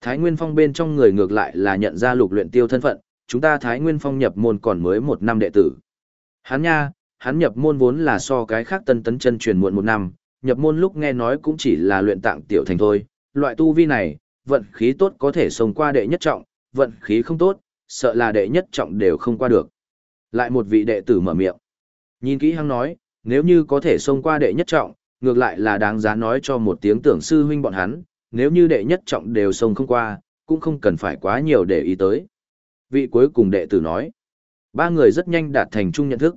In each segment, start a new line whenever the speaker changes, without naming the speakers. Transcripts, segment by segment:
Thái Nguyên Phong bên trong người ngược lại là nhận ra lục luyện tiêu thân phận, chúng ta Thái Nguyên Phong nhập môn còn mới một năm đệ tử. Hắn nha, hắn nhập môn vốn là so cái khác tân tấn chân truyền muộn một năm, nhập môn lúc nghe nói cũng chỉ là luyện tạng tiểu thành thôi, loại tu vi này, vận khí tốt có thể sống qua đệ nhất trọng, vận khí không tốt, sợ là đệ nhất trọng đều không qua được. Lại một vị đệ tử mở miệng. Nhìn kỹ hắn nói, nếu như có thể xông qua đệ nhất trọng, ngược lại là đáng giá nói cho một tiếng tưởng sư huynh bọn hắn, nếu như đệ nhất trọng đều sông không qua, cũng không cần phải quá nhiều để ý tới. Vị cuối cùng đệ tử nói, ba người rất nhanh đạt thành chung nhận thức.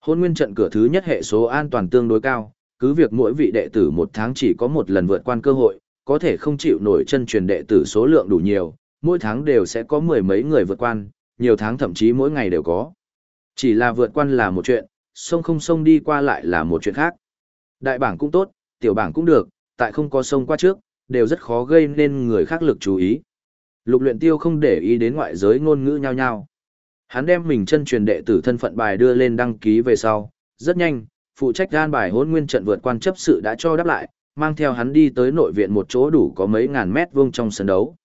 Hôn nguyên trận cửa thứ nhất hệ số an toàn tương đối cao, cứ việc mỗi vị đệ tử một tháng chỉ có một lần vượt quan cơ hội, có thể không chịu nổi chân truyền đệ tử số lượng đủ nhiều, mỗi tháng đều sẽ có mười mấy người vượt quan, nhiều tháng thậm chí mỗi ngày đều có. Chỉ là vượt quan là một chuyện, sông không sông đi qua lại là một chuyện khác. Đại bảng cũng tốt, tiểu bảng cũng được, tại không có sông qua trước, đều rất khó gây nên người khác lực chú ý. Lục luyện tiêu không để ý đến ngoại giới ngôn ngữ nhau nhau. Hắn đem mình chân truyền đệ tử thân phận bài đưa lên đăng ký về sau, rất nhanh, phụ trách gan bài hôn nguyên trận vượt quan chấp sự đã cho đáp lại, mang theo hắn đi tới nội viện một chỗ đủ có mấy ngàn mét vuông trong sân đấu.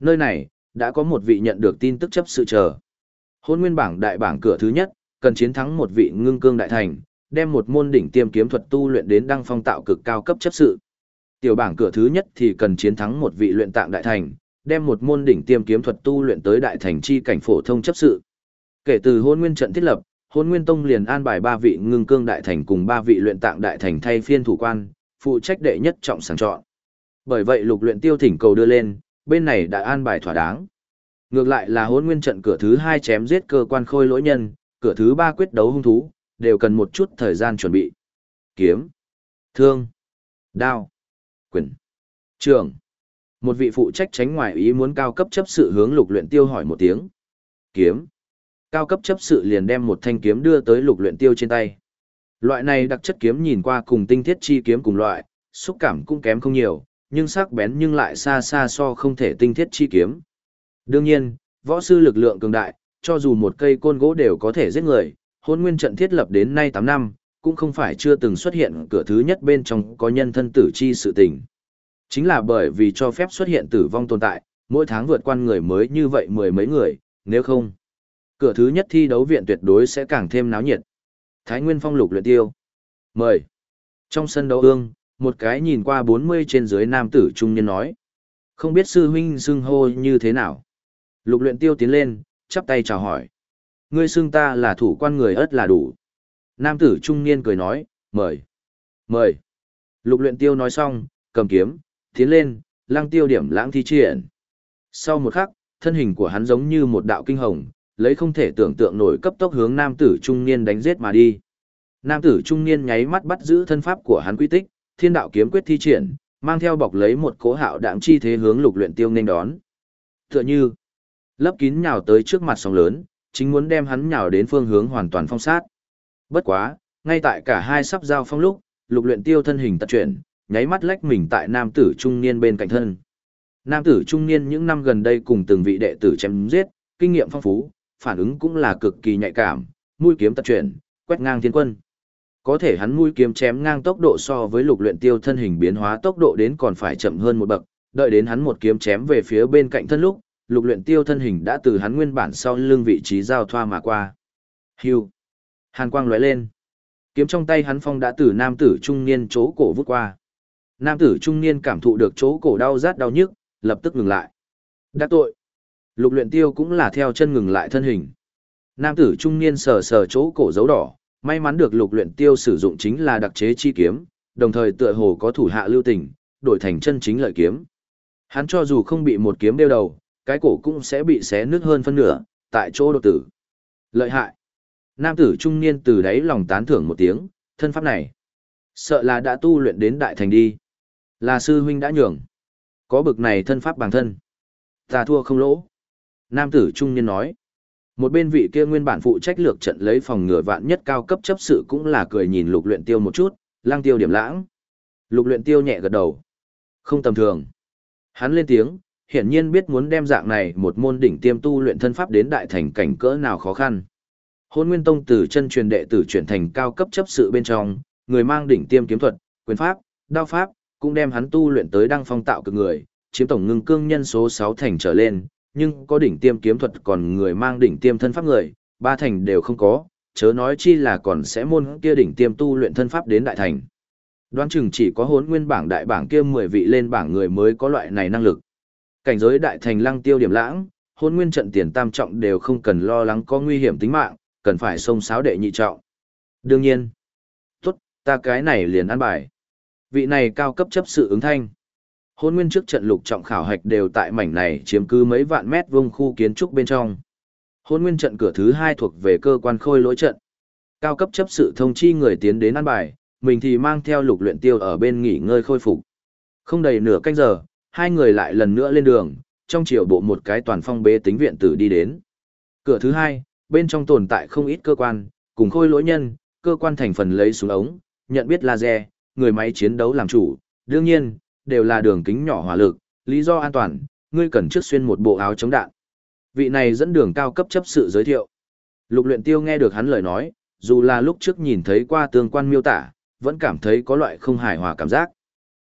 Nơi này, đã có một vị nhận được tin tức chấp sự chờ. Hôn nguyên bảng đại bảng cửa thứ nhất, cần chiến thắng một vị ngưng cương đại thành, đem một môn đỉnh tiêm kiếm thuật tu luyện đến đăng phong tạo cực cao cấp chấp sự. Tiểu bảng cửa thứ nhất thì cần chiến thắng một vị luyện tạng đại thành, đem một môn đỉnh tiêm kiếm thuật tu luyện tới đại thành chi cảnh phổ thông chấp sự. Kể từ hôn nguyên trận thiết lập, hôn nguyên tông liền an bài ba vị ngưng cương đại thành cùng ba vị luyện tạng đại thành thay phiên thủ quan, phụ trách đệ nhất trọng sàng chọn. Bởi vậy lục luyện tiêu thỉnh cầu đưa lên, bên này đã an bài thỏa đáng. Ngược lại là hôn nguyên trận cửa thứ hai chém giết cơ quan khôi lỗi nhân, cửa thứ ba quyết đấu hung thú, đều cần một chút thời gian chuẩn bị. Kiếm, thương, đao, quyền, trường. Một vị phụ trách tránh ngoài ý muốn cao cấp chấp sự hướng lục luyện tiêu hỏi một tiếng. Kiếm. Cao cấp chấp sự liền đem một thanh kiếm đưa tới lục luyện tiêu trên tay. Loại này đặc chất kiếm nhìn qua cùng tinh thiết chi kiếm cùng loại, xúc cảm cũng kém không nhiều, nhưng sắc bén nhưng lại xa xa so không thể tinh thiết chi kiếm. Đương nhiên, võ sư lực lượng cường đại, cho dù một cây côn gỗ đều có thể giết người, hôn nguyên trận thiết lập đến nay 8 năm, cũng không phải chưa từng xuất hiện cửa thứ nhất bên trong có nhân thân tử chi sự tình. Chính là bởi vì cho phép xuất hiện tử vong tồn tại, mỗi tháng vượt qua người mới như vậy mười mấy người, nếu không, cửa thứ nhất thi đấu viện tuyệt đối sẽ càng thêm náo nhiệt. Thái Nguyên Phong lục luyện tiêu. Mời. Trong sân đấu ương, một cái nhìn qua 40 trên dưới nam tử trung niên nói. Không biết sư huynh xưng hô như thế nào. Lục luyện tiêu tiến lên, chắp tay chào hỏi. Ngươi xưng ta là thủ quan người ớt là đủ. Nam tử trung niên cười nói, mời. Mời. Lục luyện tiêu nói xong, cầm kiếm, tiến lên, lăng tiêu điểm lãng thi triển. Sau một khắc, thân hình của hắn giống như một đạo kinh hồng, lấy không thể tưởng tượng nổi cấp tốc hướng nam tử trung niên đánh giết mà đi. Nam tử trung niên nháy mắt bắt giữ thân pháp của hắn quy tích, thiên đạo kiếm quyết thi triển, mang theo bọc lấy một cố hạo đạm chi thế hướng lục luyện tiêu nên đón. Tựa như, lấp kín nhào tới trước mặt sóng lớn, chính muốn đem hắn nhào đến phương hướng hoàn toàn phong sát. Bất quá, ngay tại cả hai sắp giao phong lúc, lục luyện tiêu thân hình tật chuyển, nháy mắt lách mình tại nam tử trung niên bên cạnh thân. Nam tử trung niên những năm gần đây cùng từng vị đệ tử chém giết, kinh nghiệm phong phú, phản ứng cũng là cực kỳ nhạy cảm, mũi kiếm tật chuyển, quét ngang thiên quân. Có thể hắn mũi kiếm chém ngang tốc độ so với lục luyện tiêu thân hình biến hóa tốc độ đến còn phải chậm hơn một bậc, đợi đến hắn một kiếm chém về phía bên cạnh thân lúc, lục luyện tiêu thân hình đã từ hắn nguyên bản sau lưng vị trí giao thoa mà qua. Hưu. Hàn quang lóe lên. Kiếm trong tay hắn phong đã từ nam tử trung niên chỗ cổ vút qua. Nam tử trung niên cảm thụ được chỗ cổ đau rát đau nhức, lập tức ngừng lại. Đã tội. Lục luyện tiêu cũng là theo chân ngừng lại thân hình. Nam tử trung niên sờ sờ chỗ cổ dấu đỏ, may mắn được lục luyện tiêu sử dụng chính là đặc chế chi kiếm, đồng thời tựa hồ có thủ hạ lưu tình, đổi thành chân chính lợi kiếm. Hắn cho dù không bị một kiếm đeo đầu, cái cổ cũng sẽ bị xé nứt hơn phân nửa, tại chỗ đột tử. Lợi hại. Nam tử trung niên từ đấy lòng tán thưởng một tiếng, thân pháp này. Sợ là đã tu luyện đến đại thành đi. Là sư huynh đã nhường. Có bực này thân pháp bằng thân. Ta thua không lỗ. Nam tử trung niên nói. Một bên vị kia nguyên bản phụ trách lược trận lấy phòng ngừa vạn nhất cao cấp chấp sự cũng là cười nhìn lục luyện tiêu một chút, lang tiêu điểm lãng. Lục luyện tiêu nhẹ gật đầu. Không tầm thường. Hắn lên tiếng, hiển nhiên biết muốn đem dạng này một môn đỉnh tiêm tu luyện thân pháp đến đại thành cảnh cỡ nào khó khăn. Hôn Nguyên Tông từ chân truyền đệ tử chuyển thành cao cấp chấp sự bên trong, người mang đỉnh tiêm kiếm thuật, quyền pháp, đao pháp, cũng đem hắn tu luyện tới đăng phong tạo cực người, chiếm tổng ngưng cương nhân số 6 thành trở lên, nhưng có đỉnh tiêm kiếm thuật còn người mang đỉnh tiêm thân pháp người, ba thành đều không có, chớ nói chi là còn sẽ môn kia đỉnh tiêm tu luyện thân pháp đến đại thành. Đoán chừng chỉ có hốn nguyên bảng đại bảng kia 10 vị lên bảng người mới có loại này năng lực. Cảnh giới đại thành lăng tiêu điểm lãng, hôn nguyên trận tiền tam trọng đều không cần lo lắng có nguy hiểm tính mạng, cần phải xông sáo đệ nhị trọng. Đương nhiên. Tốt, ta cái này liền ăn bài. Vị này cao cấp chấp sự ứng thanh. Hôn nguyên trước trận lục trọng khảo hạch đều tại mảnh này chiếm cứ mấy vạn mét vuông khu kiến trúc bên trong. Hôn nguyên trận cửa thứ hai thuộc về cơ quan khôi lỗi trận. Cao cấp chấp sự thông chi người tiến đến ăn bài, mình thì mang theo lục luyện tiêu ở bên nghỉ ngơi khôi phục. Không đầy nửa canh giờ, hai người lại lần nữa lên đường, trong chiều bộ một cái toàn phong bế tính viện tử đi đến. Cửa thứ hai, bên trong tồn tại không ít cơ quan, cùng khôi lỗi nhân, cơ quan thành phần lấy xuống ống, nhận biết laser, người máy chiến đấu làm chủ, đương nhiên, đều là đường kính nhỏ hỏa lực, lý do an toàn, ngươi cần trước xuyên một bộ áo chống đạn. Vị này dẫn đường cao cấp chấp sự giới thiệu. Lục luyện tiêu nghe được hắn lời nói, dù là lúc trước nhìn thấy qua tương quan miêu tả, vẫn cảm thấy có loại không hài hòa cảm giác.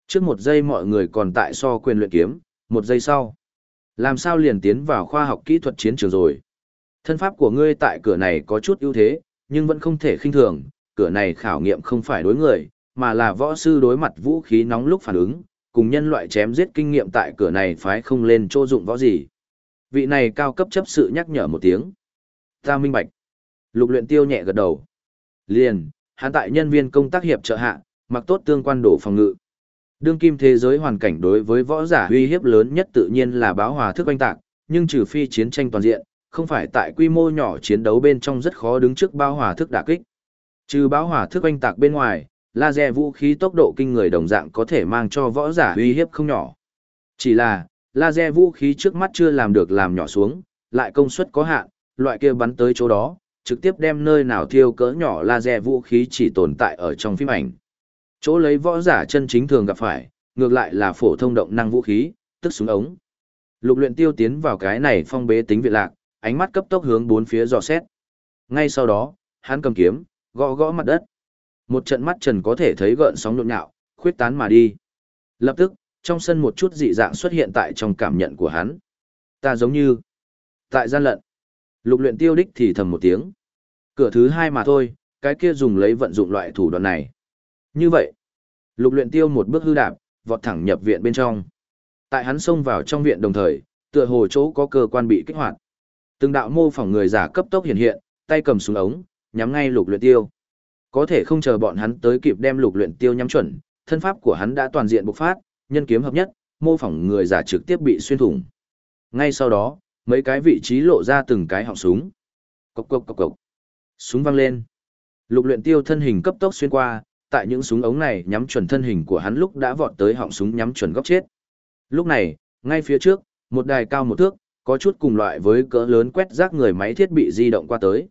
Trước một giây mọi người còn tại so quyền luyện kiếm, một giây sau. Làm sao liền tiến vào khoa học kỹ thuật chiến trường rồi? Thân pháp của ngươi tại cửa này có chút ưu thế, nhưng vẫn không thể khinh thường, cửa này khảo nghiệm không phải đối người, mà là võ sư đối mặt vũ khí nóng lúc phản ứng, cùng nhân loại chém giết kinh nghiệm tại cửa này phái không lên chỗ dụng võ gì. Vị này cao cấp chấp sự nhắc nhở một tiếng. Ta minh bạch. Lục luyện tiêu nhẹ gật đầu. Liền, hắn tại nhân viên công tác hiệp trợ hạ, mặc tốt tương quan đổ phòng ngự. Đương kim thế giới hoàn cảnh đối với võ giả uy hiếp lớn nhất tự nhiên là báo hòa thức oanh tạc, nhưng trừ phi chiến tranh toàn diện, không phải tại quy mô nhỏ chiến đấu bên trong rất khó đứng trước bao hòa thức đả kích. Trừ bao hòa thức oanh tạc bên ngoài, laser vũ khí tốc độ kinh người đồng dạng có thể mang cho võ giả uy hiếp không nhỏ. Chỉ là, laser vũ khí trước mắt chưa làm được làm nhỏ xuống, lại công suất có hạn, loại kia bắn tới chỗ đó, trực tiếp đem nơi nào thiêu cỡ nhỏ laser vũ khí chỉ tồn tại ở trong phim ảnh. Chỗ lấy võ giả chân chính thường gặp phải, ngược lại là phổ thông động năng vũ khí, tức súng ống. Lục luyện tiêu tiến vào cái này phong bế tính viện lạc, ánh mắt cấp tốc hướng bốn phía dò xét. Ngay sau đó, hắn cầm kiếm, gõ gõ mặt đất. Một trận mắt trần có thể thấy gợn sóng nhộn nhạo, khuyết tán mà đi. Lập tức, trong sân một chút dị dạng xuất hiện tại trong cảm nhận của hắn. Ta giống như tại gian lận. Lục luyện tiêu đích thì thầm một tiếng. Cửa thứ hai mà thôi, cái kia dùng lấy vận dụng loại thủ đoạn này. Như vậy, lục luyện tiêu một bước hư đạp, vọt thẳng nhập viện bên trong. Tại hắn xông vào trong viện đồng thời, tựa hồ chỗ có cơ quan bị kích hoạt. Từng đạo mô phỏng người giả cấp tốc hiện hiện, tay cầm súng ống, nhắm ngay lục luyện tiêu. Có thể không chờ bọn hắn tới kịp đem lục luyện tiêu nhắm chuẩn, thân pháp của hắn đã toàn diện bộc phát, nhân kiếm hợp nhất, mô phỏng người giả trực tiếp bị xuyên thủng. Ngay sau đó, mấy cái vị trí lộ ra từng cái họng súng. Cộc cộc cộc cộc. Súng văng lên. Lục luyện tiêu thân hình cấp tốc xuyên qua, tại những súng ống này nhắm chuẩn thân hình của hắn lúc đã vọt tới họng súng nhắm chuẩn góc chết. Lúc này, ngay phía trước, một đài cao một thước, có chút cùng loại với cỡ lớn quét rác người máy thiết bị di động qua tới.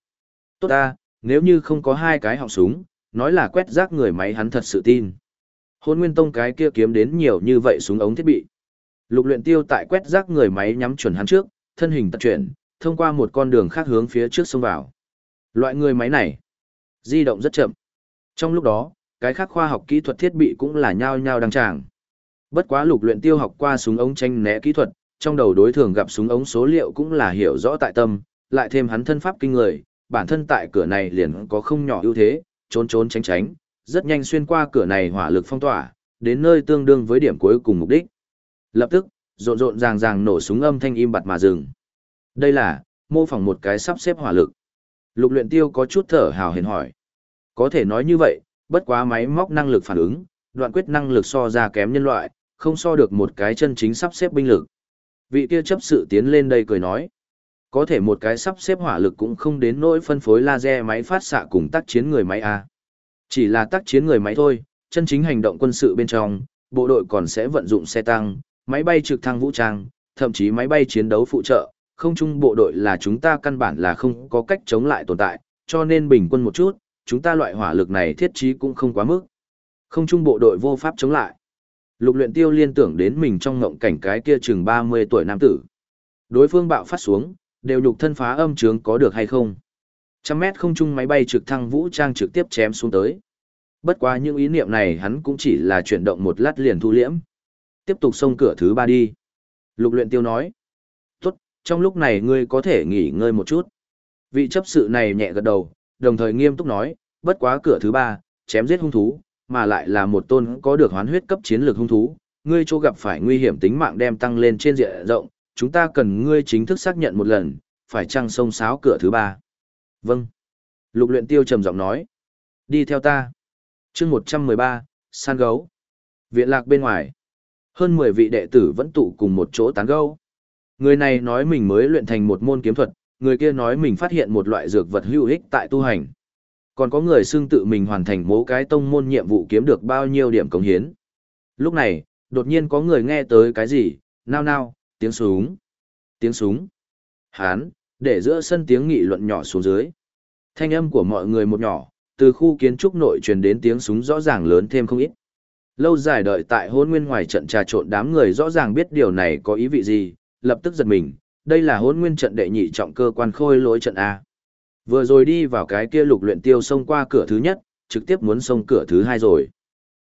Tốt ta, nếu như không có hai cái họng súng, nói là quét rác người máy hắn thật sự tin. Hôn Nguyên Tông cái kia kiếm đến nhiều như vậy súng ống thiết bị. Lục luyện tiêu tại quét rác người máy nhắm chuẩn hắn trước, thân hình tật chuyển, thông qua một con đường khác hướng phía trước xông vào. Loại người máy này, di động rất chậm. Trong lúc đó, cái khác khoa học kỹ thuật thiết bị cũng là nhao nhao đăng tràng. Bất quá lục luyện tiêu học qua súng ống tranh né kỹ thuật, trong đầu đối thường gặp súng ống số liệu cũng là hiểu rõ tại tâm, lại thêm hắn thân pháp kinh người, bản thân tại cửa này liền có không nhỏ ưu thế, trốn trốn tránh tránh, rất nhanh xuyên qua cửa này hỏa lực phong tỏa, đến nơi tương đương với điểm cuối cùng mục đích. Lập tức, rộn rộn ràng ràng nổ súng âm thanh im bặt mà dừng. Đây là, mô phỏng một cái sắp xếp hỏa lực. Lục luyện tiêu có chút thở hào hển hỏi. Có thể nói như vậy, bất quá máy móc năng lực phản ứng, đoạn quyết năng lực so ra kém nhân loại, không so được một cái chân chính sắp xếp binh lực. Vị kia chấp sự tiến lên đây cười nói. Có thể một cái sắp xếp hỏa lực cũng không đến nỗi phân phối laser máy phát xạ cùng tác chiến người máy A. Chỉ là tác chiến người máy thôi, chân chính hành động quân sự bên trong, bộ đội còn sẽ vận dụng xe tăng, máy bay trực thăng vũ trang, thậm chí máy bay chiến đấu phụ trợ, không chung bộ đội là chúng ta căn bản là không có cách chống lại tồn tại, cho nên bình quân một chút, chúng ta loại hỏa lực này thiết trí cũng không quá mức. Không chung bộ đội vô pháp chống lại. Lục luyện tiêu liên tưởng đến mình trong ngộng cảnh cái kia chừng 30 tuổi nam tử. Đối phương bạo phát xuống, đều nhục thân phá âm trướng có được hay không. Trăm mét không trung máy bay trực thăng vũ trang trực tiếp chém xuống tới. Bất quá những ý niệm này hắn cũng chỉ là chuyển động một lát liền thu liễm. Tiếp tục xông cửa thứ ba đi. Lục luyện tiêu nói. Tốt, trong lúc này ngươi có thể nghỉ ngơi một chút. Vị chấp sự này nhẹ gật đầu, đồng thời nghiêm túc nói, bất quá cửa thứ ba, chém giết hung thú, mà lại là một tôn có được hoán huyết cấp chiến lược hung thú, ngươi chỗ gặp phải nguy hiểm tính mạng đem tăng lên trên diện rộng, chúng ta cần ngươi chính thức xác nhận một lần, phải chăng sông sáo cửa thứ ba. Vâng. Lục luyện tiêu trầm giọng nói. Đi theo ta. Chương 113, San Gấu. Viện lạc bên ngoài. Hơn 10 vị đệ tử vẫn tụ cùng một chỗ tán gẫu. Người này nói mình mới luyện thành một môn kiếm thuật, người kia nói mình phát hiện một loại dược vật hữu ích tại tu hành. Còn có người xưng tự mình hoàn thành mố cái tông môn nhiệm vụ kiếm được bao nhiêu điểm cống hiến. Lúc này, đột nhiên có người nghe tới cái gì, nao nao, tiếng súng. Tiếng súng. Hán, để giữa sân tiếng nghị luận nhỏ xuống dưới. Thanh âm của mọi người một nhỏ, từ khu kiến trúc nội truyền đến tiếng súng rõ ràng lớn thêm không ít. Lâu dài đợi tại hôn nguyên ngoài trận trà trộn đám người rõ ràng biết điều này có ý vị gì, lập tức giật mình, đây là hôn nguyên trận đệ nhị trọng cơ quan khôi lỗi trận A. Vừa rồi đi vào cái kia lục luyện tiêu xông qua cửa thứ nhất, trực tiếp muốn xông cửa thứ hai rồi.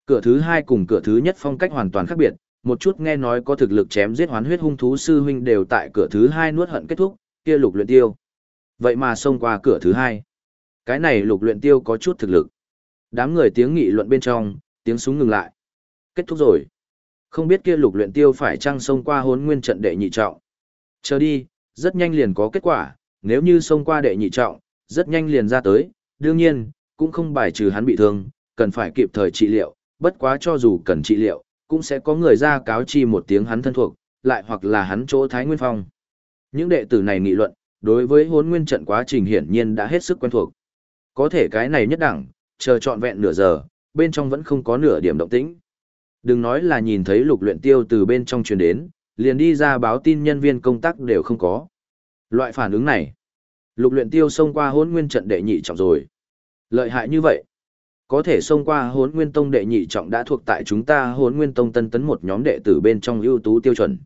Cửa thứ hai cùng cửa thứ nhất phong cách hoàn toàn khác biệt, một chút nghe nói có thực lực chém giết hoán huyết hung thú sư huynh đều tại cửa thứ hai nuốt hận kết thúc, kia lục luyện tiêu. Vậy mà xông qua cửa thứ hai. Cái này lục luyện tiêu có chút thực lực. Đám người tiếng nghị luận bên trong, tiếng súng ngừng lại. Kết thúc rồi. Không biết kia lục luyện tiêu phải chăng xông qua hốn nguyên trận đệ nhị trọng. Chờ đi, rất nhanh liền có kết quả, nếu như xông qua đệ nhị trọng, rất nhanh liền ra tới, đương nhiên, cũng không bài trừ hắn bị thương, cần phải kịp thời trị liệu, bất quá cho dù cần trị liệu, cũng sẽ có người ra cáo chi một tiếng hắn thân thuộc, lại hoặc là hắn chỗ Thái Nguyên Phong. Những đệ tử này nghị luận, đối với hốn nguyên trận quá trình hiển nhiên đã hết sức quen thuộc. Có thể cái này nhất đẳng, chờ trọn vẹn nửa giờ, bên trong vẫn không có nửa điểm động tĩnh. Đừng nói là nhìn thấy lục luyện tiêu từ bên trong truyền đến, liền đi ra báo tin nhân viên công tác đều không có. Loại phản ứng này, lục luyện tiêu xông qua hốn nguyên trận đệ nhị trọng rồi. Lợi hại như vậy, có thể xông qua hốn nguyên tông đệ nhị trọng đã thuộc tại chúng ta hốn nguyên tông tân tấn một nhóm đệ tử bên trong ưu tú tiêu chuẩn.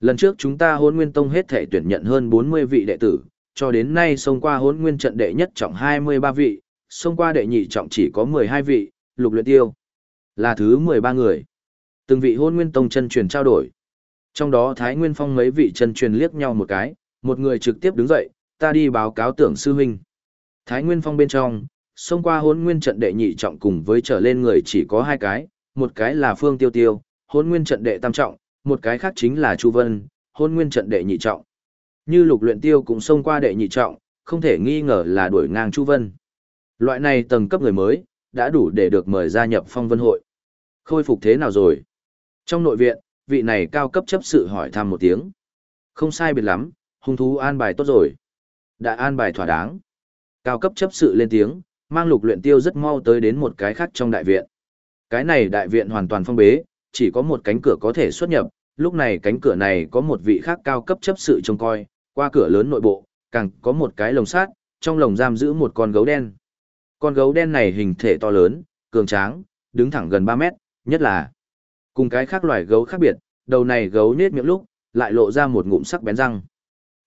Lần trước chúng ta hốn nguyên tông hết thể tuyển nhận hơn 40 vị đệ tử, cho đến nay xông qua hốn nguyên trận đệ nhất trọng 23 vị, xông qua đệ nhị trọng chỉ có 12 vị, lục luyện tiêu. Là thứ 13 người. Từng vị hôn nguyên tông chân truyền trao đổi. Trong đó Thái Nguyên Phong mấy vị chân truyền liếc nhau một cái, một người trực tiếp đứng dậy, ta đi báo cáo tưởng sư huynh. Thái Nguyên Phong bên trong, xông qua hốn nguyên trận đệ nhị trọng cùng với trở lên người chỉ có hai cái, một cái là Phương Tiêu Tiêu, hốn nguyên trận đệ tam trọng, một cái khác chính là Chu Vân, hôn nguyên trận đệ nhị trọng. Như lục luyện tiêu cũng xông qua đệ nhị trọng, không thể nghi ngờ là đuổi ngang Chu Vân. Loại này tầng cấp người mới, đã đủ để được mời gia nhập phong vân hội. Khôi phục thế nào rồi? Trong nội viện, vị này cao cấp chấp sự hỏi thăm một tiếng. Không sai biệt lắm, hung thú an bài tốt rồi. Đã an bài thỏa đáng. Cao cấp chấp sự lên tiếng, mang lục luyện tiêu rất mau tới đến một cái khác trong đại viện. Cái này đại viện hoàn toàn phong bế, chỉ có một cánh cửa có thể xuất nhập, lúc này cánh cửa này có một vị khác cao cấp chấp sự trông coi, qua cửa lớn nội bộ, càng có một cái lồng sát, trong lồng giam giữ một con gấu đen. Con gấu đen này hình thể to lớn, cường tráng, đứng thẳng gần 3 mét, nhất là cùng cái khác loài gấu khác biệt, đầu này gấu nết miệng lúc, lại lộ ra một ngụm sắc bén răng.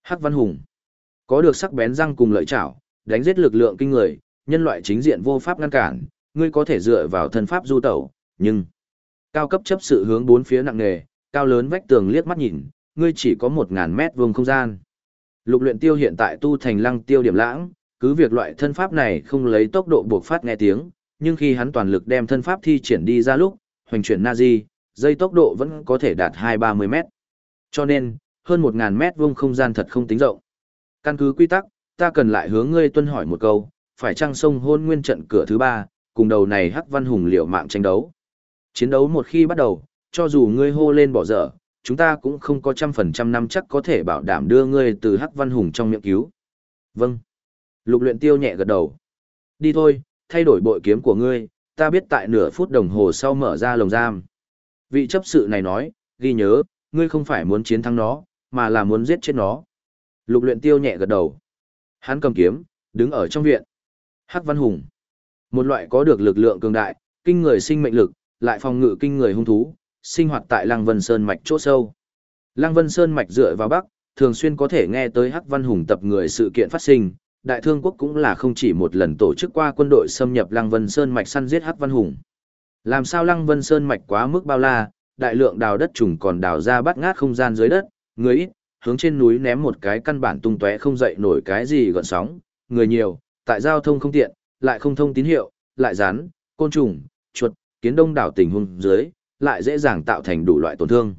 Hắc Văn Hùng có được sắc bén răng cùng lợi chảo, đánh giết lực lượng kinh người, nhân loại chính diện vô pháp ngăn cản, ngươi có thể dựa vào thân pháp du tẩu, nhưng cao cấp chấp sự hướng bốn phía nặng nề, cao lớn vách tường liếc mắt nhìn, ngươi chỉ có 1000 mét vuông không gian. Lục luyện tiêu hiện tại tu thành lăng tiêu điểm lãng, cứ việc loại thân pháp này không lấy tốc độ buộc phát nghe tiếng, nhưng khi hắn toàn lực đem thân pháp thi triển đi ra lúc, hoành chuyển Nazi, dây tốc độ vẫn có thể đạt 2-30 mét. Cho nên, hơn một ngàn mét vuông không gian thật không tính rộng. Căn cứ quy tắc, ta cần lại hướng ngươi tuân hỏi một câu, phải chăng sông hôn nguyên trận cửa thứ ba, cùng đầu này hắc văn hùng liều mạng tranh đấu. Chiến đấu một khi bắt đầu, cho dù ngươi hô lên bỏ dở, chúng ta cũng không có trăm phần trăm năm chắc có thể bảo đảm đưa ngươi từ hắc văn hùng trong miệng cứu. Vâng. Lục luyện tiêu nhẹ gật đầu. Đi thôi, thay đổi bội kiếm của ngươi, ta biết tại nửa phút đồng hồ sau mở ra lồng giam. Vị chấp sự này nói, ghi nhớ, ngươi không phải muốn chiến thắng nó, mà là muốn giết chết nó. Lục luyện tiêu nhẹ gật đầu. Hắn cầm kiếm, đứng ở trong viện. Hắc Văn Hùng. Một loại có được lực lượng cường đại, kinh người sinh mệnh lực, lại phòng ngự kinh người hung thú, sinh hoạt tại Lăng Vân Sơn mạch chỗ sâu. Lăng Vân Sơn mạch dựa vào bắc, thường xuyên có thể nghe tới Hắc Văn Hùng tập người sự kiện phát sinh, Đại Thương quốc cũng là không chỉ một lần tổ chức qua quân đội xâm nhập Lăng Vân Sơn mạch săn giết Hắc Văn Hùng. Làm sao Lăng Vân Sơn mạch quá mức bao la, đại lượng đào đất trùng còn đào ra bắt ngát không gian dưới đất, người ít, hướng trên núi ném một cái căn bản tung tóe không dậy nổi cái gì gọn sóng, người nhiều, tại giao thông không tiện, lại không thông tín hiệu, lại rán, côn trùng, chuột, kiến đông đảo tình huống dưới, lại dễ dàng tạo thành đủ loại tổn thương.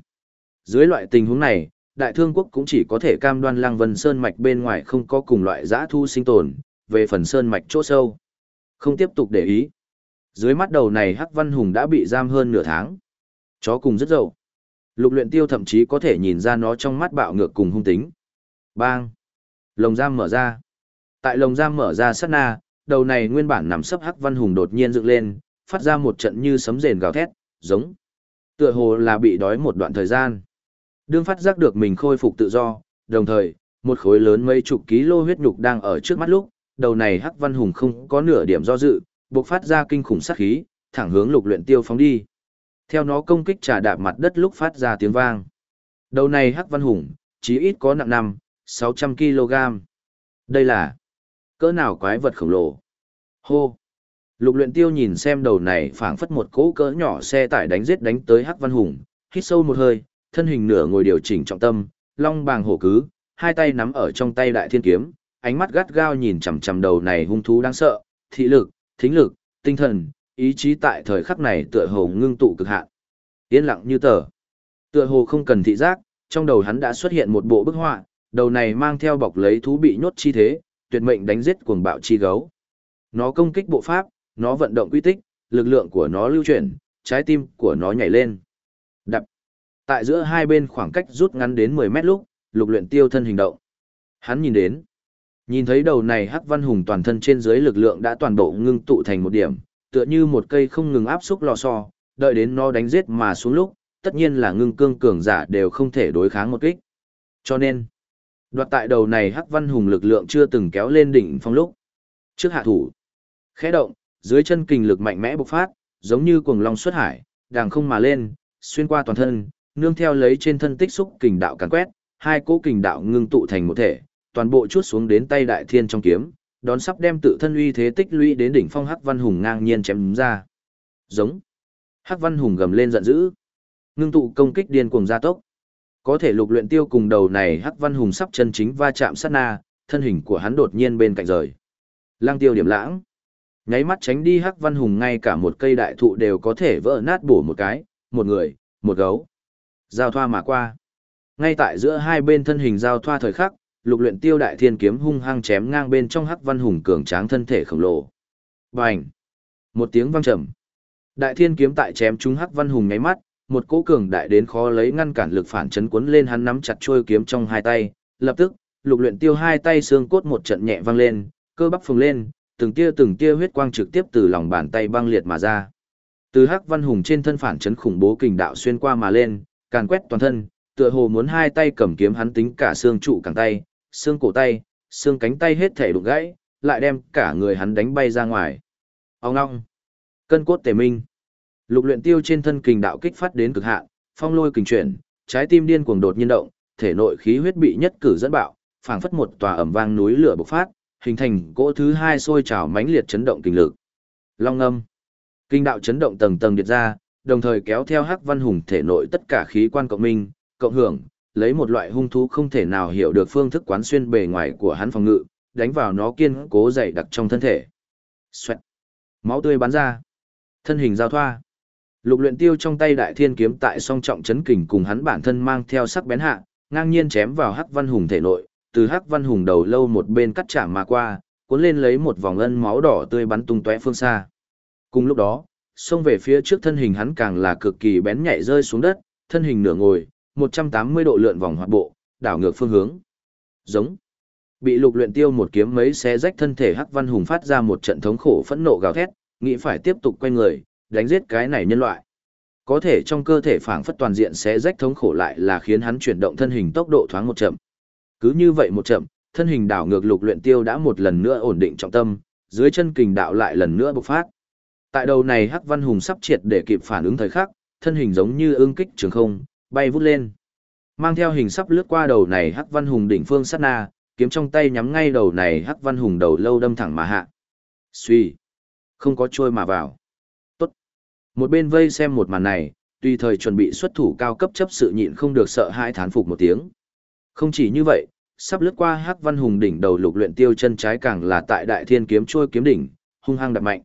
Dưới loại tình huống này, đại thương quốc cũng chỉ có thể cam đoan Lăng Vân Sơn mạch bên ngoài không có cùng loại giã thu sinh tồn, về phần sơn mạch chỗ sâu. Không tiếp tục để ý. Dưới mắt đầu này Hắc Văn Hùng đã bị giam hơn nửa tháng. Chó cùng rất dậu. Lục luyện tiêu thậm chí có thể nhìn ra nó trong mắt bạo ngược cùng hung tính. Bang! Lồng giam mở ra. Tại lồng giam mở ra sát na, đầu này nguyên bản nằm sấp Hắc Văn Hùng đột nhiên dựng lên, phát ra một trận như sấm rền gào thét, giống. Tựa hồ là bị đói một đoạn thời gian. Đương phát giác được mình khôi phục tự do, đồng thời, một khối lớn mấy chục ký lô huyết nhục đang ở trước mắt lúc, đầu này Hắc Văn Hùng không có nửa điểm do dự, bộc phát ra kinh khủng sát khí, thẳng hướng lục luyện tiêu phóng đi. Theo nó công kích trà đạp mặt đất lúc phát ra tiếng vang. Đầu này Hắc Văn Hùng, chí ít có nặng 5, 600 kg. Đây là cỡ nào quái vật khổng lồ. Hô! Lục luyện tiêu nhìn xem đầu này phảng phất một cỗ cỡ nhỏ xe tải đánh giết đánh tới Hắc Văn Hùng, hít sâu một hơi, thân hình nửa ngồi điều chỉnh trọng tâm, long bàng hổ cứ, hai tay nắm ở trong tay đại thiên kiếm, ánh mắt gắt gao nhìn chằm chằm đầu này hung thú đáng sợ, thị lực, thính lực, tinh thần, ý chí tại thời khắc này tựa hồ ngưng tụ cực hạn. Yên lặng như tờ. Tựa hồ không cần thị giác, trong đầu hắn đã xuất hiện một bộ bức họa, đầu này mang theo bọc lấy thú bị nhốt chi thế, tuyệt mệnh đánh giết cuồng bạo chi gấu. Nó công kích bộ pháp, nó vận động quy tích, lực lượng của nó lưu chuyển, trái tim của nó nhảy lên. Đập. Tại giữa hai bên khoảng cách rút ngắn đến 10 mét lúc, lục luyện tiêu thân hình động. Hắn nhìn đến. Nhìn thấy đầu này Hắc Văn Hùng toàn thân trên dưới lực lượng đã toàn bộ ngưng tụ thành một điểm, tựa như một cây không ngừng áp xúc lò xo, đợi đến nó đánh giết mà xuống lúc, tất nhiên là ngưng cương cường giả đều không thể đối kháng một kích. Cho nên, đoạt tại đầu này Hắc Văn Hùng lực lượng chưa từng kéo lên đỉnh phong lúc. Trước hạ thủ, khẽ động, dưới chân kình lực mạnh mẽ bộc phát, giống như cuồng long xuất hải, đàng không mà lên, xuyên qua toàn thân, nương theo lấy trên thân tích xúc kình đạo càn quét, hai cỗ kình đạo ngưng tụ thành một thể, toàn bộ chuốt xuống đến tay đại thiên trong kiếm, đón sắp đem tự thân uy thế tích lũy đến đỉnh phong Hắc Văn Hùng ngang nhiên chém ra. Giống. Hắc Văn Hùng gầm lên giận dữ, ngưng tụ công kích điên cuồng gia tốc. Có thể lục luyện tiêu cùng đầu này Hắc Văn Hùng sắp chân chính va chạm sát na, thân hình của hắn đột nhiên bên cạnh rời. Lăng tiêu điểm lãng. Nháy mắt tránh đi Hắc Văn Hùng ngay cả một cây đại thụ đều có thể vỡ nát bổ một cái, một người, một gấu. Giao thoa mà qua. Ngay tại giữa hai bên thân hình giao thoa thời khắc, lục luyện tiêu đại thiên kiếm hung hăng chém ngang bên trong hắc văn hùng cường tráng thân thể khổng lồ. Bành! Một tiếng vang trầm. Đại thiên kiếm tại chém trúng hắc văn hùng nháy mắt, một cỗ cường đại đến khó lấy ngăn cản lực phản chấn cuốn lên hắn nắm chặt chuôi kiếm trong hai tay, lập tức, lục luyện tiêu hai tay xương cốt một trận nhẹ vang lên, cơ bắp phồng lên, từng tia từng tia huyết quang trực tiếp từ lòng bàn tay băng liệt mà ra. Từ hắc văn hùng trên thân phản chấn khủng bố kình đạo xuyên qua mà lên, càn quét toàn thân, tựa hồ muốn hai tay cầm kiếm hắn tính cả xương trụ cả tay, xương cổ tay, xương cánh tay hết thể đụng gãy, lại đem cả người hắn đánh bay ra ngoài. Ông ngong. Cân cốt tề minh. Lục luyện tiêu trên thân kình đạo kích phát đến cực hạn, phong lôi kình chuyển, trái tim điên cuồng đột nhiên động, thể nội khí huyết bị nhất cử dẫn bạo, phảng phất một tòa ẩm vang núi lửa bộc phát, hình thành cỗ thứ hai sôi trào mãnh liệt chấn động kinh lực. Long âm. Kinh đạo chấn động tầng tầng điệt ra, đồng thời kéo theo Hắc Văn Hùng thể nội tất cả khí quan cộng minh, cộng hưởng, lấy một loại hung thú không thể nào hiểu được phương thức quán xuyên bề ngoài của hắn phòng ngự, đánh vào nó kiên cố dày đặc trong thân thể. Xoẹt. Máu tươi bắn ra. Thân hình giao thoa. Lục luyện tiêu trong tay đại thiên kiếm tại song trọng chấn kình cùng hắn bản thân mang theo sắc bén hạ, ngang nhiên chém vào Hắc Văn Hùng thể nội, từ Hắc Văn Hùng đầu lâu một bên cắt chạm mà qua, cuốn lên lấy một vòng ân máu đỏ tươi bắn tung tóe phương xa. Cùng lúc đó, xông về phía trước thân hình hắn càng là cực kỳ bén nhạy rơi xuống đất, thân hình nửa ngồi, 180 độ lượn vòng hoạt bộ, đảo ngược phương hướng. Giống. Bị lục luyện tiêu một kiếm mấy xé rách thân thể Hắc Văn Hùng phát ra một trận thống khổ phẫn nộ gào thét, nghĩ phải tiếp tục quay người, đánh giết cái này nhân loại. Có thể trong cơ thể phảng phất toàn diện xé rách thống khổ lại là khiến hắn chuyển động thân hình tốc độ thoáng một chậm. Cứ như vậy một chậm, thân hình đảo ngược lục luyện tiêu đã một lần nữa ổn định trọng tâm, dưới chân kình đạo lại lần nữa bộc phát. Tại đầu này Hắc Văn Hùng sắp triệt để kịp phản ứng thời khắc, thân hình giống như ương kích trường không, bay vút lên. Mang theo hình sắp lướt qua đầu này Hắc Văn Hùng đỉnh phương sát na, kiếm trong tay nhắm ngay đầu này Hắc Văn Hùng đầu lâu đâm thẳng mà hạ. Suy, không có trôi mà vào. Tốt. Một bên vây xem một màn này, tùy thời chuẩn bị xuất thủ cao cấp chấp sự nhịn không được sợ hai thán phục một tiếng. Không chỉ như vậy, sắp lướt qua Hắc Văn Hùng đỉnh đầu lục luyện tiêu chân trái càng là tại Đại Thiên kiếm trôi kiếm đỉnh, hung hăng đập mạnh.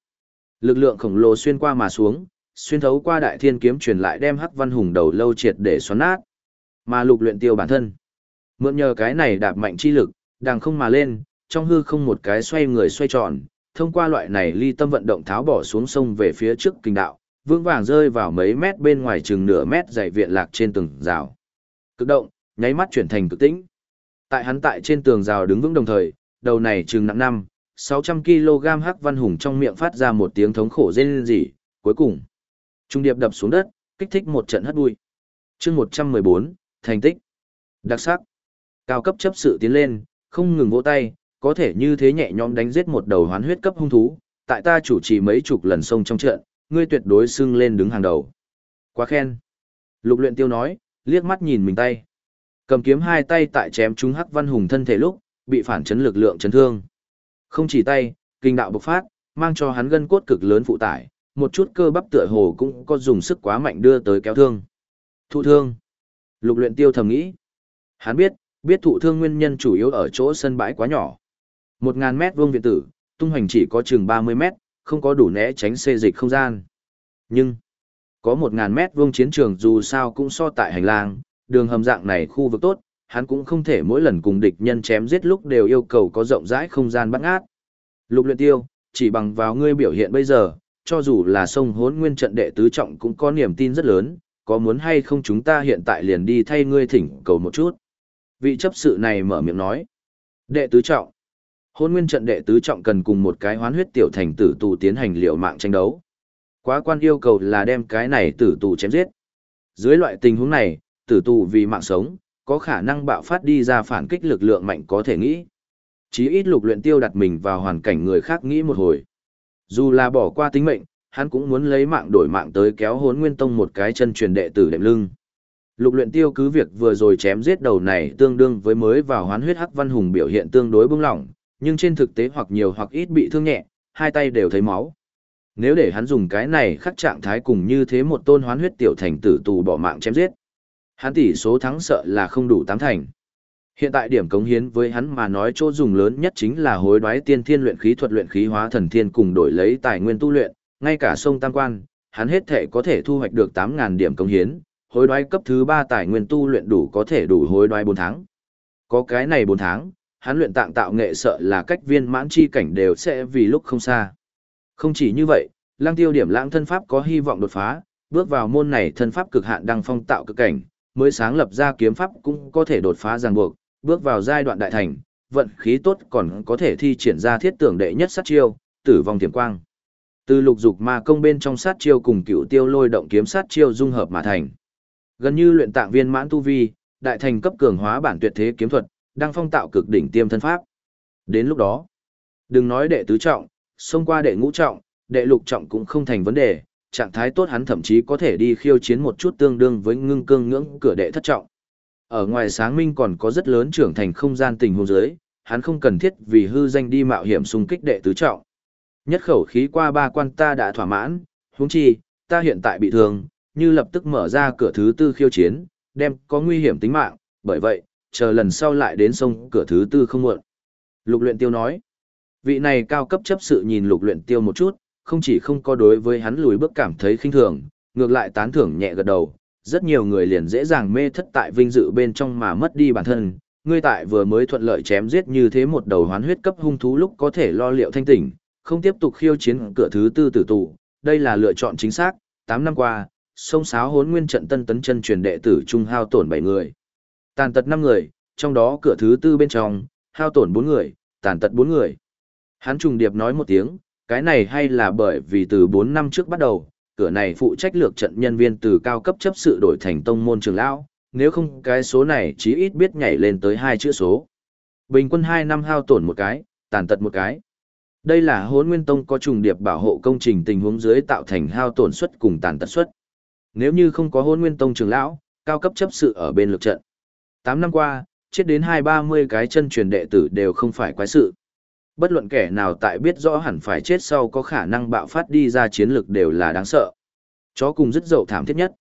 Lực lượng khổng lồ xuyên qua mà xuống, xuyên thấu qua Đại Thiên kiếm truyền lại đem Hắc Văn Hùng đầu lâu triệt để xoắn nát. Mà lục luyện tiêu bản thân, mượn nhờ cái này đạp mạnh chi lực, đang không mà lên, trong hư không một cái xoay người xoay tròn, thông qua loại này ly tâm vận động tháo bỏ xuống sông về phía trước kinh đạo, vững vàng rơi vào mấy mét bên ngoài chừng nửa mét dày viện lạc trên tường rào. Cực động, nháy mắt chuyển thành cực tĩnh. Tại hắn tại trên tường rào đứng vững đồng thời, đầu này chừng nặng năm, 600 kg hắc văn hùng trong miệng phát ra một tiếng thống khổ rên rỉ, cuối cùng, trung điệp đập xuống đất, kích thích một trận hất bụi. Chương 114, thành tích. Đặc sắc. Cao cấp chấp sự tiến lên, không ngừng vỗ tay, có thể như thế nhẹ nhõm đánh giết một đầu hoán huyết cấp hung thú, tại ta chủ trì mấy chục lần sông trong trận, ngươi tuyệt đối xưng lên đứng hàng đầu. Quá khen. Lục luyện tiêu nói, liếc mắt nhìn mình tay. Cầm kiếm hai tay tại chém trúng hắc văn hùng thân thể lúc, bị phản chấn lực lượng chấn thương. Không chỉ tay, kinh đạo bộc phát, mang cho hắn gân cốt cực lớn phụ tải, một chút cơ bắp tựa hồ cũng có dùng sức quá mạnh đưa tới kéo thương. Thụ thương. Lục luyện tiêu thầm nghĩ. Hắn biết, biết thụ thương nguyên nhân chủ yếu ở chỗ sân bãi quá nhỏ. Một ngàn mét vuông viện tử, tung hoành chỉ có chừng 30 mét, không có đủ né tránh xê dịch không gian. Nhưng, có một ngàn mét vuông chiến trường dù sao cũng so tại hành lang, đường hầm dạng này khu vực tốt, hắn cũng không thể mỗi lần cùng địch nhân chém giết lúc đều yêu cầu có rộng rãi không gian bắt ngát. Lục luyện tiêu, chỉ bằng vào ngươi biểu hiện bây giờ, cho dù là sông hốn nguyên trận đệ tứ trọng cũng có niềm tin rất lớn, có muốn hay không chúng ta hiện tại liền đi thay ngươi thỉnh cầu một chút. Vị chấp sự này mở miệng nói. Đệ tứ trọng. Hôn nguyên trận đệ tứ trọng cần cùng một cái hoán huyết tiểu thành tử tù tiến hành liệu mạng tranh đấu. Quá quan yêu cầu là đem cái này tử tù chém giết. Dưới loại tình huống này, tử tù vì mạng sống, có khả năng bạo phát đi ra phản kích lực lượng mạnh có thể nghĩ. Chí ít lục luyện tiêu đặt mình vào hoàn cảnh người khác nghĩ một hồi. Dù là bỏ qua tính mệnh, hắn cũng muốn lấy mạng đổi mạng tới kéo hốn nguyên tông một cái chân truyền đệ tử đệm lưng. Lục luyện tiêu cứ việc vừa rồi chém giết đầu này tương đương với mới vào hoán huyết hắc văn hùng biểu hiện tương đối bưng lỏng, nhưng trên thực tế hoặc nhiều hoặc ít bị thương nhẹ, hai tay đều thấy máu. Nếu để hắn dùng cái này khắc trạng thái cùng như thế một tôn hoán huyết tiểu thành tử tù bỏ mạng chém giết. Hắn tỷ số thắng sợ là không đủ tám thành. Hiện tại điểm cống hiến với hắn mà nói chỗ dùng lớn nhất chính là hối đoái tiên thiên luyện khí thuật luyện khí hóa thần thiên cùng đổi lấy tài nguyên tu luyện, ngay cả sông Tam Quan, hắn hết thể có thể thu hoạch được 8.000 điểm cống hiến, hối đoái cấp thứ 3 tài nguyên tu luyện đủ có thể đủ hối đoái 4 tháng. Có cái này 4 tháng, hắn luyện tạng tạo nghệ sợ là cách viên mãn chi cảnh đều sẽ vì lúc không xa. Không chỉ như vậy, lang tiêu điểm lãng thân pháp có hy vọng đột phá, bước vào môn này thân pháp cực hạn đăng phong tạo cực cảnh, mới sáng lập ra kiếm pháp cũng có thể đột phá ràng buộc, bước vào giai đoạn đại thành, vận khí tốt còn có thể thi triển ra thiết tưởng đệ nhất sát chiêu, tử vong tiềm quang. Từ lục dục ma công bên trong sát chiêu cùng cựu tiêu lôi động kiếm sát chiêu dung hợp mà thành. Gần như luyện tạng viên mãn tu vi, đại thành cấp cường hóa bản tuyệt thế kiếm thuật, đang phong tạo cực đỉnh tiêm thân pháp. Đến lúc đó, đừng nói đệ tứ trọng, xông qua đệ ngũ trọng, đệ lục trọng cũng không thành vấn đề, trạng thái tốt hắn thậm chí có thể đi khiêu chiến một chút tương đương với ngưng cương ngưỡng cửa đệ thất trọng. Ở ngoài sáng minh còn có rất lớn trưởng thành không gian tình huống giới, hắn không cần thiết vì hư danh đi mạo hiểm xung kích đệ tứ trọng. Nhất khẩu khí qua ba quan ta đã thỏa mãn, huống chi, ta hiện tại bị thương, như lập tức mở ra cửa thứ tư khiêu chiến, đem có nguy hiểm tính mạng, bởi vậy, chờ lần sau lại đến sông cửa thứ tư không muộn. Lục luyện tiêu nói, vị này cao cấp chấp sự nhìn lục luyện tiêu một chút, không chỉ không có đối với hắn lùi bước cảm thấy khinh thường, ngược lại tán thưởng nhẹ gật đầu, rất nhiều người liền dễ dàng mê thất tại vinh dự bên trong mà mất đi bản thân. Ngươi tại vừa mới thuận lợi chém giết như thế một đầu hoán huyết cấp hung thú lúc có thể lo liệu thanh tỉnh, không tiếp tục khiêu chiến cửa thứ tư tử tụ, đây là lựa chọn chính xác, 8 năm qua, sông sáo hốn nguyên trận tân tấn chân truyền đệ tử trung hao tổn 7 người. Tàn tật 5 người, trong đó cửa thứ tư bên trong, hao tổn 4 người, tàn tật 4 người. Hắn trùng điệp nói một tiếng, cái này hay là bởi vì từ 4 năm trước bắt đầu, cửa này phụ trách lược trận nhân viên từ cao cấp chấp sự đổi thành tông môn trường lão, nếu không cái số này chí ít biết nhảy lên tới hai chữ số. Bình quân hai năm hao tổn một cái, tàn tật một cái. Đây là hốn nguyên tông có trùng điệp bảo hộ công trình tình huống dưới tạo thành hao tổn suất cùng tàn tật suất. Nếu như không có hôn nguyên tông trường lão, cao cấp chấp sự ở bên lược trận. tám năm qua, chết đến hai ba mươi cái chân truyền đệ tử đều không phải quái sự. Bất luận kẻ nào tại biết rõ hẳn phải chết sau có khả năng bạo phát đi ra chiến lực đều là đáng sợ. Chó cùng rất dậu thảm thiết nhất.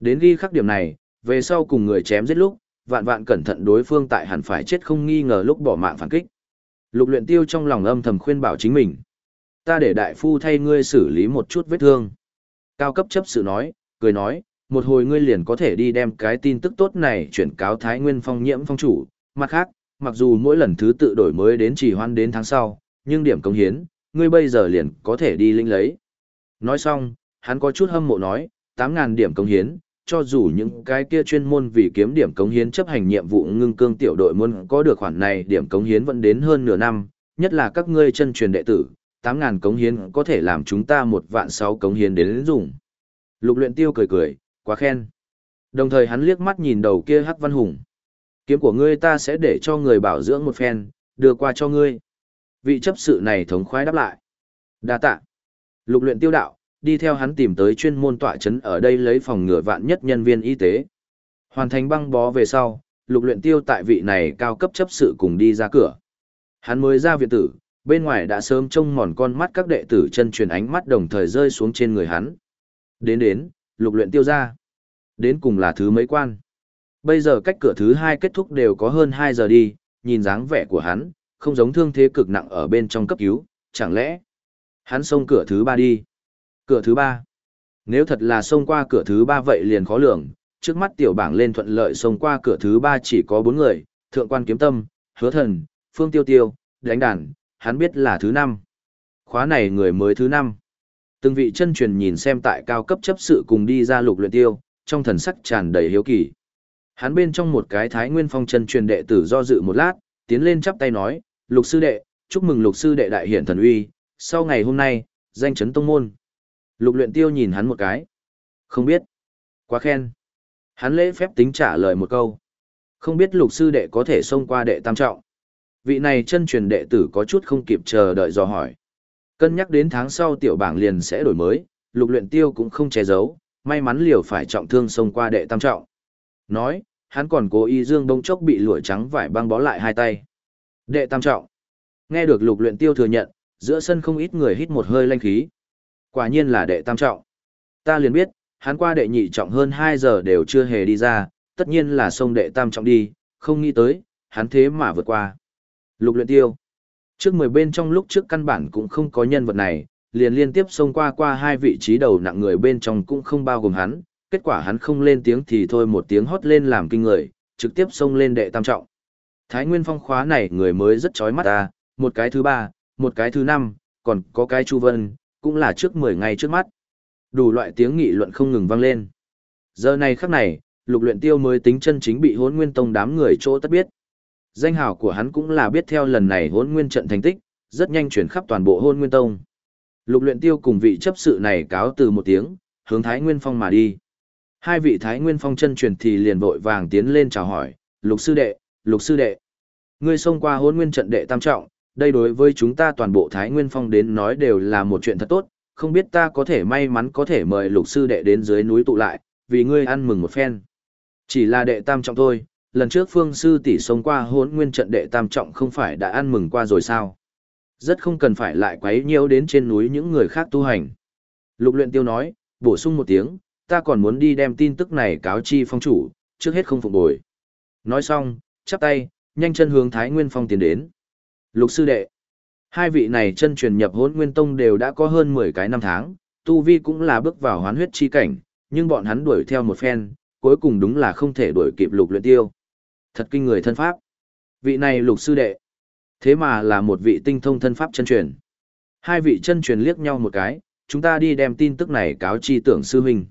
Đến ghi khắc điểm này, về sau cùng người chém giết lúc, vạn vạn cẩn thận đối phương tại hẳn phải chết không nghi ngờ lúc bỏ mạng phản kích. Lục luyện tiêu trong lòng âm thầm khuyên bảo chính mình. Ta để đại phu thay ngươi xử lý một chút vết thương. Cao cấp chấp sự nói, cười nói, một hồi ngươi liền có thể đi đem cái tin tức tốt này chuyển cáo Thái Nguyên Phong nhiễm phong chủ. Mặt khác, mặc dù mỗi lần thứ tự đổi mới đến chỉ hoan đến tháng sau, nhưng điểm công hiến, ngươi bây giờ liền có thể đi lĩnh lấy. Nói xong, hắn có chút hâm mộ nói, 8.000 điểm công hiến, cho dù những cái kia chuyên môn vì kiếm điểm cống hiến chấp hành nhiệm vụ ngưng cương tiểu đội muốn có được khoản này điểm cống hiến vẫn đến hơn nửa năm, nhất là các ngươi chân truyền đệ tử, 8.000 cống hiến có thể làm chúng ta một vạn sáu cống hiến đến dùng. Lục luyện tiêu cười cười, quá khen. Đồng thời hắn liếc mắt nhìn đầu kia Hắc Văn Hùng. Kiếm của ngươi ta sẽ để cho người bảo dưỡng một phen, đưa qua cho ngươi. Vị chấp sự này thống khoái đáp lại. Đa tạ. Lục luyện tiêu đạo, đi theo hắn tìm tới chuyên môn tọa chấn ở đây lấy phòng ngừa vạn nhất nhân viên y tế. Hoàn thành băng bó về sau, lục luyện tiêu tại vị này cao cấp chấp sự cùng đi ra cửa. Hắn mới ra viện tử, bên ngoài đã sớm trông mòn con mắt các đệ tử chân truyền ánh mắt đồng thời rơi xuống trên người hắn. Đến đến, lục luyện tiêu ra. Đến cùng là thứ mấy quan. Bây giờ cách cửa thứ hai kết thúc đều có hơn 2 giờ đi, nhìn dáng vẻ của hắn, không giống thương thế cực nặng ở bên trong cấp cứu, chẳng lẽ hắn xông cửa thứ ba đi. Cửa thứ ba. Nếu thật là xông qua cửa thứ ba vậy liền khó lường, trước mắt tiểu bảng lên thuận lợi xông qua cửa thứ ba chỉ có bốn người, thượng quan kiếm tâm, hứa thần, phương tiêu tiêu, đánh đàn, hắn biết là thứ năm. Khóa này người mới thứ năm. Từng vị chân truyền nhìn xem tại cao cấp chấp sự cùng đi ra lục luyện tiêu, trong thần sắc tràn đầy hiếu kỳ. Hắn bên trong một cái thái nguyên phong chân truyền đệ tử do dự một lát, tiến lên chắp tay nói, lục sư đệ, chúc mừng lục sư đệ đại hiển thần uy, sau ngày hôm nay, danh chấn tông môn. Lục luyện tiêu nhìn hắn một cái. Không biết. Quá khen. Hắn lễ phép tính trả lời một câu. Không biết lục sư đệ có thể xông qua đệ tam trọng. Vị này chân truyền đệ tử có chút không kịp chờ đợi dò hỏi. Cân nhắc đến tháng sau tiểu bảng liền sẽ đổi mới, lục luyện tiêu cũng không che giấu, may mắn liều phải trọng thương xông qua đệ tam trọng. Nói, hắn còn cố ý dương bông chốc bị lụa trắng vải băng bó lại hai tay. Đệ tam trọng. Nghe được lục luyện tiêu thừa nhận, giữa sân không ít người hít một hơi lanh khí. Quả nhiên là đệ tam trọng. Ta liền biết, hắn qua đệ nhị trọng hơn 2 giờ đều chưa hề đi ra, tất nhiên là sông đệ tam trọng đi, không nghĩ tới, hắn thế mà vượt qua. Lục luyện tiêu. Trước 10 bên trong lúc trước căn bản cũng không có nhân vật này, liền liên tiếp xông qua qua hai vị trí đầu nặng người bên trong cũng không bao gồm hắn, kết quả hắn không lên tiếng thì thôi một tiếng hót lên làm kinh người, trực tiếp xông lên đệ tam trọng. Thái Nguyên Phong khóa này người mới rất chói mắt ta, một cái thứ ba, một cái thứ năm, còn có cái Chu Vân, cũng là trước 10 ngày trước mắt. Đủ loại tiếng nghị luận không ngừng vang lên. Giờ này khắc này, lục luyện tiêu mới tính chân chính bị hốn nguyên tông đám người chỗ tất biết. Danh hào của hắn cũng là biết theo lần này hốn nguyên trận thành tích, rất nhanh chuyển khắp toàn bộ hôn nguyên tông. Lục luyện tiêu cùng vị chấp sự này cáo từ một tiếng, hướng Thái Nguyên Phong mà đi. Hai vị Thái Nguyên Phong chân truyền thì liền vội vàng tiến lên chào hỏi, lục sư đệ, lục sư đệ. Ngươi xông qua hôn nguyên trận đệ tam trọng, đây đối với chúng ta toàn bộ Thái Nguyên Phong đến nói đều là một chuyện thật tốt, không biết ta có thể may mắn có thể mời lục sư đệ đến dưới núi tụ lại, vì ngươi ăn mừng một phen. Chỉ là đệ tam trọng thôi, lần trước phương sư tỷ sống qua hốn nguyên trận đệ tam trọng không phải đã ăn mừng qua rồi sao? Rất không cần phải lại quấy nhiễu đến trên núi những người khác tu hành. Lục luyện tiêu nói, bổ sung một tiếng, ta còn muốn đi đem tin tức này cáo chi phong chủ, trước hết không phục bồi. Nói xong, chắp tay, nhanh chân hướng Thái Nguyên Phong tiến đến. Lục sư đệ. Hai vị này chân truyền nhập hốn nguyên tông đều đã có hơn 10 cái năm tháng, tu vi cũng là bước vào hoán huyết chi cảnh, nhưng bọn hắn đuổi theo một phen, cuối cùng đúng là không thể đuổi kịp lục luyện tiêu. Thật kinh người thân pháp. Vị này lục sư đệ. Thế mà là một vị tinh thông thân pháp chân truyền. Hai vị chân truyền liếc nhau một cái, chúng ta đi đem tin tức này cáo chi tưởng sư huynh.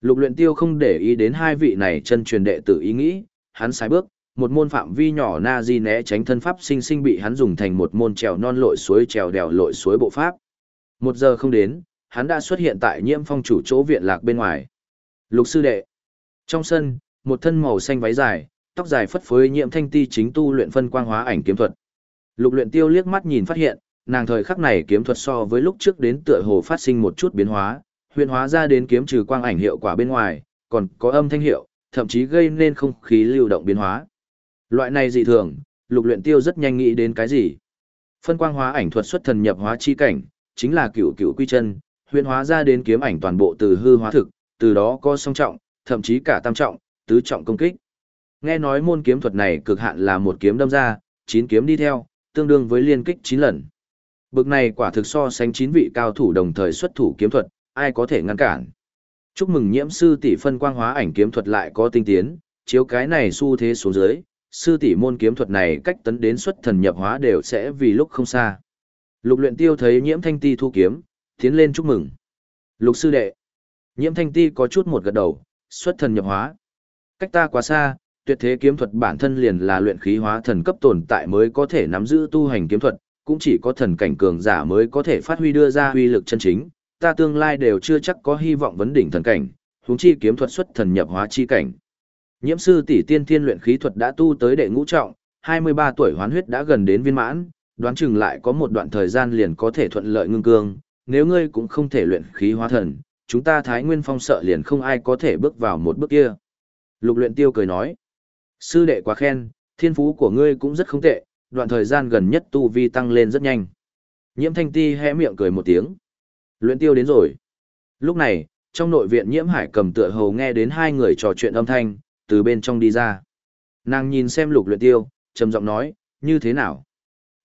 Lục luyện tiêu không để ý đến hai vị này chân truyền đệ tử ý nghĩ, hắn sai bước, một môn phạm vi nhỏ na di né tránh thân pháp sinh sinh bị hắn dùng thành một môn trèo non lội suối trèo đèo lội suối bộ pháp. Một giờ không đến, hắn đã xuất hiện tại nhiễm phong chủ chỗ viện lạc bên ngoài. Lục sư đệ. Trong sân, một thân màu xanh váy dài, tóc dài phất phới nhiễm thanh ti chính tu luyện phân quang hóa ảnh kiếm thuật. Lục luyện tiêu liếc mắt nhìn phát hiện, nàng thời khắc này kiếm thuật so với lúc trước đến tựa hồ phát sinh một chút biến hóa, huyện hóa ra đến kiếm trừ quang ảnh hiệu quả bên ngoài, còn có âm thanh hiệu, thậm chí gây nên không khí lưu động biến hóa. Loại này dị thường, lục luyện tiêu rất nhanh nghĩ đến cái gì. Phân quang hóa ảnh thuật xuất thần nhập hóa chi cảnh, chính là cửu cửu quy chân, huyện hóa ra đến kiếm ảnh toàn bộ từ hư hóa thực, từ đó có song trọng, thậm chí cả tam trọng, tứ trọng công kích. Nghe nói môn kiếm thuật này cực hạn là một kiếm đâm ra, chín kiếm đi theo, tương đương với liên kích 9 lần. Bực này quả thực so sánh 9 vị cao thủ đồng thời xuất thủ kiếm thuật, ai có thể ngăn cản. Chúc mừng nhiễm sư tỷ phân quang hóa ảnh kiếm thuật lại có tinh tiến, chiếu cái này xu thế xuống dưới, sư tỷ môn kiếm thuật này cách tấn đến xuất thần nhập hóa đều sẽ vì lúc không xa. Lục luyện tiêu thấy nhiễm thanh ti thu kiếm, tiến lên chúc mừng. Lục sư đệ. Nhiễm thanh ti có chút một gật đầu, xuất thần nhập hóa. Cách ta quá xa, tuyệt thế kiếm thuật bản thân liền là luyện khí hóa thần cấp tồn tại mới có thể nắm giữ tu hành kiếm thuật, cũng chỉ có thần cảnh cường giả mới có thể phát huy đưa ra huy lực chân chính, ta tương lai đều chưa chắc có hy vọng vấn đỉnh thần cảnh, huống chi kiếm thuật xuất thần nhập hóa chi cảnh. Nhiễm sư tỷ tiên thiên luyện khí thuật đã tu tới đệ ngũ trọng, 23 tuổi hoán huyết đã gần đến viên mãn, đoán chừng lại có một đoạn thời gian liền có thể thuận lợi ngưng cương, nếu ngươi cũng không thể luyện khí hóa thần, chúng ta Thái Nguyên Phong sợ liền không ai có thể bước vào một bước kia. Lục luyện tiêu cười nói, sư đệ quá khen, thiên phú của ngươi cũng rất không tệ, đoạn thời gian gần nhất tu vi tăng lên rất nhanh. Nhiễm thanh ti hé miệng cười một tiếng. Luyện tiêu đến rồi. Lúc này, trong nội viện nhiễm hải cầm tựa hầu nghe đến hai người trò chuyện âm thanh, từ bên trong đi ra. Nàng nhìn xem lục luyện tiêu, trầm giọng nói, như thế nào?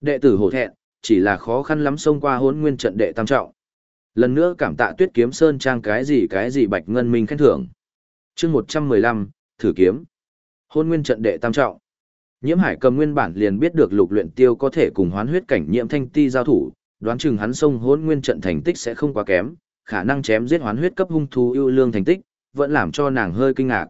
Đệ tử hổ thẹn, chỉ là khó khăn lắm xông qua hốn nguyên trận đệ tam trọng. Lần nữa cảm tạ tuyết kiếm sơn trang cái gì cái gì bạch ngân minh khen thưởng. chương 115, thử kiếm. Hôn nguyên trận đệ tam trọng. Nhiễm hải cầm nguyên bản liền biết được lục luyện tiêu có thể cùng hoán huyết cảnh nhiễm thanh ti giao thủ, đoán chừng hắn xông hôn nguyên trận thành tích sẽ không quá kém, khả năng chém giết hoán huyết cấp hung thú ưu lương thành tích, vẫn làm cho nàng hơi kinh ngạc.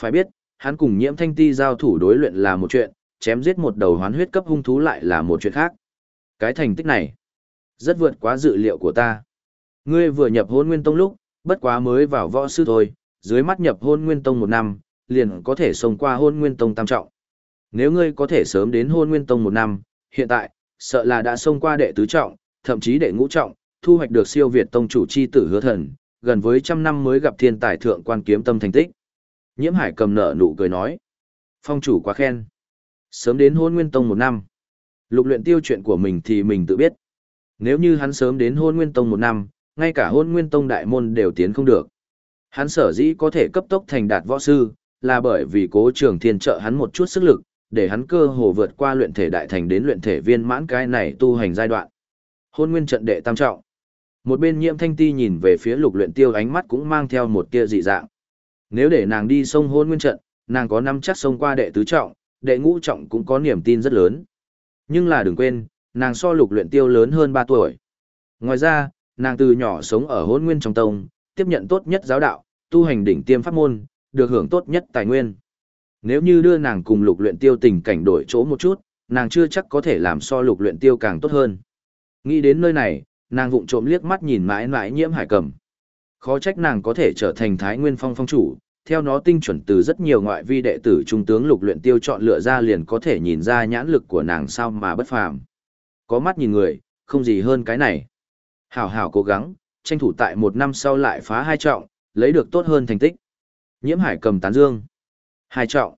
Phải biết, hắn cùng nhiễm thanh ti giao thủ đối luyện là một chuyện, chém giết một đầu hoán huyết cấp hung thú lại là một chuyện khác. Cái thành tích này, rất vượt quá dự liệu của ta. Ngươi vừa nhập hôn nguyên tông lúc, bất quá mới vào võ sư thôi, dưới mắt nhập hôn nguyên tông một năm, liền có thể xông qua hôn nguyên tông tam trọng. Nếu ngươi có thể sớm đến hôn nguyên tông một năm, hiện tại, sợ là đã xông qua đệ tứ trọng, thậm chí đệ ngũ trọng, thu hoạch được siêu việt tông chủ chi tử hứa thần, gần với trăm năm mới gặp thiên tài thượng quan kiếm tâm thành tích. Nhiễm Hải cầm nợ nụ cười nói. Phong chủ quá khen. Sớm đến hôn nguyên tông một năm. Lục luyện tiêu chuyện của mình thì mình tự biết. Nếu như hắn sớm đến hôn nguyên tông một năm, ngay cả hôn nguyên tông đại môn đều tiến không được. Hắn sở dĩ có thể cấp tốc thành đạt võ sư, là bởi vì cố trường thiên trợ hắn một chút sức lực, để hắn cơ hồ vượt qua luyện thể đại thành đến luyện thể viên mãn cái này tu hành giai đoạn. Hôn nguyên trận đệ tam trọng. Một bên nhiễm thanh ti nhìn về phía lục luyện tiêu ánh mắt cũng mang theo một tia dị dạng. Nếu để nàng đi sông hôn nguyên trận, nàng có năm chắc sông qua đệ tứ trọng, đệ ngũ trọng cũng có niềm tin rất lớn. Nhưng là đừng quên, nàng so lục luyện tiêu lớn hơn 3 tuổi. Ngoài ra, nàng từ nhỏ sống ở hôn nguyên trong tông, tiếp nhận tốt nhất giáo đạo, tu hành đỉnh tiêm pháp môn, được hưởng tốt nhất tài nguyên. Nếu như đưa nàng cùng lục luyện tiêu tình cảnh đổi chỗ một chút, nàng chưa chắc có thể làm so lục luyện tiêu càng tốt hơn. Nghĩ đến nơi này, nàng vụng trộm liếc mắt nhìn mãi mãi nhiễm hải cầm. Khó trách nàng có thể trở thành thái nguyên phong phong chủ, theo nó tinh chuẩn từ rất nhiều ngoại vi đệ tử trung tướng lục luyện tiêu chọn lựa ra liền có thể nhìn ra nhãn lực của nàng sao mà bất phàm. Có mắt nhìn người, không gì hơn cái này. Hảo hảo cố gắng, tranh thủ tại một năm sau lại phá hai trọng, lấy được tốt hơn thành tích. Nhiễm hải cầm tán dương. Hai trọng.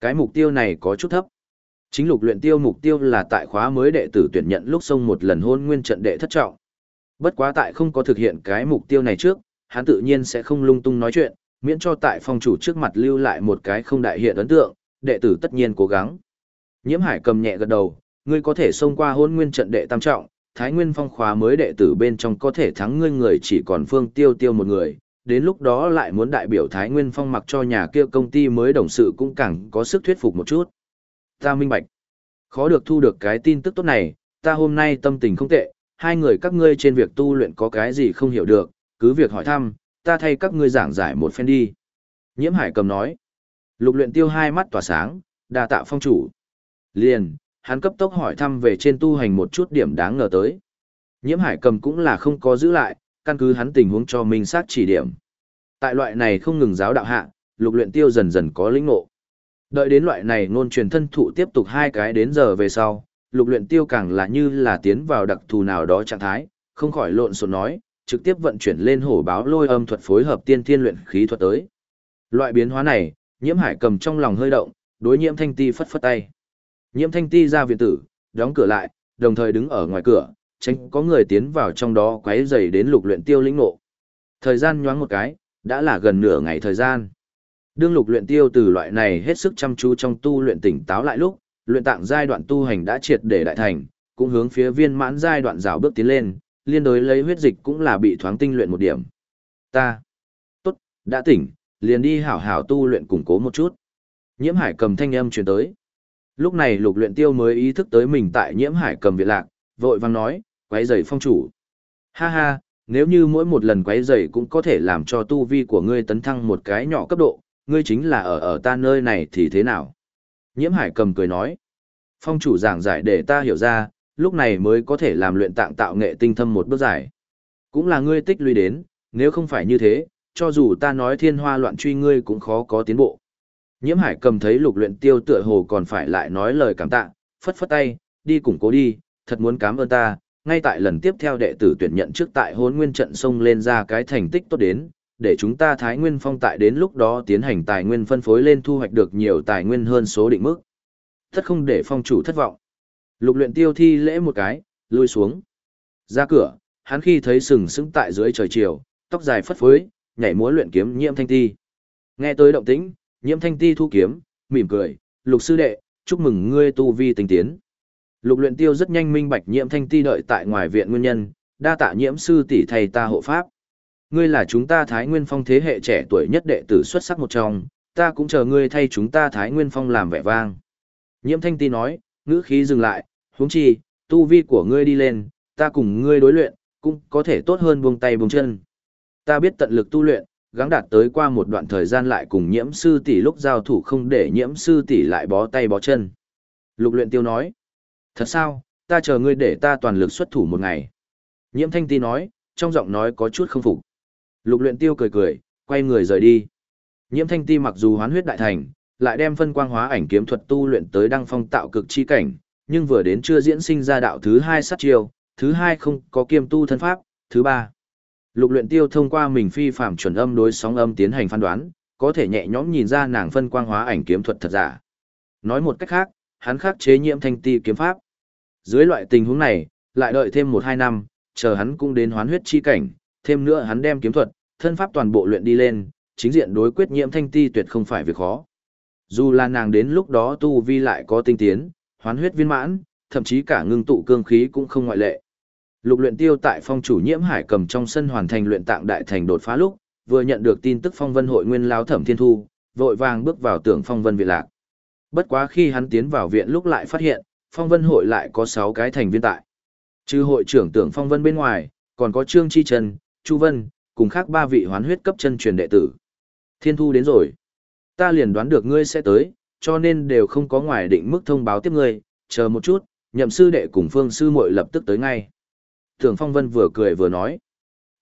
Cái mục tiêu này có chút thấp. Chính lục luyện tiêu mục tiêu là tại khóa mới đệ tử tuyển nhận lúc xông một lần hôn nguyên trận đệ thất trọng. Bất quá tại không có thực hiện cái mục tiêu này trước, hắn tự nhiên sẽ không lung tung nói chuyện, miễn cho tại phong chủ trước mặt lưu lại một cái không đại hiện ấn tượng, đệ tử tất nhiên cố gắng. Nhiễm Hải cầm nhẹ gật đầu, ngươi có thể xông qua hôn nguyên trận đệ tam trọng, Thái Nguyên phong khóa mới đệ tử bên trong có thể thắng ngươi người chỉ còn Phương Tiêu Tiêu một người, đến lúc đó lại muốn đại biểu Thái Nguyên phong mặc cho nhà kia công ty mới đồng sự cũng càng có sức thuyết phục một chút. Ta minh bạch. Khó được thu được cái tin tức tốt này, ta hôm nay tâm tình không tệ, hai người các ngươi trên việc tu luyện có cái gì không hiểu được, cứ việc hỏi thăm, ta thay các ngươi giảng giải một phen đi. Nhiễm Hải cầm nói. Lục luyện tiêu hai mắt tỏa sáng, đa tạ phong chủ. Liền, hắn cấp tốc hỏi thăm về trên tu hành một chút điểm đáng ngờ tới. Nhiễm Hải cầm cũng là không có giữ lại, căn cứ hắn tình huống cho minh sát chỉ điểm. Tại loại này không ngừng giáo đạo hạ, lục luyện tiêu dần dần có lĩnh ngộ. Đợi đến loại này ngôn truyền thân thụ tiếp tục hai cái đến giờ về sau, lục luyện tiêu càng là như là tiến vào đặc thù nào đó trạng thái, không khỏi lộn xộn nói, trực tiếp vận chuyển lên hổ báo lôi âm thuật phối hợp tiên thiên luyện khí thuật tới. Loại biến hóa này, nhiễm hải cầm trong lòng hơi động, đối nhiễm thanh ti phất phất tay. Nhiễm thanh ti ra viện tử, đóng cửa lại, đồng thời đứng ở ngoài cửa, tránh có người tiến vào trong đó quấy rầy đến lục luyện tiêu lĩnh ngộ. Thời gian nhoáng một cái, đã là gần nửa ngày thời gian. Đương lục luyện tiêu từ loại này hết sức chăm chú trong tu luyện tỉnh táo lại lúc, luyện tạng giai đoạn tu hành đã triệt để đại thành, cũng hướng phía viên mãn giai đoạn rào bước tiến lên, liên đối lấy huyết dịch cũng là bị thoáng tinh luyện một điểm. Ta, tốt, đã tỉnh, liền đi hảo hảo tu luyện củng cố một chút. Nhiễm hải cầm thanh âm truyền tới. Lúc này lục luyện tiêu mới ý thức tới mình tại nhiễm hải cầm viện lạc, vội vang nói, quấy rầy phong chủ. Ha ha, nếu như mỗi một lần quấy rầy cũng có thể làm cho tu vi của ngươi tấn thăng một cái nhỏ cấp độ, ngươi chính là ở ở ta nơi này thì thế nào? Nhiễm hải cầm cười nói. Phong chủ giảng giải để ta hiểu ra, lúc này mới có thể làm luyện tạng tạo nghệ tinh thâm một bước giải. Cũng là ngươi tích lũy đến, nếu không phải như thế, cho dù ta nói thiên hoa loạn truy ngươi cũng khó có tiến bộ. Nhiễm hải cầm thấy lục luyện tiêu tựa hồ còn phải lại nói lời cảm tạ, phất phất tay, đi củng cố đi, thật muốn cảm ơn ta, ngay tại lần tiếp theo đệ tử tuyển nhận trước tại Hôn nguyên trận sông lên ra cái thành tích tốt đến, để chúng ta Thái Nguyên Phong tại đến lúc đó tiến hành tài nguyên phân phối lên thu hoạch được nhiều tài nguyên hơn số định mức. Tất không để phong chủ thất vọng. Lục luyện tiêu thi lễ một cái, lui xuống. Ra cửa, hắn khi thấy sừng sững tại dưới trời chiều, tóc dài phất phới, nhảy múa luyện kiếm nhiễm thanh ti. Nghe tới động tĩnh, nhiễm thanh ti thu kiếm, mỉm cười, lục sư đệ, chúc mừng ngươi tu vi tinh tiến. Lục luyện tiêu rất nhanh minh bạch nhiễm thanh ti đợi tại ngoài viện nguyên nhân, đa tạ nhiễm sư tỷ thầy ta hộ pháp. Ngươi là chúng ta Thái Nguyên Phong thế hệ trẻ tuổi nhất đệ tử xuất sắc một trong, ta cũng chờ ngươi thay chúng ta Thái Nguyên Phong làm vẻ vang. Nhiễm thanh ti nói, ngữ khí dừng lại, huống chi, tu vi của ngươi đi lên, ta cùng ngươi đối luyện, cũng có thể tốt hơn buông tay buông chân. Ta biết tận lực tu luyện, gắng đạt tới qua một đoạn thời gian lại cùng nhiễm sư tỷ lúc giao thủ không để nhiễm sư tỷ lại bó tay bó chân. Lục luyện tiêu nói, thật sao, ta chờ ngươi để ta toàn lực xuất thủ một ngày. Nhiễm thanh ti nói, trong giọng nói có chút không phục. Lục luyện tiêu cười cười, quay người rời đi. Nhiễm thanh ti mặc dù hoán huyết đại thành, lại đem phân quang hóa ảnh kiếm thuật tu luyện tới đăng phong tạo cực chi cảnh, nhưng vừa đến chưa diễn sinh ra đạo thứ hai sát chiêu, thứ hai không có kiêm tu thân pháp, thứ ba. Lục luyện tiêu thông qua mình phi phạm chuẩn âm đối sóng âm tiến hành phán đoán, có thể nhẹ nhõm nhìn ra nàng phân quang hóa ảnh kiếm thuật thật giả. Nói một cách khác, hắn khắc chế nhiễm thanh ti kiếm pháp. Dưới loại tình huống này, lại đợi thêm một hai năm, chờ hắn cũng đến hoán huyết chi cảnh, thêm nữa hắn đem kiếm thuật, thân pháp toàn bộ luyện đi lên, chính diện đối quyết nhiễm thanh ti tuyệt không phải việc khó. Dù là nàng đến lúc đó tu vi lại có tinh tiến, hoán huyết viên mãn, thậm chí cả ngưng tụ cương khí cũng không ngoại lệ. Lục luyện tiêu tại phong chủ nhiễm hải cầm trong sân hoàn thành luyện tạng đại thành đột phá lúc, vừa nhận được tin tức phong vân hội nguyên lão thẩm thiên thu, vội vàng bước vào tưởng phong vân viện lạc. Bất quá khi hắn tiến vào viện lúc lại phát hiện, phong vân hội lại có 6 cái thành viên tại. Trừ hội trưởng tưởng phong vân bên ngoài, còn có Trương Chi Trần, Chu Vân, cùng khác ba vị hoán huyết cấp chân truyền đệ tử. Thiên thu đến rồi. Ta liền đoán được ngươi sẽ tới, cho nên đều không có ngoài định mức thông báo tiếp ngươi, chờ một chút, nhậm sư đệ cùng phương sư muội lập tức tới ngay. Tưởng Phong Vân vừa cười vừa nói.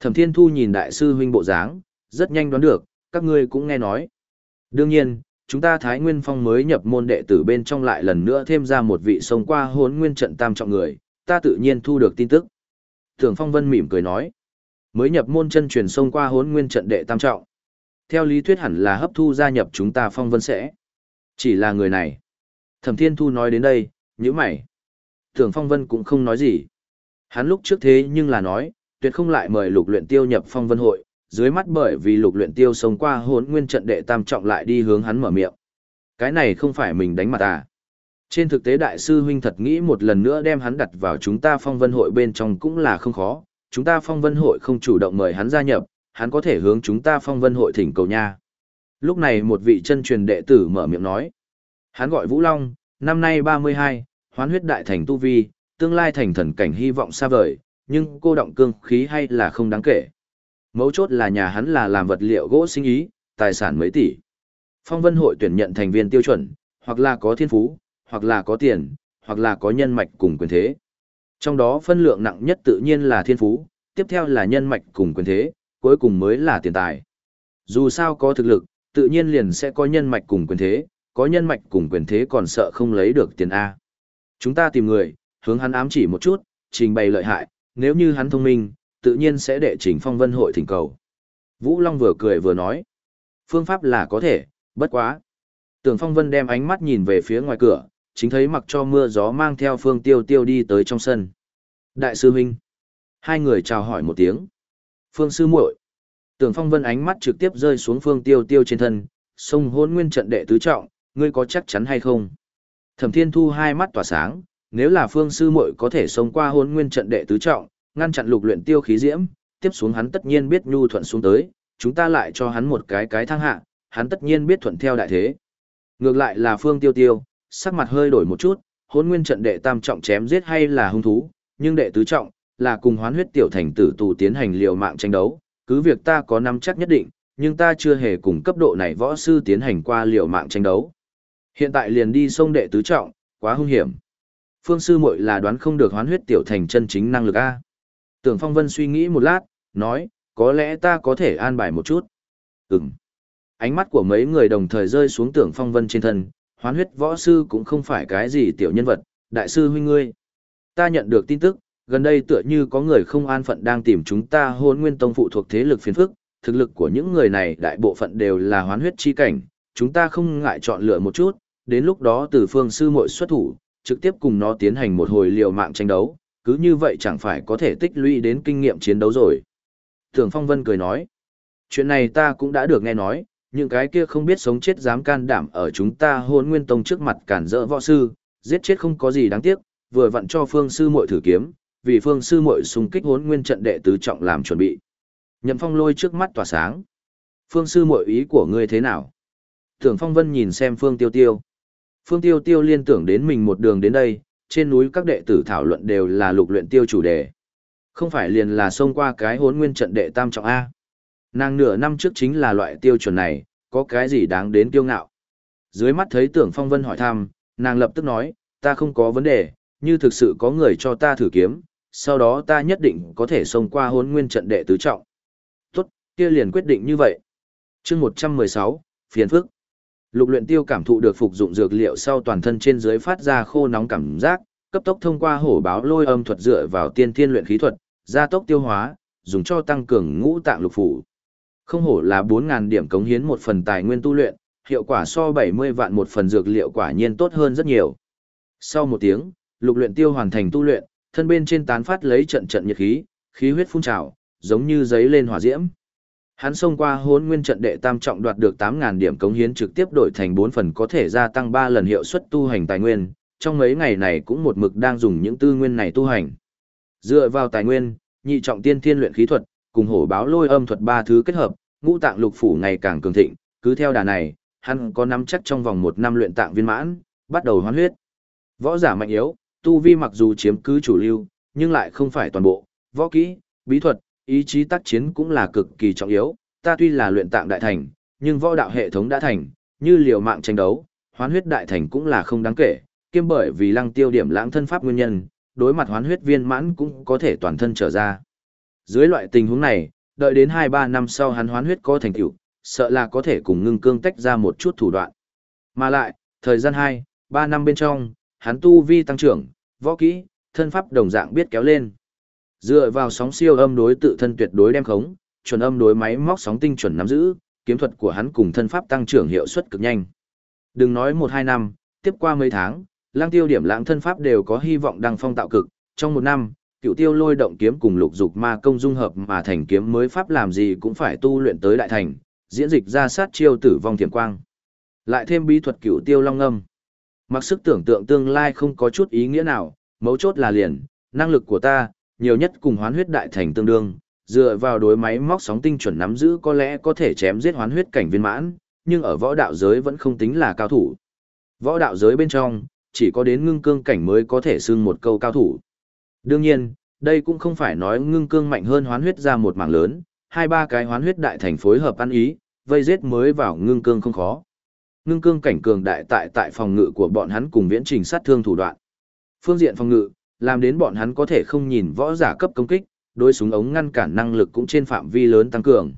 Thẩm Thiên Thu nhìn đại sư huynh bộ dáng, rất nhanh đoán được, các ngươi cũng nghe nói. Đương nhiên, chúng ta Thái Nguyên Phong mới nhập môn đệ tử bên trong lại lần nữa thêm ra một vị sống qua hốn nguyên trận tam trọng người, ta tự nhiên thu được tin tức. Thường Phong Vân mỉm cười nói. Mới nhập môn chân truyền sông qua hốn nguyên trận đệ tam trọng. Theo lý thuyết hẳn là hấp thu gia nhập chúng ta phong vân sẽ. Chỉ là người này. Thẩm Thiên Thu nói đến đây, nhíu mày. Tưởng Phong Vân cũng không nói gì. Hắn lúc trước thế nhưng là nói, tuyệt không lại mời lục luyện tiêu nhập phong vân hội, dưới mắt bởi vì lục luyện tiêu sống qua hốn nguyên trận đệ tam trọng lại đi hướng hắn mở miệng. Cái này không phải mình đánh mặt à. Trên thực tế đại sư huynh thật nghĩ một lần nữa đem hắn đặt vào chúng ta phong vân hội bên trong cũng là không khó, chúng ta phong vân hội không chủ động mời hắn gia nhập, hắn có thể hướng chúng ta phong vân hội thỉnh cầu nha. Lúc này một vị chân truyền đệ tử mở miệng nói. Hắn gọi Vũ Long, năm nay 32, hoán huyết đại thành tu vi, tương lai thành thần cảnh hy vọng xa vời, nhưng cô động cương khí hay là không đáng kể. Mấu chốt là nhà hắn là làm vật liệu gỗ sinh ý, tài sản mấy tỷ. Phong vân hội tuyển nhận thành viên tiêu chuẩn, hoặc là có thiên phú, hoặc là có tiền, hoặc là có nhân mạch cùng quyền thế. Trong đó phân lượng nặng nhất tự nhiên là thiên phú, tiếp theo là nhân mạch cùng quyền thế, cuối cùng mới là tiền tài. Dù sao có thực lực, tự nhiên liền sẽ có nhân mạch cùng quyền thế, có nhân mạch cùng quyền thế còn sợ không lấy được tiền A. Chúng ta tìm người, hướng hắn ám chỉ một chút, trình bày lợi hại, nếu như hắn thông minh, tự nhiên sẽ đệ trình phong vân hội thỉnh cầu. Vũ Long vừa cười vừa nói, phương pháp là có thể, bất quá. Tưởng phong vân đem ánh mắt nhìn về phía ngoài cửa, chính thấy mặc cho mưa gió mang theo phương tiêu tiêu đi tới trong sân. Đại sư huynh. Hai người chào hỏi một tiếng. Phương sư muội. Tưởng phong vân ánh mắt trực tiếp rơi xuống phương tiêu tiêu trên thân, sông hôn nguyên trận đệ tứ trọng, ngươi có chắc chắn hay không? Thẩm Thiên Thu hai mắt tỏa sáng, nếu là phương sư muội có thể sống qua hôn nguyên trận đệ tứ trọng, ngăn chặn lục luyện tiêu khí diễm, tiếp xuống hắn tất nhiên biết nhu thuận xuống tới, chúng ta lại cho hắn một cái cái thăng hạ, hắn tất nhiên biết thuận theo đại thế. Ngược lại là phương tiêu tiêu, sắc mặt hơi đổi một chút, hôn nguyên trận đệ tam trọng chém giết hay là hung thú, nhưng đệ tứ trọng, là cùng hoán huyết tiểu thành tử tù tiến hành liều mạng tranh đấu, cứ việc ta có nắm chắc nhất định, nhưng ta chưa hề cùng cấp độ này võ sư tiến hành qua liều mạng tranh đấu. Hiện tại liền đi sông đệ tứ trọng, quá hung hiểm. Phương sư muội là đoán không được hoán huyết tiểu thành chân chính năng lực A. Tưởng Phong Vân suy nghĩ một lát, nói, có lẽ ta có thể an bài một chút. Ừm. Ánh mắt của mấy người đồng thời rơi xuống tưởng Phong Vân trên thân, hoán huyết võ sư cũng không phải cái gì tiểu nhân vật, đại sư huynh ngươi. Ta nhận được tin tức, gần đây tựa như có người không an phận đang tìm chúng ta hôn nguyên tông phụ thuộc thế lực phiền phức, thực lực của những người này đại bộ phận đều là hoán huyết chi cảnh, chúng ta không ngại chọn lựa một chút, đến lúc đó từ phương sư muội xuất thủ, trực tiếp cùng nó tiến hành một hồi liều mạng tranh đấu, cứ như vậy chẳng phải có thể tích lũy đến kinh nghiệm chiến đấu rồi. Thường Phong Vân cười nói, chuyện này ta cũng đã được nghe nói, những cái kia không biết sống chết dám can đảm ở chúng ta hôn nguyên tông trước mặt cản rỡ võ sư, giết chết không có gì đáng tiếc, vừa vặn cho phương sư muội thử kiếm, vì phương sư muội xung kích Hôn nguyên trận đệ tứ trọng làm chuẩn bị. Nhậm Phong lôi trước mắt tỏa sáng. Phương sư muội ý của ngươi thế nào? Tưởng Phong Vân nhìn xem Phương Tiêu Tiêu. Phương Tiêu Tiêu liên tưởng đến mình một đường đến đây, trên núi các đệ tử thảo luận đều là lục luyện tiêu chủ đề. Không phải liền là xông qua cái hốn nguyên trận đệ tam trọng A. Nàng nửa năm trước chính là loại tiêu chuẩn này, có cái gì đáng đến tiêu ngạo. Dưới mắt thấy tưởng Phong Vân hỏi thăm, nàng lập tức nói, ta không có vấn đề, như thực sự có người cho ta thử kiếm, sau đó ta nhất định có thể xông qua hốn nguyên trận đệ tứ trọng. Tốt, kia liền quyết định như vậy. chương 116, phiền phức. Lục luyện tiêu cảm thụ được phục dụng dược liệu sau toàn thân trên dưới phát ra khô nóng cảm giác, cấp tốc thông qua hổ báo lôi âm thuật dựa vào tiên thiên luyện khí thuật, gia tốc tiêu hóa, dùng cho tăng cường ngũ tạng lục phủ. Không hổ là 4000 điểm cống hiến một phần tài nguyên tu luyện, hiệu quả so 70 vạn một phần dược liệu quả nhiên tốt hơn rất nhiều. Sau một tiếng, lục luyện tiêu hoàn thành tu luyện, thân bên trên tán phát lấy trận trận nhiệt khí, khí huyết phun trào, giống như giấy lên hỏa diễm. Hắn xông qua hốn nguyên trận đệ tam trọng đoạt được 8.000 điểm cống hiến trực tiếp đổi thành 4 phần có thể gia tăng 3 lần hiệu suất tu hành tài nguyên, trong mấy ngày này cũng một mực đang dùng những tư nguyên này tu hành. Dựa vào tài nguyên, nhị trọng tiên thiên luyện khí thuật, cùng hổ báo lôi âm thuật ba thứ kết hợp, ngũ tạng lục phủ ngày càng cường thịnh, cứ theo đà này, hắn có nắm chắc trong vòng một năm luyện tạng viên mãn, bắt đầu hoán huyết. Võ giả mạnh yếu, tu vi mặc dù chiếm cứ chủ lưu, nhưng lại không phải toàn bộ, võ kỹ, bí thuật, ý chí tác chiến cũng là cực kỳ trọng yếu, ta tuy là luyện tạng đại thành, nhưng võ đạo hệ thống đã thành, như liều mạng tranh đấu, hoán huyết đại thành cũng là không đáng kể, kiêm bởi vì lăng tiêu điểm lãng thân pháp nguyên nhân, đối mặt hoán huyết viên mãn cũng có thể toàn thân trở ra. Dưới loại tình huống này, đợi đến 2-3 năm sau hắn hoán huyết có thành tựu, sợ là có thể cùng ngưng cương tách ra một chút thủ đoạn. Mà lại, thời gian 2, 3 năm bên trong, hắn tu vi tăng trưởng, võ kỹ, thân pháp đồng dạng biết kéo lên. Dựa vào sóng siêu âm đối tự thân tuyệt đối đem khống, chuẩn âm đối máy móc sóng tinh chuẩn nắm giữ, kiếm thuật của hắn cùng thân pháp tăng trưởng hiệu suất cực nhanh. Đừng nói 1-2 năm, tiếp qua mấy tháng, lang tiêu điểm lãng thân pháp đều có hy vọng đăng phong tạo cực, trong một năm, cựu tiêu lôi động kiếm cùng lục dục ma công dung hợp mà thành kiếm mới pháp làm gì cũng phải tu luyện tới đại thành, diễn dịch ra sát chiêu tử vong thiểm quang. Lại thêm bí thuật cựu tiêu long âm. Mặc sức tưởng tượng tương lai không có chút ý nghĩa nào, mấu chốt là liền, năng lực của ta, nhiều nhất cùng hoán huyết đại thành tương đương, dựa vào đối máy móc sóng tinh chuẩn nắm giữ có lẽ có thể chém giết hoán huyết cảnh viên mãn, nhưng ở võ đạo giới vẫn không tính là cao thủ. Võ đạo giới bên trong, chỉ có đến ngưng cương cảnh mới có thể xưng một câu cao thủ. Đương nhiên, đây cũng không phải nói ngưng cương mạnh hơn hoán huyết ra một mảng lớn, hai ba cái hoán huyết đại thành phối hợp ăn ý, vây giết mới vào ngưng cương không khó. Ngưng cương cảnh cường đại tại tại phòng ngự của bọn hắn cùng viễn trình sát thương thủ đoạn. Phương diện phòng ngự, làm đến bọn hắn có thể không nhìn võ giả cấp công kích, đối súng ống ngăn cản năng lực cũng trên phạm vi lớn tăng cường.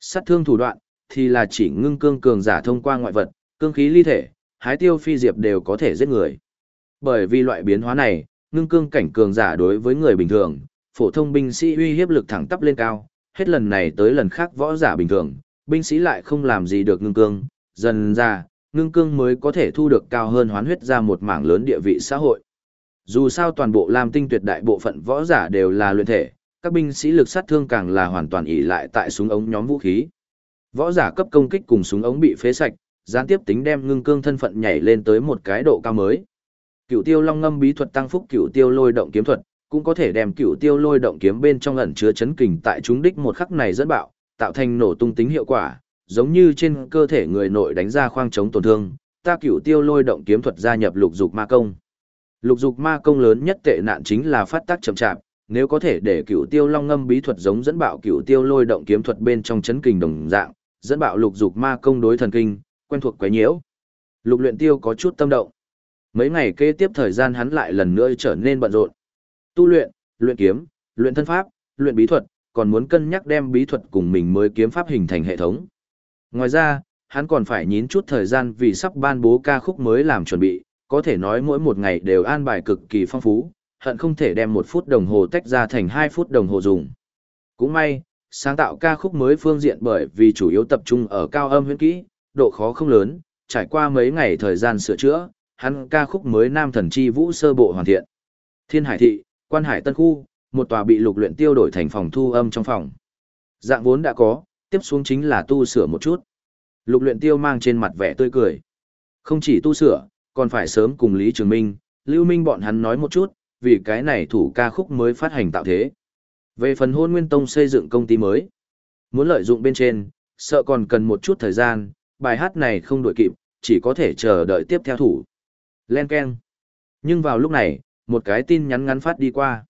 Sát thương thủ đoạn, thì là chỉ ngưng cương cường giả thông qua ngoại vật, cương khí ly thể, hái tiêu phi diệp đều có thể giết người. Bởi vì loại biến hóa này, ngưng cương cảnh cường giả đối với người bình thường, phổ thông binh sĩ uy hiếp lực thẳng tắp lên cao, hết lần này tới lần khác võ giả bình thường, binh sĩ lại không làm gì được ngưng cương, dần ra, ngưng cương mới có thể thu được cao hơn hoán huyết ra một mảng lớn địa vị xã hội. Dù sao toàn bộ Lam Tinh tuyệt đại bộ phận võ giả đều là luyện thể, các binh sĩ lực sát thương càng là hoàn toàn ỷ lại tại súng ống nhóm vũ khí. Võ giả cấp công kích cùng súng ống bị phế sạch, gián tiếp tính đem ngưng cương thân phận nhảy lên tới một cái độ cao mới. Cửu tiêu long ngâm bí thuật tăng phúc cửu tiêu lôi động kiếm thuật, cũng có thể đem cửu tiêu lôi động kiếm bên trong ẩn chứa chấn kình tại chúng đích một khắc này dẫn bạo, tạo thành nổ tung tính hiệu quả, giống như trên cơ thể người nội đánh ra khoang chống tổn thương, ta cửu tiêu lôi động kiếm thuật gia nhập lục dục ma công. Lục dục ma công lớn nhất tệ nạn chính là phát tác chậm chạp, nếu có thể để cửu tiêu long ngâm bí thuật giống dẫn bạo cửu tiêu lôi động kiếm thuật bên trong chấn kình đồng dạng, dẫn bạo lục dục ma công đối thần kinh, quen thuộc quấy nhiễu. Lục luyện tiêu có chút tâm động. Mấy ngày kế tiếp thời gian hắn lại lần nữa trở nên bận rộn. Tu luyện, luyện kiếm, luyện thân pháp, luyện bí thuật, còn muốn cân nhắc đem bí thuật cùng mình mới kiếm pháp hình thành hệ thống. Ngoài ra, hắn còn phải nhín chút thời gian vì sắp ban bố ca khúc mới làm chuẩn bị, có thể nói mỗi một ngày đều an bài cực kỳ phong phú, hận không thể đem một phút đồng hồ tách ra thành hai phút đồng hồ dùng. Cũng may, sáng tạo ca khúc mới phương diện bởi vì chủ yếu tập trung ở cao âm huyễn kỹ, độ khó không lớn, trải qua mấy ngày thời gian sửa chữa, hắn ca khúc mới Nam Thần Chi Vũ sơ bộ hoàn thiện. Thiên Hải Thị, Quan Hải Tân Khu, một tòa bị lục luyện tiêu đổi thành phòng thu âm trong phòng. Dạng vốn đã có, tiếp xuống chính là tu sửa một chút. Lục luyện tiêu mang trên mặt vẻ tươi cười. Không chỉ tu sửa, còn phải sớm cùng Lý Trường Minh, Lưu Minh bọn hắn nói một chút, vì cái này thủ ca khúc mới phát hành tạo thế. Về phần hôn nguyên tông xây dựng công ty mới, muốn lợi dụng bên trên, sợ còn cần một chút thời gian, bài hát này không đuổi kịp, chỉ có thể chờ đợi tiếp theo thủ. Len Ken. Nhưng vào lúc này, một cái tin nhắn ngắn phát đi qua.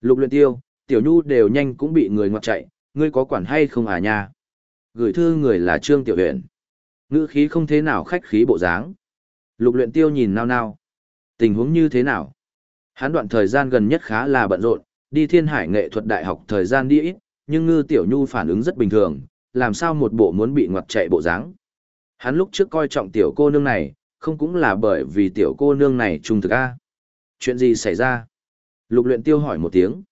Lục luyện tiêu, tiểu nhu đều nhanh cũng bị người ngoặt chạy, ngươi có quản hay không à nha? Gửi thư người là Trương Tiểu Huyền. Ngữ khí không thế nào khách khí bộ dáng. Lục luyện tiêu nhìn nao nao. Tình huống như thế nào? Hắn đoạn thời gian gần nhất khá là bận rộn, đi thiên hải nghệ thuật đại học thời gian đi ít, nhưng ngư tiểu nhu phản ứng rất bình thường, làm sao một bộ muốn bị ngoặt chạy bộ dáng. Hắn lúc trước coi trọng tiểu cô nương này, không cũng là bởi vì tiểu cô nương này trung thực a Chuyện gì xảy ra? Lục luyện tiêu hỏi một tiếng.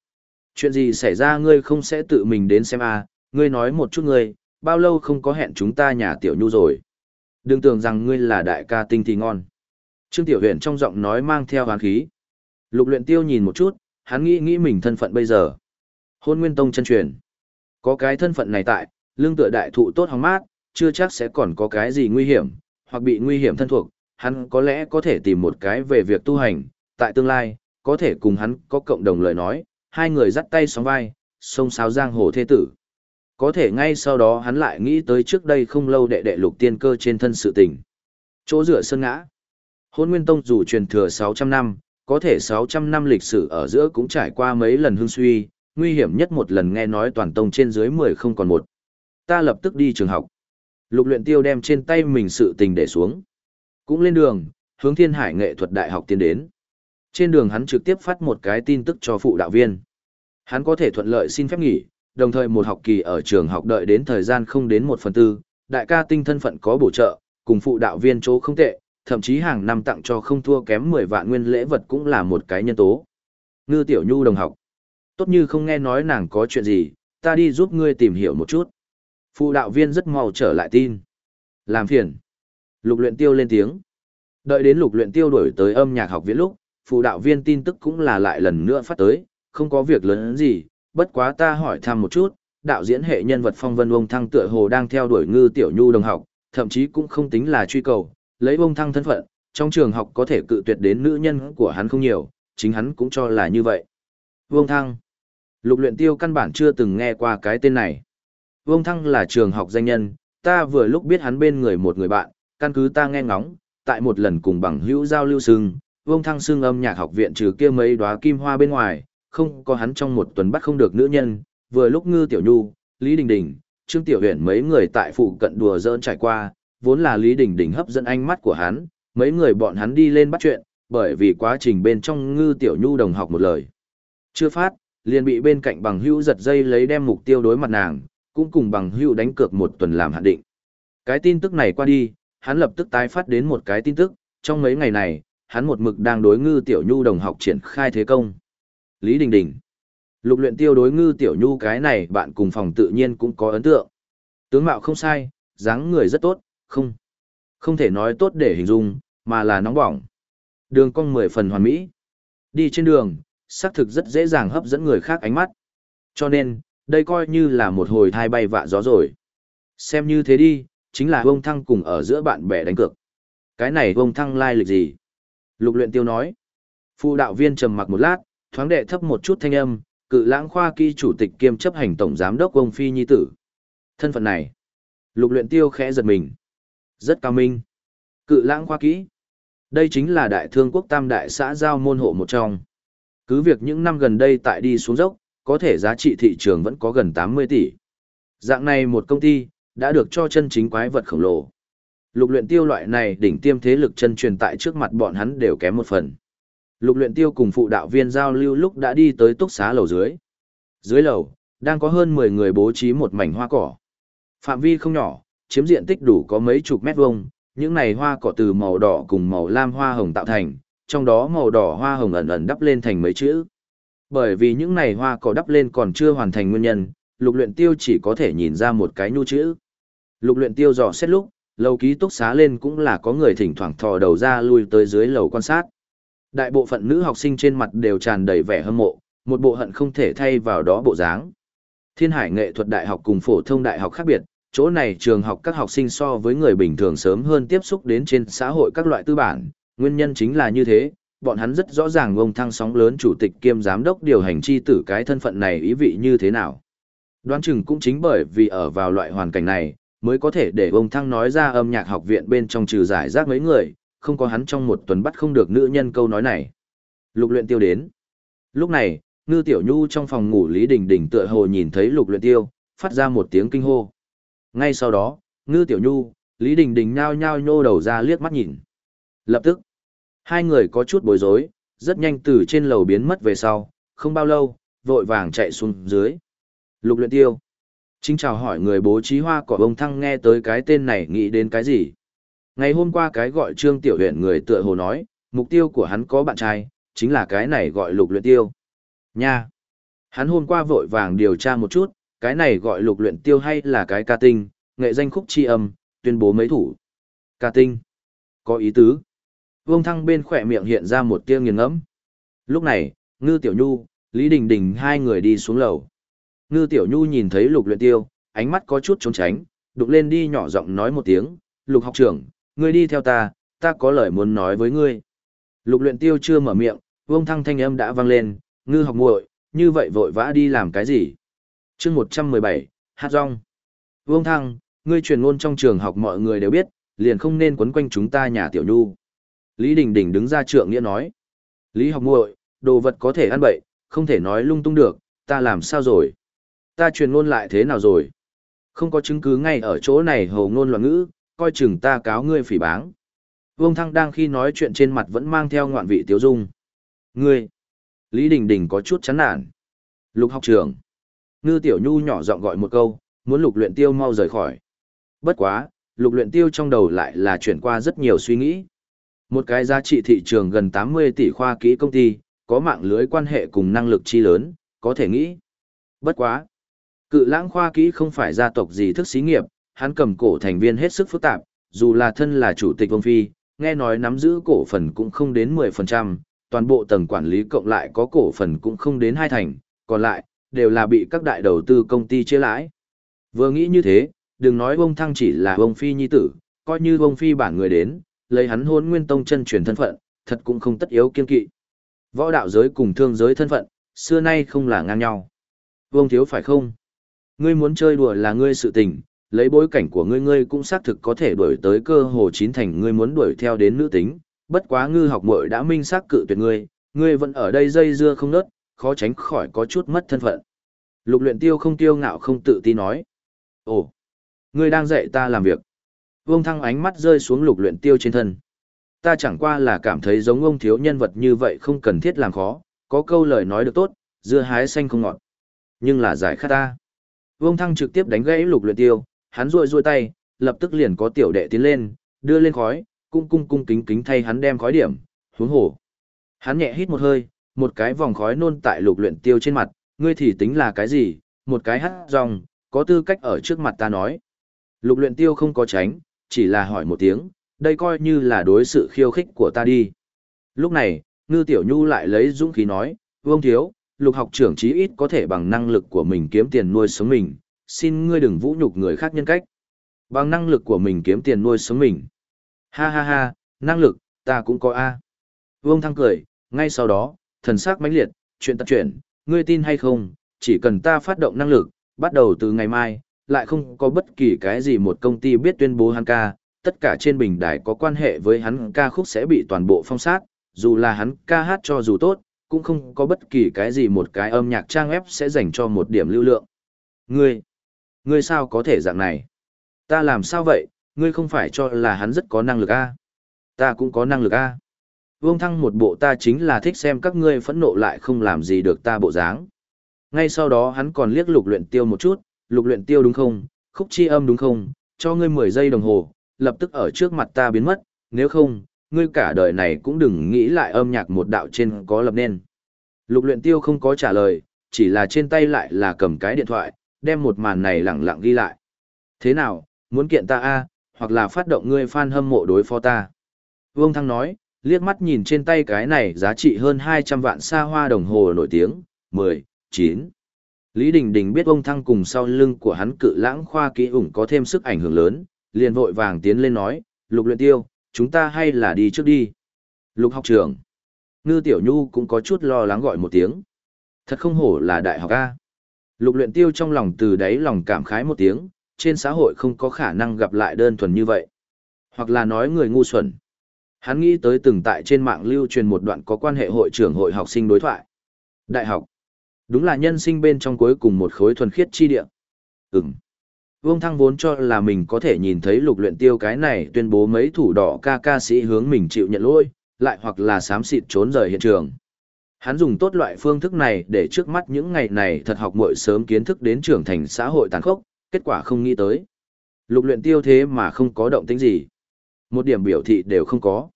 Chuyện gì xảy ra ngươi không sẽ tự mình đến xem a ngươi nói một chút ngươi, bao lâu không có hẹn chúng ta nhà tiểu nhu rồi. Đừng tưởng rằng ngươi là đại ca tinh thì ngon. Trương Tiểu Huyền trong giọng nói mang theo hán khí. Lục luyện tiêu nhìn một chút, hắn nghĩ nghĩ mình thân phận bây giờ. Hôn Nguyên Tông chân truyền. Có cái thân phận này tại, lương tựa đại thụ tốt hóng mát, chưa chắc sẽ còn có cái gì nguy hiểm, hoặc bị nguy hiểm thân thuộc, hắn có lẽ có thể tìm một cái về việc tu hành, tại tương lai, có thể cùng hắn có cộng đồng lời nói, hai người dắt tay sóng vai, sông sáo giang hồ thế tử. Có thể ngay sau đó hắn lại nghĩ tới trước đây không lâu đệ đệ lục tiên cơ trên thân sự tình. Chỗ rửa sơn ngã. Hôn Nguyên Tông dù truyền thừa 600 năm, có thể 600 năm lịch sử ở giữa cũng trải qua mấy lần hưng suy, nguy hiểm nhất một lần nghe nói toàn tông trên dưới 10 không còn một. Ta lập tức đi trường học. Lục luyện tiêu đem trên tay mình sự tình để xuống. Cũng lên đường, hướng thiên hải nghệ thuật đại học tiến đến. Trên đường hắn trực tiếp phát một cái tin tức cho phụ đạo viên. Hắn có thể thuận lợi xin phép nghỉ, đồng thời một học kỳ ở trường học đợi đến thời gian không đến một phần tư, đại ca tinh thân phận có bổ trợ, cùng phụ đạo viên chỗ không tệ, thậm chí hàng năm tặng cho không thua kém 10 vạn nguyên lễ vật cũng là một cái nhân tố. Ngư Tiểu Nhu đồng học. Tốt như không nghe nói nàng có chuyện gì, ta đi giúp ngươi tìm hiểu một chút. Phụ đạo viên rất mau trở lại tin. Làm phiền. Lục luyện tiêu lên tiếng. Đợi đến lục luyện tiêu đổi tới âm nhạc học viện lúc, phụ đạo viên tin tức cũng là lại lần nữa phát tới, không có việc lớn gì, bất quá ta hỏi thăm một chút, đạo diễn hệ nhân vật phong vân ông thăng tựa hồ đang theo đuổi ngư tiểu nhu đồng học, thậm chí cũng không tính là truy cầu, lấy ông thăng thân phận, trong trường học có thể cự tuyệt đến nữ nhân của hắn không nhiều, chính hắn cũng cho là như vậy. Vương Thăng Lục luyện tiêu căn bản chưa từng nghe qua cái tên này. Vương Thăng là trường học danh nhân, ta vừa lúc biết hắn bên người một người bạn, căn cứ ta nghe ngóng, tại một lần cùng bằng hữu giao lưu sưng, Vương Thăng sưng âm nhạc học viện trừ kia mấy đóa kim hoa bên ngoài, không có hắn trong một tuần bắt không được nữ nhân, vừa lúc Ngư Tiểu Nhu, Lý Đình Đình, Trương Tiểu Huyền mấy người tại phụ cận đùa giỡn trải qua, vốn là Lý Đình Đình hấp dẫn ánh mắt của hắn, mấy người bọn hắn đi lên bắt chuyện, bởi vì quá trình bên trong Ngư Tiểu Nhu đồng học một lời. Chưa phát, liền bị bên cạnh bằng hữu giật dây lấy đem mục tiêu đối mặt nàng, cũng cùng bằng hữu đánh cược một tuần làm hạn định. Cái tin tức này qua đi, hắn lập tức tái phát đến một cái tin tức, trong mấy ngày này, hắn một mực đang đối ngư tiểu nhu đồng học triển khai thế công. Lý Đình Đình. Lục luyện tiêu đối ngư tiểu nhu cái này bạn cùng phòng tự nhiên cũng có ấn tượng. Tướng mạo không sai, dáng người rất tốt, không. Không thể nói tốt để hình dung, mà là nóng bỏng. Đường cong mười phần hoàn mỹ. Đi trên đường, xác thực rất dễ dàng hấp dẫn người khác ánh mắt. Cho nên, đây coi như là một hồi thai bay vạ gió rồi. Xem như thế đi, chính là ông thăng cùng ở giữa bạn bè đánh cược. Cái này ông thăng lai lịch gì? Lục luyện tiêu nói. Phụ đạo viên trầm mặc một lát, thoáng đệ thấp một chút thanh âm, cự lãng khoa kỹ chủ tịch kiêm chấp hành tổng giám đốc ông Phi Nhi Tử. Thân phận này. Lục luyện tiêu khẽ giật mình. Rất cao minh. Cự lãng khoa kỹ. Đây chính là đại thương quốc tam đại xã giao môn hộ một trong. Cứ việc những năm gần đây tại đi xuống dốc, có thể giá trị thị trường vẫn có gần 80 tỷ. Dạng này một công ty, đã được cho chân chính quái vật khổng lồ. Lục luyện tiêu loại này đỉnh tiêm thế lực chân truyền tại trước mặt bọn hắn đều kém một phần. Lục luyện tiêu cùng phụ đạo viên giao lưu lúc đã đi tới túc xá lầu dưới. Dưới lầu, đang có hơn 10 người bố trí một mảnh hoa cỏ. Phạm vi không nhỏ, chiếm diện tích đủ có mấy chục mét vuông, những này hoa cỏ từ màu đỏ cùng màu lam hoa hồng tạo thành, trong đó màu đỏ hoa hồng ẩn ẩn đắp lên thành mấy chữ. Bởi vì những này hoa cỏ đắp lên còn chưa hoàn thành nguyên nhân, lục luyện tiêu chỉ có thể nhìn ra một cái nhu chữ. Lục luyện tiêu dò xét lúc, lầu ký túc xá lên cũng là có người thỉnh thoảng thò đầu ra lui tới dưới lầu quan sát. Đại bộ phận nữ học sinh trên mặt đều tràn đầy vẻ hâm mộ, một bộ hận không thể thay vào đó bộ dáng. Thiên Hải Nghệ thuật Đại học cùng phổ thông đại học khác biệt, chỗ này trường học các học sinh so với người bình thường sớm hơn tiếp xúc đến trên xã hội các loại tư bản, nguyên nhân chính là như thế, bọn hắn rất rõ ràng ông thăng sóng lớn chủ tịch kiêm giám đốc điều hành chi tử cái thân phận này ý vị như thế nào. Đoán chừng cũng chính bởi vì ở vào loại hoàn cảnh này, mới có thể để ông thăng nói ra âm nhạc học viện bên trong trừ giải rác mấy người, không có hắn trong một tuần bắt không được nữ nhân câu nói này. Lục luyện tiêu đến. Lúc này, ngư tiểu nhu trong phòng ngủ Lý Đình Đình tựa hồ nhìn thấy lục luyện tiêu, phát ra một tiếng kinh hô. Ngay sau đó, ngư tiểu nhu, Lý Đình Đình nhao nhao nhô đầu ra liếc mắt nhìn. Lập tức, hai người có chút bối rối, rất nhanh từ trên lầu biến mất về sau, không bao lâu, vội vàng chạy xuống dưới. Lục luyện tiêu. Chính chào hỏi người bố trí hoa cỏ bông thăng nghe tới cái tên này nghĩ đến cái gì. Ngày hôm qua cái gọi trương tiểu huyền người tựa hồ nói, mục tiêu của hắn có bạn trai, chính là cái này gọi lục luyện tiêu. Nha! Hắn hôm qua vội vàng điều tra một chút, cái này gọi lục luyện tiêu hay là cái ca tinh, nghệ danh khúc chi âm, tuyên bố mấy thủ. Ca tinh. Có ý tứ. Vương thăng bên khỏe miệng hiện ra một tia nghiền ngẫm. Lúc này, ngư tiểu nhu, Lý Đình Đình hai người đi xuống lầu. Ngư tiểu nhu nhìn thấy lục luyện tiêu, ánh mắt có chút trốn tránh, đụng lên đi nhỏ giọng nói một tiếng, lục học trưởng, ngươi đi theo ta, ta có lời muốn nói với ngươi. Lục luyện tiêu chưa mở miệng, vương thăng thanh âm đã vang lên, ngư học muội, như vậy vội vã đi làm cái gì? Chương 117, Hát Rong. Vương thăng, ngươi truyền ngôn trong trường học mọi người đều biết, liền không nên quấn quanh chúng ta nhà tiểu nhu. Lý Đình Đình đứng ra trượng nghĩa nói. Lý học muội, đồ vật có thể ăn bậy, không thể nói lung tung được, ta làm sao rồi? Ta truyền ngôn lại thế nào rồi? Không có chứng cứ ngay ở chỗ này hầu ngôn loạn ngữ, coi chừng ta cáo ngươi phỉ báng. Vương Thăng đang khi nói chuyện trên mặt vẫn mang theo ngoạn vị tiếu dung. Ngươi! Lý Đình Đình có chút chán nản. Lục học trưởng. Ngư Tiểu Nhu nhỏ giọng gọi một câu, muốn lục luyện tiêu mau rời khỏi. Bất quá, lục luyện tiêu trong đầu lại là chuyển qua rất nhiều suy nghĩ. Một cái giá trị thị trường gần 80 tỷ khoa kỹ công ty, có mạng lưới quan hệ cùng năng lực chi lớn, có thể nghĩ. Bất quá. Cự lãng khoa kỹ không phải gia tộc gì thức xí nghiệp, hắn cầm cổ thành viên hết sức phức tạp, dù là thân là chủ tịch Vương Phi, nghe nói nắm giữ cổ phần cũng không đến 10%, toàn bộ tầng quản lý cộng lại có cổ phần cũng không đến hai thành, còn lại, đều là bị các đại đầu tư công ty chia lãi. Vừa nghĩ như thế, đừng nói Vương Thăng chỉ là Vương Phi nhi tử, coi như Vương Phi bản người đến, lấy hắn hôn nguyên tông chân truyền thân phận, thật cũng không tất yếu kiên kỵ. Võ đạo giới cùng thương giới thân phận, xưa nay không là ngang nhau. Vương thiếu phải không? Ngươi muốn chơi đùa là ngươi sự tình, lấy bối cảnh của ngươi ngươi cũng xác thực có thể đuổi tới cơ hồ chín thành ngươi muốn đuổi theo đến nữ tính, bất quá ngư học muội đã minh xác cự tuyệt ngươi, ngươi vẫn ở đây dây dưa không nớt, khó tránh khỏi có chút mất thân phận. Lục luyện tiêu không tiêu ngạo không tự ti nói. Ồ, ngươi đang dạy ta làm việc. Vương thăng ánh mắt rơi xuống lục luyện tiêu trên thân. Ta chẳng qua là cảm thấy giống ông thiếu nhân vật như vậy không cần thiết làm khó, có câu lời nói được tốt, dưa hái xanh không ngọt. Nhưng là giải khát ta. Vương thăng trực tiếp đánh gãy lục luyện tiêu, hắn ruôi ruôi tay, lập tức liền có tiểu đệ tiến lên, đưa lên khói, cung cung cung kính kính thay hắn đem khói điểm, huống hổ. Hắn nhẹ hít một hơi, một cái vòng khói nôn tại lục luyện tiêu trên mặt, ngươi thì tính là cái gì, một cái hắt rong, có tư cách ở trước mặt ta nói. Lục luyện tiêu không có tránh, chỉ là hỏi một tiếng, đây coi như là đối sự khiêu khích của ta đi. Lúc này, ngư tiểu nhu lại lấy dũng khí nói, vương thiếu, lục học trưởng chí ít có thể bằng năng lực của mình kiếm tiền nuôi sống mình, xin ngươi đừng vũ nhục người khác nhân cách, Bằng năng lực của mình kiếm tiền nuôi sống mình. Ha ha ha, năng lực, ta cũng có A. Vương Thăng cười, ngay sau đó, thần sắc mãnh liệt, chuyện tật chuyển, ngươi tin hay không, chỉ cần ta phát động năng lực, bắt đầu từ ngày mai, lại không có bất kỳ cái gì một công ty biết tuyên bố hắn ca, tất cả trên bình đài có quan hệ với hắn ca khúc sẽ bị toàn bộ phong sát, dù là hắn ca hát cho dù tốt, cũng không có bất kỳ cái gì một cái âm nhạc trang web sẽ dành cho một điểm lưu lượng. Ngươi, ngươi sao có thể dạng này? Ta làm sao vậy, ngươi không phải cho là hắn rất có năng lực a? Ta cũng có năng lực a. Vương Thăng một bộ ta chính là thích xem các ngươi phẫn nộ lại không làm gì được ta bộ dáng. Ngay sau đó hắn còn liếc lục luyện tiêu một chút, lục luyện tiêu đúng không, khúc chi âm đúng không, cho ngươi 10 giây đồng hồ, lập tức ở trước mặt ta biến mất, nếu không, ngươi cả đời này cũng đừng nghĩ lại âm nhạc một đạo trên có lập nên. Lục luyện tiêu không có trả lời, chỉ là trên tay lại là cầm cái điện thoại, đem một màn này lẳng lặng ghi lại. Thế nào, muốn kiện ta a, hoặc là phát động ngươi fan hâm mộ đối phó ta. Vương Thăng nói, liếc mắt nhìn trên tay cái này giá trị hơn 200 vạn xa hoa đồng hồ nổi tiếng, 10, 9. Lý Đình Đình biết ông Thăng cùng sau lưng của hắn cự lãng khoa kỹ ủng có thêm sức ảnh hưởng lớn, liền vội vàng tiến lên nói, lục luyện tiêu, chúng ta hay là đi trước đi. Lục học trưởng. Ngư Tiểu Nhu cũng có chút lo lắng gọi một tiếng. Thật không hổ là đại học A. Lục luyện tiêu trong lòng từ đáy lòng cảm khái một tiếng, trên xã hội không có khả năng gặp lại đơn thuần như vậy. Hoặc là nói người ngu xuẩn. Hắn nghĩ tới từng tại trên mạng lưu truyền một đoạn có quan hệ hội trưởng hội học sinh đối thoại. Đại học. Đúng là nhân sinh bên trong cuối cùng một khối thuần khiết chi địa. Ừm. Vương Thăng vốn cho là mình có thể nhìn thấy lục luyện tiêu cái này tuyên bố mấy thủ đỏ ca ca sĩ hướng mình chịu nhận lỗi, lại hoặc là sám xịt trốn rời hiện trường. Hắn dùng tốt loại phương thức này để trước mắt những ngày này thật học muội sớm kiến thức đến trưởng thành xã hội tàn khốc, kết quả không nghĩ tới. Lục luyện tiêu thế mà không có động tĩnh gì. Một điểm biểu thị đều không có.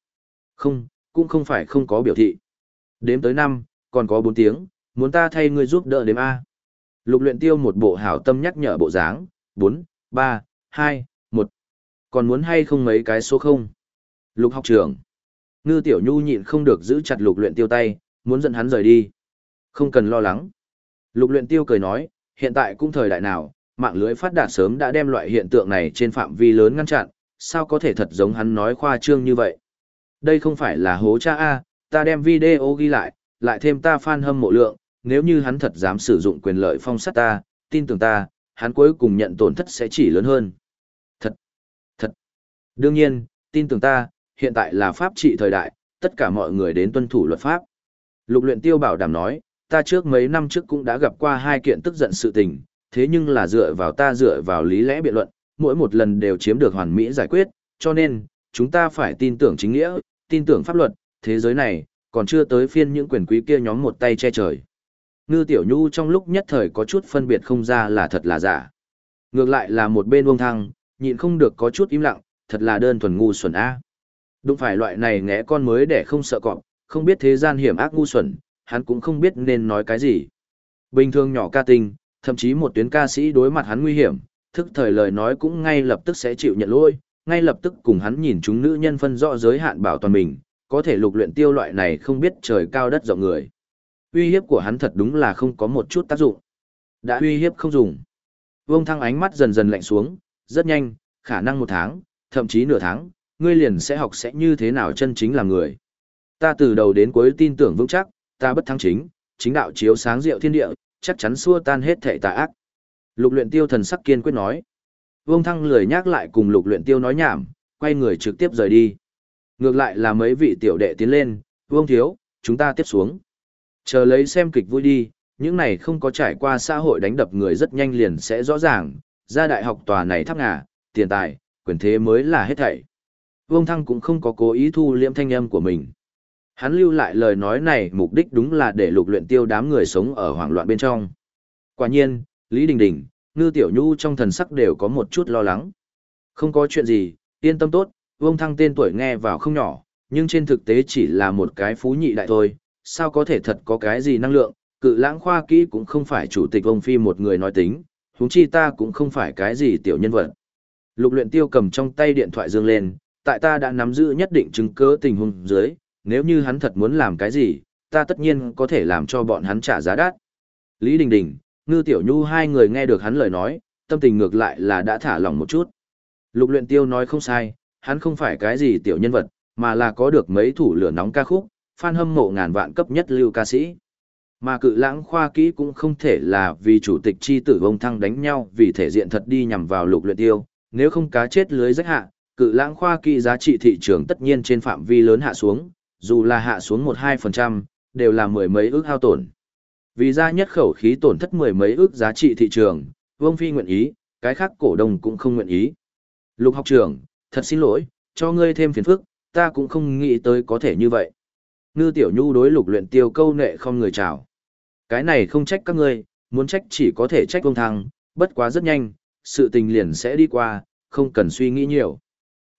Không, cũng không phải không có biểu thị. Đếm tới năm, còn có bốn tiếng, muốn ta thay ngươi giúp đỡ đếm A. Lục luyện tiêu một bộ hảo tâm nhắc nhở bộ dáng, bốn, ba, hai, một. Còn muốn hay không mấy cái số không? Lục học trưởng. Ngư tiểu nhu nhịn không được giữ chặt lục luyện tiêu tay, muốn dẫn hắn rời đi. Không cần lo lắng. Lục luyện tiêu cười nói, hiện tại cũng thời đại nào, mạng lưới phát đạt sớm đã đem loại hiện tượng này trên phạm vi lớn ngăn chặn, sao có thể thật giống hắn nói khoa trương như vậy. Đây không phải là hố cha A, ta đem video ghi lại, lại thêm ta fan hâm mộ lượng, nếu như hắn thật dám sử dụng quyền lợi phong sát ta, tin tưởng ta, hắn cuối cùng nhận tổn thất sẽ chỉ lớn hơn. Thật, thật. Đương nhiên, tin tưởng ta, hiện tại là pháp trị thời đại, tất cả mọi người đến tuân thủ luật pháp. Lục luyện tiêu bảo đảm nói, ta trước mấy năm trước cũng đã gặp qua hai kiện tức giận sự tình, thế nhưng là dựa vào ta dựa vào lý lẽ biện luận, mỗi một lần đều chiếm được hoàn mỹ giải quyết, cho nên, chúng ta phải tin tưởng chính nghĩa, tin tưởng pháp luật, thế giới này, còn chưa tới phiên những quyền quý kia nhóm một tay che trời. Ngư Tiểu Nhu trong lúc nhất thời có chút phân biệt không ra là thật là giả. Ngược lại là một bên uông thăng, nhịn không được có chút im lặng, thật là đơn thuần ngu xuẩn a. Đúng phải loại này ngẽ con mới để không sợ cọp, không biết thế gian hiểm ác ngu xuẩn, hắn cũng không biết nên nói cái gì. Bình thường nhỏ ca tinh, thậm chí một tuyến ca sĩ đối mặt hắn nguy hiểm, thức thời lời nói cũng ngay lập tức sẽ chịu nhận lỗi, ngay lập tức cùng hắn nhìn chúng nữ nhân phân rõ giới hạn bảo toàn mình, có thể lục luyện tiêu loại này không biết trời cao đất rộng người. Uy hiếp của hắn thật đúng là không có một chút tác dụng. Đã uy hiếp không dùng. Vương Thăng ánh mắt dần dần lạnh xuống, rất nhanh, khả năng một tháng, thậm chí nửa tháng, ngươi liền sẽ học sẽ như thế nào chân chính là người. Ta từ đầu đến cuối tin tưởng vững chắc, ta bất thắng chính, chính đạo chiếu sáng diệu thiên địa, chắc chắn xua tan hết thể tà ác. Lục luyện tiêu thần sắc kiên quyết nói. Vương Thăng lười nhắc lại cùng lục luyện tiêu nói nhảm, quay người trực tiếp rời đi. Ngược lại là mấy vị tiểu đệ tiến lên, Vương Thiếu, chúng ta tiếp xuống. Chờ lấy xem kịch vui đi, những này không có trải qua xã hội đánh đập người rất nhanh liền sẽ rõ ràng, ra đại học tòa này thắp ngà, tiền tài, quyền thế mới là hết thảy. Vương Thăng cũng không có cố ý thu liễm thanh âm của mình. Hắn lưu lại lời nói này mục đích đúng là để lục luyện tiêu đám người sống ở hoảng loạn bên trong. Quả nhiên, Lý Đình Đình, Ngư Tiểu Nhu trong thần sắc đều có một chút lo lắng. Không có chuyện gì, yên tâm tốt, Vương Thăng tên tuổi nghe vào không nhỏ, nhưng trên thực tế chỉ là một cái phú nhị đại thôi, sao có thể thật có cái gì năng lượng, cự lãng khoa kỹ cũng không phải chủ tịch ông Phi một người nói tính, huống chi ta cũng không phải cái gì tiểu nhân vật. Lục luyện tiêu cầm trong tay điện thoại dương lên, tại ta đã nắm giữ nhất định chứng cứ tình huống dưới, nếu như hắn thật muốn làm cái gì, ta tất nhiên có thể làm cho bọn hắn trả giá đắt. Lý Đình Đình, Ngư Tiểu Nhu hai người nghe được hắn lời nói, tâm tình ngược lại là đã thả lỏng một chút. Lục luyện tiêu nói không sai, hắn không phải cái gì tiểu nhân vật, mà là có được mấy thủ lửa nóng ca khúc, fan hâm mộ ngàn vạn cấp nhất lưu ca sĩ. Mà cự lãng khoa kỹ cũng không thể là vì chủ tịch chi tử vông thăng đánh nhau vì thể diện thật đi nhằm vào lục luyện tiêu, nếu không cá chết lưới rách hạ, cự lãng khoa kỹ giá trị thị trường tất nhiên trên phạm vi lớn hạ xuống, dù là hạ xuống 1-2%, đều là mười mấy ước hao tổn. Vì ra nhất khẩu khí tổn thất mười mấy ước giá trị thị trường, Vương Phi nguyện ý, cái khác cổ đông cũng không nguyện ý. Lục học trưởng, thật xin lỗi, cho ngươi thêm phiền phức, ta cũng không nghĩ tới có thể như vậy. Ngư Tiểu Nhu đối lục luyện tiêu câu nệ không người chào. Cái này không trách các ngươi, muốn trách chỉ có thể trách Vương thăng, bất quá rất nhanh, sự tình liền sẽ đi qua, không cần suy nghĩ nhiều.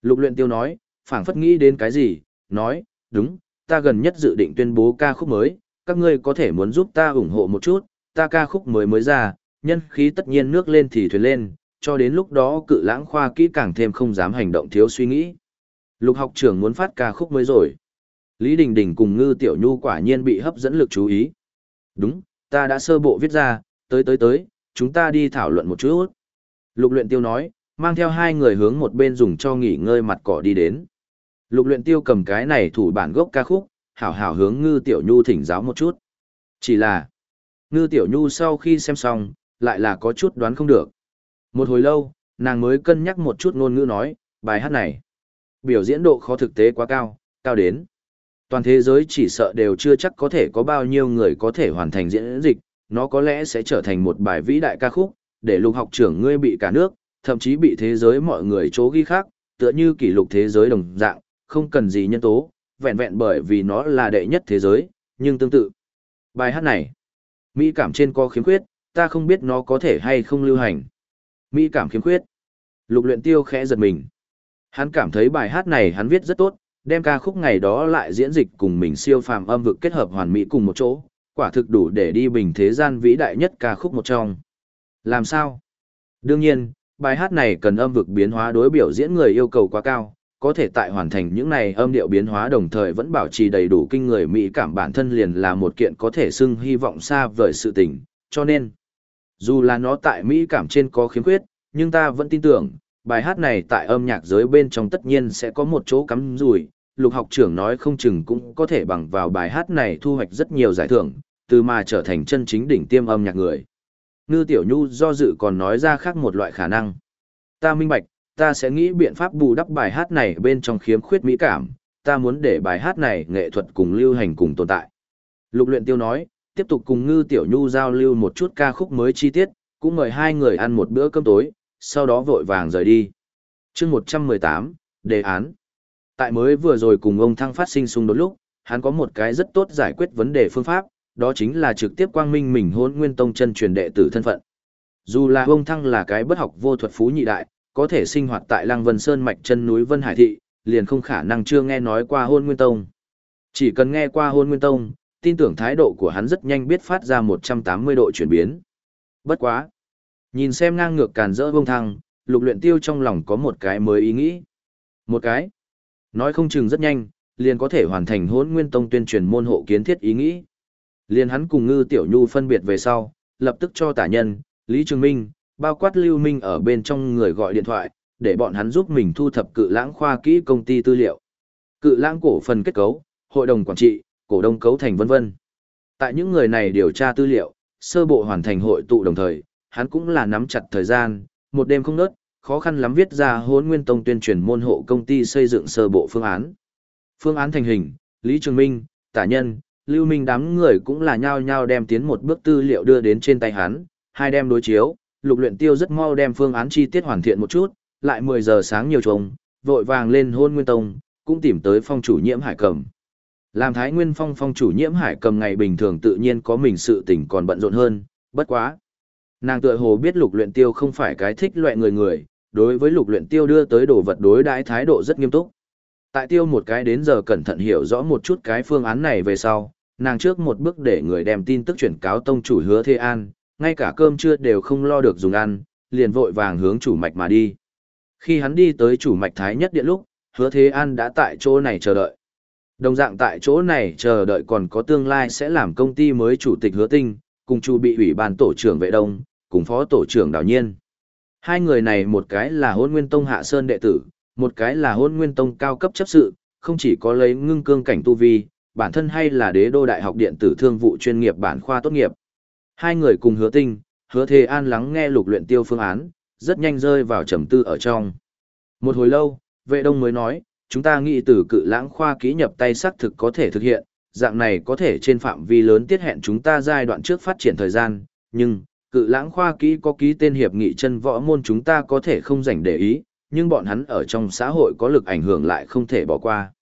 Lục luyện tiêu nói, phảng phất nghĩ đến cái gì, nói, đúng, ta gần nhất dự định tuyên bố ca khúc mới, các ngươi có thể muốn giúp ta ủng hộ một chút, ta ca khúc mới mới ra, nhân khí tất nhiên nước lên thì thuyền lên, cho đến lúc đó cự lãng khoa kỹ càng thêm không dám hành động thiếu suy nghĩ. Lục học trưởng muốn phát ca khúc mới rồi. Lý Đình Đình cùng Ngư Tiểu Nhu quả nhiên bị hấp dẫn lực chú ý. Đúng, ta đã sơ bộ viết ra, tới tới tới, chúng ta đi thảo luận một chút. Lục luyện tiêu nói, mang theo hai người hướng một bên dùng cho nghỉ ngơi mặt cỏ đi đến. Lục luyện tiêu cầm cái này thủ bản gốc ca khúc, hảo hảo hướng Ngư Tiểu Nhu thỉnh giáo một chút. Chỉ là, Ngư Tiểu Nhu sau khi xem xong, lại là có chút đoán không được. Một hồi lâu, nàng mới cân nhắc một chút ngôn ngữ nói, bài hát này. Biểu diễn độ khó thực tế quá cao, cao đến. Toàn thế giới chỉ sợ đều chưa chắc có thể có bao nhiêu người có thể hoàn thành diễn dịch, nó có lẽ sẽ trở thành một bài vĩ đại ca khúc, để lục học trưởng ngươi bị cả nước, thậm chí bị thế giới mọi người chố ghi khác, tựa như kỷ lục thế giới đồng dạng, không cần gì nhân tố, vẹn vẹn bởi vì nó là đệ nhất thế giới, nhưng tương tự. Bài hát này, mỹ cảm trên có khiếm khuyết, ta không biết nó có thể hay không lưu hành. Mỹ cảm khiếm khuyết. Lục luyện tiêu khẽ giật mình. Hắn cảm thấy bài hát này hắn viết rất tốt, đem ca khúc ngày đó lại diễn dịch cùng mình siêu phàm âm vực kết hợp hoàn mỹ cùng một chỗ, quả thực đủ để đi bình thế gian vĩ đại nhất ca khúc một trong. Làm sao? Đương nhiên, bài hát này cần âm vực biến hóa đối biểu diễn người yêu cầu quá cao, có thể tại hoàn thành những này âm điệu biến hóa đồng thời vẫn bảo trì đầy đủ kinh người mỹ cảm bản thân liền là một kiện có thể xưng hy vọng xa vời sự tình, cho nên dù là nó tại mỹ cảm trên có khiếm khuyết, nhưng ta vẫn tin tưởng, bài hát này tại âm nhạc giới bên trong tất nhiên sẽ có một chỗ cắm rủi. Lục học trưởng nói không chừng cũng có thể bằng vào bài hát này thu hoạch rất nhiều giải thưởng, từ mà trở thành chân chính đỉnh tiêm âm nhạc người. Ngư Tiểu Nhu do dự còn nói ra khác một loại khả năng. Ta minh bạch, ta sẽ nghĩ biện pháp bù đắp bài hát này bên trong khiếm khuyết mỹ cảm, ta muốn để bài hát này nghệ thuật cùng lưu hành cùng tồn tại. Lục luyện tiêu nói, tiếp tục cùng Ngư Tiểu Nhu giao lưu một chút ca khúc mới chi tiết, cũng mời hai người ăn một bữa cơm tối, sau đó vội vàng rời đi. chương 118, đề án. Tại mới vừa rồi cùng ông Thăng phát sinh xung đột lúc, hắn có một cái rất tốt giải quyết vấn đề phương pháp, đó chính là trực tiếp quang minh mình hôn nguyên tông chân truyền đệ tử thân phận. Dù là ông Thăng là cái bất học vô thuật phú nhị đại, có thể sinh hoạt tại Lăng Vân Sơn mạch chân núi Vân Hải Thị, liền không khả năng chưa nghe nói qua hôn nguyên tông. Chỉ cần nghe qua hôn nguyên tông, tin tưởng thái độ của hắn rất nhanh biết phát ra 180 độ chuyển biến. Bất quá. Nhìn xem ngang ngược càn rỡ bông thăng, lục luyện tiêu trong lòng có một cái mới ý nghĩ. Một cái. Nói không chừng rất nhanh, liền có thể hoàn thành Hôn nguyên tông tuyên truyền môn hộ kiến thiết ý nghĩ. Liền hắn cùng ngư tiểu nhu phân biệt về sau, lập tức cho tả nhân, Lý Trường Minh, bao quát lưu minh ở bên trong người gọi điện thoại, để bọn hắn giúp mình thu thập cự lãng khoa kỹ công ty tư liệu. Cự lãng cổ phần kết cấu, hội đồng quản trị, cổ đông cấu thành vân vân. Tại những người này điều tra tư liệu, sơ bộ hoàn thành hội tụ đồng thời, hắn cũng là nắm chặt thời gian, một đêm không nớt, khó khăn lắm viết ra hốn nguyên tông tuyên truyền môn hộ công ty xây dựng sơ bộ phương án. Phương án thành hình, Lý Trường Minh, Tả Nhân, Lưu Minh đám người cũng là nhao nhao đem tiến một bước tư liệu đưa đến trên tay hắn, hai đem đối chiếu, lục luyện tiêu rất mau đem phương án chi tiết hoàn thiện một chút, lại 10 giờ sáng nhiều trùng, vội vàng lên hôn nguyên tông, cũng tìm tới phong chủ nhiễm hải cầm. Làm Thái Nguyên Phong phong chủ nhiễm hải cầm ngày bình thường tự nhiên có mình sự tình còn bận rộn hơn, bất quá. Nàng tựa hồ biết lục luyện tiêu không phải cái thích loại người người, đối với lục luyện tiêu đưa tới đồ vật đối đãi thái độ rất nghiêm túc. Tại tiêu một cái đến giờ cẩn thận hiểu rõ một chút cái phương án này về sau, nàng trước một bước để người đem tin tức chuyển cáo tông chủ hứa Thế An, ngay cả cơm trưa đều không lo được dùng ăn, liền vội vàng hướng chủ mạch mà đi. Khi hắn đi tới chủ mạch thái nhất điện lúc, hứa Thế An đã tại chỗ này chờ đợi. Đồng dạng tại chỗ này chờ đợi còn có tương lai sẽ làm công ty mới chủ tịch hứa tinh, cùng chu bị ủy ban tổ trưởng vệ đông, cùng phó tổ trưởng đào nhiên. Hai người này một cái là hôn nguyên tông hạ sơn đệ tử, một cái là hôn nguyên tông cao cấp chấp sự, không chỉ có lấy ngưng cương cảnh tu vi, bản thân hay là đế đô đại học điện tử thương vụ chuyên nghiệp bản khoa tốt nghiệp. Hai người cùng hứa tinh, hứa thề an lắng nghe lục luyện tiêu phương án, rất nhanh rơi vào trầm tư ở trong. Một hồi lâu, vệ đông mới nói, chúng ta nghĩ từ cự lãng khoa ký nhập tay xác thực có thể thực hiện, dạng này có thể trên phạm vi lớn tiết hẹn chúng ta giai đoạn trước phát triển thời gian, nhưng, cự lãng khoa ký có ký tên hiệp nghị chân võ môn chúng ta có thể không dành để ý, nhưng bọn hắn ở trong xã hội có lực ảnh hưởng lại không thể bỏ qua.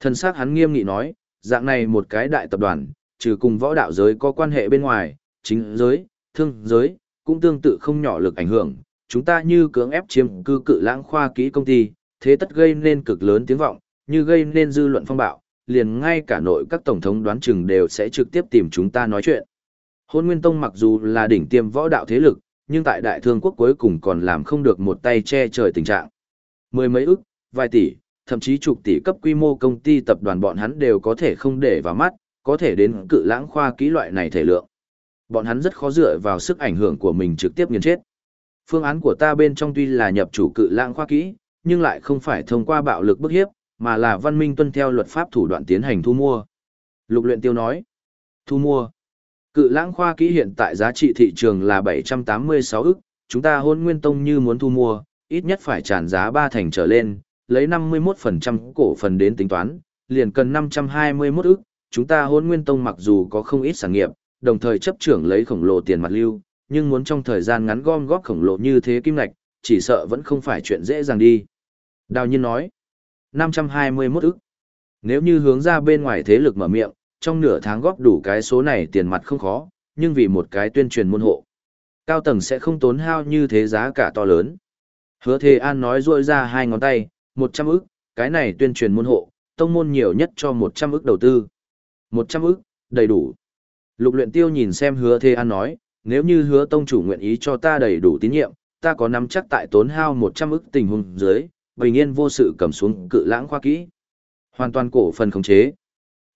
Thân xác hắn nghiêm nghị nói, dạng này một cái đại tập đoàn, trừ cùng võ đạo giới có quan hệ bên ngoài, chính giới, thương giới, cũng tương tự không nhỏ lực ảnh hưởng. Chúng ta như cưỡng ép chiếm cư cự lãng khoa kỹ công ty, thế tất gây nên cực lớn tiếng vọng, như gây nên dư luận phong bạo, liền ngay cả nội các tổng thống đoán chừng đều sẽ trực tiếp tìm chúng ta nói chuyện. Hôn Nguyên Tông mặc dù là đỉnh tiêm võ đạo thế lực, nhưng tại đại thương quốc cuối cùng còn làm không được một tay che trời tình trạng. Mười mấy ức, vài tỷ, thậm chí chục tỷ cấp quy mô công ty tập đoàn bọn hắn đều có thể không để vào mắt, có thể đến cự lãng khoa kỹ loại này thể lượng. Bọn hắn rất khó dựa vào sức ảnh hưởng của mình trực tiếp nghiền chết. Phương án của ta bên trong tuy là nhập chủ cự lãng khoa kỹ, nhưng lại không phải thông qua bạo lực bức hiếp, mà là văn minh tuân theo luật pháp thủ đoạn tiến hành thu mua. Lục luyện tiêu nói, thu mua. Cự lãng khoa kỹ hiện tại giá trị thị trường là 786 ức, chúng ta hôn nguyên tông như muốn thu mua, ít nhất phải tràn giá 3 thành trở lên, lấy 51% cổ phần đến tính toán, liền cần 521 ức, chúng ta hôn nguyên tông mặc dù có không ít sản nghiệp, đồng thời chấp trưởng lấy khổng lồ tiền mặt lưu, nhưng muốn trong thời gian ngắn gom góp khổng lồ như thế kim ngạch, chỉ sợ vẫn không phải chuyện dễ dàng đi. Đào nhiên nói, 521 ức. Nếu như hướng ra bên ngoài thế lực mở miệng, trong nửa tháng góp đủ cái số này tiền mặt không khó, nhưng vì một cái tuyên truyền môn hộ. Cao tầng sẽ không tốn hao như thế giá cả to lớn. Hứa Thề An nói rôi ra hai ngón tay, 100 ức, cái này tuyên truyền môn hộ, tông môn nhiều nhất cho 100 ức đầu tư. 100 ức, đầy đủ. Lục luyện tiêu nhìn xem hứa Thê An nói, nếu như hứa tông chủ nguyện ý cho ta đầy đủ tín nhiệm, ta có nắm chắc tại tốn hao 100 ức tình huống dưới, bình yên vô sự cầm xuống cự lãng khoa kỹ. Hoàn toàn cổ phần khống chế.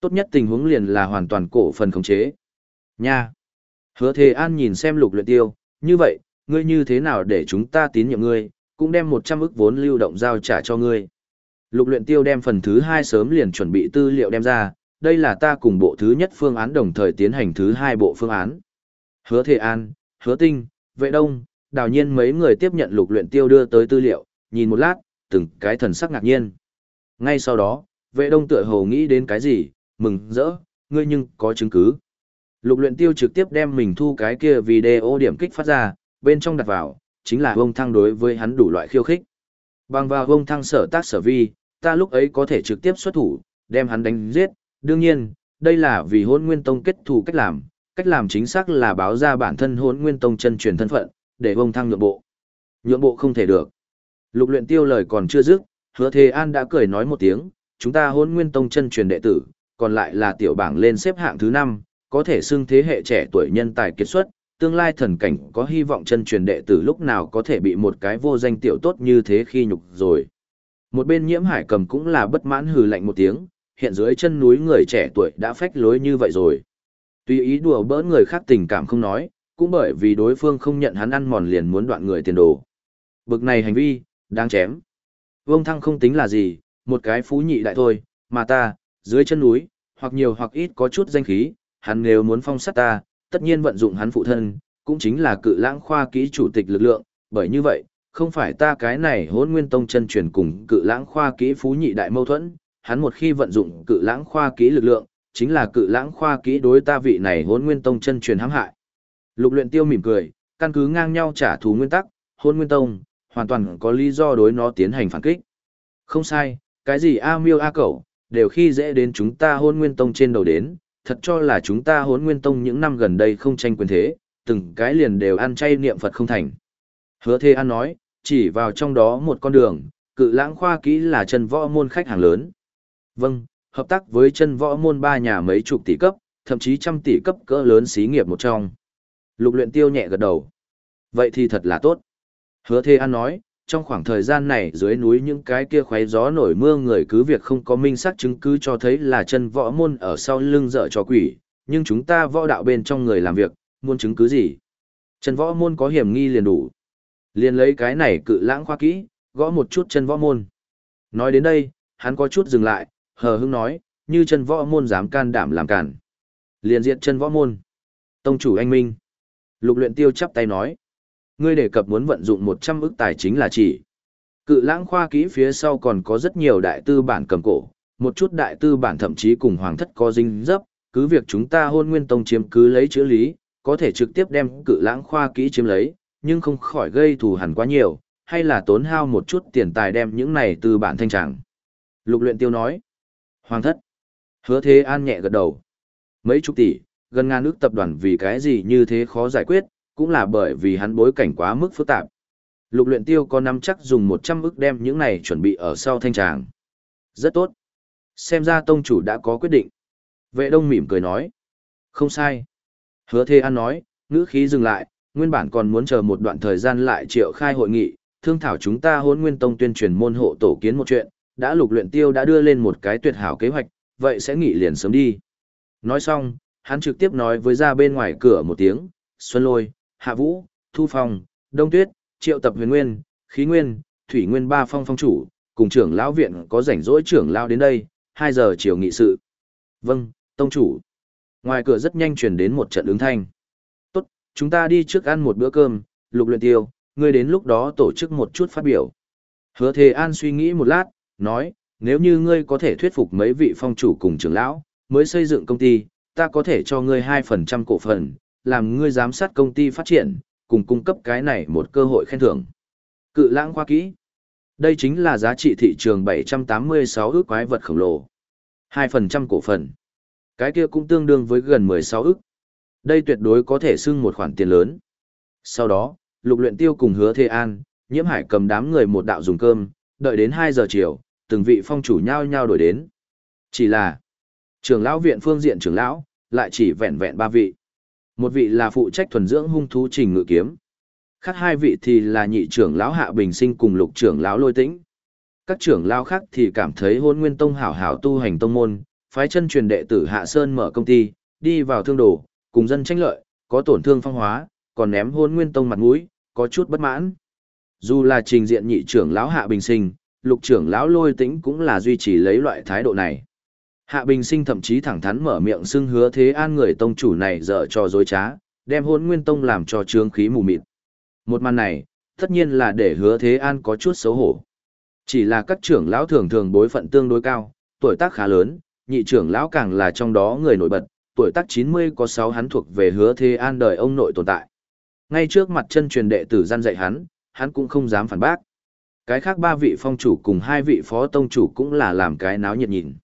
Tốt nhất tình huống liền là hoàn toàn cổ phần khống chế. Nha. Hứa Thê An nhìn xem lục luyện tiêu, như vậy, ngươi như thế nào để chúng ta tín nhiệm ngươi, cũng đem 100 ức vốn lưu động giao trả cho ngươi. Lục luyện tiêu đem phần thứ hai sớm liền chuẩn bị tư liệu đem ra, đây là ta cùng bộ thứ nhất phương án đồng thời tiến hành thứ hai bộ phương án. Hứa Thề An, Hứa Tinh, Vệ Đông, đào nhiên mấy người tiếp nhận lục luyện tiêu đưa tới tư liệu, nhìn một lát, từng cái thần sắc ngạc nhiên. Ngay sau đó, vệ đông tựa hồ nghĩ đến cái gì, mừng, rỡ, ngươi nhưng có chứng cứ. Lục luyện tiêu trực tiếp đem mình thu cái kia video điểm kích phát ra, bên trong đặt vào, chính là vông thăng đối với hắn đủ loại khiêu khích. Bằng vào vông thăng sở tác sở vi, ta lúc ấy có thể trực tiếp xuất thủ, đem hắn đánh giết, đương nhiên, đây là vì hôn nguyên tông kết thù cách làm, cách làm chính xác là báo ra bản thân hôn nguyên tông chân truyền thân phận, để vông thăng nhượng bộ. Nhượng bộ không thể được. Lục luyện tiêu lời còn chưa dứt, hứa thế an đã cười nói một tiếng, chúng ta hôn nguyên tông chân truyền đệ tử, còn lại là tiểu bảng lên xếp hạng thứ 5, có thể xưng thế hệ trẻ tuổi nhân tài kiệt xuất, tương lai thần cảnh có hy vọng chân truyền đệ tử lúc nào có thể bị một cái vô danh tiểu tốt như thế khi nhục rồi. Một bên nhiễm hải cầm cũng là bất mãn hừ lạnh một tiếng, hiện dưới chân núi người trẻ tuổi đã phách lối như vậy rồi. Tuy ý đùa bỡn người khác tình cảm không nói, cũng bởi vì đối phương không nhận hắn ăn mòn liền muốn đoạn người tiền đồ. Bực này hành vi, đáng chém. Vương thăng không tính là gì, một cái phú nhị đại thôi, mà ta, dưới chân núi, hoặc nhiều hoặc ít có chút danh khí, hắn nếu muốn phong sát ta, tất nhiên vận dụng hắn phụ thân, cũng chính là cự lãng khoa kỹ chủ tịch lực lượng, bởi như vậy, không phải ta cái này hốn nguyên tông chân truyền cùng cự lãng khoa kỹ phú nhị đại mâu thuẫn, hắn một khi vận dụng cự lãng khoa kỹ lực lượng, chính là cự lãng khoa kỹ đối ta vị này hôn nguyên tông chân truyền hãm hại. Lục luyện tiêu mỉm cười, căn cứ ngang nhau trả thù nguyên tắc, hôn nguyên tông, hoàn toàn có lý do đối nó tiến hành phản kích. Không sai, cái gì A miêu A cẩu, đều khi dễ đến chúng ta hôn nguyên tông trên đầu đến, thật cho là chúng ta hôn nguyên tông những năm gần đây không tranh quyền thế, từng cái liền đều ăn chay niệm Phật không thành. Hứa Thê An nói, chỉ vào trong đó một con đường, cự lãng khoa kỹ là chân võ môn khách hàng lớn. Vâng, hợp tác với chân võ môn ba nhà mấy chục tỷ cấp, thậm chí trăm tỷ cấp cỡ lớn xí nghiệp một trong. Lục luyện tiêu nhẹ gật đầu. Vậy thì thật là tốt. Hứa Thê An nói, trong khoảng thời gian này dưới núi những cái kia khoáy gió nổi mưa người cứ việc không có minh xác chứng cứ cho thấy là chân võ môn ở sau lưng dở cho quỷ, nhưng chúng ta võ đạo bên trong người làm việc, muốn chứng cứ gì? Chân võ môn có hiểm nghi liền đủ. Liền lấy cái này cự lãng khoa kỹ, gõ một chút chân võ môn. Nói đến đây, hắn có chút dừng lại, hờ hững nói, như chân võ môn dám can đảm làm cản. Liền diện chân võ môn. Tông chủ anh Minh. Lục luyện tiêu chắp tay nói. Ngươi đề cập muốn vận dụng 100 ức tài chính là chỉ. Cự lãng khoa kỹ phía sau còn có rất nhiều đại tư bản cầm cổ, một chút đại tư bản thậm chí cùng hoàng thất có dinh dấp, cứ việc chúng ta hôn nguyên tông chiếm cứ lấy chữ lý, có thể trực tiếp đem cự lãng khoa kỹ chiếm lấy, nhưng không khỏi gây thù hằn quá nhiều, hay là tốn hao một chút tiền tài đem những này tư bản thanh tràng. Lục luyện tiêu nói. Hoàng thất. Hứa thế an nhẹ gật đầu. Mấy chục tỷ, gần ngàn ước tập đoàn vì cái gì như thế khó giải quyết, cũng là bởi vì hắn bối cảnh quá mức phức tạp. Lục luyện tiêu có nắm chắc dùng 100 ức đem những này chuẩn bị ở sau thanh tràng. Rất tốt. Xem ra tông chủ đã có quyết định. Vệ đông mỉm cười nói. Không sai. Hứa Thê An nói, ngữ khí dừng lại, nguyên bản còn muốn chờ một đoạn thời gian lại triệu khai hội nghị, thương thảo chúng ta hôn nguyên tông tuyên truyền môn hộ tổ kiến một chuyện, đã lục luyện tiêu đã đưa lên một cái tuyệt hảo kế hoạch, vậy sẽ nghỉ liền sớm đi. Nói xong, hắn trực tiếp nói với ra bên ngoài cửa một tiếng, Xuân Lôi, Hạ Vũ, Thu Phong, Đông Tuyết, Triệu Tập Huyền Nguyên, Khí Nguyên, Thủy Nguyên ba phong phong chủ, cùng trưởng lão viện có rảnh rỗi trưởng lão đến đây, 2 giờ chiều nghị sự. Vâng, tông chủ. Ngoài cửa rất nhanh truyền đến một trận ứng thanh. Tốt, chúng ta đi trước ăn một bữa cơm, lục luyện tiêu, ngươi đến lúc đó tổ chức một chút phát biểu. Hứa Thề An suy nghĩ một lát, nói, nếu như ngươi có thể thuyết phục mấy vị phong chủ cùng trưởng lão, mới xây dựng công ty, ta có thể cho ngươi 2% cổ phần, làm ngươi giám sát công ty phát triển, cùng cung cấp cái này một cơ hội khen thưởng. Cự lãng khoa kỹ. Đây chính là giá trị thị trường 786 ước quái vật khổng lồ. 2% cổ phần. Cái kia cũng tương đương với gần 16 ức. Đây tuyệt đối có thể xưng một khoản tiền lớn. Sau đó, lục luyện tiêu cùng hứa thê an, nhiễm hải cầm đám người một đạo dùng cơm, đợi đến 2 giờ chiều, từng vị phong chủ nhau nhau đổi đến. Chỉ là, trưởng lão viện phương diện trưởng lão, lại chỉ vẹn vẹn ba vị. Một vị là phụ trách thuần dưỡng hung thú trình ngự kiếm. Khác hai vị thì là nhị trưởng lão hạ bình sinh cùng lục trưởng lão lôi tĩnh. Các trưởng lão khác thì cảm thấy hôn nguyên tông hảo hảo tu hành tông môn, phái chân truyền đệ tử Hạ Sơn mở công ty, đi vào thương đồ, cùng dân tranh lợi, có tổn thương phong hóa, còn ném hôn nguyên tông mặt mũi, có chút bất mãn. Dù là trình diện nhị trưởng lão Hạ Bình Sinh, lục trưởng lão Lôi Tĩnh cũng là duy trì lấy loại thái độ này. Hạ Bình Sinh thậm chí thẳng thắn mở miệng xưng hứa thế an người tông chủ này dở cho dối trá, đem hôn nguyên tông làm cho trướng khí mù mịt. Một màn này, tất nhiên là để hứa thế an có chút xấu hổ. Chỉ là các trưởng lão thường thường bối phận tương đối cao, tuổi tác khá lớn, nhị trưởng lão càng là trong đó người nổi bật, tuổi tác 90 có 6 hắn thuộc về hứa thế an đời ông nội tồn tại. Ngay trước mặt chân truyền đệ tử gian dạy hắn, hắn cũng không dám phản bác. Cái khác ba vị phong chủ cùng hai vị phó tông chủ cũng là làm cái náo nhiệt nhìn.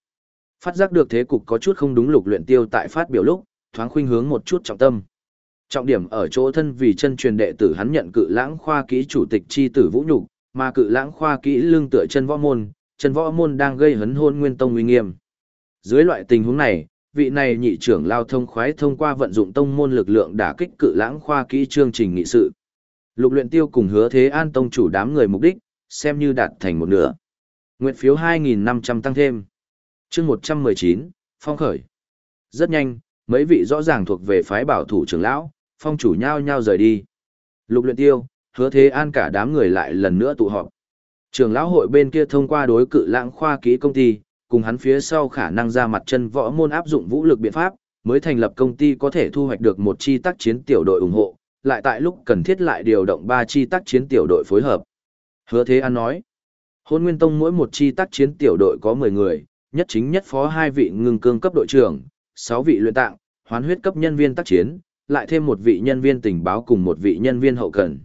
Phát giác được thế cục có chút không đúng lục luyện tiêu tại phát biểu lúc, thoáng khuynh hướng một chút trọng tâm. Trọng điểm ở chỗ thân vì chân truyền đệ tử hắn nhận cự lãng khoa kỹ chủ tịch chi tử vũ nhục, mà cự lãng khoa kỹ lương tựa chân võ môn, chân võ môn đang gây hấn hôn nguyên tông uy nghiêm. Dưới loại tình huống này, vị này nhị trưởng lao thông khoái thông qua vận dụng tông môn lực lượng đả kích cự lãng khoa kỹ chương trình nghị sự. Lục luyện tiêu cùng hứa thế an tông chủ đám người mục đích, xem như đạt thành một nửa. Nguyện phiếu 2.500 tăng thêm. chương 119, phong khởi. Rất nhanh, mấy vị rõ ràng thuộc về phái bảo thủ trưởng lão, phong chủ nhau nhau rời đi. Lục luyện tiêu, hứa thế an cả đám người lại lần nữa tụ họp. Trưởng lão hội bên kia thông qua đối cự lãng khoa kỹ công ty, cùng hắn phía sau khả năng ra mặt chân võ môn áp dụng vũ lực biện pháp, mới thành lập công ty có thể thu hoạch được một chi tác chiến tiểu đội ủng hộ, lại tại lúc cần thiết lại điều động ba chi tác chiến tiểu đội phối hợp. Hứa Thế An nói, Hôn Nguyên Tông mỗi một chi tác chiến tiểu đội có 10 người, nhất chính nhất phó hai vị ngưng cương cấp đội trưởng, 6 vị luyện tạng, hoán huyết cấp nhân viên tác chiến, lại thêm một vị nhân viên tình báo cùng một vị nhân viên hậu cần.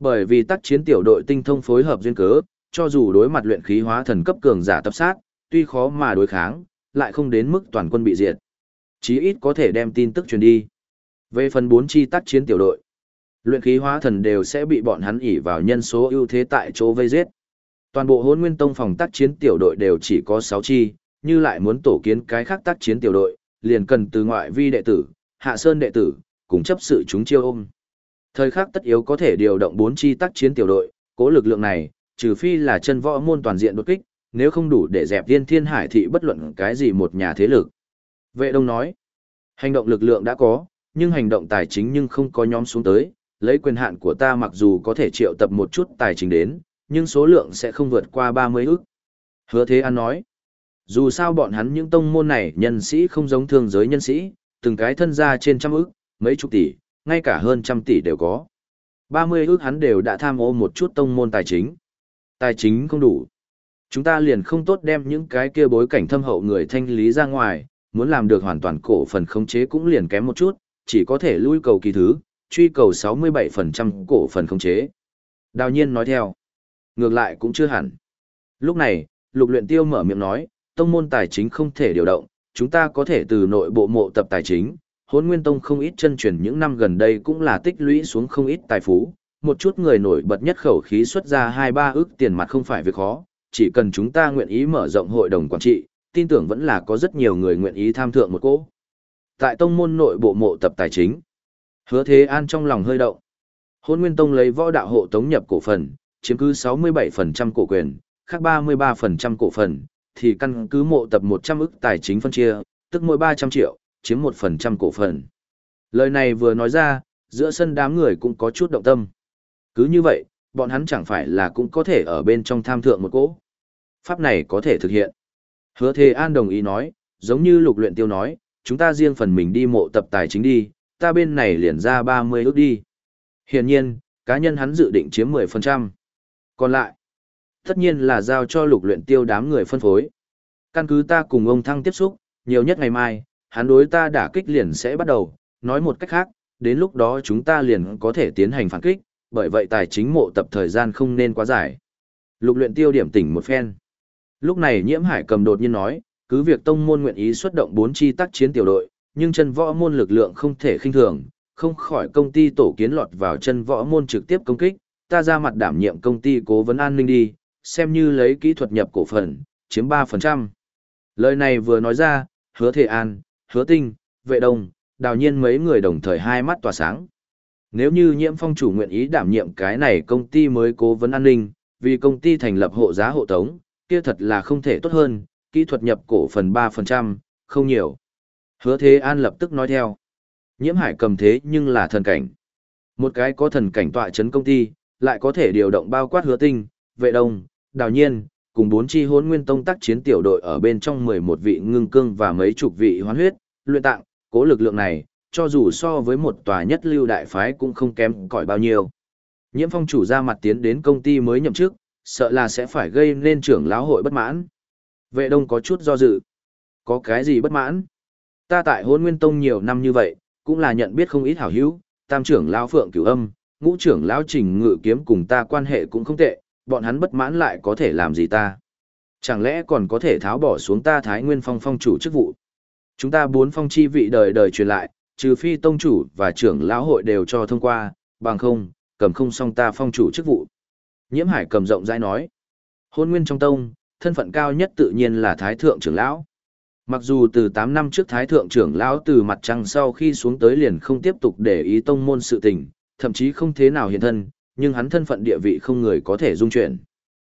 Bởi vì tác chiến tiểu đội tinh thông phối hợp duyên cớ, cho dù đối mặt luyện khí hóa thần cấp cường giả tập sát, tuy khó mà đối kháng, lại không đến mức toàn quân bị diệt. Chí ít có thể đem tin tức truyền đi. Về phần 4 chi tác chiến tiểu đội, luyện khí hóa thần đều sẽ bị bọn hắn ỉ vào nhân số ưu thế tại chỗ vây giết. Toàn bộ hôn nguyên tông phòng tác chiến tiểu đội đều chỉ có 6 chi, như lại muốn tổ kiến cái khác tác chiến tiểu đội, liền cần từ ngoại vi đệ tử, hạ sơn đệ tử, cùng chấp sự chúng chiêu ôm. Thời khắc tất yếu có thể điều động 4 chi tác chiến tiểu đội, cố lực lượng này, trừ phi là chân võ môn toàn diện đột kích, nếu không đủ để dẹp viên thiên hải thị bất luận cái gì một nhà thế lực. Vệ đông nói, hành động lực lượng đã có, nhưng hành động tài chính nhưng không có nhóm xuống tới, lấy quyền hạn của ta mặc dù có thể triệu tập một chút tài chính đến, nhưng số lượng sẽ không vượt qua 30 ức. Hứa Thế An nói, dù sao bọn hắn những tông môn này nhân sĩ không giống thương giới nhân sĩ, từng cái thân gia trên trăm ức, mấy chục tỷ, ngay cả hơn trăm tỷ đều có. 30 ức hắn đều đã tham ô một chút tông môn tài chính. Tài chính không đủ. Chúng ta liền không tốt đem những cái kia bối cảnh thâm hậu người thanh lý ra ngoài, muốn làm được hoàn toàn cổ phần khống chế cũng liền kém một chút, chỉ có thể lui cầu kỳ thứ, truy cầu 67% cổ phần khống chế. Đào nhiên nói theo. Ngược lại cũng chưa hẳn. Lúc này, lục luyện tiêu mở miệng nói, tông môn tài chính không thể điều động, chúng ta có thể từ nội bộ mộ tập tài chính. Hốn Nguyên Tông không ít chân truyền những năm gần đây cũng là tích lũy xuống không ít tài phú, một chút người nổi bật nhất khẩu khí xuất ra 2-3 ước tiền mặt không phải việc khó, chỉ cần chúng ta nguyện ý mở rộng hội đồng quản trị, tin tưởng vẫn là có rất nhiều người nguyện ý tham thượng một cỗ. Tại tông môn nội bộ mộ tập tài chính, hứa thế an trong lòng hơi động. Hôn Nguyên Tông lấy võ đạo hộ tống nhập cổ phần, chiếm cứ 67% cổ quyền, khác 33% cổ phần, thì căn cứ mộ tập 100 ức tài chính phân chia, tức mỗi 300 triệu, chiếm 1% cổ phần. Lời này vừa nói ra, giữa sân đám người cũng có chút động tâm. Cứ như vậy, bọn hắn chẳng phải là cũng có thể ở bên trong tham thượng một cỗ. Pháp này có thể thực hiện. Hứa Thế An đồng ý nói, giống như lục luyện tiêu nói, chúng ta riêng phần mình đi mộ tập tài chính đi, ta bên này liền ra 30 ước đi. Hiển nhiên, cá nhân hắn dự định chiếm 10%. Còn lại, tất nhiên là giao cho lục luyện tiêu đám người phân phối. Căn cứ ta cùng ông Thăng tiếp xúc, nhiều nhất ngày mai, hắn đối ta đả kích liền sẽ bắt đầu, nói một cách khác, đến lúc đó chúng ta liền có thể tiến hành phản kích, bởi vậy tài chính mộ tập thời gian không nên quá dài. Lục luyện tiêu điểm tỉnh một phen. Lúc này nhiễm hải cầm đột nhiên nói, cứ việc tông môn nguyện ý xuất động bốn chi tác chiến tiểu đội, nhưng chân võ môn lực lượng không thể khinh thường, không khỏi công ty tổ kiến lọt vào chân võ môn trực tiếp công kích, ta ra mặt đảm nhiệm công ty cố vấn an ninh đi, xem như lấy kỹ thuật nhập cổ phần, chiếm 3%. Lời này vừa nói ra, hứa thể an, hứa tinh, vệ đông, đào nhiên mấy người đồng thời hai mắt tỏa sáng. Nếu như nhiễm phong chủ nguyện ý đảm nhiệm cái này công ty mới cố vấn an ninh, vì công ty thành lập hộ giá hộ tống, kia thật là không thể tốt hơn, kỹ thuật nhập cổ phần 3%, không nhiều. Hứa Thế An lập tức nói theo. Nhiễm hải cầm thế nhưng là thần cảnh. Một cái có thần cảnh tọa chấn công ty, lại có thể điều động bao quát hứa tinh, vệ đông, đào nhiên, cùng bốn chi hốn nguyên tông tác chiến tiểu đội ở bên trong 11 vị ngưng cương và mấy chục vị hoán huyết, luyện tạng, cố lực lượng này, cho dù so với một tòa nhất lưu đại phái cũng không kém cỏi bao nhiêu. Nhiễm phong chủ ra mặt tiến đến công ty mới nhậm chức, sợ là sẽ phải gây nên trưởng lão hội bất mãn. Vệ đông có chút do dự. Có cái gì bất mãn? Ta tại hôn nguyên tông nhiều năm như vậy, cũng là nhận biết không ít hảo hữu, tam trưởng lão phượng cửu âm, ngũ trưởng lão trình ngự kiếm cùng ta quan hệ cũng không tệ, bọn hắn bất mãn lại có thể làm gì ta? Chẳng lẽ còn có thể tháo bỏ xuống ta thái nguyên phong phong chủ chức vụ? Chúng ta bốn phong chi vị đời đời truyền lại, trừ phi tông chủ và trưởng lão hội đều cho thông qua, bằng không, cầm không xong ta phong chủ chức vụ. Nhiễm hải cầm rộng rãi nói, hôn nguyên trong tông, thân phận cao nhất tự nhiên là thái thượng trưởng lão. Mặc dù từ 8 năm trước thái thượng trưởng lão từ mặt trăng sau khi xuống tới liền không tiếp tục để ý tông môn sự tình, thậm chí không thế nào hiện thân, nhưng hắn thân phận địa vị không người có thể dung chuyển.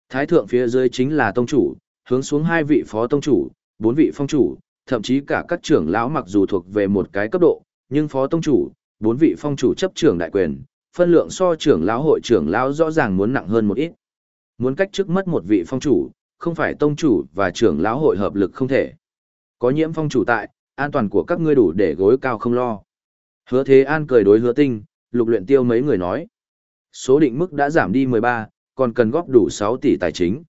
Thái thượng phía dưới chính là tông chủ, hướng xuống hai vị phó tông chủ, bốn vị phong chủ, thậm chí cả các trưởng lão mặc dù thuộc về một cái cấp độ, nhưng phó tông chủ, bốn vị phong chủ chấp trưởng đại quyền, phân lượng so trưởng lão hội trưởng lão rõ ràng muốn nặng hơn một ít. Muốn cách trước mất một vị phong chủ, không phải tông chủ và trưởng lão hội hợp lực không thể. Có nhiễm phong chủ tại, an toàn của các ngươi đủ để gối cao không lo. Hứa Thế An cười đối Hứa Tinh, Lục Luyện Tiêu mấy người nói. Số định mức đã giảm đi 13, còn cần góp đủ 6 tỷ tài chính.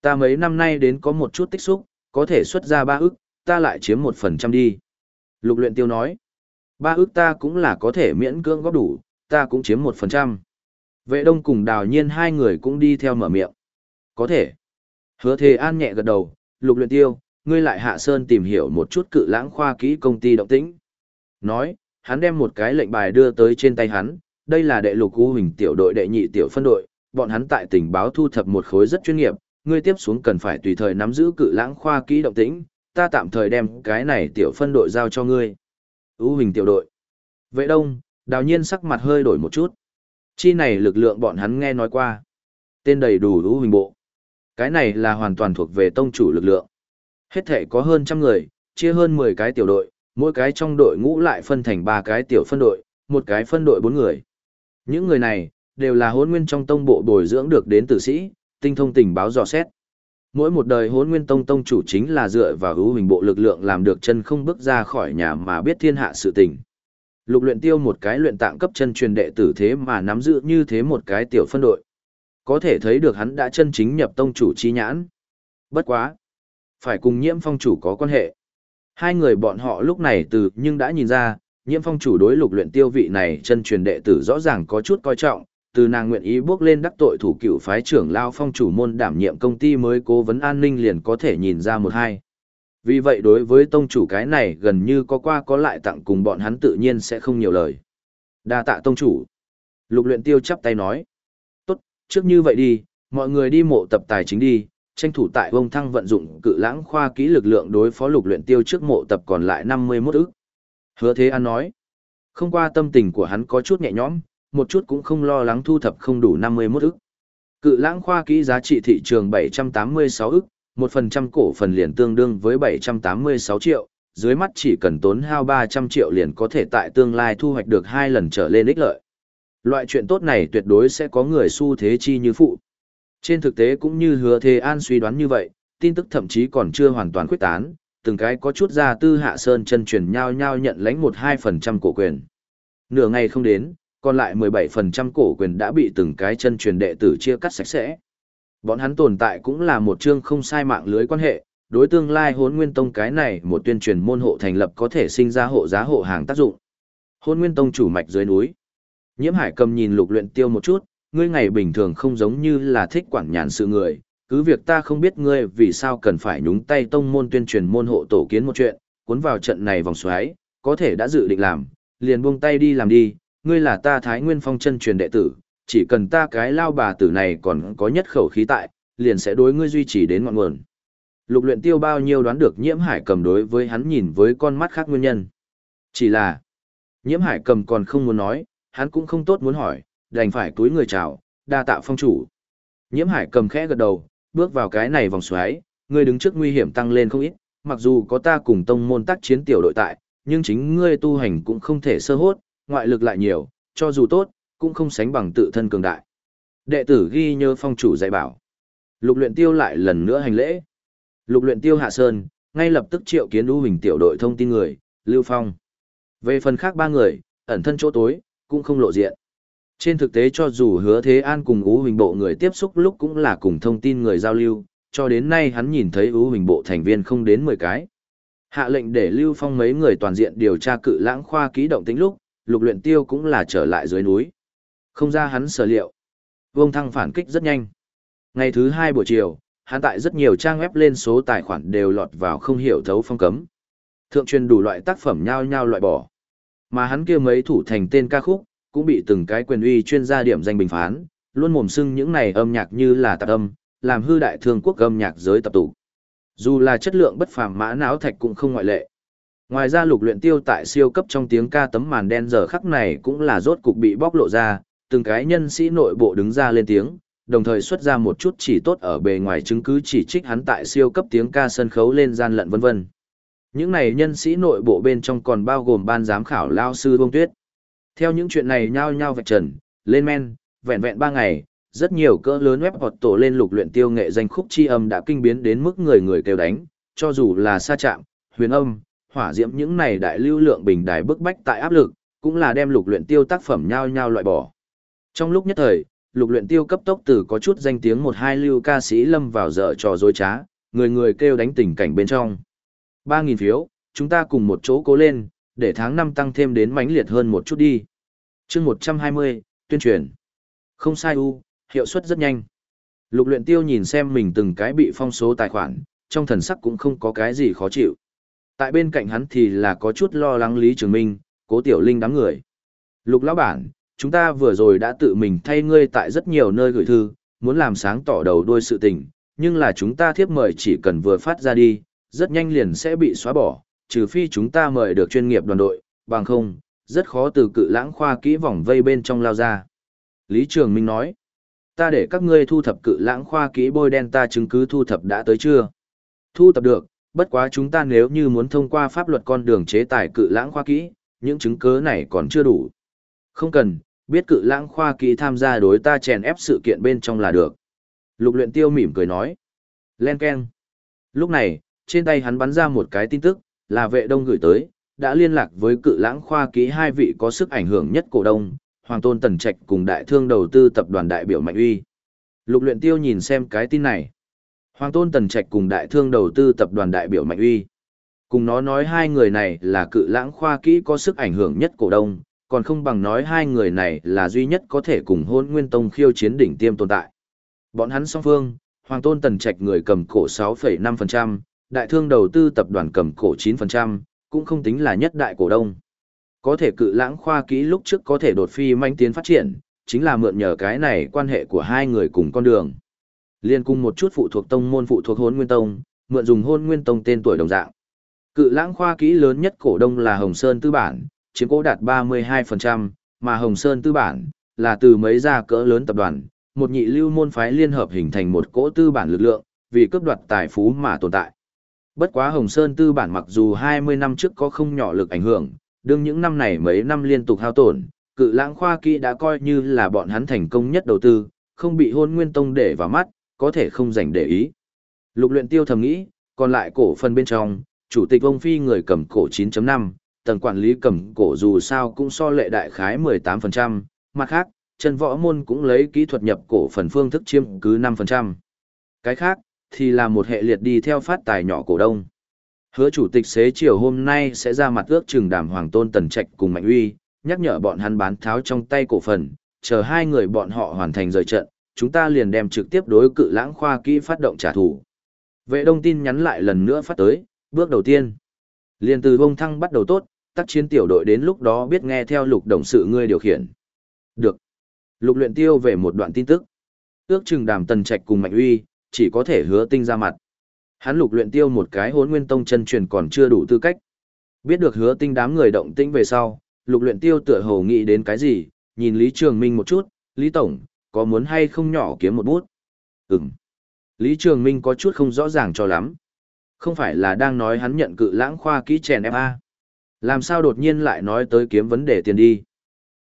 Ta mấy năm nay đến có một chút tích xúc, có thể xuất ra 3 ức, ta lại chiếm 1% đi. Lục Luyện Tiêu nói. Ba ước ta cũng là có thể miễn cưỡng góp đủ, ta cũng chiếm một phần trăm. Vệ đông cùng đào nhiên hai người cũng đi theo mở miệng. Có thể. Hứa thề an nhẹ gật đầu, lục luyện tiêu, ngươi lại hạ sơn tìm hiểu một chút cự lãng khoa kỹ công ty động tĩnh. Nói, hắn đem một cái lệnh bài đưa tới trên tay hắn, đây là đệ lục u hình tiểu đội đệ nhị tiểu phân đội, bọn hắn tại tình báo thu thập một khối rất chuyên nghiệp, ngươi tiếp xuống cần phải tùy thời nắm giữ cự lãng khoa kỹ động tĩnh, ta tạm thời đem cái này tiểu phân đội giao cho ngươi. U hình tiểu đội. Vệ đông, đào nhiên sắc mặt hơi đổi một chút. Chi này lực lượng bọn hắn nghe nói qua. Tên đầy đủ U hình bộ. Cái này là hoàn toàn thuộc về tông chủ lực lượng. Hết thể có hơn trăm người, chia hơn 10 cái tiểu đội, mỗi cái trong đội ngũ lại phân thành ba cái tiểu phân đội, một cái phân đội bốn người. Những người này, đều là hôn nguyên trong tông bộ bồi dưỡng được đến tử sĩ, tinh thông tình báo dò xét. Mỗi một đời hôn nguyên tông tông chủ chính là dựa vào hữu hình bộ lực lượng làm được chân không bước ra khỏi nhà mà biết thiên hạ sự tình. Lục luyện tiêu một cái luyện tạng cấp chân truyền đệ tử thế mà nắm giữ như thế một cái tiểu phân đội. Có thể thấy được hắn đã chân chính nhập tông chủ chi nhãn. Bất quá. Phải cùng nhiễm phong chủ có quan hệ. Hai người bọn họ lúc này từ nhưng đã nhìn ra, nhiễm phong chủ đối lục luyện tiêu vị này chân truyền đệ tử rõ ràng có chút coi trọng, từ nàng nguyện ý bước lên đắc tội thủ cựu phái trưởng lao phong chủ môn đảm nhiệm công ty mới cố vấn an ninh liền có thể nhìn ra một hai. Vì vậy đối với tông chủ cái này gần như có qua có lại tặng cùng bọn hắn tự nhiên sẽ không nhiều lời. đa tạ tông chủ. Lục luyện tiêu chắp tay nói. Tốt, trước như vậy đi, mọi người đi mộ tập tài chính đi, tranh thủ tại vông thăng vận dụng cự lãng khoa kỹ lực lượng đối phó lục luyện tiêu trước mộ tập còn lại 51 ức. Hứa thế an nói. Không qua tâm tình của hắn có chút nhẹ nhõm, một chút cũng không lo lắng thu thập không đủ 51 ức. Cự lãng khoa kỹ giá trị thị trường 786 ức, 1% cổ phần liền tương đương với 786 triệu, dưới mắt chỉ cần tốn hao 300 triệu liền có thể tại tương lai thu hoạch được hai lần trở lên ích lợi. Loại chuyện tốt này tuyệt đối sẽ có người xu thế chi như phụ. Trên thực tế cũng như hứa Thế An suy đoán như vậy, tin tức thậm chí còn chưa hoàn toàn khuyết tán, từng cái có chút ra tư hạ sơn chân truyền nhau nhau nhận lãnh 1-2% cổ quyền. Nửa ngày không đến, còn lại 17% cổ quyền đã bị từng cái chân truyền đệ tử chia cắt sạch sẽ. Bọn hắn tồn tại cũng là một chương không sai mạng lưới quan hệ, đối tương lai hốn nguyên tông cái này một tuyên truyền môn hộ thành lập có thể sinh ra hộ giá hộ hàng tác dụng. Hôn nguyên tông chủ mạch dưới núi. Nhiễm hải cầm nhìn lục luyện tiêu một chút, ngươi ngày bình thường không giống như là thích quản nhàn sự người, cứ việc ta không biết ngươi vì sao cần phải nhúng tay tông môn tuyên truyền môn hộ tổ kiến một chuyện, cuốn vào trận này vòng xoáy, có thể đã dự định làm, liền buông tay đi làm đi, ngươi là ta Thái Nguyên Phong chân truyền đệ tử, chỉ cần ta cái lao bà tử này còn có nhất khẩu khí tại, liền sẽ đối ngươi duy trì đến ngọn nguồn. Lục luyện tiêu bao nhiêu đoán được nhiễm hải cầm đối với hắn nhìn với con mắt khác nguyên nhân. Chỉ là, nhiễm hải cầm còn không muốn nói, hắn cũng không tốt muốn hỏi, đành phải túi người chào, đa tạ phong chủ. Nhiễm hải cầm khẽ gật đầu, bước vào cái này vòng xoáy, ngươi đứng trước nguy hiểm tăng lên không ít, mặc dù có ta cùng tông môn tác chiến tiểu đội tại, nhưng chính ngươi tu hành cũng không thể sơ hốt, ngoại lực lại nhiều, cho dù tốt, cũng không sánh bằng tự thân cường đại. Đệ tử ghi nhớ phong chủ dạy bảo. Lục luyện tiêu lại lần nữa hành lễ. Lục luyện tiêu hạ sơn, ngay lập tức triệu kiến U Hình tiểu đội thông tin người, Lưu Phong. Về phần khác ba người, ẩn thân chỗ tối, cũng không lộ diện. Trên thực tế cho dù hứa thế an cùng Ú Huỳnh bộ người tiếp xúc lúc cũng là cùng thông tin người giao lưu, cho đến nay hắn nhìn thấy Ú Huỳnh bộ thành viên không đến 10 cái. Hạ lệnh để Lưu Phong mấy người toàn diện điều tra cự lãng khoa ký động tính lúc, lục luyện tiêu cũng là trở lại dưới núi. Không ra hắn sở liệu. Vương Thăng phản kích rất nhanh. Ngày thứ hai buổi chiều, hắn tại rất nhiều trang web lên số tài khoản đều lọt vào không hiểu thấu phong cấm. Thượng truyền đủ loại tác phẩm nhau nhau loại bỏ. Mà hắn kia mấy thủ thành tên ca khúc, cũng bị từng cái quyền uy chuyên gia điểm danh bình phán, luôn mồm xưng những này âm nhạc như là tạp âm, làm hư đại thương quốc âm nhạc giới tập tụ. Dù là chất lượng bất phàm mã não thạch cũng không ngoại lệ. Ngoài ra lục luyện tiêu tại siêu cấp trong tiếng ca tấm màn đen giờ khắc này cũng là rốt cục bị bóc lộ ra, từng cái nhân sĩ nội bộ đứng ra lên tiếng, đồng thời xuất ra một chút chỉ tốt ở bề ngoài chứng cứ chỉ trích hắn tại siêu cấp tiếng ca sân khấu lên gian lận vân vân. Những này nhân sĩ nội bộ bên trong còn bao gồm ban giám khảo lao sư Vương tuyết. Theo những chuyện này nhao nhao vạch trần, lên men, vẹn vẹn ba ngày, rất nhiều cỡ lớn web hoạt tổ lên lục luyện tiêu nghệ danh khúc chi âm đã kinh biến đến mức người người kêu đánh, cho dù là sa chạm, huyền âm, hỏa diễm những này đại lưu lượng bình đài bức bách tại áp lực, cũng là đem lục luyện tiêu tác phẩm nhao nhao loại bỏ. Trong lúc nhất thời, lục luyện tiêu cấp tốc từ có chút danh tiếng một hai lưu ca sĩ lâm vào dở trò dối trá, người người kêu đánh tình cảnh bên trong. 3.000 phiếu, chúng ta cùng một chỗ cố lên, để tháng năm tăng thêm đến mãnh liệt hơn một chút đi. chương 120, tuyên truyền. Không sai u, hiệu suất rất nhanh. Lục luyện tiêu nhìn xem mình từng cái bị phong số tài khoản, trong thần sắc cũng không có cái gì khó chịu. Tại bên cạnh hắn thì là có chút lo lắng Lý Trường Minh, cố tiểu linh đám người. Lục lão bản, chúng ta vừa rồi đã tự mình thay ngươi tại rất nhiều nơi gửi thư, muốn làm sáng tỏ đầu đuôi sự tình, nhưng là chúng ta thiếp mời chỉ cần vừa phát ra đi, rất nhanh liền sẽ bị xóa bỏ, trừ phi chúng ta mời được chuyên nghiệp đoàn đội, bằng không, rất khó từ cự lãng khoa kỹ vòng vây bên trong lao ra. Lý Trường Minh nói, ta để các ngươi thu thập cự lãng khoa kỹ bôi đen ta chứng cứ thu thập đã tới chưa? Thu thập được, bất quá chúng ta nếu như muốn thông qua pháp luật con đường chế tài cự lãng khoa kỹ, những chứng cứ này còn chưa đủ. Không cần, Biết cự lãng khoa kỹ tham gia đối ta chèn ép sự kiện bên trong là được. Lục luyện tiêu mỉm cười nói. Len Ken. Lúc này, trên tay hắn bắn ra một cái tin tức, là vệ đông gửi tới, đã liên lạc với cự lãng khoa ký hai vị có sức ảnh hưởng nhất cổ đông, Hoàng Tôn Tần Trạch cùng đại thương đầu tư tập đoàn đại biểu Mạnh Uy. Lục luyện tiêu nhìn xem cái tin này. Hoàng Tôn Tần Trạch cùng đại thương đầu tư tập đoàn đại biểu Mạnh Uy. Cùng nó nói hai người này là cự lãng khoa kỹ có sức ảnh hưởng nhất cổ đông, còn không bằng nói hai người này là duy nhất có thể cùng hôn nguyên tông khiêu chiến đỉnh tiêm tồn tại. Bọn hắn song phương, Hoàng Tôn Tần Trạch người cầm cổ 6,5%, đại thương đầu tư tập đoàn cầm cổ 9%, cũng không tính là nhất đại cổ đông. Có thể cự lãng khoa kỹ lúc trước có thể đột phi manh tiến phát triển, chính là mượn nhờ cái này quan hệ của hai người cùng con đường. Liên cung một chút phụ thuộc tông môn phụ thuộc hôn nguyên tông, mượn dùng hôn nguyên tông tên tuổi đồng dạng. Cự lãng khoa kỹ lớn nhất cổ đông là Hồng Sơn Tư Bản, chiếm cổ đạt 32%, mà Hồng Sơn Tư Bản là từ mấy gia cỡ lớn tập đoàn, một nhị lưu môn phái liên hợp hình thành một cỗ tư bản lực lượng, vì cướp đoạt tài phú mà tồn tại. Bất quá Hồng Sơn tư bản mặc dù 20 năm trước có không nhỏ lực ảnh hưởng, đương những năm này mấy năm liên tục hao tổn, cự lãng khoa kỹ đã coi như là bọn hắn thành công nhất đầu tư, không bị hôn nguyên tông để vào mắt, có thể không dành để ý. Lục luyện tiêu thầm nghĩ, còn lại cổ phần bên trong, chủ tịch ông phi người cầm cổ 9.5, tầng quản lý cầm cổ dù sao cũng so lệ đại khái 18%, mặt khác, chân võ môn cũng lấy kỹ thuật nhập cổ phần phương thức chiếm cứ 5%. Cái khác, thì là một hệ liệt đi theo phát tài nhỏ cổ đông. Hứa chủ tịch xế chiều hôm nay sẽ ra mặt ước trừng đàm hoàng tôn tần trạch cùng mạnh uy, nhắc nhở bọn hắn bán tháo trong tay cổ phần, chờ hai người bọn họ hoàn thành rời trận, chúng ta liền đem trực tiếp đối cự lãng khoa kỹ phát động trả thù. Vệ đông tin nhắn lại lần nữa phát tới, bước đầu tiên. Liền từ bông thăng bắt đầu tốt, tác chiến tiểu đội đến lúc đó biết nghe theo lục đồng sự ngươi điều khiển. Được. Lục luyện tiêu về một đoạn tin tức. Ước chừng đàm tần trạch cùng mạnh uy, chỉ có thể hứa tinh ra mặt. Hắn lục luyện tiêu một cái hốn nguyên tông chân truyền còn chưa đủ tư cách. Biết được hứa tinh đám người động tĩnh về sau, lục luyện tiêu tựa hồ nghĩ đến cái gì, nhìn Lý Trường Minh một chút, Lý Tổng, có muốn hay không nhỏ kiếm một bút? Ừm. Lý Trường Minh có chút không rõ ràng cho lắm. Không phải là đang nói hắn nhận cự lãng khoa kỹ chèn FA. Làm sao đột nhiên lại nói tới kiếm vấn đề tiền đi?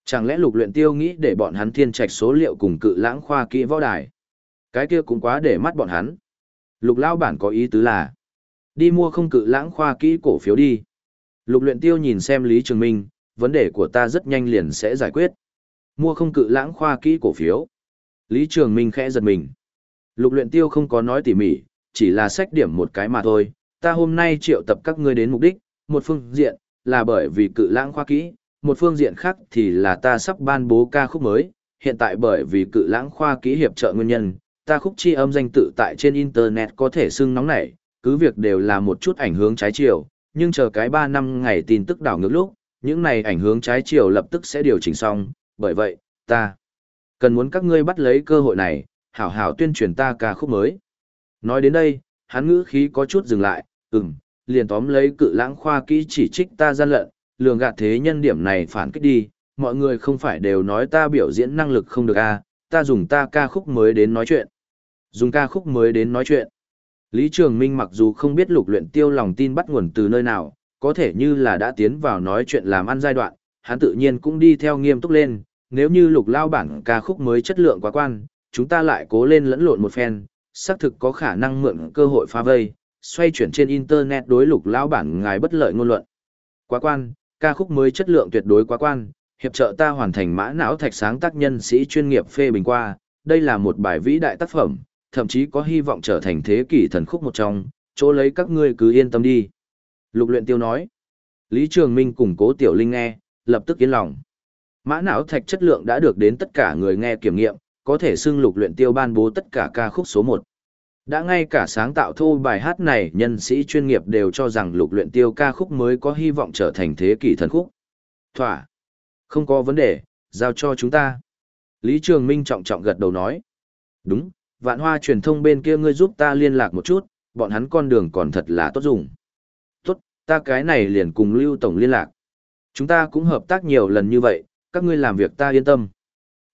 Chẳng lẽ lục luyện tiêu nghĩ để bọn hắn thiên trạch số liệu cùng cự lãng khoa kỹ võ đài? Cái kia cũng quá để mắt bọn hắn. Lục lao bản có ý tứ là, đi mua không cự lãng khoa kỹ cổ phiếu đi. Lục luyện tiêu nhìn xem Lý Trường Minh, vấn đề của ta rất nhanh liền sẽ giải quyết. Mua không cự lãng khoa kỹ cổ phiếu. Lý Trường Minh khẽ giật mình. Lục luyện tiêu không có nói tỉ mỉ, chỉ là sách điểm một cái mà thôi. Ta hôm nay triệu tập các ngươi đến mục đích, một phương diện, là bởi vì cự lãng khoa kỹ, một phương diện khác thì là ta sắp ban bố ca khúc mới, hiện tại bởi vì cự lãng khoa kỹ hiệp trợ nguyên nhân, ta khúc chi âm danh tự tại trên internet có thể xưng nóng nảy, cứ việc đều là một chút ảnh hướng trái chiều, nhưng chờ cái 3 năm ngày tin tức đảo ngược lúc, những này ảnh hướng trái chiều lập tức sẽ điều chỉnh xong, bởi vậy, ta cần muốn các ngươi bắt lấy cơ hội này, hảo hảo tuyên truyền ta ca khúc mới. Nói đến đây, hắn ngữ khí có chút dừng lại, ừm, liền tóm lấy cự lãng khoa kỹ chỉ trích ta gian lận, lường gạt thế nhân điểm này phản kích đi, mọi người không phải đều nói ta biểu diễn năng lực không được à, ta dùng ta ca khúc mới đến nói chuyện. Dùng ca khúc mới đến nói chuyện. Lý Trường Minh mặc dù không biết lục luyện tiêu lòng tin bắt nguồn từ nơi nào, có thể như là đã tiến vào nói chuyện làm ăn giai đoạn, hắn tự nhiên cũng đi theo nghiêm túc lên, nếu như lục lao bản ca khúc mới chất lượng quá quan, chúng ta lại cố lên lẫn lộn một phen, xác thực có khả năng mượn cơ hội phá vây, xoay chuyển trên internet đối lục lao bản ngài bất lợi ngôn luận. Quá quan, ca khúc mới chất lượng tuyệt đối quá quan, hiệp trợ ta hoàn thành mã não thạch sáng tác nhân sĩ chuyên nghiệp phê bình qua, đây là một bài vĩ đại tác phẩm, thậm chí có hy vọng trở thành thế kỷ thần khúc một trong, chỗ lấy các ngươi cứ yên tâm đi. Lục luyện tiêu nói. Lý Trường Minh cùng cố tiểu linh nghe, lập tức yên lòng. Mã não thạch chất lượng đã được đến tất cả người nghe kiểm nghiệm, có thể xưng lục luyện tiêu ban bố tất cả ca khúc số 1. Đã ngay cả sáng tạo thô bài hát này nhân sĩ chuyên nghiệp đều cho rằng lục luyện tiêu ca khúc mới có hy vọng trở thành thế kỷ thần khúc. Thỏa. Không có vấn đề, giao cho chúng ta. Lý Trường Minh trọng trọng gật đầu nói. Đúng, vạn hoa truyền thông bên kia ngươi giúp ta liên lạc một chút, bọn hắn con đường còn thật là tốt dùng. Tốt, ta cái này liền cùng Lưu Tổng liên lạc. Chúng ta cũng hợp tác nhiều lần như vậy, các ngươi làm việc ta yên tâm.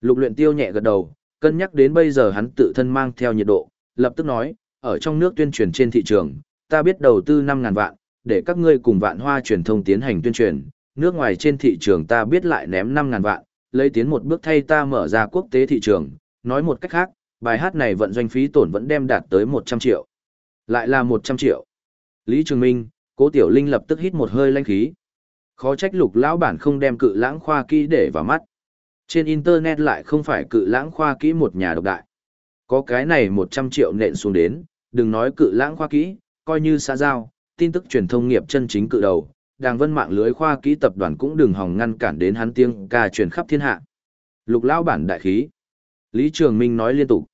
Lục luyện tiêu nhẹ gật đầu, cân nhắc đến bây giờ hắn tự thân mang theo nhiệt độ, lập tức nói, ở trong nước tuyên truyền trên thị trường, ta biết đầu tư 5.000 vạn, để các ngươi cùng vạn hoa truyền thông tiến hành tuyên truyền, nước ngoài trên thị trường ta biết lại ném 5.000 vạn, lấy tiến một bước thay ta mở ra quốc tế thị trường, nói một cách khác, bài hát này vận doanh phí tổn vẫn đem đạt tới 100 triệu. Lại là 100 triệu. Lý Trường Minh, Cố Tiểu Linh lập tức hít một hơi lanh khí. Khó trách lục lão bản không đem cự lãng khoa kỹ để vào mắt. Trên Internet lại không phải cự lãng khoa kỹ một nhà độc đại. Có cái này 100 triệu nện xuống đến, đừng nói cự lãng khoa kỹ, coi như xã giao, tin tức truyền thông nghiệp chân chính cự đầu, đàng vân mạng lưới khoa kỹ tập đoàn cũng đừng hòng ngăn cản đến hắn tiếng ca truyền khắp thiên hạ. Lục lão bản đại khí. Lý Trường Minh nói liên tục.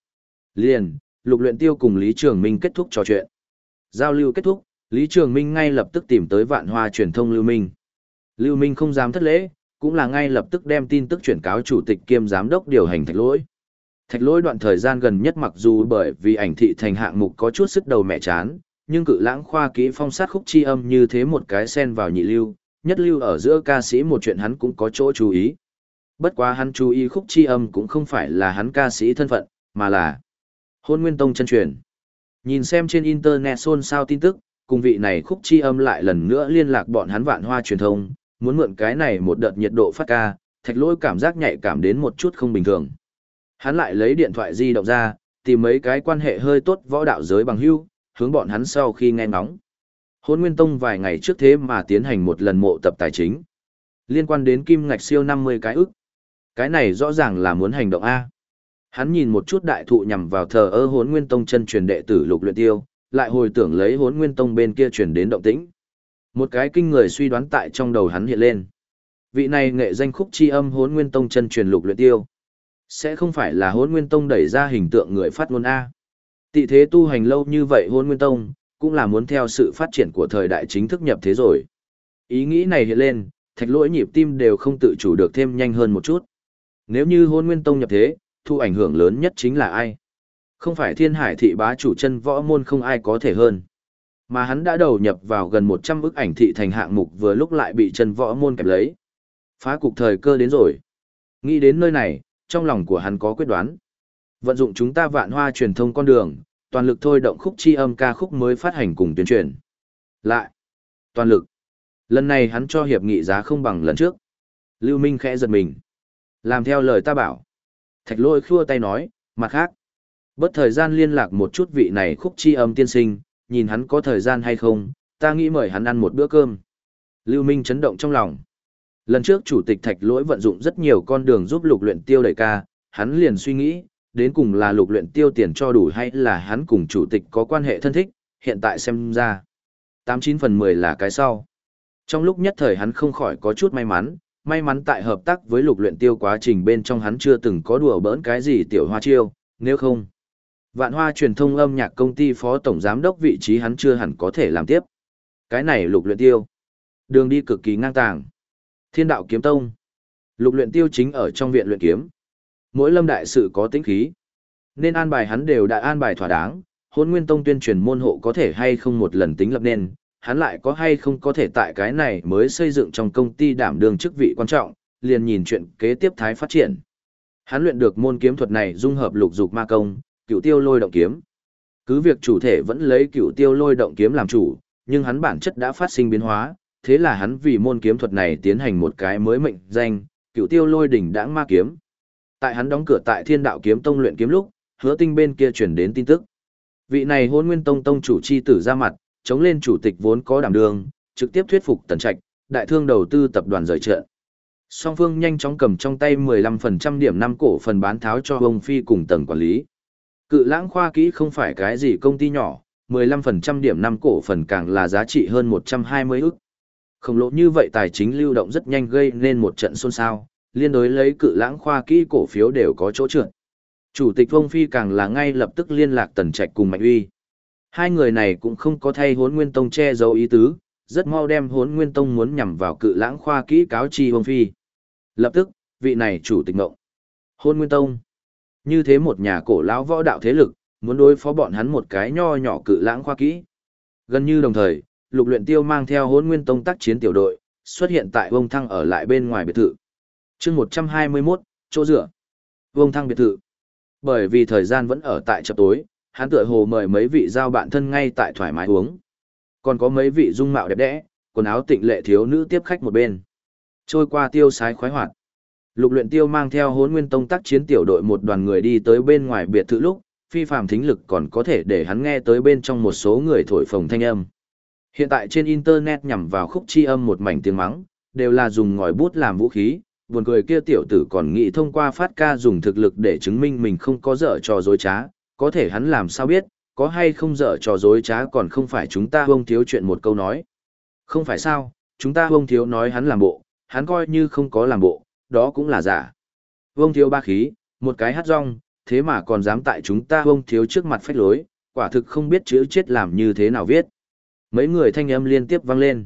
Liền, lục luyện tiêu cùng Lý Trường Minh kết thúc trò chuyện. Giao lưu kết thúc, Lý Trường Minh ngay lập tức tìm tới vạn hoa truyền thông Lưu Minh. Lưu Minh không dám thất lễ, cũng là ngay lập tức đem tin tức chuyển cáo chủ tịch kiêm giám đốc điều hành thạch lỗi. Thạch lỗi đoạn thời gian gần nhất mặc dù bởi vì ảnh thị thành hạng mục có chút sức đầu mẹ chán, nhưng cự lãng khoa kỹ phong sát khúc chi âm như thế một cái sen vào nhị lưu, nhất lưu ở giữa ca sĩ một chuyện hắn cũng có chỗ chú ý. Bất quá hắn chú ý khúc chi âm cũng không phải là hắn ca sĩ thân phận, mà là hôn nguyên tông chân truyền. Nhìn xem trên internet xôn xao tin tức, cùng vị này khúc chi âm lại lần nữa liên lạc bọn hắn vạn hoa truyền thông, muốn mượn cái này một đợt nhiệt độ phát ca, thạch lỗi cảm giác nhạy cảm đến một chút không bình thường. Hắn lại lấy điện thoại di động ra, tìm mấy cái quan hệ hơi tốt võ đạo giới bằng hưu, hướng bọn hắn sau khi nghe ngóng. Hôn Nguyên Tông vài ngày trước thế mà tiến hành một lần mộ tập tài chính. Liên quan đến kim ngạch siêu 50 cái ức. Cái này rõ ràng là muốn hành động A. Hắn nhìn một chút đại thụ nhằm vào thờ ơ hốn nguyên tông chân truyền đệ tử lục luyện tiêu, lại hồi tưởng lấy hốn nguyên tông bên kia truyền đến động tĩnh. Một cái kinh người suy đoán tại trong đầu hắn hiện lên. Vị này nghệ danh khúc chi âm hốn nguyên tông chân truyền lục luyện tiêu. Sẽ không phải là hốn nguyên tông đẩy ra hình tượng người phát ngôn A. Tị thế tu hành lâu như vậy hôn nguyên tông, cũng là muốn theo sự phát triển của thời đại chính thức nhập thế rồi. Ý nghĩ này hiện lên, thạch lỗi nhịp tim đều không tự chủ được thêm nhanh hơn một chút. Nếu như hôn nguyên tông nhập thế, thu ảnh hưởng lớn nhất chính là ai? Không phải thiên hải thị bá chủ chân võ môn không ai có thể hơn. Mà hắn đã đầu nhập vào gần 100 bức ảnh thị thành hạng mục vừa lúc lại bị chân võ môn kẹp lấy. Phá cục thời cơ đến rồi. Nghĩ đến nơi này, trong lòng của hắn có quyết đoán. Vận dụng chúng ta vạn hoa truyền thông con đường, toàn lực thôi động khúc chi âm ca khúc mới phát hành cùng tuyên truyền. Lại, toàn lực. Lần này hắn cho hiệp nghị giá không bằng lần trước. Lưu Minh khẽ giật mình. Làm theo lời ta bảo. Thạch lôi khua tay nói, mặt khác. Bất thời gian liên lạc một chút vị này khúc chi âm tiên sinh, nhìn hắn có thời gian hay không, ta nghĩ mời hắn ăn một bữa cơm. Lưu Minh chấn động trong lòng. Lần trước chủ tịch thạch lỗi vận dụng rất nhiều con đường giúp lục luyện tiêu đẩy ca, hắn liền suy nghĩ, đến cùng là lục luyện tiêu tiền cho đủ hay là hắn cùng chủ tịch có quan hệ thân thích, hiện tại xem ra. 89 phần 10 là cái sau. Trong lúc nhất thời hắn không khỏi có chút may mắn, may mắn tại hợp tác với lục luyện tiêu quá trình bên trong hắn chưa từng có đùa bỡn cái gì tiểu hoa chiêu, nếu không. Vạn hoa truyền thông âm nhạc công ty phó tổng giám đốc vị trí hắn chưa hẳn có thể làm tiếp. Cái này lục luyện tiêu. Đường đi cực kỳ ngang tàng. Thiên đạo kiếm tông. Lục luyện tiêu chính ở trong viện luyện kiếm. Mỗi lâm đại sự có tính khí. Nên an bài hắn đều đã an bài thỏa đáng, hôn nguyên tông tuyên truyền môn hộ có thể hay không một lần tính lập nên, hắn lại có hay không có thể tại cái này mới xây dựng trong công ty đảm đương chức vị quan trọng, liền nhìn chuyện kế tiếp thái phát triển. Hắn luyện được môn kiếm thuật này dung hợp lục dục ma công, cựu tiêu lôi động kiếm. Cứ việc chủ thể vẫn lấy cựu tiêu lôi động kiếm làm chủ, nhưng hắn bản chất đã phát sinh biến hóa, thế là hắn vì môn kiếm thuật này tiến hành một cái mới mệnh danh, cựu tiêu lôi đỉnh đãng ma kiếm. Tại hắn đóng cửa tại Thiên Đạo Kiếm Tông luyện kiếm lúc, Hứa Tinh bên kia truyền đến tin tức. Vị này Hôn Nguyên Tông tông chủ chi tử ra mặt, chống lên chủ tịch vốn có đảm đường, trực tiếp thuyết phục Tần Trạch, đại thương đầu tư tập đoàn rời trợ. Song Phương nhanh chóng cầm trong tay 15% điểm năm cổ phần bán tháo cho ông Phi cùng tầng quản lý. Cự lãng khoa kỹ không phải cái gì công ty nhỏ, 15% điểm năm cổ phần càng là giá trị hơn 120 ức. Khổng lồ như vậy tài chính lưu động rất nhanh gây nên một trận xôn xao, liên đối lấy cự lãng khoa kỹ cổ phiếu đều có chỗ trượt. Chủ tịch Vông Phi càng là ngay lập tức liên lạc Tần Trạch cùng Mạnh Uy. Hai người này cũng không có thay Hốn Nguyên Tông che giấu ý tứ, rất mau đem Hốn Nguyên Tông muốn nhằm vào cự lãng khoa kỹ cáo chi Vông Phi. Lập tức, vị này chủ tịch ngộng. Hôn Nguyên Tông. Như thế một nhà cổ lão võ đạo thế lực, muốn đối phó bọn hắn một cái nho nhỏ cự lãng khoa kỹ. Gần như đồng thời, Lục Luyện Tiêu mang theo Hỗn Nguyên Tông tác chiến tiểu đội, xuất hiện tại Vông Thăng ở lại bên ngoài biệt thự chương một trăm hai mươi 121, chỗ dựa. Vương thăng biệt thự. Bởi vì thời gian vẫn ở tại chập tối, hắn tựa hồ mời mấy vị giao bạn thân ngay tại thoải mái uống. Còn có mấy vị dung mạo đẹp đẽ, quần áo tịnh lệ thiếu nữ tiếp khách một bên. Trôi qua tiêu sái khoái hoạt. Lục luyện tiêu mang theo hốn nguyên tông tác chiến tiểu đội một đoàn người đi tới bên ngoài biệt thự lúc, phi phàm thính lực còn có thể để hắn nghe tới bên trong một số người thổi phồng thanh âm. Hiện tại trên internet nhằm vào khúc chi âm một mảnh tiếng mắng, đều là dùng ngòi bút làm vũ khí, buồn cười kia tiểu tử còn nghĩ thông qua phát ca dùng thực lực để chứng minh mình không có dở trò dối trá, có thể hắn làm sao biết, có hay không dở trò dối trá còn không phải chúng ta bông thiếu chuyện một câu nói. Không phải sao, chúng ta bông thiếu nói hắn làm bộ, hắn coi như không có làm bộ, đó cũng là giả. Bông thiếu ba khí, một cái hát rong, thế mà còn dám tại chúng ta bông thiếu trước mặt phách lối, quả thực không biết chữ chết làm như thế nào viết. Mấy người thanh âm liên tiếp vang lên.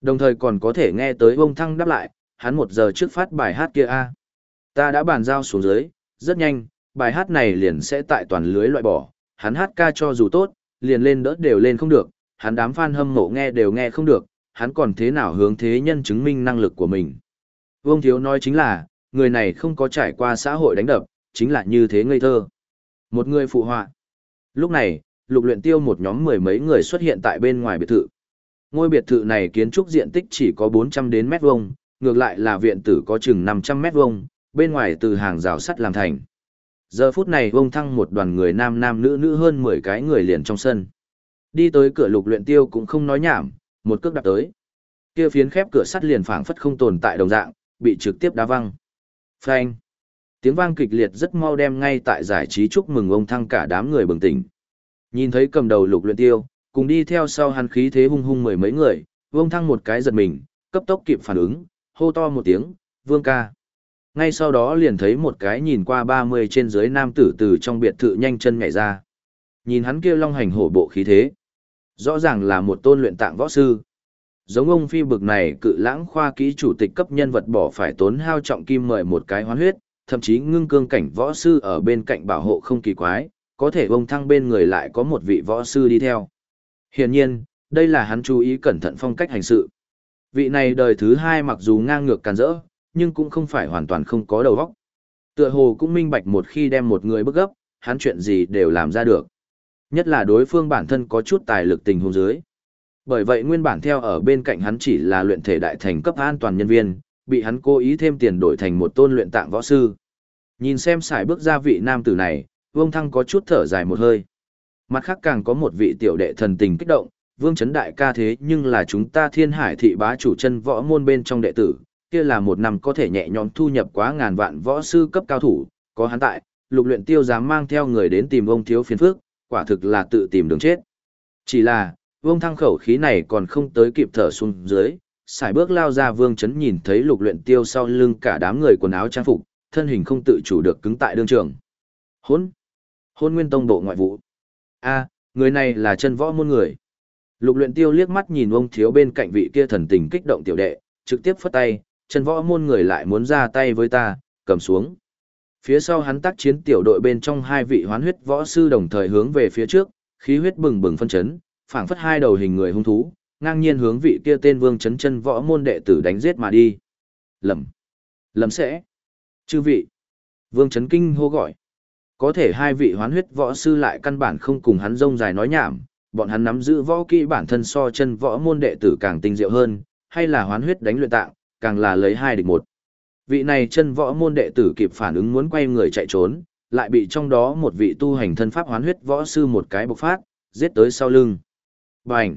Đồng thời còn có thể nghe tới bông thăng đáp lại, hắn một giờ trước phát bài hát kia a Ta đã bàn giao xuống dưới, rất nhanh, bài hát này liền sẽ tại toàn lưới loại bỏ, hắn hát ca cho dù tốt, liền lên đỡ đều lên không được, hắn đám fan hâm mộ nghe đều nghe không được, hắn còn thế nào hướng thế nhân chứng minh năng lực của mình. Vương Thiếu nói chính là, người này không có trải qua xã hội đánh đập, chính là như thế ngây thơ. Một người phụ họa. Lúc này, lục luyện tiêu một nhóm mười mấy người xuất hiện tại bên ngoài biệt thự. Ngôi biệt thự này kiến trúc diện tích chỉ có 400 đến mét vuông, ngược lại là viện tử có chừng 500 mét vuông, bên ngoài từ hàng rào sắt làm thành. Giờ phút này vông thăng một đoàn người nam nam nữ nữ hơn 10 cái người liền trong sân. Đi tới cửa lục luyện tiêu cũng không nói nhảm, một cước đạp tới. Kia phiến khép cửa sắt liền phảng phất không tồn tại đồng dạng, bị trực tiếp đá văng. Phanh. Tiếng vang kịch liệt rất mau đem ngay tại giải trí chúc mừng ông thăng cả đám người bừng tỉnh. Nhìn thấy cầm đầu lục luyện tiêu, cùng đi theo sau hắn khí thế hung hung mười mấy người, ông thăng một cái giật mình, cấp tốc kịp phản ứng, hô to một tiếng, vương ca. Ngay sau đó liền thấy một cái nhìn qua 30 trên dưới nam tử từ trong biệt thự nhanh chân nhảy ra. Nhìn hắn kia long hành hổ bộ khí thế. Rõ ràng là một tôn luyện tạng võ sư. Giống ông phi bực này cự lãng khoa kỹ chủ tịch cấp nhân vật bỏ phải tốn hao trọng kim mời một cái hoán huyết, thậm chí ngưng cương cảnh võ sư ở bên cạnh bảo hộ không kỳ quái, có thể ông thăng bên người lại có một vị võ sư đi theo. Hiển nhiên, đây là hắn chú ý cẩn thận phong cách hành sự. Vị này đời thứ hai mặc dù ngang ngược càn rỡ, nhưng cũng không phải hoàn toàn không có đầu óc. Tựa hồ cũng minh bạch một khi đem một người bức gấp, hắn chuyện gì đều làm ra được. Nhất là đối phương bản thân có chút tài lực tình huống dưới. Bởi vậy nguyên bản theo ở bên cạnh hắn chỉ là luyện thể đại thành cấp an toàn nhân viên, bị hắn cố ý thêm tiền đổi thành một tôn luyện tạng võ sư. Nhìn xem xài bước ra vị nam tử này, Vương Thăng có chút thở dài một hơi. Mặt khác càng có một vị tiểu đệ thần tình kích động, Vương Trấn Đại ca thế nhưng là chúng ta thiên hải thị bá chủ chân võ môn bên trong đệ tử, kia là một năm có thể nhẹ nhõm thu nhập quá ngàn vạn võ sư cấp cao thủ, có hắn tại, lục luyện tiêu dám mang theo người đến tìm ông thiếu phiền phước, quả thực là tự tìm đường chết. Chỉ là, vương thăng khẩu khí này còn không tới kịp thở xuống dưới, xài bước lao ra vương chấn nhìn thấy lục luyện tiêu sau lưng cả đám người quần áo trang phục, thân hình không tự chủ được cứng tại đương trường. Hôn! Hôn nguyên tông bộ ngoại vụ. a người này là chân võ môn người. Lục luyện tiêu liếc mắt nhìn ông thiếu bên cạnh vị kia thần tình kích động tiểu đệ, trực tiếp phất tay, chân võ môn người lại muốn ra tay với ta, cầm xuống. Phía sau hắn tác chiến tiểu đội bên trong hai vị hoán huyết võ sư đồng thời hướng về phía trước, khí huyết bừng bừng phân chấn, phảng phất hai đầu hình người hung thú, ngang nhiên hướng vị kia tên Vương Chấn Chân võ môn đệ tử đánh giết mà đi. Lầm, lầm sẽ. Chư vị. Vương Chấn Kinh hô gọi. Có thể hai vị hoán huyết võ sư lại căn bản không cùng hắn rông dài nói nhảm, bọn hắn nắm giữ võ kỹ bản thân so chân võ môn đệ tử càng tinh diệu hơn, hay là hoán huyết đánh luyện tạng, càng là lấy hai địch một. Vị này chân võ môn đệ tử kịp phản ứng muốn quay người chạy trốn, lại bị trong đó một vị tu hành thân pháp hoán huyết võ sư một cái bộc phát, giết tới sau lưng. Bành!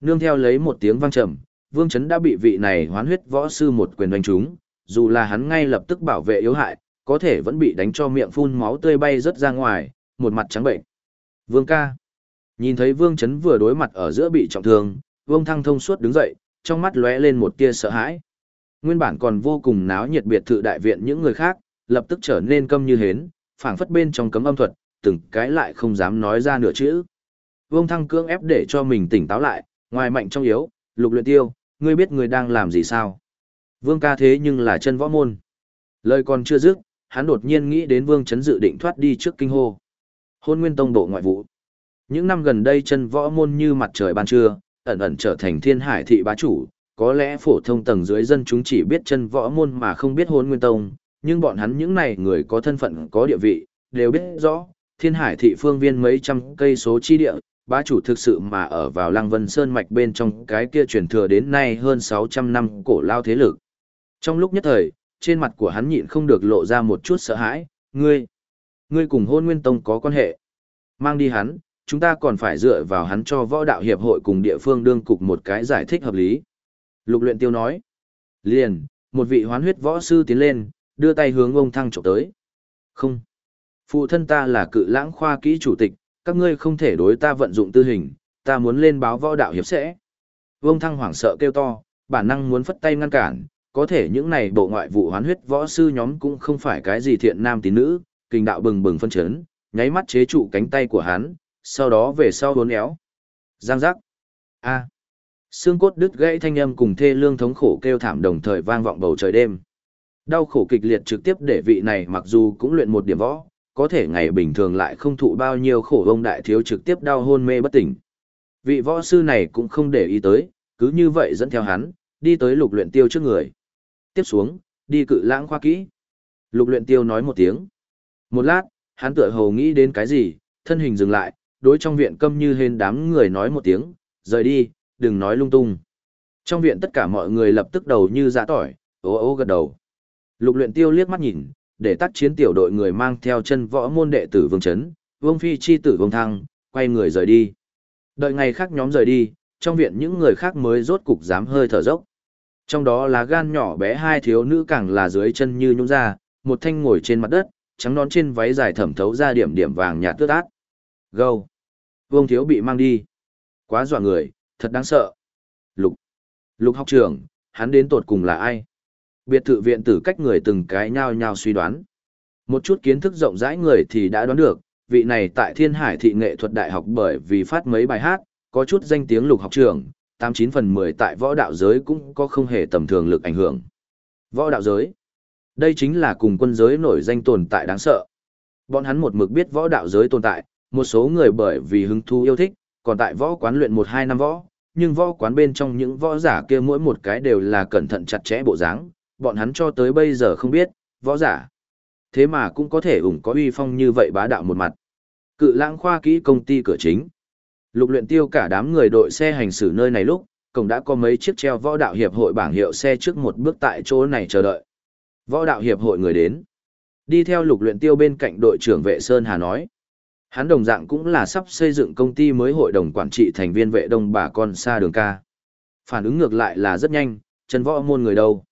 Nương theo lấy một tiếng vang trầm, Vương Chấn đã bị vị này hoán huyết võ sư một quyền đánh trúng, dù là hắn ngay lập tức bảo vệ yếu hại, có thể vẫn bị đánh cho miệng phun máu tươi bay rất ra ngoài, một mặt trắng bệnh. Vương ca! Nhìn thấy Vương Chấn vừa đối mặt ở giữa bị trọng thương, Vương Thăng thông suốt đứng dậy, trong mắt lóe lên một tia sợ hãi. Nguyên bản còn vô cùng náo nhiệt biệt thự đại viện những người khác, lập tức trở nên câm như hến, phảng phất bên trong cấm âm thuật, từng cái lại không dám nói ra nửa chữ. Vương Thăng cưỡng ép để cho mình tỉnh táo lại, ngoài mạnh trong yếu, lục luyện tiêu, ngươi biết ngươi đang làm gì sao? Vương ca thế nhưng là chân võ môn. Lời còn chưa dứt, hắn đột nhiên nghĩ đến Vương Chấn dự định thoát đi trước kinh hô. Hôn Nguyên Tông bộ ngoại vụ. Những năm gần đây chân võ môn như mặt trời ban trưa, ẩn ẩn trở thành thiên hải thị bá chủ, có lẽ phổ thông tầng dưới dân chúng chỉ biết chân võ môn mà không biết hôn nguyên tông, nhưng bọn hắn những này người có thân phận có địa vị, đều biết rõ, thiên hải thị phương viên mấy trăm cây số chi địa, bá chủ thực sự mà ở vào lăng vân sơn mạch bên trong cái kia truyền thừa đến nay hơn 600 năm cổ lao thế lực. Trong lúc nhất thời, trên mặt của hắn nhịn không được lộ ra một chút sợ hãi, ngươi, ngươi cùng hôn nguyên tông có quan hệ. Mang đi hắn, chúng ta còn phải dựa vào hắn cho võ đạo hiệp hội cùng địa phương đương cục một cái giải thích hợp lý. Lục luyện tiêu nói. Liền, một vị hoán huyết võ sư tiến lên, đưa tay hướng ông thăng trộm tới. Không. Phụ thân ta là cự lãng khoa kỹ chủ tịch, các ngươi không thể đối ta vận dụng tư hình, ta muốn lên báo võ đạo hiệp sẽ. Vương thăng hoảng sợ kêu to, bản năng muốn phất tay ngăn cản, có thể những này bộ ngoại vụ hoán huyết võ sư nhóm cũng không phải cái gì thiện nam tín nữ, kinh đạo bừng bừng phân chấn, nháy mắt chế trụ cánh tay của hắn, sau đó về sau hốn éo. Giang giác. A. Xương cốt đứt gãy thanh âm cùng thê lương thống khổ kêu thảm đồng thời vang vọng bầu trời đêm. Đau khổ kịch liệt trực tiếp để vị này mặc dù cũng luyện một điểm võ, có thể ngày bình thường lại không thụ bao nhiêu khổ ông đại thiếu trực tiếp đau hôn mê bất tỉnh. Vị võ sư này cũng không để ý tới, cứ như vậy dẫn theo hắn, đi tới lục luyện tiêu trước người. Tiếp xuống, đi cự lãng khoa kỹ. Lục luyện tiêu nói một tiếng. Một lát, hắn tựa hồ nghĩ đến cái gì, thân hình dừng lại, đối trong viện câm như hên đám người nói một tiếng, rời đi, đừng nói lung tung. Trong viện tất cả mọi người lập tức đầu như dã tỏi, ô ô gật đầu. Lục luyện tiêu liếc mắt nhìn, để tắt chiến tiểu đội người mang theo chân võ môn đệ tử vương chấn, vương phi chi tử vương thăng, quay người rời đi. Đợi ngày khác nhóm rời đi, trong viện những người khác mới rốt cục dám hơi thở dốc. Trong đó là gan nhỏ bé hai thiếu nữ càng là dưới chân như nhung ra, một thanh ngồi trên mặt đất, trắng nón trên váy dài thẩm thấu ra điểm điểm vàng nhạt tước át. Gâu! Vương thiếu bị mang đi. Quá dọa người, thật đáng sợ. Lục! Lục học trưởng, hắn đến tột cùng là ai? Biệt thự viện tử cách người từng cái nhao nhao suy đoán. Một chút kiến thức rộng rãi người thì đã đoán được, vị này tại Thiên Hải Thị Nghệ thuật Đại học bởi vì phát mấy bài hát, có chút danh tiếng lục học trưởng, 89 phần 10 tại võ đạo giới cũng có không hề tầm thường lực ảnh hưởng. Võ đạo giới. Đây chính là cùng quân giới nổi danh tồn tại đáng sợ. Bọn hắn một mực biết võ đạo giới tồn tại, một số người bởi vì hứng thú yêu thích, còn tại võ quán luyện 1-2 năm võ, nhưng võ quán bên trong những võ giả kia mỗi một cái đều là cẩn thận chặt chẽ bộ dáng, bọn hắn cho tới bây giờ không biết, võ giả. Thế mà cũng có thể ủng có uy phong như vậy bá đạo một mặt. Cự lãng khoa kỹ công ty cửa chính. Lục luyện tiêu cả đám người đội xe hành xử nơi này lúc, cổng đã có mấy chiếc treo võ đạo hiệp hội bảng hiệu xe trước một bước tại chỗ này chờ đợi. Võ đạo hiệp hội người đến. Đi theo lục luyện tiêu bên cạnh đội trưởng vệ Sơn Hà nói. Hắn đồng dạng cũng là sắp xây dựng công ty mới hội đồng quản trị thành viên vệ đông bà con xa đường ca. Phản ứng ngược lại là rất nhanh, chân võ môn người đâu.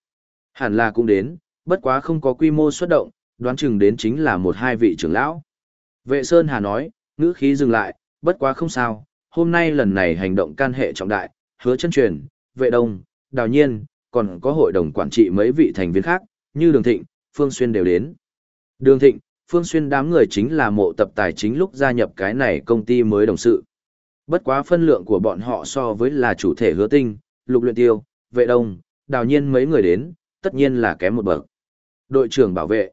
Hẳn là cũng đến, bất quá không có quy mô xuất động, đoán chừng đến chính là một hai vị trưởng lão. Vệ Sơn Hà nói, ngữ khí dừng lại, bất quá không sao, hôm nay lần này hành động can hệ trọng đại, hứa chân truyền, vệ đông, đào nhiên, còn có hội đồng quản trị mấy vị thành viên khác, như Đường Thịnh, Phương Xuyên đều đến. Đường Thịnh, Phương Xuyên đám người chính là mộ tập tài chính lúc gia nhập cái này công ty mới đồng sự. Bất quá phân lượng của bọn họ so với là chủ thể hứa tinh, lục luyện tiêu, vệ đông, đào nhiên mấy người đến, tất nhiên là kém một bậc. Đội trưởng bảo vệ.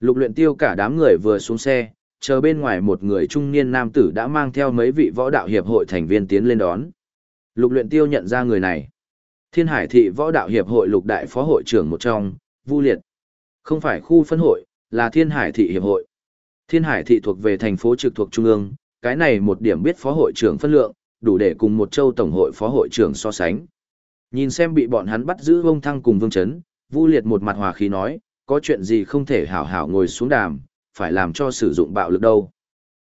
Lục luyện tiêu cả đám người vừa xuống xe, chờ bên ngoài một người trung niên nam tử đã mang theo mấy vị võ đạo hiệp hội thành viên tiến lên đón. Lục luyện tiêu nhận ra người này. Thiên Hải thị võ đạo hiệp hội lục đại phó hội trưởng một trong, Vu Liệt. Không phải khu phân hội, là Thiên Hải thị hiệp hội. Thiên Hải thị thuộc về thành phố trực thuộc trung ương, cái này một điểm biết phó hội trưởng phân lượng, đủ để cùng một châu tổng hội phó hội trưởng so sánh. Nhìn xem bị bọn hắn bắt giữ vông thăng cùng vương chấn, Vu Liệt một mặt hòa khí nói, có chuyện gì không thể hảo hảo ngồi xuống đàm, phải làm cho sử dụng bạo lực đâu.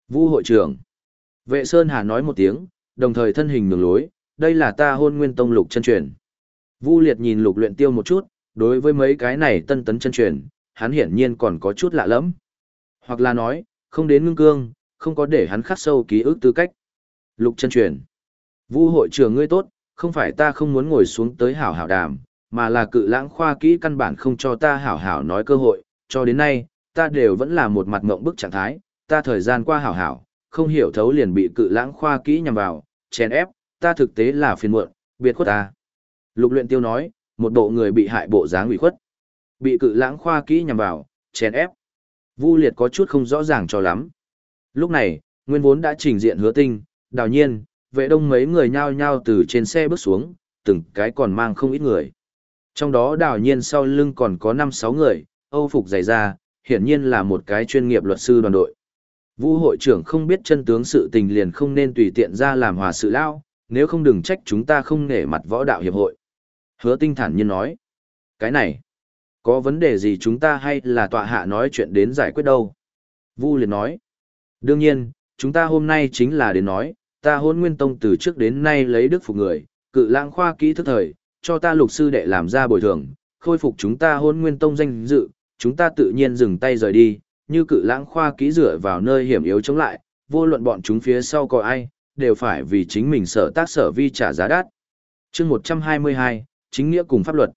Vu hội trưởng. Vệ Sơn Hà nói một tiếng, đồng thời thân hình nhường lối, đây là ta hôn nguyên tông lục chân truyền. Vu Liệt nhìn lục luyện tiêu một chút, đối với mấy cái này tân tấn chân truyền, hắn hiển nhiên còn có chút lạ lẫm. Hoặc là nói, không đến ngưng cương, không có để hắn khắc sâu ký ức tư cách. Lục chân truyền. Vu hội trưởng ngươi tốt, không phải ta không muốn ngồi xuống tới hảo hảo đàm, mà là cự lãng khoa kỹ căn bản không cho ta hảo hảo nói cơ hội, cho đến nay, ta đều vẫn là một mặt ngộng bức trạng thái, ta thời gian qua hảo hảo, không hiểu thấu liền bị cự lãng khoa kỹ nhằm vào, chèn ép, ta thực tế là phiền muộn, biệt khuất ta. Lục luyện tiêu nói, một bộ người bị hại bộ dáng ủy khuất. Bị cự lãng khoa kỹ nhằm vào, chèn ép. Vu liệt có chút không rõ ràng cho lắm. Lúc này, nguyên vốn đã trình diện hứa tinh, đào nhiên, vệ đông mấy người nhao nhao từ trên xe bước xuống, từng cái còn mang không ít người. Trong đó đào nhiên sau lưng còn có 5-6 người, âu phục dày ra, hiển nhiên là một cái chuyên nghiệp luật sư đoàn đội. Vu hội trưởng không biết chân tướng sự tình liền không nên tùy tiện ra làm hòa sự lao, nếu không đừng trách chúng ta không nể mặt võ đạo hiệp hội. Hứa tinh thản nhiên nói. Cái này, có vấn đề gì chúng ta hay là tọa hạ nói chuyện đến giải quyết đâu? Vu liền nói. Đương nhiên, chúng ta hôm nay chính là đến nói, ta hôn nguyên tông từ trước đến nay lấy đức phục người, cự lãng khoa kỹ thức thời, cho ta lục sư đệ làm ra bồi thường, khôi phục chúng ta hôn nguyên tông danh dự, chúng ta tự nhiên dừng tay rời đi, như cự lãng khoa kỹ dựa vào nơi hiểm yếu chống lại, vô luận bọn chúng phía sau có ai, đều phải vì chính mình sở tác sở vi trả giá đắt. chương 122, chính nghĩa cùng pháp luật.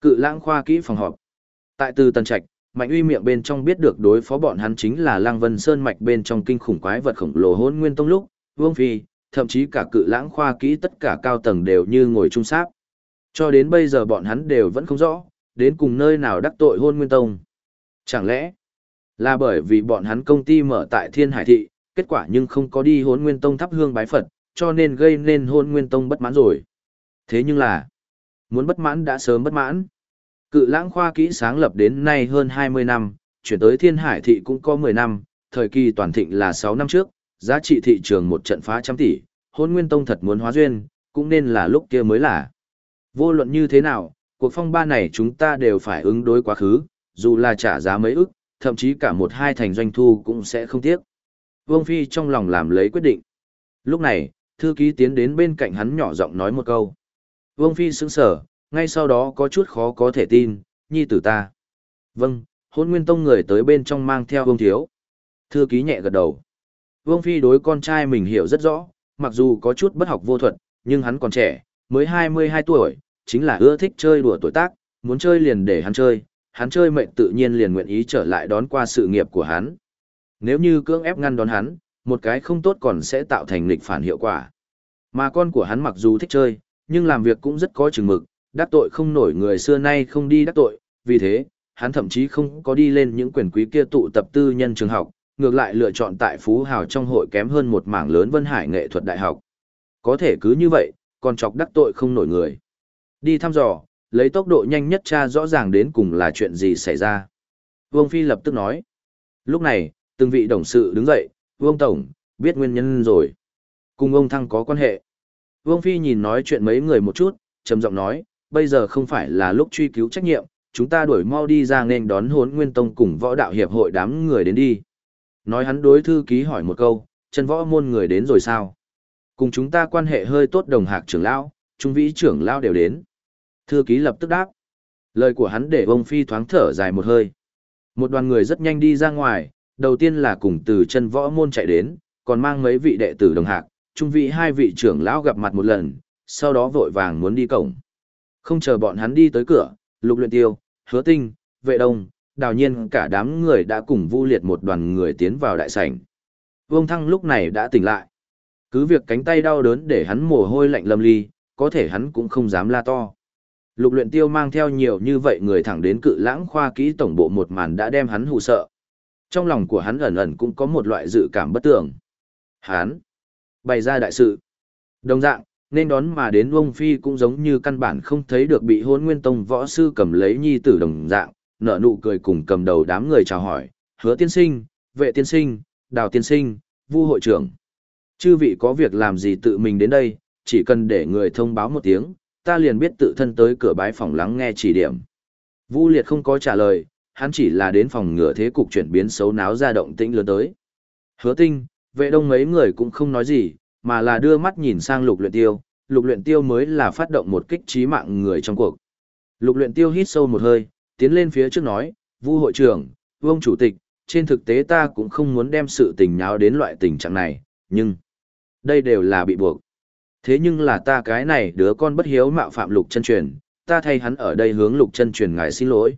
Cự lãng khoa kỹ phòng họp. Tại từ tần trạch, mạnh uy miệng bên trong biết được đối phó bọn hắn chính là Lăng Vân Sơn mạch bên trong kinh khủng quái vật khổng lồ hôn nguyên tông lúc, Vương Phi, thậm chí cả cự lãng khoa kỹ tất cả cao tầng đều như ngồi trung sáp. Cho đến bây giờ bọn hắn đều vẫn không rõ, đến cùng nơi nào đắc tội hôn nguyên tông. Chẳng lẽ, là bởi vì bọn hắn công ty mở tại Thiên Hải Thị, kết quả nhưng không có đi hôn nguyên tông thắp hương bái Phật, cho nên gây nên hôn nguyên tông bất mãn rồi. Thế nhưng là, muốn bất mãn đã sớm bất mãn. Cự lãng khoa kỹ sáng lập đến nay hơn 20 năm, chuyển tới Thiên Hải Thị cũng có 10 năm, thời kỳ toàn thịnh là 6 năm trước, giá trị thị trường một trận phá trăm tỷ, hôn nguyên tông thật muốn hóa duyên, cũng nên là lúc kia mới là. Vô luận như thế nào, cuộc phong ba này chúng ta đều phải ứng đối quá khứ, dù là trả giá mấy ức, thậm chí cả một hai thành doanh thu cũng sẽ không tiếc. Vương Phi trong lòng làm lấy quyết định. Lúc này, thư ký tiến đến bên cạnh hắn nhỏ giọng nói một câu. Vương Phi sững sở, ngay sau đó có chút khó có thể tin, nhi tử ta. Vâng, hôn nguyên tông người tới bên trong mang theo vương thiếu. Thư ký nhẹ gật đầu. Vương Phi đối con trai mình hiểu rất rõ, mặc dù có chút bất học vô thuật, nhưng hắn còn trẻ, mới 22 tuổi, chính là ưa thích chơi đùa tuổi tác, muốn chơi liền để hắn chơi, hắn chơi mệnh tự nhiên liền nguyện ý trở lại đón qua sự nghiệp của hắn. Nếu như cưỡng ép ngăn đón hắn, một cái không tốt còn sẽ tạo thành nghịch phản hiệu quả. Mà con của hắn mặc dù thích chơi, nhưng làm việc cũng rất có chừng mực, đắc tội không nổi người xưa nay không đi đắc tội, vì thế, hắn thậm chí không có đi lên những quyền quý kia tụ tập tư nhân trường học, ngược lại lựa chọn tại Phú Hào trong hội kém hơn một mảng lớn Vân Hải nghệ thuật đại học. Có thể cứ như vậy, còn chọc đắc tội không nổi người. Đi thăm dò, lấy tốc độ nhanh nhất tra rõ ràng đến cùng là chuyện gì xảy ra. Vương Phi lập tức nói. Lúc này, từng vị đồng sự đứng dậy, Vương Tổng, biết nguyên nhân rồi. Cùng ông Thăng có quan hệ. Vương Phi nhìn nói chuyện mấy người một chút, trầm giọng nói, bây giờ không phải là lúc truy cứu trách nhiệm, chúng ta đuổi mau đi ra nên đón hốn nguyên tông cùng võ đạo hiệp hội đám người đến đi. Nói hắn đối thư ký hỏi một câu, chân võ môn người đến rồi sao? Cùng chúng ta quan hệ hơi tốt đồng hạc trưởng lão, trung vĩ trưởng lão đều đến. Thư ký lập tức đáp. Lời của hắn để Vương phi thoáng thở dài một hơi. Một đoàn người rất nhanh đi ra ngoài, đầu tiên là cùng từ chân võ môn chạy đến, còn mang mấy vị đệ tử đồng hạc, trung vị hai vị trưởng lão gặp mặt một lần, sau đó vội vàng muốn đi cổng. Không chờ bọn hắn đi tới cửa, lục luyện tiêu, hứa tinh, vệ đông, đào nhiên cả đám người đã cùng vu liệt một đoàn người tiến vào đại sảnh. Vương Thăng lúc này đã tỉnh lại. Cứ việc cánh tay đau đớn để hắn mồ hôi lạnh lâm ly, có thể hắn cũng không dám la to. Lục luyện tiêu mang theo nhiều như vậy người thẳng đến cự lãng khoa kỹ tổng bộ một màn đã đem hắn hù sợ. Trong lòng của hắn ẩn ẩn cũng có một loại dự cảm bất tường. Hắn bày ra đại sự. Đồng dạng, nên đón mà đến Vương Phi cũng giống như căn bản không thấy được bị hôn nguyên tông võ sư cầm lấy nhi tử đồng dạng, nở nụ cười cùng cầm đầu đám người chào hỏi, hứa tiên sinh, vệ tiên sinh, đào tiên sinh, vu hội trưởng. Chư vị có việc làm gì tự mình đến đây, chỉ cần để người thông báo một tiếng, ta liền biết tự thân tới cửa bái phòng lắng nghe chỉ điểm. Vu liệt không có trả lời, hắn chỉ là đến phòng ngừa thế cục chuyển biến xấu náo ra động tĩnh lớn tới. Hứa tinh, vệ đông mấy người cũng không nói gì, mà là đưa mắt nhìn sang lục luyện tiêu, lục luyện tiêu mới là phát động một kích trí mạng người trong cuộc. Lục luyện tiêu hít sâu một hơi, tiến lên phía trước nói, Vu hội trưởng, Vương chủ tịch, trên thực tế ta cũng không muốn đem sự tình nháo đến loại tình trạng này, nhưng đây đều là bị buộc. Thế nhưng là ta cái này đứa con bất hiếu mạo phạm lục chân truyền, ta thay hắn ở đây hướng lục chân truyền ngài xin lỗi.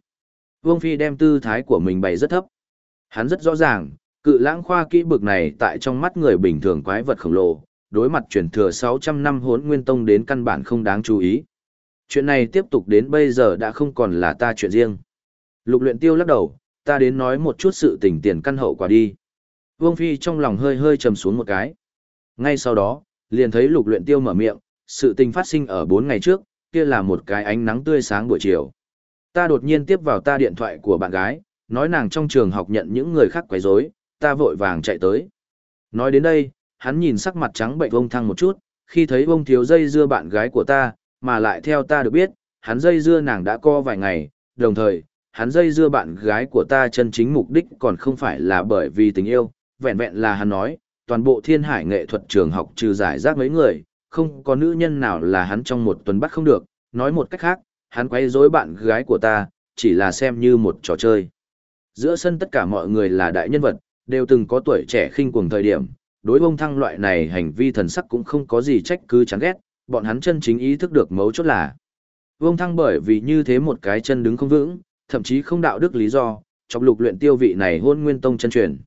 Vương Phi đem tư thái của mình bày rất thấp. Hắn rất rõ ràng, cự lãng khoa kỹ bực này tại trong mắt người bình thường quái vật khổng lồ, đối mặt truyền thừa 600 năm hốn nguyên tông đến căn bản không đáng chú ý. Chuyện này tiếp tục đến bây giờ đã không còn là ta chuyện riêng. Lục luyện tiêu lắc đầu, ta đến nói một chút sự tình tiền căn hậu quả đi. Vương Phi trong lòng hơi hơi trầm xuống một cái. Ngay sau đó, liền thấy lục luyện tiêu mở miệng, sự tình phát sinh ở 4 ngày trước, kia là một cái ánh nắng tươi sáng buổi chiều. Ta đột nhiên tiếp vào ta điện thoại của bạn gái, nói nàng trong trường học nhận những người khác quấy rối, ta vội vàng chạy tới. Nói đến đây, hắn nhìn sắc mặt trắng bệnh vông thăng một chút, khi thấy vông thiếu dây dưa bạn gái của ta, mà lại theo ta được biết, hắn dây dưa nàng đã co vài ngày, đồng thời, hắn dây dưa bạn gái của ta chân chính mục đích còn không phải là bởi vì tình yêu, vẹn vẹn là hắn nói, toàn bộ thiên hải nghệ thuật trường học trừ giải rác mấy người, không có nữ nhân nào là hắn trong một tuần bắt không được, nói một cách khác, hắn quay rối bạn gái của ta, chỉ là xem như một trò chơi. Giữa sân tất cả mọi người là đại nhân vật, đều từng có tuổi trẻ khinh cuồng thời điểm, đối bông thăng loại này hành vi thần sắc cũng không có gì trách cứ chán ghét, bọn hắn chân chính ý thức được mấu chốt là. Vương thăng bởi vì như thế một cái chân đứng không vững, thậm chí không đạo đức lý do, trong lục luyện tiêu vị này hôn nguyên tông chân truyền.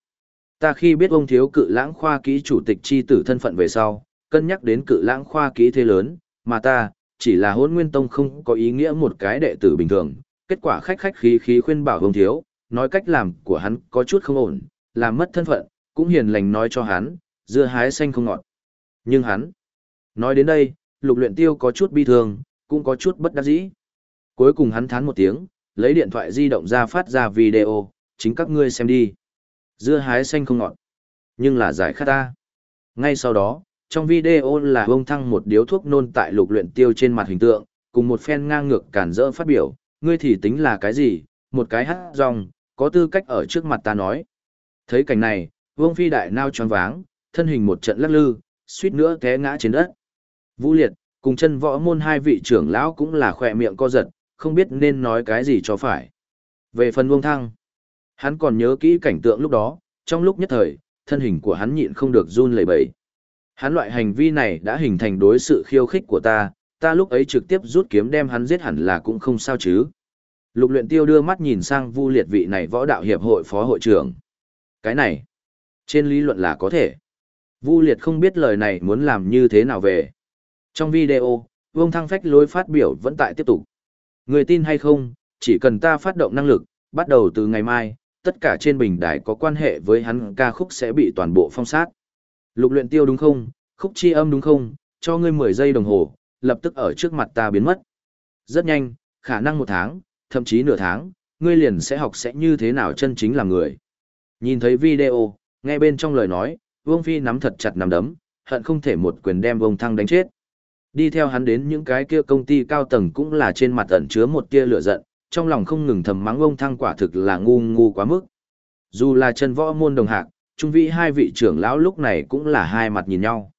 Ta khi biết ông thiếu cự lãng khoa ký chủ tịch chi tử thân phận về sau, cân nhắc đến cự lãng khoa ký thế lớn, mà ta, chỉ là hôn nguyên tông không có ý nghĩa một cái đệ tử bình thường. Kết quả khách khách khí khí khuyên bảo ông thiếu, nói cách làm của hắn có chút không ổn, làm mất thân phận, cũng hiền lành nói cho hắn, dưa hái xanh không ngọt. Nhưng hắn, nói đến đây, lục luyện tiêu có chút bi thương, cũng có chút bất đắc dĩ. Cuối cùng hắn thán một tiếng, lấy điện thoại di động ra phát ra video, chính các ngươi xem đi. Dưa hái xanh không ngọt, nhưng là giải khát ta. Ngay sau đó, trong video là bông thăng một điếu thuốc nôn tại lục luyện tiêu trên mặt hình tượng, cùng một phen ngang ngược cản rỡ phát biểu, ngươi thì tính là cái gì, một cái hát rong, có tư cách ở trước mặt ta nói. Thấy cảnh này, vương phi đại nao tròn váng, thân hình một trận lắc lư, suýt nữa té ngã trên đất. Vũ liệt, cùng chân võ môn hai vị trưởng lão cũng là khỏe miệng co giật, không biết nên nói cái gì cho phải. Về phần vương thăng, hắn còn nhớ kỹ cảnh tượng lúc đó, trong lúc nhất thời, thân hình của hắn nhịn không được run lẩy bẩy. Hắn loại hành vi này đã hình thành đối sự khiêu khích của ta, ta lúc ấy trực tiếp rút kiếm đem hắn giết hẳn là cũng không sao chứ. Lục luyện tiêu đưa mắt nhìn sang vu liệt vị này võ đạo hiệp hội phó hội trưởng. Cái này, trên lý luận là có thể. Vu liệt không biết lời này muốn làm như thế nào về. Trong video, Vương Thăng Phách lối phát biểu vẫn tại tiếp tục. Người tin hay không, chỉ cần ta phát động năng lực, bắt đầu từ ngày mai, tất cả trên bình đài có quan hệ với hắn ca khúc sẽ bị toàn bộ phong sát. Lục luyện tiêu đúng không, khúc chi âm đúng không, cho ngươi 10 giây đồng hồ, lập tức ở trước mặt ta biến mất. Rất nhanh, khả năng một tháng, thậm chí nửa tháng, ngươi liền sẽ học sẽ như thế nào chân chính làm người. Nhìn thấy video, nghe bên trong lời nói, Vương Phi nắm thật chặt nắm đấm, hận không thể một quyền đem Vương Thăng đánh chết. Đi theo hắn đến những cái kia công ty cao tầng cũng là trên mặt ẩn chứa một tia lửa giận, trong lòng không ngừng thầm mắng Vương Thăng quả thực là ngu ngu quá mức. Dù là chân võ môn đồng hạc, trung vị hai vị trưởng lão lúc này cũng là hai mặt nhìn nhau.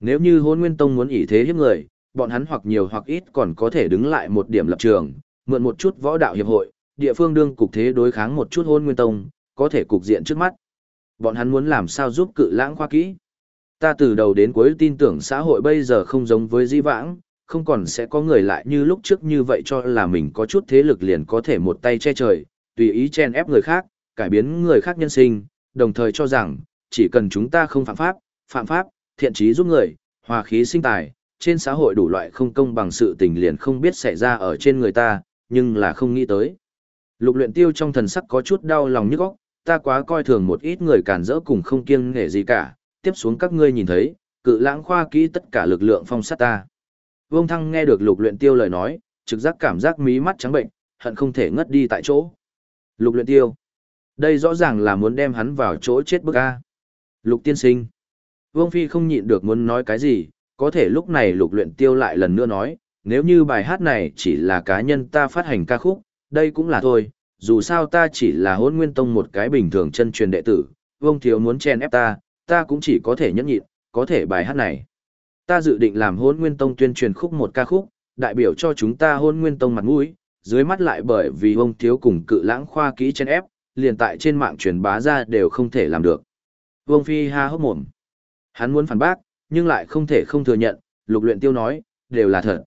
Nếu như hôn nguyên tông muốn ỷ thế hiếp người, bọn hắn hoặc nhiều hoặc ít còn có thể đứng lại một điểm lập trường, mượn một chút võ đạo hiệp hội, địa phương đương cục thế đối kháng một chút hôn nguyên tông, có thể cục diện trước mắt. Bọn hắn muốn làm sao giúp cự lãng khoa kỹ. Ta từ đầu đến cuối tin tưởng xã hội bây giờ không giống với di vãng, không còn sẽ có người lại như lúc trước như vậy cho là mình có chút thế lực liền có thể một tay che trời, tùy ý chen ép người khác, cải biến người khác nhân sinh, đồng thời cho rằng, chỉ cần chúng ta không phạm pháp, phạm pháp, thiện trí giúp người, hòa khí sinh tài, trên xã hội đủ loại không công bằng sự tình liền không biết xảy ra ở trên người ta, nhưng là không nghĩ tới. Lục luyện tiêu trong thần sắc có chút đau lòng nhức óc, ta quá coi thường một ít người cản rỡ cùng không kiêng nể gì cả, tiếp xuống các ngươi nhìn thấy, cự lãng khoa kỹ tất cả lực lượng phong sát ta. Vương Thăng nghe được lục luyện tiêu lời nói, trực giác cảm giác mí mắt trắng bệnh, hận không thể ngất đi tại chỗ. Lục luyện tiêu. Đây rõ ràng là muốn đem hắn vào chỗ chết bức a. Lục tiên sinh. Vương Phi không nhịn được muốn nói cái gì, có thể lúc này lục luyện tiêu lại lần nữa nói, nếu như bài hát này chỉ là cá nhân ta phát hành ca khúc, đây cũng là thôi, dù sao ta chỉ là hôn nguyên tông một cái bình thường chân truyền đệ tử, vông thiếu muốn chen ép ta, ta cũng chỉ có thể nhẫn nhịn, có thể bài hát này. Ta dự định làm hôn nguyên tông tuyên truyền khúc một ca khúc, đại biểu cho chúng ta hôn nguyên tông mặt mũi, dưới mắt lại bởi vì ông thiếu cùng cự lãng khoa kỹ chen ép, liền tại trên mạng truyền bá ra đều không thể làm được. Vương Phi ha hốc mồm. Hắn muốn phản bác, nhưng lại không thể không thừa nhận, lục luyện tiêu nói, đều là thật.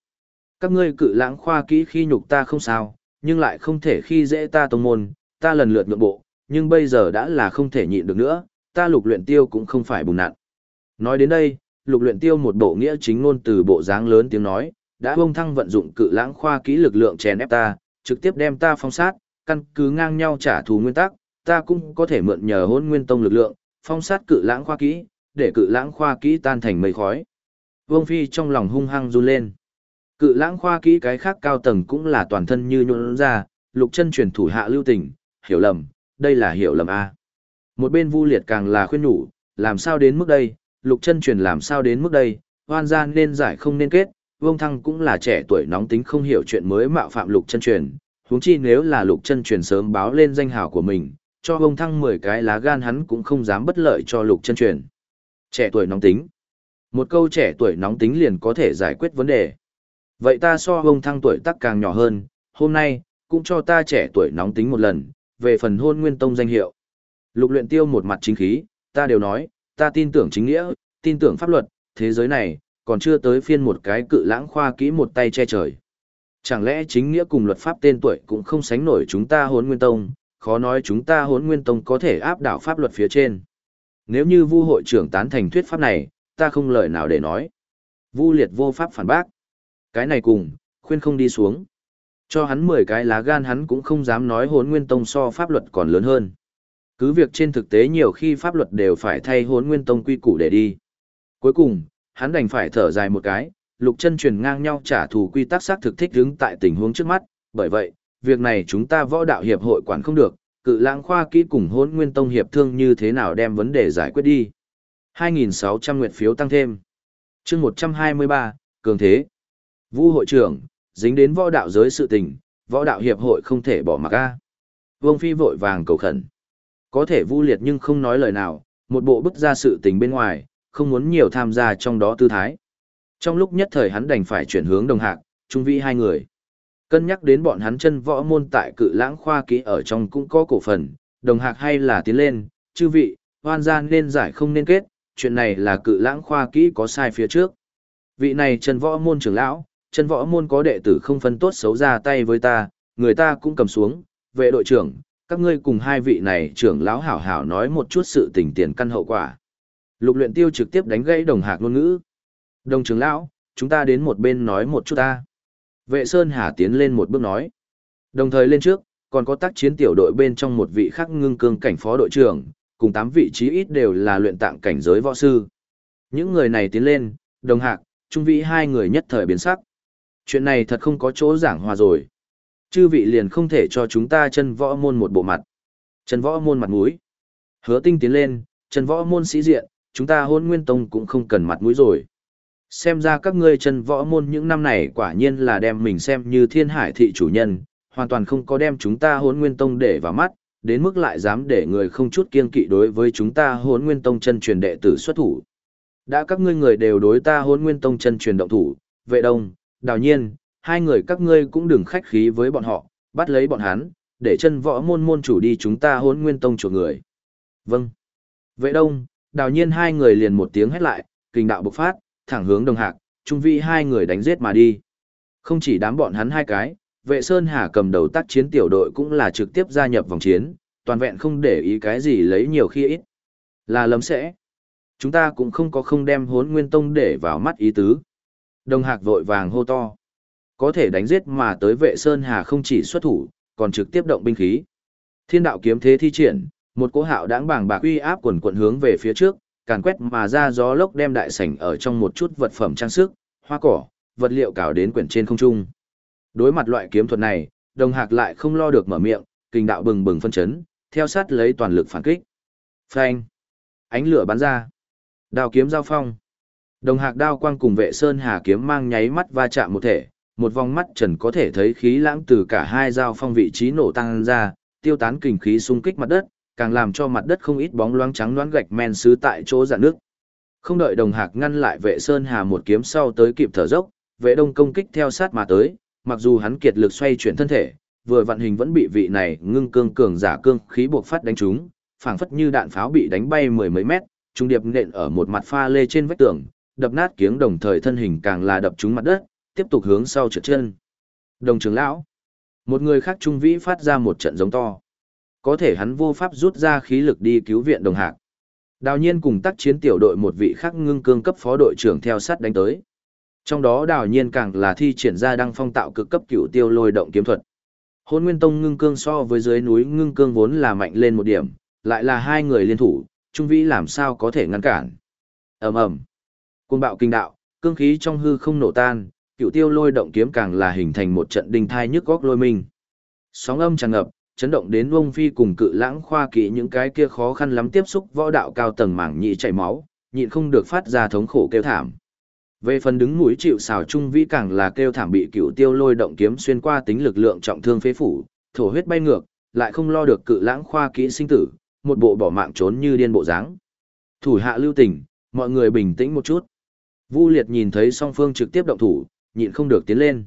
Các ngươi cự lãng khoa kỹ khi nhục ta không sao, nhưng lại không thể khi dễ ta tông môn, ta lần lượt nhượng bộ, nhưng bây giờ đã là không thể nhịn được nữa, ta lục luyện tiêu cũng không phải bùn nạn. Nói đến đây, lục luyện tiêu một bộ nghĩa chính ngôn từ bộ dáng lớn tiếng nói, đã bông thăng vận dụng cự lãng khoa kỹ lực lượng chèn ép ta, trực tiếp đem ta phong sát, căn cứ ngang nhau trả thù nguyên tắc, ta cũng có thể mượn nhờ hôn nguyên tông lực lượng, phong sát cự lãng khoa kỹ, để cự lãng khoa kỹ tan thành mây khói. Vương Phi trong lòng hung hăng run lên. Cự lãng khoa kỹ cái khác cao tầng cũng là toàn thân như nhuận ra, lục chân truyền thủ hạ lưu tình, hiểu lầm, đây là hiểu lầm A. Một bên vu liệt càng là khuyên nhủ, làm sao đến mức đây, lục chân truyền làm sao đến mức đây, hoan gian nên giải không nên kết, vương thăng cũng là trẻ tuổi nóng tính không hiểu chuyện mới mạo phạm lục chân truyền, huống chi nếu là lục chân truyền sớm báo lên danh hào của mình, cho vương thăng 10 cái lá gan hắn cũng không dám bất lợi cho lục chân truyền. Trẻ tuổi nóng tính. Một câu trẻ tuổi nóng tính liền có thể giải quyết vấn đề. Vậy ta so ông thăng tuổi tác càng nhỏ hơn, hôm nay, cũng cho ta trẻ tuổi nóng tính một lần, về phần hôn nguyên tông danh hiệu. Lục luyện tiêu một mặt chính khí, ta đều nói, ta tin tưởng chính nghĩa, tin tưởng pháp luật, thế giới này, còn chưa tới phiên một cái cự lãng khoa kỹ một tay che trời. Chẳng lẽ chính nghĩa cùng luật pháp tên tuổi cũng không sánh nổi chúng ta hốn nguyên tông, khó nói chúng ta hốn nguyên tông có thể áp đảo pháp luật phía trên. Nếu như vu hội trưởng tán thành thuyết pháp này, ta không lời nào để nói. Vu liệt vô pháp phản bác. Cái này cùng, khuyên không đi xuống. Cho hắn 10 cái lá gan hắn cũng không dám nói hốn nguyên tông so pháp luật còn lớn hơn. Cứ việc trên thực tế nhiều khi pháp luật đều phải thay hốn nguyên tông quy củ để đi. Cuối cùng, hắn đành phải thở dài một cái, lục chân truyền ngang nhau trả thù quy tắc xác thực thích đứng tại tình huống trước mắt, bởi vậy, việc này chúng ta võ đạo hiệp hội quản không được, cự lãng khoa kỹ cùng hốn nguyên tông hiệp thương như thế nào đem vấn đề giải quyết đi. 2.600 nguyện phiếu tăng thêm. chương 123, Cường Thế. Vu hội trưởng, dính đến võ đạo giới sự tình, võ đạo hiệp hội không thể bỏ mặc a. Vương Phi vội vàng cầu khẩn. Có thể vu liệt nhưng không nói lời nào, một bộ bức ra sự tình bên ngoài, không muốn nhiều tham gia trong đó tư thái. Trong lúc nhất thời hắn đành phải chuyển hướng đồng hạc, trung vị hai người. Cân nhắc đến bọn hắn chân võ môn tại cự lãng khoa kỹ ở trong cũng có cổ phần, đồng hạc hay là tiến lên, chư vị, hoan gian nên giải không nên kết, chuyện này là cự lãng khoa kỹ có sai phía trước. Vị này chân võ môn trưởng lão, chân võ môn có đệ tử không phân tốt xấu ra tay với ta, người ta cũng cầm xuống, vệ đội trưởng, các ngươi cùng hai vị này trưởng lão hảo hảo nói một chút sự tình tiền căn hậu quả. Lục luyện tiêu trực tiếp đánh gãy đồng hạc ngôn ngữ. Đồng trưởng lão, chúng ta đến một bên nói một chút ta. Vệ Sơn Hà tiến lên một bước nói. Đồng thời lên trước, còn có tác chiến tiểu đội bên trong một vị khác ngưng cương cảnh phó đội trưởng, cùng tám vị trí ít đều là luyện tạng cảnh giới võ sư. Những người này tiến lên, đồng hạc, trung vị hai người nhất thời biến sắc. Chuyện này thật không có chỗ giảng hòa rồi. Chư vị liền không thể cho chúng ta chân võ môn một bộ mặt. Chân võ môn mặt mũi. Hứa tinh tiến lên, chân võ môn sĩ diện, chúng ta hôn nguyên tông cũng không cần mặt mũi rồi. Xem ra các ngươi chân võ môn những năm này quả nhiên là đem mình xem như thiên hải thị chủ nhân, hoàn toàn không có đem chúng ta hôn nguyên tông để vào mắt, đến mức lại dám để người không chút kiên kỵ đối với chúng ta hôn nguyên tông chân truyền đệ tử xuất thủ. Đã các ngươi người đều đối ta hôn nguyên tông chân truyền động thủ, vệ đông, đào nhiên, hai người các ngươi cũng đừng khách khí với bọn họ, bắt lấy bọn hắn, để chân võ môn môn chủ đi chúng ta hốn nguyên tông chủ người. Vâng. Vệ đông, đào nhiên hai người liền một tiếng hét lại, kinh đạo bộc phát, thẳng hướng đồng hạc, trung vị hai người đánh giết mà đi. Không chỉ đám bọn hắn hai cái, vệ Sơn Hà cầm đầu tác chiến tiểu đội cũng là trực tiếp gia nhập vòng chiến, toàn vẹn không để ý cái gì lấy nhiều khi ít. Là lấm sẽ. Chúng ta cũng không có không đem hốn nguyên tông để vào mắt ý tứ. Đồng hạc vội vàng hô to. Có thể đánh giết mà tới vệ Sơn Hà không chỉ xuất thủ, còn trực tiếp động binh khí. Thiên đạo kiếm thế thi triển, một cỗ hạo đáng bàng bạc uy áp quần quần hướng về phía trước, càn quét mà ra gió lốc đem đại sảnh ở trong một chút vật phẩm trang sức, hoa cỏ, vật liệu cào đến quyển trên không trung. Đối mặt loại kiếm thuật này, đồng hạc lại không lo được mở miệng, kinh đạo bừng bừng phân chấn, theo sát lấy toàn lực phản kích. Phanh! Ánh lửa bắn ra. Đao kiếm giao phong. Đồng hạc đao quang cùng vệ sơn hà kiếm mang nháy mắt va chạm một thể, một vòng mắt trần có thể thấy khí lãng từ cả hai dao phong vị trí nổ tăng ra, tiêu tán kình khí xung kích mặt đất, càng làm cho mặt đất không ít bóng loáng trắng loáng gạch men sứ tại chỗ dạn nước. Không đợi đồng hạc ngăn lại vệ sơn hà một kiếm sau tới kịp thở dốc, vệ đông công kích theo sát mà tới, mặc dù hắn kiệt lực xoay chuyển thân thể, vừa vận hình vẫn bị vị này ngưng cương cường giả cương khí buộc phát đánh trúng, phảng phất như đạn pháo bị đánh bay mười mấy mét, trung điệp nện ở một mặt pha lê trên vách tường, đập nát kiếng đồng thời thân hình càng là đập trúng mặt đất, tiếp tục hướng sau trượt chân. Đồng trưởng lão, một người khác trung vĩ phát ra một trận giống to có thể hắn vô pháp rút ra khí lực đi cứu viện đồng hạc. Đào nhiên cùng tác chiến tiểu đội một vị khác ngưng cương cấp phó đội trưởng theo sát đánh tới. Trong đó đào nhiên càng là thi triển ra đăng phong tạo cực cấp cửu tiêu lôi động kiếm thuật. Hôn Nguyên Tông ngưng cương so với dưới núi ngưng cương vốn là mạnh lên một điểm, lại là hai người liên thủ, trung vĩ làm sao có thể ngăn cản. ầm ầm Cuồng bạo kinh đạo, cương khí trong hư không nổ tan, cựu tiêu lôi động kiếm càng là hình thành một trận đinh thai nhức góc lôi minh. Sóng âm tràn ngập, chấn động đến Vương Phi cùng cự lãng khoa kỵ những cái kia khó khăn lắm tiếp xúc võ đạo cao tầng mảng nhị chảy máu, nhịn không được phát ra thống khổ kêu thảm. Về phần đứng mũi chịu xào trung vĩ càng là kêu thảm bị cựu tiêu lôi động kiếm xuyên qua tính lực lượng trọng thương phế phủ, thổ huyết bay ngược, lại không lo được cự lãng khoa kỹ sinh tử, một bộ bỏ mạng trốn như điên bộ dáng. Thủ hạ lưu tình, mọi người bình tĩnh một chút. Vu Liệt nhìn thấy song phương trực tiếp động thủ, nhịn không được tiến lên.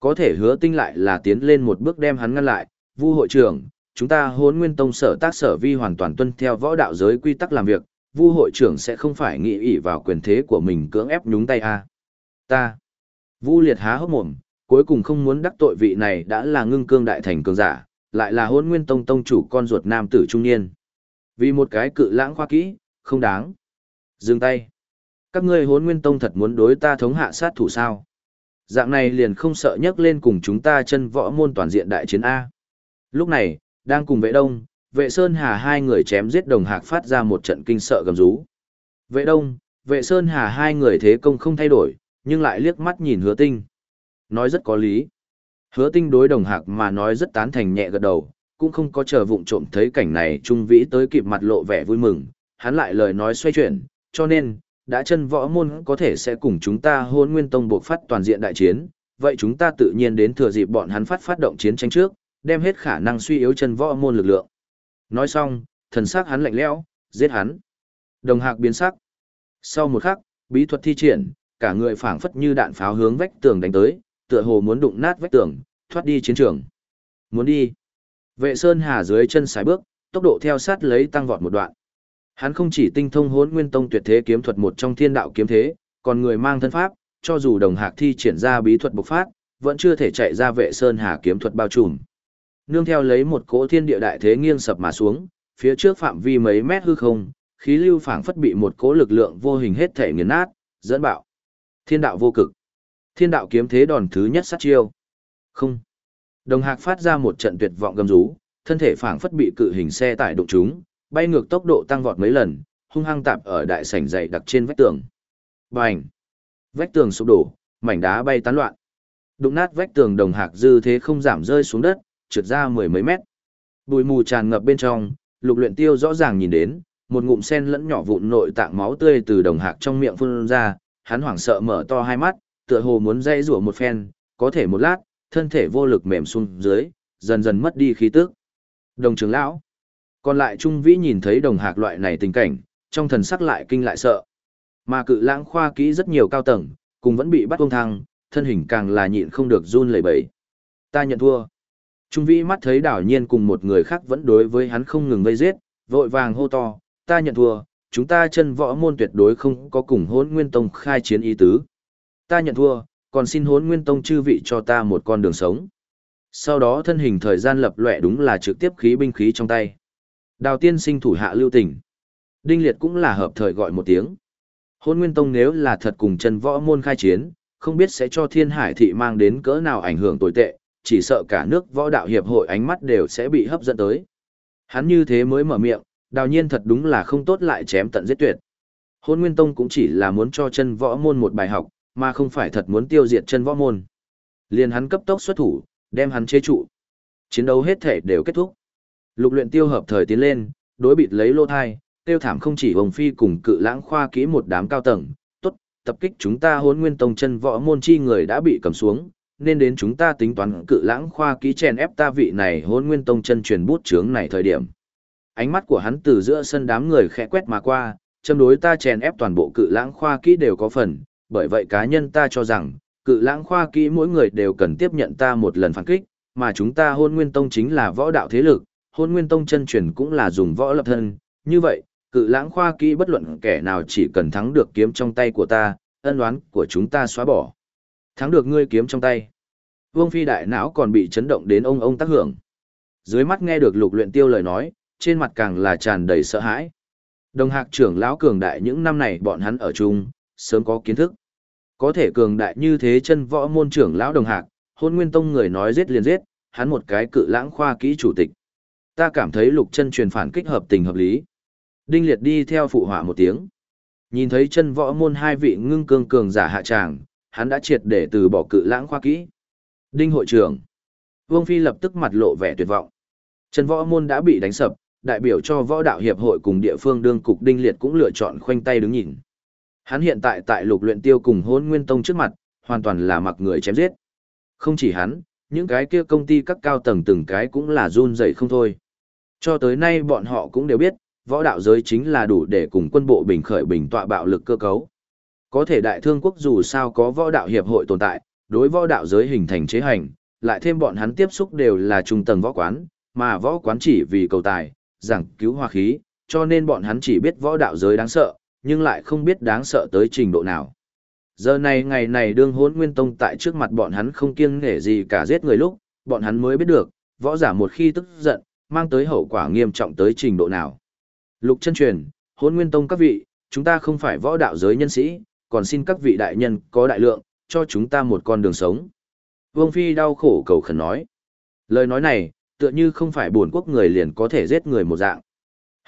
Có thể hứa tinh lại là tiến lên một bước đem hắn ngăn lại, Vu hội trưởng, chúng ta hốn nguyên tông sở tác sở vi hoàn toàn tuân theo võ đạo giới quy tắc làm việc, Vu hội trưởng sẽ không phải nghĩ ỷ vào quyền thế của mình cưỡng ép nhúng tay a. Ta. Vu Liệt há hốc mồm, cuối cùng không muốn đắc tội vị này đã là ngưng cương đại thành cường giả, lại là hôn nguyên tông tông chủ con ruột nam tử trung niên. Vì một cái cự lãng khoa kỹ, không đáng. Dừng tay. Các ngươi hốn nguyên tông thật muốn đối ta thống hạ sát thủ sao. Dạng này liền không sợ nhấc lên cùng chúng ta chân võ môn toàn diện đại chiến A. Lúc này, đang cùng vệ đông, vệ Sơn Hà hai người chém giết đồng hạc phát ra một trận kinh sợ gầm rú. Vệ đông, vệ Sơn Hà hai người thế công không thay đổi, nhưng lại liếc mắt nhìn hứa tinh. Nói rất có lý. Hứa tinh đối đồng hạc mà nói rất tán thành nhẹ gật đầu, cũng không có chờ vụng trộm thấy cảnh này trung vĩ tới kịp mặt lộ vẻ vui mừng, hắn lại lời nói xoay chuyển, cho nên, đã chân võ môn có thể sẽ cùng chúng ta hôn nguyên tông buộc phát toàn diện đại chiến, vậy chúng ta tự nhiên đến thừa dịp bọn hắn phát phát động chiến tranh trước, đem hết khả năng suy yếu chân võ môn lực lượng. Nói xong, thần sắc hắn lạnh lẽo, giết hắn. Đồng hạc biến sắc. Sau một khắc, bí thuật thi triển, cả người phảng phất như đạn pháo hướng vách tường đánh tới, tựa hồ muốn đụng nát vách tường, thoát đi chiến trường. Muốn đi. Vệ Sơn Hà dưới chân sải bước, tốc độ theo sát lấy tăng vọt một đoạn. Hắn không chỉ tinh thông hốn nguyên tông tuyệt thế kiếm thuật một trong thiên đạo kiếm thế, còn người mang thân pháp, cho dù đồng hạc thi triển ra bí thuật bộc phát, vẫn chưa thể chạy ra vệ Sơn Hà kiếm thuật bao trùm. Nương theo lấy một cỗ thiên địa đại thế nghiêng sập mà xuống, phía trước phạm vi mấy mét hư không, khí lưu phảng phất bị một cỗ lực lượng vô hình hết thể nghiền nát, dẫn bạo. Thiên đạo vô cực. Thiên đạo kiếm thế đòn thứ nhất sát chiêu. Không. Đồng Hạc phát ra một trận tuyệt vọng gầm rú, thân thể phảng phất bị cự hình xe tải đụng chúng bay ngược tốc độ tăng vọt mấy lần, hung hăng tạp ở đại sảnh dày đặc trên vách tường. Bành! Vách tường sụp đổ, mảnh đá bay tán loạn. Đụng nát vách tường Đồng Hạc dư thế không giảm rơi xuống đất, trượt ra mười mấy mét. Bụi mù tràn ngập bên trong, Lục Luyện Tiêu rõ ràng nhìn đến, một ngụm sen lẫn nhỏ vụn nội tạng máu tươi từ Đồng Hạc trong miệng phun ra, hắn hoảng sợ mở to hai mắt, tựa hồ muốn dãy rủa một phen, có thể một lát, thân thể vô lực mềm xuống dưới, dần dần mất đi khí tức. Đồng trưởng lão. Còn lại Trung Vĩ nhìn thấy đồng hạc loại này tình cảnh, trong thần sắc lại kinh lại sợ. Mà cự lãng khoa kỹ rất nhiều cao tầng, cùng vẫn bị bắt ông thăng, thân hình càng là nhịn không được run lẩy bẩy. Ta nhận thua. Trung Vĩ mắt thấy đảo nhiên cùng một người khác vẫn đối với hắn không ngừng gây giết, vội vàng hô to, ta nhận thua, chúng ta chân võ môn tuyệt đối không có cùng hôn nguyên tông khai chiến ý tứ. Ta nhận thua, còn xin hốn nguyên tông chư vị cho ta một con đường sống. Sau đó thân hình thời gian lập lệ đúng là trực tiếp khí binh khí trong tay. Đào tiên sinh thủ hạ lưu tình. Đinh liệt cũng là hợp thời gọi một tiếng. Hôn nguyên tông nếu là thật cùng chân võ môn khai chiến, không biết sẽ cho thiên hải thị mang đến cỡ nào ảnh hưởng tồi tệ, chỉ sợ cả nước võ đạo hiệp hội ánh mắt đều sẽ bị hấp dẫn tới. Hắn như thế mới mở miệng, đào nhiên thật đúng là không tốt lại chém tận giết tuyệt. Hôn Nguyên Tông cũng chỉ là muốn cho chân võ môn một bài học, mà không phải thật muốn tiêu diệt chân võ môn. Liền hắn cấp tốc xuất thủ, đem hắn chế trụ. Chiến đấu hết thể đều kết thúc. Lục luyện tiêu hợp thời tiến lên, đối bịt lấy lô thai, tiêu thảm không chỉ hồng phi cùng cự lãng khoa kỹ một đám cao tầng, tốt, tập kích chúng ta hốn nguyên tông chân võ môn chi người đã bị cầm xuống, nên đến chúng ta tính toán cự lãng khoa kỹ chèn ép ta vị này hốn nguyên tông chân truyền bút chướng này thời điểm. Ánh mắt của hắn từ giữa sân đám người khẽ quét mà qua, châm đối ta chèn ép toàn bộ cự lãng khoa kỹ đều có phần, bởi vậy cá nhân ta cho rằng, cự lãng khoa kỹ mỗi người đều cần tiếp nhận ta một lần phản kích, mà chúng ta hôn nguyên tông chính là võ đạo thế lực, hôn nguyên tông chân truyền cũng là dùng võ lập thân, như vậy, cự lãng khoa kỹ bất luận kẻ nào chỉ cần thắng được kiếm trong tay của ta, ân oán của chúng ta xóa bỏ. Thắng được ngươi kiếm trong tay. Vương phi đại não còn bị chấn động đến ông ông tác hưởng. Dưới mắt nghe được lục luyện tiêu lời nói, trên mặt càng là tràn đầy sợ hãi. Đồng hạc trưởng lão cường đại những năm này bọn hắn ở chung, sớm có kiến thức. Có thể cường đại như thế chân võ môn trưởng lão đồng hạc, hôn nguyên tông người nói giết liền giết, hắn một cái cự lãng khoa kỹ chủ tịch. Ta cảm thấy lục chân truyền phản kích hợp tình hợp lý. Đinh liệt đi theo phụ họa một tiếng. Nhìn thấy chân võ môn hai vị ngưng cương cường giả hạ tràng, hắn đã triệt để từ bỏ cự lãng khoa kỹ. Đinh hội trưởng. Vương Phi lập tức mặt lộ vẻ tuyệt vọng. Chân võ môn đã bị đánh sập, đại biểu cho võ đạo hiệp hội cùng địa phương đương cục Đinh Liệt cũng lựa chọn khoanh tay đứng nhìn. Hắn hiện tại tại lục luyện tiêu cùng hôn nguyên tông trước mặt, hoàn toàn là mặc người chém giết. Không chỉ hắn, những cái kia công ty các cao tầng từng cái cũng là run rẩy không thôi. Cho tới nay bọn họ cũng đều biết, võ đạo giới chính là đủ để cùng quân bộ bình khởi bình tọa bạo lực cơ cấu. Có thể đại thương quốc dù sao có võ đạo hiệp hội tồn tại, đối võ đạo giới hình thành chế hành, lại thêm bọn hắn tiếp xúc đều là trung tầng võ quán, mà võ quán chỉ vì cầu tài, giảng cứu hòa khí, cho nên bọn hắn chỉ biết võ đạo giới đáng sợ, nhưng lại không biết đáng sợ tới trình độ nào. Giờ này ngày này đương hốn nguyên tông tại trước mặt bọn hắn không kiêng nể gì cả giết người lúc, bọn hắn mới biết được, võ giả một khi tức giận, mang tới hậu quả nghiêm trọng tới trình độ nào. Lục chân truyền, hôn nguyên tông các vị, chúng ta không phải võ đạo giới nhân sĩ, còn xin các vị đại nhân có đại lượng, cho chúng ta một con đường sống. Vương Phi đau khổ cầu khẩn nói. Lời nói này, tựa như không phải buồn quốc người liền có thể giết người một dạng.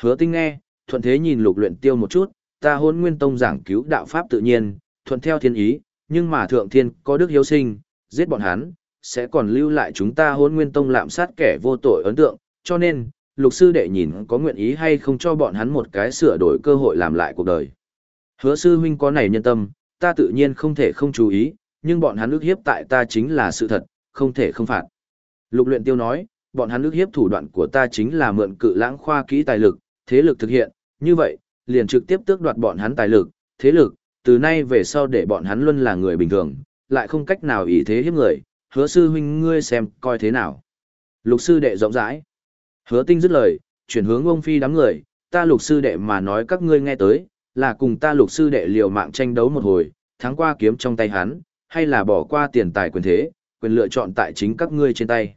Hứa tinh nghe, thuận thế nhìn lục luyện tiêu một chút, ta hôn nguyên tông giảng cứu đạo pháp tự nhiên, thuận theo thiên ý, nhưng mà thượng thiên có đức hiếu sinh, giết bọn hắn, sẽ còn lưu lại chúng ta hôn nguyên tông lạm sát kẻ vô tội ấn tượng, cho nên, lục sư đệ nhìn có nguyện ý hay không cho bọn hắn một cái sửa đổi cơ hội làm lại cuộc đời. Hứa sư huynh có này nhân tâm, ta tự nhiên không thể không chú ý, nhưng bọn hắn ước hiếp tại ta chính là sự thật, không thể không phạt. Lục luyện tiêu nói, bọn hắn ước hiếp thủ đoạn của ta chính là mượn cự lãng khoa kỹ tài lực, thế lực thực hiện, như vậy, liền trực tiếp tước đoạt bọn hắn tài lực, thế lực, từ nay về sau để bọn hắn luôn là người bình thường, lại không cách nào ý thế hiếp người, hứa sư huynh ngươi xem, coi thế nào. Lục sư đệ rộng rãi. Hứa tinh dứt lời, chuyển hướng ông phi đám người, ta lục sư đệ mà nói các ngươi nghe tới, là cùng ta lục sư đệ liều mạng tranh đấu một hồi, thắng qua kiếm trong tay hắn, hay là bỏ qua tiền tài quyền thế, quyền lựa chọn tại chính các ngươi trên tay.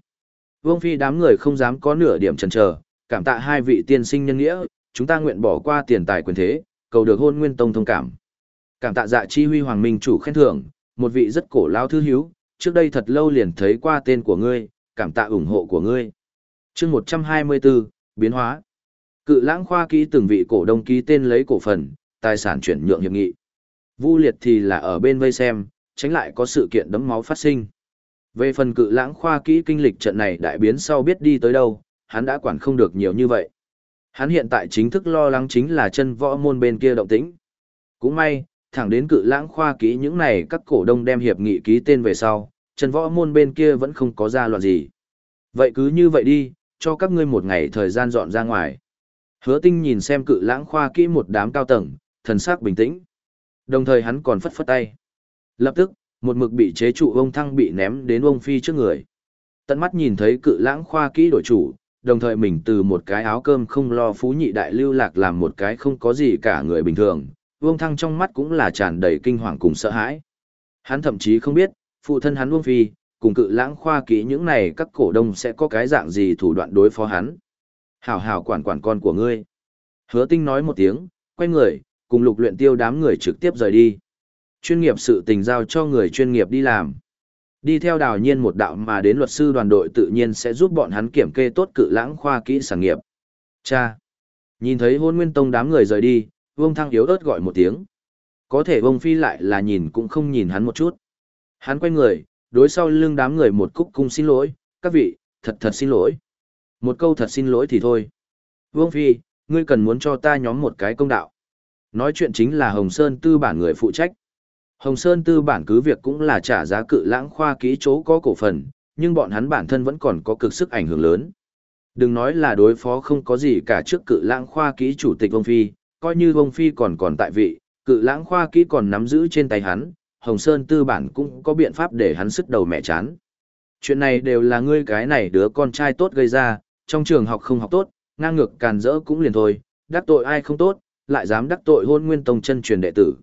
Vương phi đám người không dám có nửa điểm chần chờ, cảm tạ hai vị tiên sinh nhân nghĩa, chúng ta nguyện bỏ qua tiền tài quyền thế, cầu được hôn nguyên tông thông cảm. Cảm tạ dạ chi huy hoàng minh chủ khen thưởng, một vị rất cổ lao thư hiếu, trước đây thật lâu liền thấy qua tên của ngươi, cảm tạ ủng hộ của ngươi chương 124, biến hóa. Cự lãng khoa ký từng vị cổ đông ký tên lấy cổ phần, tài sản chuyển nhượng hiệp nghị. Vu liệt thì là ở bên vây xem, tránh lại có sự kiện đấm máu phát sinh. Về phần cự lãng khoa kỹ kinh lịch trận này đại biến sau biết đi tới đâu, hắn đã quản không được nhiều như vậy. Hắn hiện tại chính thức lo lắng chính là chân võ môn bên kia động tĩnh. Cũng may, thẳng đến cự lãng khoa kỹ những này các cổ đông đem hiệp nghị ký tên về sau, chân võ môn bên kia vẫn không có ra loạn gì. Vậy cứ như vậy đi, cho các ngươi một ngày thời gian dọn ra ngoài. Hứa tinh nhìn xem cự lãng khoa kỹ một đám cao tầng, thần sắc bình tĩnh. Đồng thời hắn còn phất phất tay. Lập tức, một mực bị chế trụ ông thăng bị ném đến ông phi trước người. Tận mắt nhìn thấy cự lãng khoa kỹ đổi chủ, đồng thời mình từ một cái áo cơm không lo phú nhị đại lưu lạc làm một cái không có gì cả người bình thường, Vương Thăng trong mắt cũng là tràn đầy kinh hoàng cùng sợ hãi. Hắn thậm chí không biết, phụ thân hắn Vương Phi, cùng cự lãng khoa kỹ những này các cổ đông sẽ có cái dạng gì thủ đoạn đối phó hắn. Hảo hảo quản quản con của ngươi. Hứa tinh nói một tiếng, quay người, cùng lục luyện tiêu đám người trực tiếp rời đi. Chuyên nghiệp sự tình giao cho người chuyên nghiệp đi làm. Đi theo đào nhiên một đạo mà đến luật sư đoàn đội tự nhiên sẽ giúp bọn hắn kiểm kê tốt cự lãng khoa kỹ sản nghiệp. Cha! Nhìn thấy hôn nguyên tông đám người rời đi, Vương Thăng yếu ớt gọi một tiếng. Có thể vông Phi lại là nhìn cũng không nhìn hắn một chút. Hắn quay người, đối sau lưng đám người một cúc cung xin lỗi, các vị, thật thật xin lỗi. Một câu thật xin lỗi thì thôi. Vương Phi, ngươi cần muốn cho ta nhóm một cái công đạo. Nói chuyện chính là Hồng Sơn tư bản người phụ trách. Hồng Sơn tư bản cứ việc cũng là trả giá cự lãng khoa kỹ chỗ có cổ phần, nhưng bọn hắn bản thân vẫn còn có cực sức ảnh hưởng lớn. Đừng nói là đối phó không có gì cả trước cự lãng khoa kỹ chủ tịch Vương Phi, coi như Vương Phi còn còn tại vị, cự lãng khoa kỹ còn nắm giữ trên tay hắn, Hồng Sơn tư bản cũng có biện pháp để hắn sức đầu mẹ chán. Chuyện này đều là ngươi cái này đứa con trai tốt gây ra, trong trường học không học tốt, ngang ngược càn rỡ cũng liền thôi, đắc tội ai không tốt, lại dám đắc tội hôn nguyên tông chân truyền đệ tử.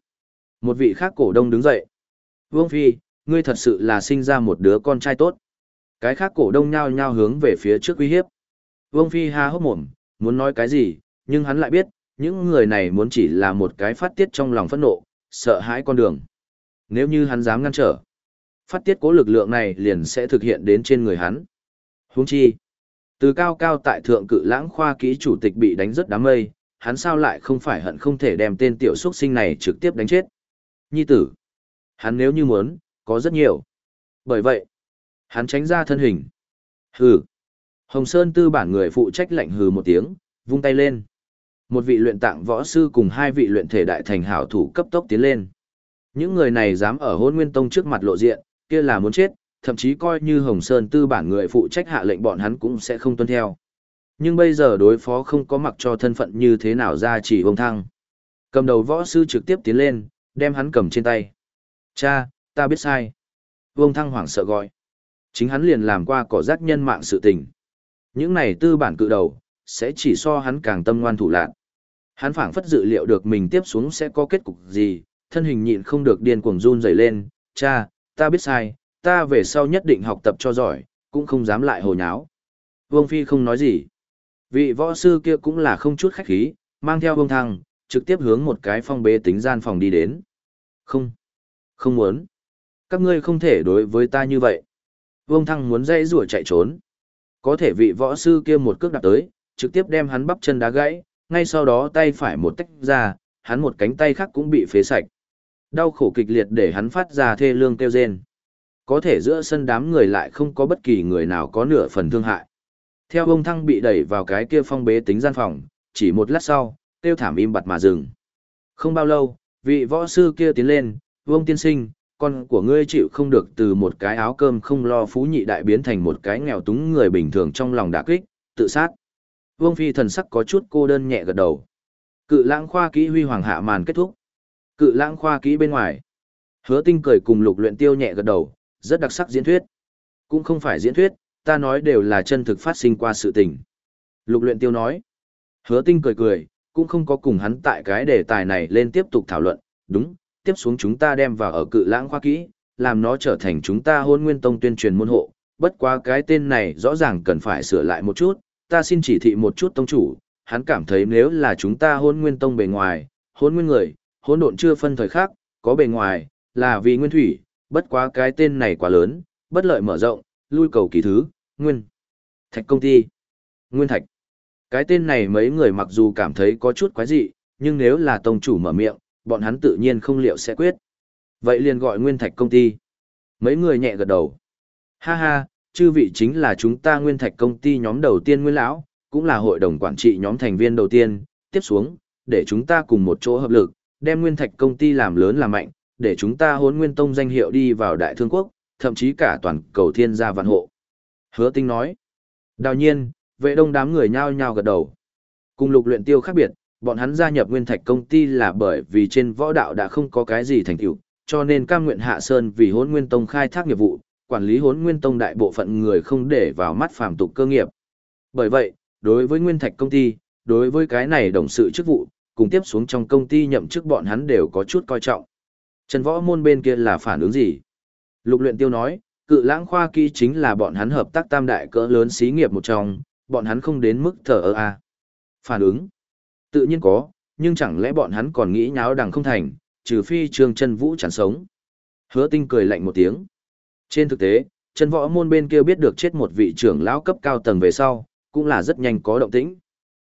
Một vị khác cổ đông đứng dậy. Vương Phi, ngươi thật sự là sinh ra một đứa con trai tốt. Cái khác cổ đông nhao nhao hướng về phía trước uy hiếp. Vương Phi ha hốc mồm, muốn nói cái gì, nhưng hắn lại biết, những người này muốn chỉ là một cái phát tiết trong lòng phẫn nộ, sợ hãi con đường. Nếu như hắn dám ngăn trở, phát tiết cố lực lượng này liền sẽ thực hiện đến trên người hắn. Huống chi, từ cao cao tại thượng cự lãng khoa kỹ chủ tịch bị đánh rất đám mây, hắn sao lại không phải hận không thể đem tên tiểu xuất sinh này trực tiếp đánh chết. Nhi tử. Hắn nếu như muốn, có rất nhiều. Bởi vậy, hắn tránh ra thân hình. Hừ. Hồng Sơn tư bản người phụ trách lạnh hừ một tiếng, vung tay lên. Một vị luyện tạng võ sư cùng hai vị luyện thể đại thành hảo thủ cấp tốc tiến lên. Những người này dám ở hôn nguyên tông trước mặt lộ diện, kia là muốn chết, thậm chí coi như Hồng Sơn tư bản người phụ trách hạ lệnh bọn hắn cũng sẽ không tuân theo. Nhưng bây giờ đối phó không có mặc cho thân phận như thế nào ra chỉ vông thăng. Cầm đầu võ sư trực tiếp tiến lên, đem hắn cầm trên tay. Cha, ta biết sai. Vông thăng hoảng sợ gọi. Chính hắn liền làm qua cỏ rác nhân mạng sự tình. Những này tư bản cự đầu, sẽ chỉ so hắn càng tâm ngoan thủ lạc. Hắn phảng phất dự liệu được mình tiếp xuống sẽ có kết cục gì, thân hình nhịn không được điên cuồng run rẩy lên, cha, ta biết sai, ta về sau nhất định học tập cho giỏi, cũng không dám lại hồ nháo. Vương Phi không nói gì. Vị võ sư kia cũng là không chút khách khí, mang theo vương thăng, trực tiếp hướng một cái phong bế tính gian phòng đi đến. Không, không muốn. Các ngươi không thể đối với ta như vậy. Vương thăng muốn dãy rủa chạy trốn. Có thể vị võ sư kia một cước đạp tới, trực tiếp đem hắn bắp chân đá gãy, ngay sau đó tay phải một tách ra, hắn một cánh tay khác cũng bị phế sạch. Đau khổ kịch liệt để hắn phát ra thê lương kêu rên. Có thể giữa sân đám người lại không có bất kỳ người nào có nửa phần thương hại. Theo ông thăng bị đẩy vào cái kia phong bế tính gian phòng, chỉ một lát sau, kêu thảm im bặt mà dừng. Không bao lâu, vị võ sư kia tiến lên, vương tiên sinh, con của ngươi chịu không được từ một cái áo cơm không lo phú nhị đại biến thành một cái nghèo túng người bình thường trong lòng đả kích, tự sát. Vương Phi thần sắc có chút cô đơn nhẹ gật đầu. Cự lãng khoa kỹ huy hoàng hạ màn kết thúc. Cự lãng khoa kỹ bên ngoài. Hứa tinh cười cùng lục luyện tiêu nhẹ gật đầu, rất đặc sắc diễn thuyết. Cũng không phải diễn thuyết, ta nói đều là chân thực phát sinh qua sự tình. Lục luyện tiêu nói. Hứa tinh cười cười, cũng không có cùng hắn tại cái đề tài này lên tiếp tục thảo luận. Đúng, tiếp xuống chúng ta đem vào ở cự lãng khoa kỹ, làm nó trở thành chúng ta hôn nguyên tông tuyên truyền môn hộ. Bất quá cái tên này rõ ràng cần phải sửa lại một chút, ta xin chỉ thị một chút tông chủ, hắn cảm thấy nếu là chúng ta hôn nguyên tông bề ngoài, hôn nguyên người, hỗn độn chưa phân thời khác, có bề ngoài, là vì nguyên thủy, bất quá cái tên này quá lớn, bất lợi mở rộng, lui cầu kỳ thứ, nguyên. Thạch công ty. Nguyên thạch. Cái tên này mấy người mặc dù cảm thấy có chút quái dị, nhưng nếu là tông chủ mở miệng, bọn hắn tự nhiên không liệu sẽ quyết. Vậy liền gọi nguyên thạch công ty. Mấy người nhẹ gật đầu. Ha ha, chư vị chính là chúng ta nguyên thạch công ty nhóm đầu tiên nguyên lão, cũng là hội đồng quản trị nhóm thành viên đầu tiên, tiếp xuống, để chúng ta cùng một chỗ hợp lực, đem nguyên thạch công ty làm lớn làm mạnh, để chúng ta hốn nguyên tông danh hiệu đi vào đại thương quốc, thậm chí cả toàn cầu thiên gia vạn hộ. Hứa tinh nói, đào nhiên, vệ đông đám người nhao nhao gật đầu. Cùng lục luyện tiêu khác biệt, bọn hắn gia nhập nguyên thạch công ty là bởi vì trên võ đạo đã không có cái gì thành tựu, cho nên cam nguyện hạ sơn vì hốn nguyên tông khai thác nghiệp vụ, quản lý hốn nguyên tông đại bộ phận người không để vào mắt phàm tục cơ nghiệp. Bởi vậy, đối với nguyên thạch công ty, đối với cái này đồng sự chức vụ, cùng tiếp xuống trong công ty nhậm chức bọn hắn đều có chút coi trọng. Trần võ môn bên kia là phản ứng gì? Lục luyện tiêu nói, cự lãng khoa kỹ chính là bọn hắn hợp tác tam đại cỡ lớn xí nghiệp một trong, bọn hắn không đến mức thở ơ à. Phản ứng? Tự nhiên có, nhưng chẳng lẽ bọn hắn còn nghĩ nháo đằng không thành, trừ phi trương chân vũ chẳng sống. Hứa tinh cười lạnh một tiếng. Trên thực tế, Trần võ môn bên kia biết được chết một vị trưởng lão cấp cao tầng về sau, cũng là rất nhanh có động tĩnh.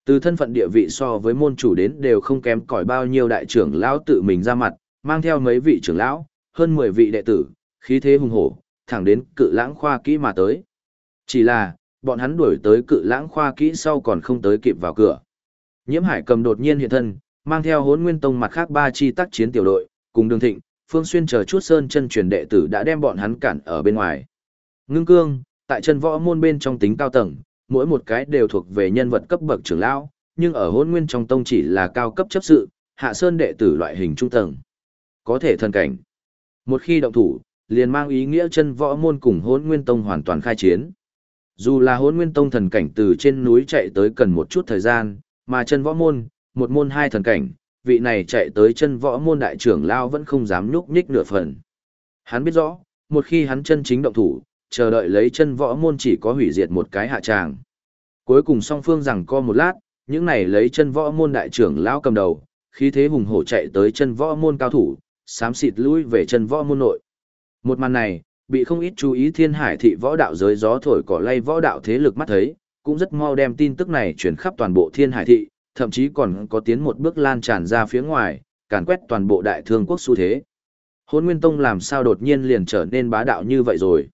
Từ thân phận địa vị so với môn chủ đến đều không kém cỏi bao nhiêu đại trưởng lão tự mình ra mặt, mang theo mấy vị trưởng lão, hơn 10 vị đệ tử, khí thế hùng hổ, thẳng đến cự lãng khoa kỹ mà tới. Chỉ là, bọn hắn đuổi tới cự lãng khoa kỹ sau còn không tới kịp vào cửa. Nhiễm hải cầm đột nhiên hiện thân, mang theo hốn nguyên tông mặt khác ba chi tác chiến tiểu đội, cùng đường thịnh, phương xuyên chờ chút sơn chân truyền đệ tử đã đem bọn hắn cản ở bên ngoài. Ngưng cương, tại chân võ môn bên trong tính cao tầng, mỗi một cái đều thuộc về nhân vật cấp bậc trưởng lão, nhưng ở hôn nguyên trong tông chỉ là cao cấp chấp sự, hạ sơn đệ tử loại hình trung tầng. Có thể thân cảnh. Một khi động thủ, liền mang ý nghĩa chân võ môn cùng hôn nguyên tông hoàn toàn khai chiến. Dù là hôn nguyên tông thần cảnh từ trên núi chạy tới cần một chút thời gian, mà chân võ môn, một môn hai thần cảnh, vị này chạy tới chân võ môn đại trưởng lao vẫn không dám nhúc nhích nửa phần. Hắn biết rõ, một khi hắn chân chính động thủ, chờ đợi lấy chân võ môn chỉ có hủy diệt một cái hạ tràng. Cuối cùng song phương rằng co một lát, những này lấy chân võ môn đại trưởng lão cầm đầu, khí thế hùng hổ chạy tới chân võ môn cao thủ, xám xịt lui về chân võ môn nội. Một màn này, bị không ít chú ý thiên hải thị võ đạo giới gió thổi cỏ lay võ đạo thế lực mắt thấy, cũng rất mau đem tin tức này truyền khắp toàn bộ thiên hải thị, thậm chí còn có tiến một bước lan tràn ra phía ngoài, càn quét toàn bộ đại thương quốc xu thế. Hôn Nguyên Tông làm sao đột nhiên liền trở nên bá đạo như vậy rồi?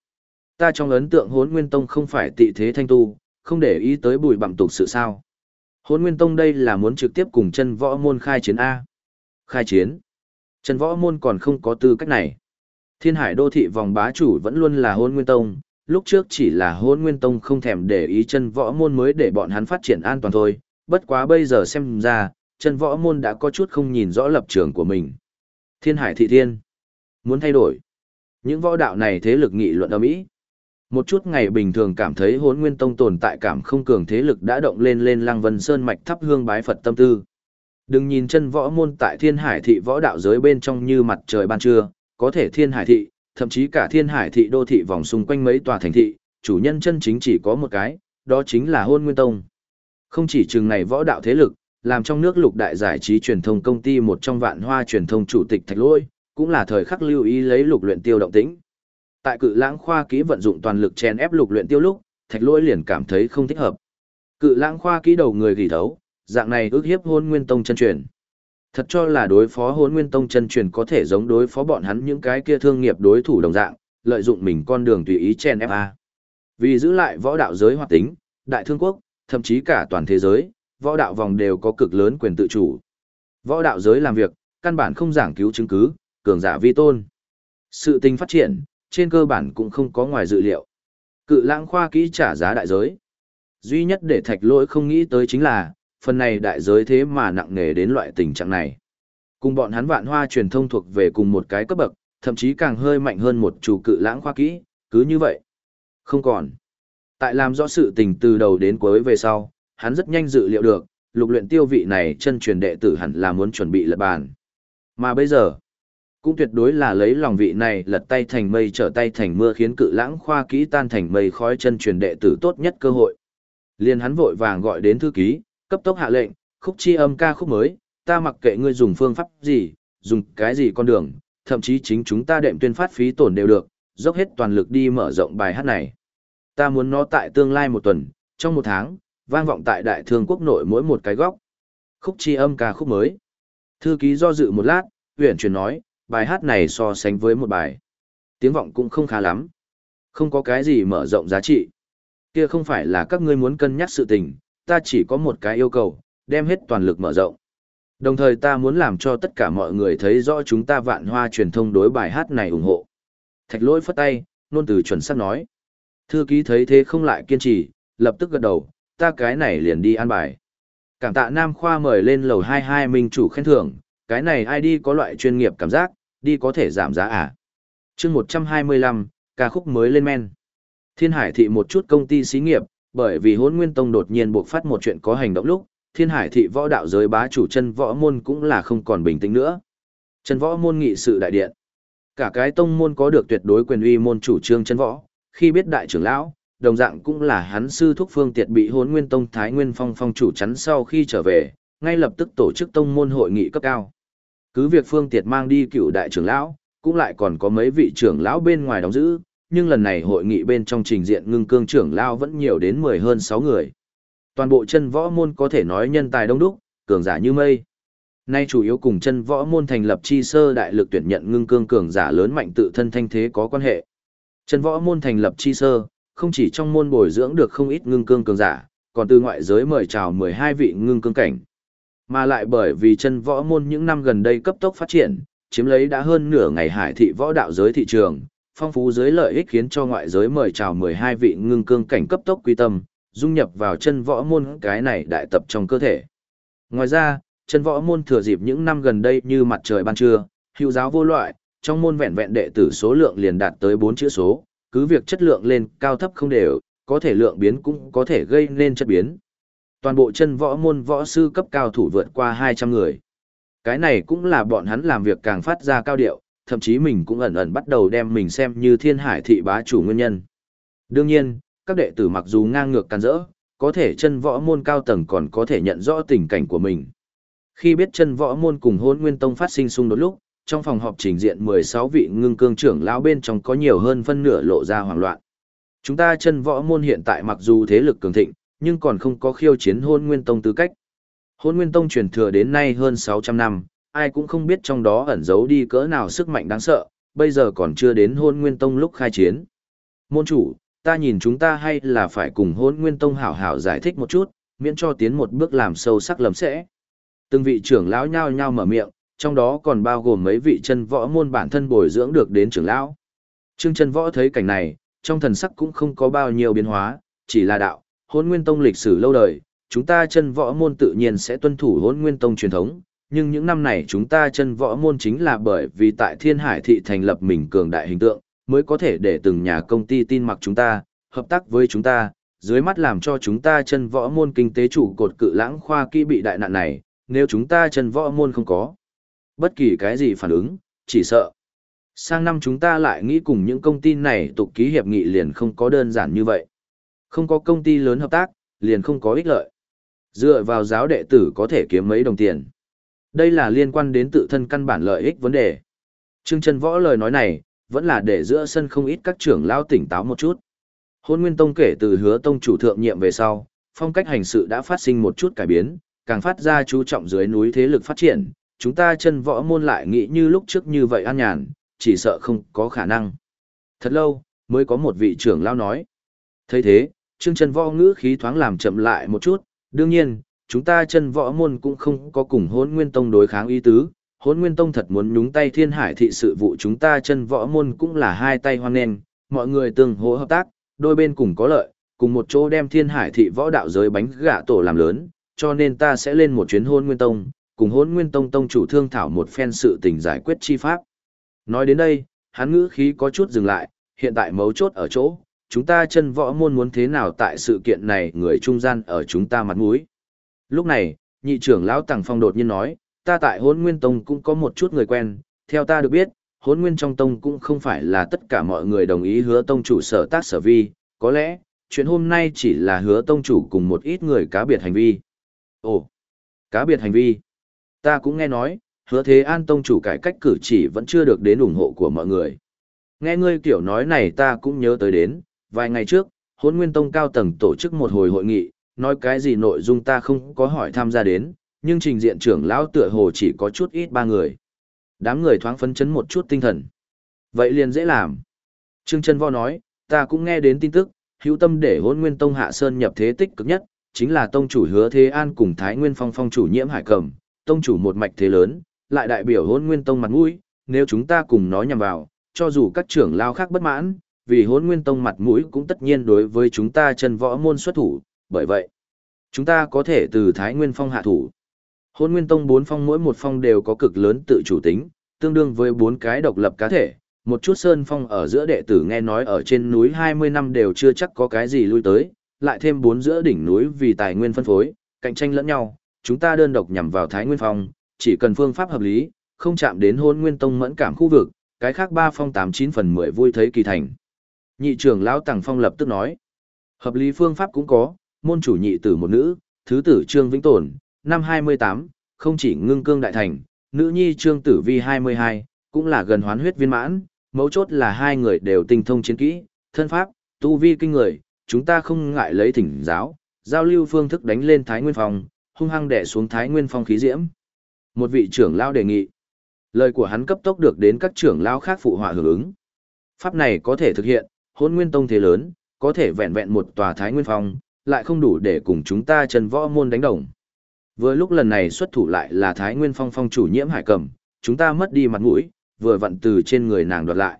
Ta trong ấn tượng Hôn Nguyên Tông không phải tị thế thanh tu, không để ý tới bùi bặm tục sự sao. Hôn Nguyên Tông đây là muốn trực tiếp cùng chân võ môn khai chiến A. Khai chiến. Chân võ môn còn không có tư cách này. Thiên hải đô thị vòng bá chủ vẫn luôn là hôn Nguyên Tông, lúc trước chỉ là hôn Nguyên Tông không thèm để ý chân võ môn mới để bọn hắn phát triển an toàn thôi, bất quá bây giờ xem ra, chân võ môn đã có chút không nhìn rõ lập trường của mình. Thiên hải thị thiên. Muốn thay đổi. Những võ đạo này thế lực nghị luận ở Mỹ. Một chút ngày bình thường cảm thấy hốn nguyên tông tồn tại cảm không cường thế lực đã động lên lên lăng vân sơn mạch thắp hương bái Phật tâm tư. Đừng nhìn chân võ môn tại thiên hải thị võ đạo giới bên trong như mặt trời ban trưa, có thể thiên hải thị, thậm chí cả thiên hải thị đô thị vòng xung quanh mấy tòa thành thị, chủ nhân chân chính chỉ có một cái, đó chính là hôn nguyên tông. Không chỉ chừng này võ đạo thế lực, làm trong nước lục đại giải trí truyền thông công ty một trong vạn hoa truyền thông chủ tịch thạch lôi, cũng là thời khắc lưu ý lấy lục luyện tiêu động tĩnh. Tại cự lãng khoa kỹ vận dụng toàn lực chen ép lục luyện tiêu lúc, thạch lôi liền cảm thấy không thích hợp. Cự lãng khoa kỹ đầu người gỉ thấu, dạng này ước hiếp hôn nguyên tông chân truyền. Thật cho là đối phó hôn nguyên tông chân truyền có thể giống đối phó bọn hắn những cái kia thương nghiệp đối thủ đồng dạng, lợi dụng mình con đường tùy ý chen ép a. Vì giữ lại võ đạo giới hoạt tính, đại thương quốc, thậm chí cả toàn thế giới, võ đạo vòng đều có cực lớn quyền tự chủ. Võ đạo giới làm việc, căn bản không giảng cứu chứng cứ, cường giả vi tôn. Sự tình phát triển, trên cơ bản cũng không có ngoài dự liệu. Cự lãng khoa kỹ trả giá đại giới. Duy nhất để thạch lỗi không nghĩ tới chính là, phần này đại giới thế mà nặng nề đến loại tình trạng này. Cùng bọn hắn vạn hoa truyền thông thuộc về cùng một cái cấp bậc, thậm chí càng hơi mạnh hơn một chủ cự lãng khoa kỹ, cứ như vậy. Không còn. Tại làm rõ sự tình từ đầu đến cuối về sau, hắn rất nhanh dự liệu được, lục luyện tiêu vị này chân truyền đệ tử hẳn là muốn chuẩn bị lật bàn. Mà bây giờ, cũng tuyệt đối là lấy lòng vị này lật tay thành mây trở tay thành mưa khiến cự lãng khoa kỹ tan thành mây khói chân truyền đệ tử tốt nhất cơ hội. Liên hắn vội vàng gọi đến thư ký, cấp tốc hạ lệnh, khúc chi âm ca khúc mới, ta mặc kệ ngươi dùng phương pháp gì, dùng cái gì con đường, thậm chí chính chúng ta đệm tuyên phát phí tổn đều được, dốc hết toàn lực đi mở rộng bài hát này. Ta muốn nó tại tương lai một tuần, trong một tháng, vang vọng tại đại thương quốc nội mỗi một cái góc. Khúc chi âm ca khúc mới. Thư ký do dự một lát, uyển chuyển nói, bài hát này so sánh với một bài. Tiếng vọng cũng không khá lắm. Không có cái gì mở rộng giá trị. Kia không phải là các ngươi muốn cân nhắc sự tình, ta chỉ có một cái yêu cầu, đem hết toàn lực mở rộng. Đồng thời ta muốn làm cho tất cả mọi người thấy rõ chúng ta vạn hoa truyền thông đối bài hát này ủng hộ. Thạch lỗi phất tay, nôn từ chuẩn xác nói. Thư ký thấy thế không lại kiên trì, lập tức gật đầu, ta cái này liền đi an bài. Cảm tạ Nam Khoa mời lên lầu 22 minh chủ khen thưởng, cái này ai đi có loại chuyên nghiệp cảm giác, đi có thể giảm giá à. chương 125, ca khúc mới lên men. Thiên Hải thị một chút công ty xí nghiệp, bởi vì hôn nguyên tông đột nhiên buộc phát một chuyện có hành động lúc, Thiên Hải thị võ đạo giới bá chủ chân võ môn cũng là không còn bình tĩnh nữa. Chân võ môn nghị sự đại điện. Cả cái tông môn có được tuyệt đối quyền uy môn chủ trương chân võ, khi biết đại trưởng lão, đồng dạng cũng là hắn sư thúc phương tiệt bị hôn nguyên tông Thái Nguyên Phong phong chủ chắn sau khi trở về, ngay lập tức tổ chức tông môn hội nghị cấp cao. Cứ việc phương tiệt mang đi cựu đại trưởng lão, cũng lại còn có mấy vị trưởng lão bên ngoài đóng giữ, nhưng lần này hội nghị bên trong trình diện ngưng cương trưởng lão vẫn nhiều đến 10 hơn 6 người. Toàn bộ chân võ môn có thể nói nhân tài đông đúc, cường giả như mây. Nay chủ yếu cùng chân võ môn thành lập chi sơ đại lực tuyển nhận ngưng cương cường giả lớn mạnh tự thân thanh thế có quan hệ. Chân võ môn thành lập chi sơ, không chỉ trong môn bồi dưỡng được không ít ngưng cương cường giả, còn từ ngoại giới mời chào 12 vị ngưng cương cảnh. Mà lại bởi vì chân võ môn những năm gần đây cấp tốc phát triển, chiếm lấy đã hơn nửa ngày hải thị võ đạo giới thị trường, phong phú giới lợi ích khiến cho ngoại giới mời chào 12 vị ngưng cương cảnh cấp tốc quy tâm, dung nhập vào chân võ môn cái này đại tập trong cơ thể. Ngoài ra, chân võ môn thừa dịp những năm gần đây như mặt trời ban trưa, hữu giáo vô loại, trong môn vẹn vẹn đệ tử số lượng liền đạt tới 4 chữ số, cứ việc chất lượng lên cao thấp không đều, có thể lượng biến cũng có thể gây nên chất biến. Toàn bộ chân võ môn võ sư cấp cao thủ vượt qua 200 người. Cái này cũng là bọn hắn làm việc càng phát ra cao điệu, thậm chí mình cũng ẩn ẩn bắt đầu đem mình xem như thiên hải thị bá chủ nguyên nhân. Đương nhiên, các đệ tử mặc dù ngang ngược can rỡ, có thể chân võ môn cao tầng còn có thể nhận rõ tình cảnh của mình. Khi biết chân võ môn cùng hôn nguyên tông phát sinh xung đột lúc, trong phòng họp trình diện 16 vị ngưng cương trưởng lão bên trong có nhiều hơn phân nửa lộ ra hoảng loạn. Chúng ta chân võ môn hiện tại mặc dù thế lực cường thịnh, nhưng còn không có khiêu chiến hôn nguyên tông tư cách. Hôn nguyên tông truyền thừa đến nay hơn 600 năm, ai cũng không biết trong đó ẩn giấu đi cỡ nào sức mạnh đáng sợ, bây giờ còn chưa đến hôn nguyên tông lúc khai chiến. Môn chủ, ta nhìn chúng ta hay là phải cùng hôn nguyên tông hảo hảo giải thích một chút, miễn cho tiến một bước làm sâu sắc lầm sẽ. Từng vị trưởng lão nhao nhao mở miệng, trong đó còn bao gồm mấy vị chân võ môn bản thân bồi dưỡng được đến trưởng lão. Trương chân võ thấy cảnh này, trong thần sắc cũng không có bao nhiêu biến hóa, chỉ là đạo, hôn nguyên tông lịch sử lâu đời, chúng ta chân võ môn tự nhiên sẽ tuân thủ hôn nguyên tông truyền thống, nhưng những năm này chúng ta chân võ môn chính là bởi vì tại thiên hải thị thành lập mình cường đại hình tượng, mới có thể để từng nhà công ty tin mặc chúng ta, hợp tác với chúng ta, dưới mắt làm cho chúng ta chân võ môn kinh tế chủ cột cự lãng khoa kỹ bị đại nạn này, nếu chúng ta chân võ môn không có bất kỳ cái gì phản ứng, chỉ sợ. Sang năm chúng ta lại nghĩ cùng những công ty này tục ký hiệp nghị liền không có đơn giản như vậy. Không có công ty lớn hợp tác, liền không có ích lợi. Dựa vào giáo đệ tử có thể kiếm mấy đồng tiền. Đây là liên quan đến tự thân căn bản lợi ích vấn đề. Trương Trần Võ lời nói này, vẫn là để giữa sân không ít các trưởng lao tỉnh táo một chút. Hôn Nguyên Tông kể từ hứa tông chủ thượng nhiệm về sau, phong cách hành sự đã phát sinh một chút cải biến, càng phát ra chú trọng dưới núi thế lực phát triển, chúng ta chân võ môn lại nghĩ như lúc trước như vậy an nhàn, chỉ sợ không có khả năng. Thật lâu, mới có một vị trưởng lao nói. thấy thế, Trương chân võ ngữ khí thoáng làm chậm lại một chút, đương nhiên, chúng ta chân võ môn cũng không có cùng Hỗn nguyên tông đối kháng ý tứ. Hỗn Nguyên Tông thật muốn nhúng tay thiên hải thị sự vụ chúng ta chân võ môn cũng là hai tay hoan nghênh, mọi người tương hỗ hợp tác, đôi bên cùng có lợi, cùng một chỗ đem thiên hải thị võ đạo giới bánh gạ tổ làm lớn, cho nên ta sẽ lên một chuyến Hỗn nguyên tông, cùng Hỗn nguyên tông tông chủ thương thảo một phen sự tình giải quyết chi pháp. Nói đến đây, hắn ngữ khí có chút dừng lại, hiện tại mấu chốt ở chỗ, chúng ta chân võ môn muốn thế nào tại sự kiện này người trung gian ở chúng ta mặt mũi. Lúc này, nhị trưởng lão Tằng Phong đột nhiên nói, ta tại hốn nguyên tông cũng có một chút người quen, theo ta được biết, hốn nguyên trong tông cũng không phải là tất cả mọi người đồng ý hứa tông chủ sở tác sở vi, có lẽ, chuyện hôm nay chỉ là hứa tông chủ cùng một ít người cá biệt hành vi. Ồ, cá biệt hành vi. Ta cũng nghe nói, hứa thế an tông chủ cải cách cử chỉ vẫn chưa được đến ủng hộ của mọi người. Nghe ngươi kiểu nói này ta cũng nhớ tới đến, vài ngày trước, hôn nguyên tông cao tầng tổ chức một hồi hội nghị, nói cái gì nội dung ta không có hỏi tham gia đến, nhưng trình diện trưởng lão tựa hồ chỉ có chút ít ba người. Đám người thoáng phấn chấn một chút tinh thần. Vậy liền dễ làm. Trương Trân Vo nói, ta cũng nghe đến tin tức, hữu tâm để hôn nguyên tông hạ sơn nhập thế tích cực nhất, chính là tông chủ hứa thế an cùng Thái Nguyên Phong phong chủ nhiễm hải cầm, tông chủ một mạch thế lớn, lại đại biểu hôn nguyên tông mặt mũi, nếu chúng ta cùng nói nhằm vào, cho dù các trưởng lao khác bất mãn, vì hốn nguyên tông mặt mũi cũng tất nhiên đối với chúng ta chân võ môn xuất thủ, bởi vậy, chúng ta có thể từ Thái Nguyên Phong hạ thủ. Hôn Nguyên Tông bốn phong mỗi một phong đều có cực lớn tự chủ tính, tương đương với bốn cái độc lập cá thể. Một chút sơn phong ở giữa đệ tử nghe nói ở trên núi 20 năm đều chưa chắc có cái gì lui tới, lại thêm bốn giữa đỉnh núi vì tài nguyên phân phối, cạnh tranh lẫn nhau, chúng ta đơn độc nhằm vào Thái Nguyên Phong, chỉ cần phương pháp hợp lý, không chạm đến hôn nguyên tông mẫn cảm khu vực, cái khác ba phong 89 phần 10 vui thấy kỳ thành. Nhị trưởng lão Tằng Phong lập tức nói, hợp lý phương pháp cũng có, môn chủ nhị tử một nữ, thứ tử Trương Vĩnh Tồn, năm 28, không chỉ ngưng cương đại thành, nữ nhi Trương Tử Vi 22, cũng là gần hoán huyết viên mãn, mấu chốt là hai người đều tinh thông chiến kỹ, thân pháp, tu vi kinh người, chúng ta không ngại lấy thỉnh giáo, giao lưu phương thức đánh lên Thái Nguyên Phong, hung hăng đè xuống Thái Nguyên Phong khí diễm. Một vị trưởng lão đề nghị. Lời của hắn cấp tốc được đến các trưởng lão khác phụ họa hưởng ứng. Pháp này có thể thực hiện, hôn nguyên tông thế lớn, có thể vẹn vẹn một tòa Thái Nguyên Phong, lại không đủ để cùng chúng ta trần võ môn đánh đồng. Vừa lúc lần này xuất thủ lại là Thái Nguyên Phong phong chủ nhiễm hải cầm, chúng ta mất đi mặt mũi, vừa vặn từ trên người nàng đoạt lại.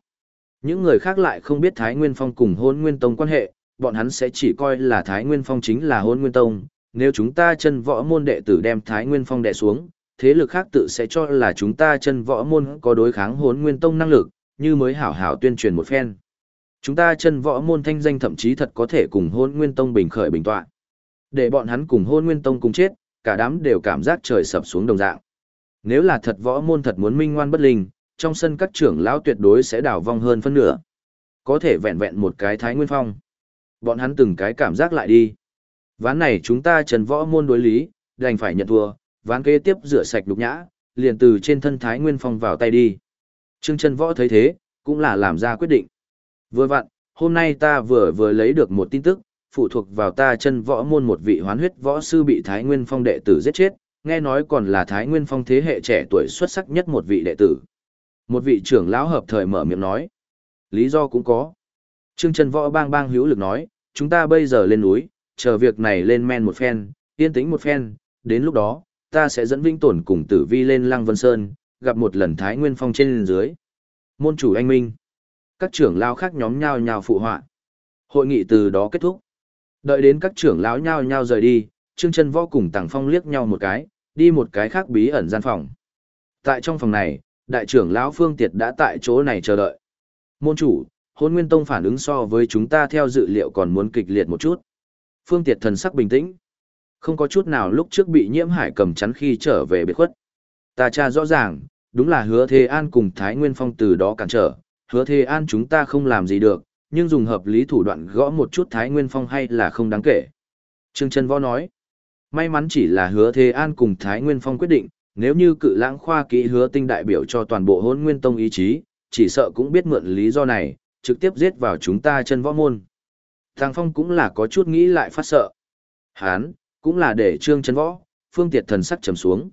Những người khác lại không biết Thái Nguyên Phong cùng hôn nguyên tông quan hệ, bọn hắn sẽ chỉ coi là Thái Nguyên Phong chính là hôn nguyên tông. Nếu chúng ta chân võ môn đệ tử đem Thái Nguyên Phong đệ xuống, thế lực khác tự sẽ cho là chúng ta chân võ môn có đối kháng hôn nguyên tông năng lực, như mới hảo hảo tuyên truyền một phen. Chúng ta chân võ môn thanh danh thậm chí thật có thể cùng hôn nguyên tông bình khởi bình tọa. Để bọn hắn cùng hôn nguyên tông cùng chết, cả đám đều cảm giác trời sập xuống đồng dạng. Nếu là thật võ môn thật muốn minh ngoan bất linh, trong sân các trưởng lão tuyệt đối sẽ đào vong hơn phân nửa. Có thể vẹn vẹn một cái thái nguyên phong. Bọn hắn từng cái cảm giác lại đi. Ván này chúng ta trần võ môn đối lý, đành phải nhận thua, ván kế tiếp rửa sạch đục nhã, liền từ trên thân thái nguyên phong vào tay đi. Trương Trần Võ thấy thế, cũng là làm ra quyết định. Vừa vặn, hôm nay ta vừa vừa lấy được một tin tức, phụ thuộc vào ta chân võ môn một vị hoán huyết võ sư bị Thái Nguyên Phong đệ tử giết chết, nghe nói còn là Thái Nguyên Phong thế hệ trẻ tuổi xuất sắc nhất một vị đệ tử. Một vị trưởng lão hợp thời mở miệng nói. Lý do cũng có. Trương chân võ bang bang hữu lực nói, chúng ta bây giờ lên núi, chờ việc này lên men một phen, yên tĩnh một phen, đến lúc đó, ta sẽ dẫn Vinh Tổn cùng Tử Vi lên Lăng Vân Sơn, gặp một lần Thái Nguyên Phong trên dưới. Môn chủ anh Minh. Các trưởng lao khác nhóm nhau nhào phụ họa. Hội nghị từ đó kết thúc. Đợi đến các trưởng lão nhao nhao rời đi, Trương Chân Võ cùng Tằng Phong liếc nhau một cái, đi một cái khác bí ẩn gian phòng. Tại trong phòng này, đại trưởng lão Phương Tiệt đã tại chỗ này chờ đợi. Môn chủ, Hôn Nguyên Tông phản ứng so với chúng ta theo dự liệu còn muốn kịch liệt một chút. Phương Tiệt thần sắc bình tĩnh. Không có chút nào lúc trước bị nhiễm hải cầm chắn khi trở về biệt khuất. Ta tra rõ ràng, đúng là hứa Thế An cùng Thái Nguyên Phong từ đó cản trở, hứa Thế An chúng ta không làm gì được, nhưng dùng hợp lý thủ đoạn gõ một chút Thái Nguyên Phong hay là không đáng kể. Trương Trân Võ nói, may mắn chỉ là hứa Thế An cùng Thái Nguyên Phong quyết định, nếu như cự lãng khoa kỹ hứa tinh đại biểu cho toàn bộ hôn nguyên tông ý chí, chỉ sợ cũng biết mượn lý do này, trực tiếp giết vào chúng ta chân võ môn. Thằng Phong cũng là có chút nghĩ lại phát sợ. Hán, cũng là để trương Trân võ, phương tiệt thần sắc trầm xuống.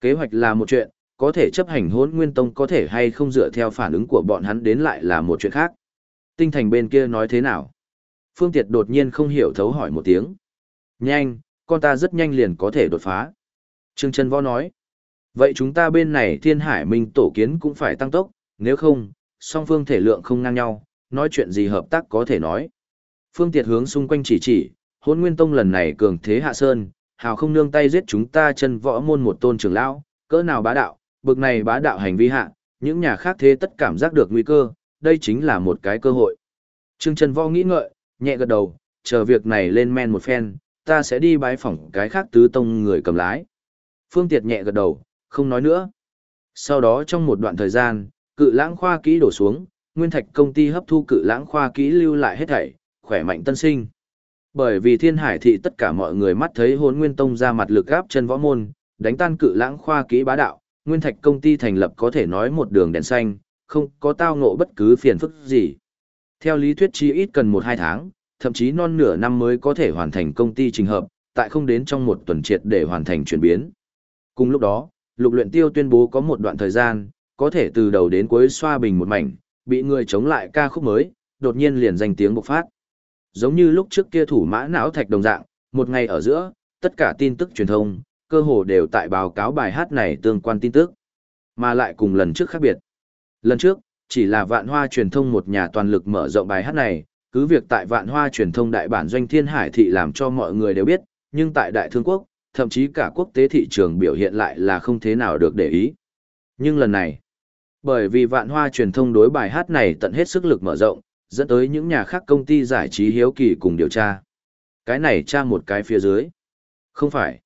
Kế hoạch là một chuyện, có thể chấp hành hỗn nguyên tông có thể hay không dựa theo phản ứng của bọn hắn đến lại là một chuyện khác. Tinh thành bên kia nói thế nào? Phương Tiệt đột nhiên không hiểu thấu hỏi một tiếng. Nhanh, con ta rất nhanh liền có thể đột phá. Trương Trân Võ nói. Vậy chúng ta bên này thiên hải minh tổ kiến cũng phải tăng tốc, nếu không, song phương thể lượng không ngang nhau, nói chuyện gì hợp tác có thể nói. Phương Tiệt hướng xung quanh chỉ chỉ, hôn nguyên tông lần này cường thế hạ sơn, hào không nương tay giết chúng ta chân võ môn một tôn trưởng lão, cỡ nào bá đạo, bực này bá đạo hành vi hạ, những nhà khác thế tất cảm giác được nguy cơ, đây chính là một cái cơ hội. Trương Trần Võ nghĩ ngợi, nhẹ gật đầu, chờ việc này lên men một phen, ta sẽ đi bái phỏng cái khác tứ tông người cầm lái. Phương Tiệt nhẹ gật đầu, không nói nữa. Sau đó trong một đoạn thời gian, cự lãng khoa kỹ đổ xuống, nguyên thạch công ty hấp thu cự lãng khoa kỹ lưu lại hết thảy, khỏe mạnh tân sinh. Bởi vì thiên hải thị tất cả mọi người mắt thấy hốn nguyên tông ra mặt lực gáp chân võ môn, đánh tan cự lãng khoa kỹ bá đạo, nguyên thạch công ty thành lập có thể nói một đường đèn xanh, không có tao ngộ bất cứ phiền phức gì. Theo lý thuyết chi ít cần 1-2 tháng, thậm chí non nửa năm mới có thể hoàn thành công ty trình hợp, tại không đến trong một tuần triệt để hoàn thành chuyển biến. Cùng lúc đó, lục luyện tiêu tuyên bố có một đoạn thời gian, có thể từ đầu đến cuối xoa bình một mảnh, bị người chống lại ca khúc mới, đột nhiên liền danh tiếng bộc phát. Giống như lúc trước kia thủ mã não thạch đồng dạng, một ngày ở giữa, tất cả tin tức truyền thông, cơ hồ đều tại báo cáo bài hát này tương quan tin tức. Mà lại cùng lần trước khác biệt. Lần trước, chỉ là vạn hoa truyền thông một nhà toàn lực mở rộng bài hát này, cứ việc tại vạn hoa truyền thông đại bản doanh thiên hải thị làm cho mọi người đều biết, nhưng tại đại thương quốc, thậm chí cả quốc tế thị trường biểu hiện lại là không thế nào được để ý. Nhưng lần này, bởi vì vạn hoa truyền thông đối bài hát này tận hết sức lực mở rộng, dẫn tới những nhà khác công ty giải trí hiếu kỳ cùng điều tra. Cái này tra một cái phía dưới. Không phải.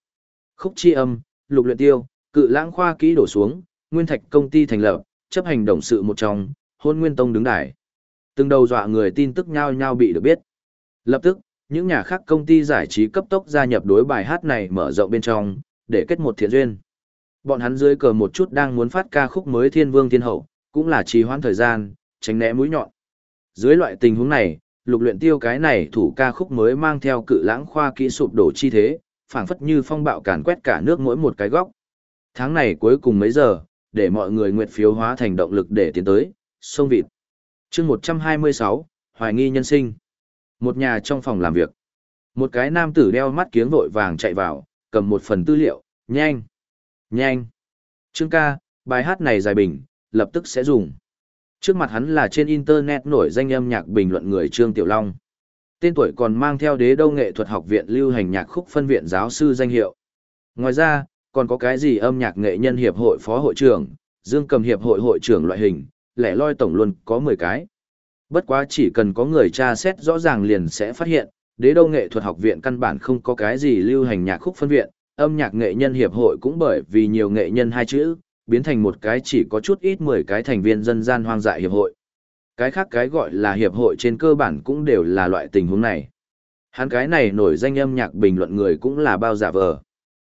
Khúc chi âm, lục luyện tiêu, cự lãng khoa kỹ đổ xuống, nguyên thạch công ty thành lập, chấp hành đồng sự một trong, hôn nguyên tông đứng đài. Từng đầu dọa người tin tức nhau nhau bị được biết. Lập tức, những nhà khác công ty giải trí cấp tốc gia nhập đối bài hát này mở rộng bên trong, để kết một thiện duyên. Bọn hắn dưới cờ một chút đang muốn phát ca khúc mới Thiên Vương Thiên Hậu, cũng là trì hoãn thời gian, tránh né mũi nhọn. Dưới loại tình huống này, lục luyện tiêu cái này thủ ca khúc mới mang theo cự lãng khoa kỹ sụp đổ chi thế, phảng phất như phong bạo càn quét cả nước mỗi một cái góc. Tháng này cuối cùng mấy giờ, để mọi người nguyện phiếu hóa thành động lực để tiến tới, sông vịt. chương 126, Hoài nghi nhân sinh. Một nhà trong phòng làm việc. Một cái nam tử đeo mắt kiếng vội vàng chạy vào, cầm một phần tư liệu, nhanh, nhanh. Trương ca, bài hát này dài bình, lập tức sẽ dùng. Trước mặt hắn là trên internet nổi danh âm nhạc bình luận người Trương Tiểu Long. Tên tuổi còn mang theo đế đâu nghệ thuật học viện lưu hành nhạc khúc phân viện giáo sư danh hiệu. Ngoài ra, còn có cái gì âm nhạc nghệ nhân hiệp hội phó hội trưởng, dương cầm hiệp hội hội trưởng loại hình, lẻ loi tổng luôn có 10 cái. Bất quá chỉ cần có người tra xét rõ ràng liền sẽ phát hiện, đế đâu nghệ thuật học viện căn bản không có cái gì lưu hành nhạc khúc phân viện, âm nhạc nghệ nhân hiệp hội cũng bởi vì nhiều nghệ nhân hai chữ, biến thành một cái chỉ có chút ít 10 cái thành viên dân gian hoang dại hiệp hội. Cái khác cái gọi là hiệp hội trên cơ bản cũng đều là loại tình huống này. Hắn cái này nổi danh âm nhạc bình luận người cũng là bao giả vờ.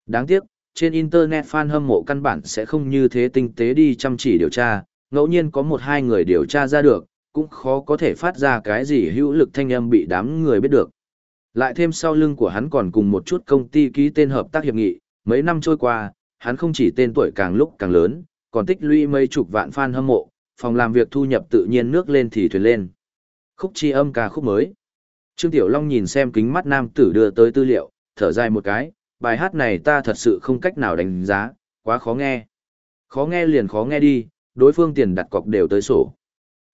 Đáng tiếc, trên internet fan hâm mộ căn bản sẽ không như thế tinh tế đi chăm chỉ điều tra, ngẫu nhiên có một hai người điều tra ra được, cũng khó có thể phát ra cái gì hữu lực thanh âm bị đám người biết được. Lại thêm sau lưng của hắn còn cùng một chút công ty ký tên hợp tác hiệp nghị, mấy năm trôi qua, hắn không chỉ tên tuổi càng lúc càng lớn, còn tích lũy mấy chục vạn fan hâm mộ, phòng làm việc thu nhập tự nhiên nước lên thì thuyền lên. Khúc chi âm ca khúc mới. Trương Tiểu Long nhìn xem kính mắt nam tử đưa tới tư liệu, thở dài một cái, bài hát này ta thật sự không cách nào đánh giá, quá khó nghe. Khó nghe liền khó nghe đi, đối phương tiền đặt cọc đều tới sổ.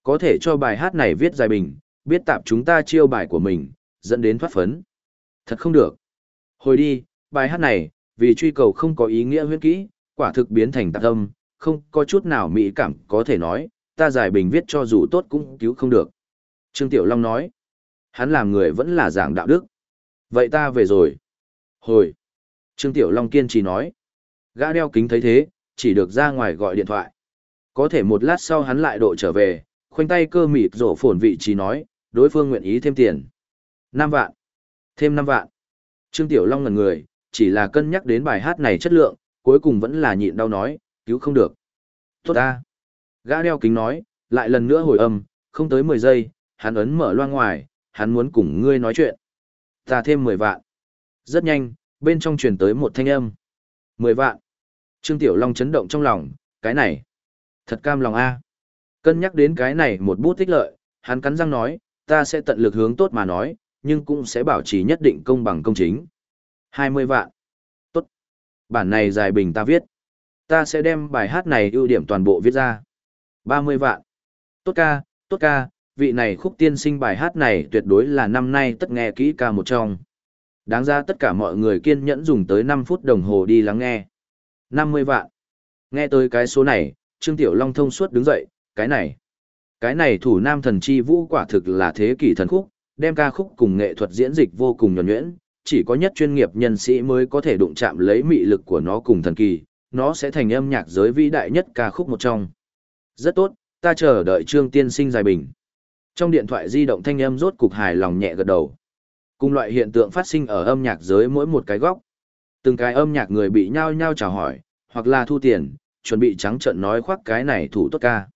Có thể cho bài hát này viết dài bình, biết tạp chúng ta chiêu bài của mình, dẫn đến thoát phấn. Thật không được. Hồi đi, bài hát này, vì truy cầu không có ý nghĩa huyết kỹ, quả thực biến thành tạp âm, không có chút nào mỹ cảm có thể nói, ta giải bình viết cho dù tốt cũng cứu không được. Trương Tiểu Long nói, hắn làm người vẫn là giảng đạo đức. Vậy ta về rồi. Hồi. Trương Tiểu Long kiên trì nói. Gã đeo kính thấy thế, chỉ được ra ngoài gọi điện thoại. Có thể một lát sau hắn lại độ trở về, khoanh tay cơ mịt rổ phồn vị trí nói, đối phương nguyện ý thêm tiền. 5 vạn. Thêm 5 vạn. Trương Tiểu Long ngần người, chỉ là cân nhắc đến bài hát này chất lượng, cuối cùng vẫn là nhịn đau nói, cứu không được. Tốt ta. Gã đeo kính nói, lại lần nữa hồi âm, không tới 10 giây, hắn ấn mở loa ngoài, hắn muốn cùng ngươi nói chuyện. Ta thêm 10 vạn. Rất nhanh, bên trong truyền tới một thanh âm. 10 vạn. Trương Tiểu Long chấn động trong lòng, cái này. Thật cam lòng a. Cân nhắc đến cái này một bút tích lợi, hắn cắn răng nói, ta sẽ tận lực hướng tốt mà nói, nhưng cũng sẽ bảo trì nhất định công bằng công chính. 20 vạn. Tốt. Bản này dài bình ta viết. Ta sẽ đem bài hát này ưu điểm toàn bộ viết ra. 30 vạn. Tốt ca, tốt ca, vị này khúc tiên sinh bài hát này tuyệt đối là năm nay tất nghe kỹ ca một trong. Đáng ra tất cả mọi người kiên nhẫn dùng tới 5 phút đồng hồ đi lắng nghe. 50 vạn. Nghe tới cái số này, Trương Tiểu Long thông suốt đứng dậy, cái này. Cái này thủ nam thần chi vũ quả thực là thế kỷ thần khúc, đem ca khúc cùng nghệ thuật diễn dịch vô cùng nhuẩn nhuyễn, chỉ có nhất chuyên nghiệp nhân sĩ mới có thể đụng chạm lấy mị lực của nó cùng thần kỳ, nó sẽ thành âm nhạc giới vĩ đại nhất ca khúc một trong. Rất tốt, ta chờ đợi Trương Tiên Sinh giải bình. Trong điện thoại di động thanh âm rốt cục hài lòng nhẹ gật đầu. Cùng loại hiện tượng phát sinh ở âm nhạc giới mỗi một cái góc. Từng cái âm nhạc người bị nhao nhao chào hỏi, hoặc là thu tiền, chuẩn bị trắng trợn nói khoác cái này thủ tốt ca.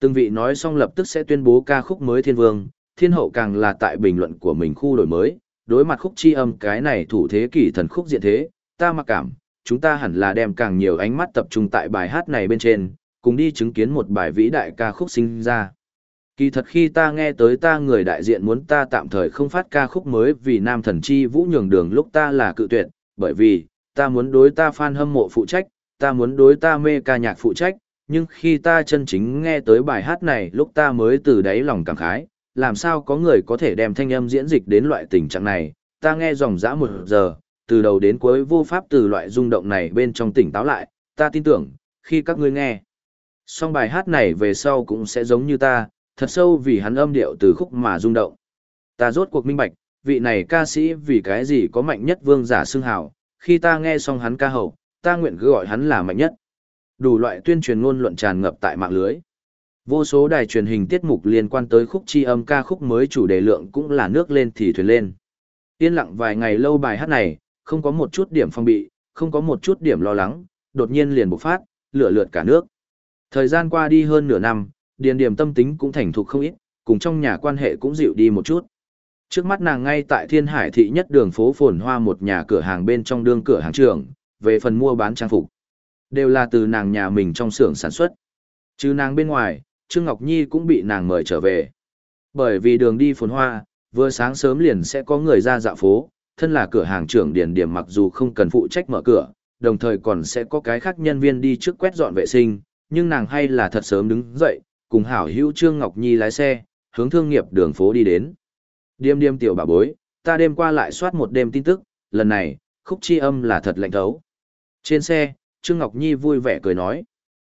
Từng vị nói xong lập tức sẽ tuyên bố ca khúc mới thiên vương, thiên hậu càng là tại bình luận của mình khu đổi mới, đối mặt khúc chi âm cái này thủ thế kỷ thần khúc diện thế, ta mặc cảm, chúng ta hẳn là đem càng nhiều ánh mắt tập trung tại bài hát này bên trên, cùng đi chứng kiến một bài vĩ đại ca khúc sinh ra. Kỳ thật khi ta nghe tới ta người đại diện muốn ta tạm thời không phát ca khúc mới vì nam thần chi vũ nhường đường lúc ta là cự tuyệt, bởi vì, ta muốn đối ta fan hâm mộ phụ trách, ta muốn đối ta mê ca nhạc phụ trách, nhưng khi ta chân chính nghe tới bài hát này lúc ta mới từ đáy lòng cảm khái, làm sao có người có thể đem thanh âm diễn dịch đến loại tình trạng này, ta nghe dòng dã một giờ, từ đầu đến cuối vô pháp từ loại rung động này bên trong tỉnh táo lại, ta tin tưởng, khi các ngươi nghe. Xong bài hát này về sau cũng sẽ giống như ta, thật sâu vì hắn âm điệu từ khúc mà rung động. Ta rốt cuộc minh bạch, vị này ca sĩ vì cái gì có mạnh nhất vương giả xưng hào, khi ta nghe xong hắn ca hậu, ta nguyện cứ gọi hắn là mạnh nhất. Đủ loại tuyên truyền ngôn luận tràn ngập tại mạng lưới. Vô số đài truyền hình tiết mục liên quan tới khúc chi âm ca khúc mới chủ đề lượng cũng là nước lên thì thuyền lên. Yên lặng vài ngày lâu bài hát này, không có một chút điểm phong bị, không có một chút điểm lo lắng, đột nhiên liền bộc phát, lửa lượt cả nước. Thời gian qua đi hơn nửa năm, điền điểm tâm tính cũng thành thục không ít, cùng trong nhà quan hệ cũng dịu đi một chút. Trước mắt nàng ngay tại Thiên Hải thị nhất đường phố phồn hoa một nhà cửa hàng bên trong đương cửa hàng trưởng về phần mua bán trang phục. Đều là từ nàng nhà mình trong xưởng sản xuất. Chứ nàng bên ngoài, Trương Ngọc Nhi cũng bị nàng mời trở về. Bởi vì đường đi phồn hoa, vừa sáng sớm liền sẽ có người ra dạo phố, thân là cửa hàng trưởng điền điểm mặc dù không cần phụ trách mở cửa, đồng thời còn sẽ có cái khác nhân viên đi trước quét dọn vệ sinh, nhưng nàng hay là thật sớm đứng dậy, cùng hảo hữu Trương Ngọc Nhi lái xe, hướng thương nghiệp đường phố đi đến. Điềm điềm tiểu bà bối, ta đêm qua lại soát một đêm tin tức, lần này, khúc chi âm là thật lạnh thấu. Trên xe, Trương Ngọc Nhi vui vẻ cười nói.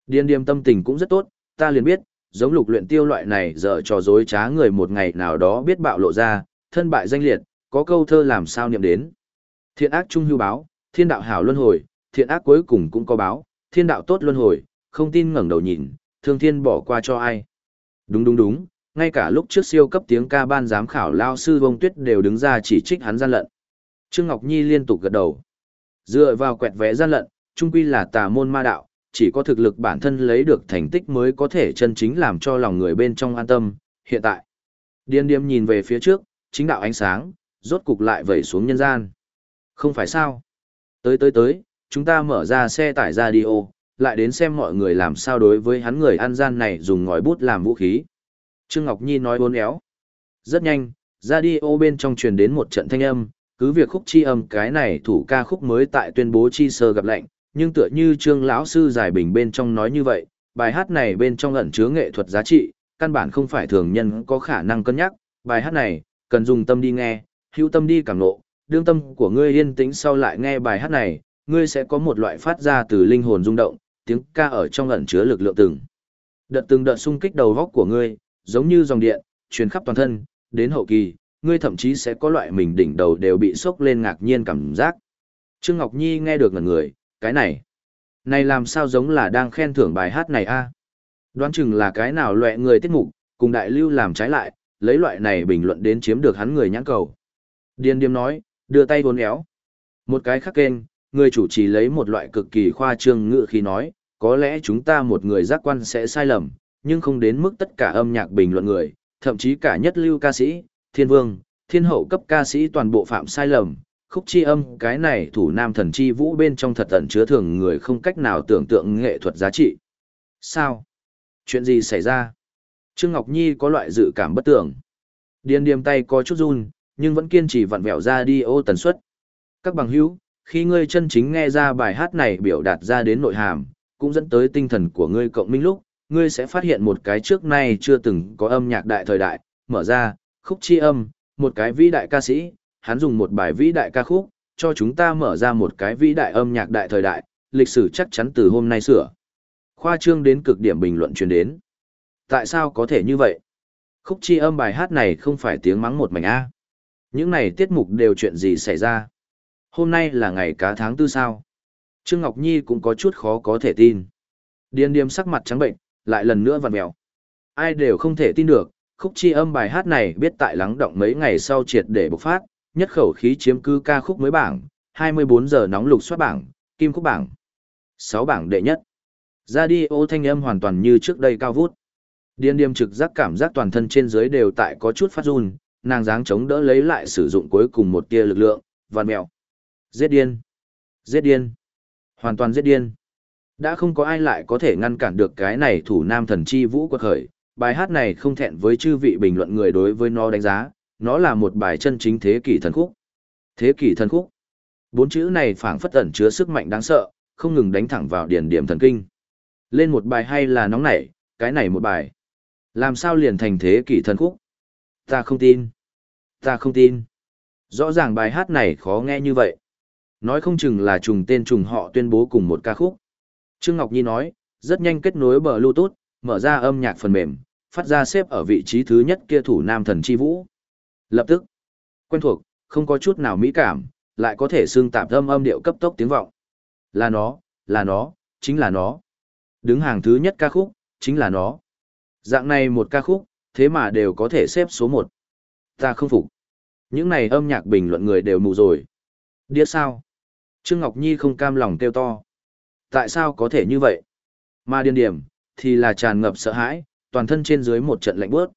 Điềm điềm tâm tình cũng rất tốt, ta liền biết, giống lục luyện tiêu loại này giờ trò dối trá người một ngày nào đó biết bạo lộ ra, thân bại danh liệt, có câu thơ làm sao niệm đến. Thiện ác trung hưu báo, thiên đạo hảo luân hồi, thiện ác cuối cùng cũng có báo, thiên đạo tốt luân hồi, không tin ngẩng đầu nhìn, thương thiên bỏ qua cho ai. Đúng đúng đúng, ngay cả lúc trước siêu cấp tiếng ca ban giám khảo lao sư bông tuyết đều đứng ra chỉ trích hắn gian lận. Trương Ngọc Nhi liên tục gật đầu. Dựa vào quẹt vẽ gian lận, trung quy là tà môn ma đạo, chỉ có thực lực bản thân lấy được thành tích mới có thể chân chính làm cho lòng người bên trong an tâm. Hiện tại, điên điềm nhìn về phía trước, chính đạo ánh sáng, rốt cục lại vẩy xuống nhân gian. Không phải sao? Tới tới tới, chúng ta mở ra xe tải radio, lại đến xem mọi người làm sao đối với hắn người ăn gian này dùng ngòi bút làm vũ khí. Trương Ngọc Nhi nói bốn éo. Rất nhanh, radio bên trong truyền đến một trận thanh âm, Cứ việc khúc chi âm cái này thủ ca khúc mới tại tuyên bố chi sơ gặp lệnh, nhưng tựa như trương lão sư giải bình bên trong nói như vậy, bài hát này bên trong ẩn chứa nghệ thuật giá trị, căn bản không phải thường nhân có khả năng cân nhắc, bài hát này, cần dùng tâm đi nghe, hữu tâm đi cảm nộ, đương tâm của ngươi yên tĩnh sau lại nghe bài hát này, ngươi sẽ có một loại phát ra từ linh hồn rung động, tiếng ca ở trong ẩn chứa lực lượng từng. Đợt từng đợt xung kích đầu góc của ngươi, giống như dòng điện, truyền khắp toàn thân, đến hậu kỳ, ngươi thậm chí sẽ có loại mình đỉnh đầu đều bị sốc lên ngạc nhiên cảm giác. Trương Ngọc Nhi nghe được ngẩn người, cái này, này làm sao giống là đang khen thưởng bài hát này a? Đoán chừng là cái nào loại người tiết mục, cùng đại lưu làm trái lại, lấy loại này bình luận đến chiếm được hắn người nhãn cầu. Điên điềm nói, đưa tay vốn éo. Một cái khác kênh, người chủ trì lấy một loại cực kỳ khoa trương ngữ khi nói, có lẽ chúng ta một người giác quan sẽ sai lầm, nhưng không đến mức tất cả âm nhạc bình luận người, thậm chí cả nhất lưu ca sĩ, thiên vương, thiên hậu cấp ca sĩ toàn bộ phạm sai lầm. Khúc chi âm cái này thủ nam thần chi vũ bên trong thật tận chứa thường người không cách nào tưởng tượng nghệ thuật giá trị. Sao? Chuyện gì xảy ra? Trương Ngọc Nhi có loại dự cảm bất tưởng. Điên điềm tay có chút run, nhưng vẫn kiên trì vặn vẹo ra đi ô tần suất. Các bằng hữu, khi ngươi chân chính nghe ra bài hát này biểu đạt ra đến nội hàm, cũng dẫn tới tinh thần của ngươi cộng minh lúc, ngươi sẽ phát hiện một cái trước nay chưa từng có âm nhạc đại thời đại, mở ra, khúc chi âm, một cái vĩ đại ca sĩ, hắn dùng một bài vĩ đại ca khúc, cho chúng ta mở ra một cái vĩ đại âm nhạc đại thời đại, lịch sử chắc chắn từ hôm nay sửa. Khoa trương đến cực điểm bình luận truyền đến. Tại sao có thể như vậy? Khúc chi âm bài hát này không phải tiếng mắng một mảnh A. Những này tiết mục đều chuyện gì xảy ra? Hôm nay là ngày cá tháng tư sao? Trương Ngọc Nhi cũng có chút khó có thể tin. Điên điềm sắc mặt trắng bệnh, lại lần nữa vặn mèo. Ai đều không thể tin được, khúc chi âm bài hát này biết tại lắng động mấy ngày sau triệt để bộc phát, nhất khẩu khí chiếm cư ca khúc mới bảng, 24 giờ nóng lục soát bảng, kim khúc bảng. 6 bảng đệ nhất. Ra đi ô thanh âm hoàn toàn như trước đây cao vút. Điên điềm trực giác cảm giác toàn thân trên dưới đều tại có chút phát run, nàng dáng chống đỡ lấy lại sử dụng cuối cùng một tia lực lượng, vằn mèo. Giết điên. Giết điên. Hoàn toàn giết điên. Đã không có ai lại có thể ngăn cản được cái này thủ nam thần chi vũ quật khởi. Bài hát này không thẹn với chư vị bình luận người đối với nó đánh giá, nó là một bài chân chính thế kỷ thần khúc. Thế kỷ thần khúc. Bốn chữ này phảng phất ẩn chứa sức mạnh đáng sợ, không ngừng đánh thẳng vào điển điểm thần kinh. Lên một bài hay là nóng nảy, cái này một bài. Làm sao liền thành thế kỷ thần khúc? Ta không tin. Ta không tin. Rõ ràng bài hát này khó nghe như vậy. Nói không chừng là trùng tên trùng họ tuyên bố cùng một ca khúc. Trương Ngọc Nhi nói, rất nhanh kết nối bờ Bluetooth, mở ra âm nhạc phần mềm, phát ra xếp ở vị trí thứ nhất kia thủ nam thần chi vũ. Lập tức, quen thuộc, không có chút nào mỹ cảm, lại có thể xương tạp âm âm điệu cấp tốc tiếng vọng. Là nó, là nó, chính là nó. Đứng hàng thứ nhất ca khúc, chính là nó. Dạng này một ca khúc, thế mà đều có thể xếp số một. Ta không phục. Những này âm nhạc bình luận người đều mù rồi. Điếc sao? Trương Ngọc Nhi không cam lòng kêu to. Tại sao có thể như vậy? Mà điên điểm, thì là tràn ngập sợ hãi, toàn thân trên dưới một trận lạnh bước.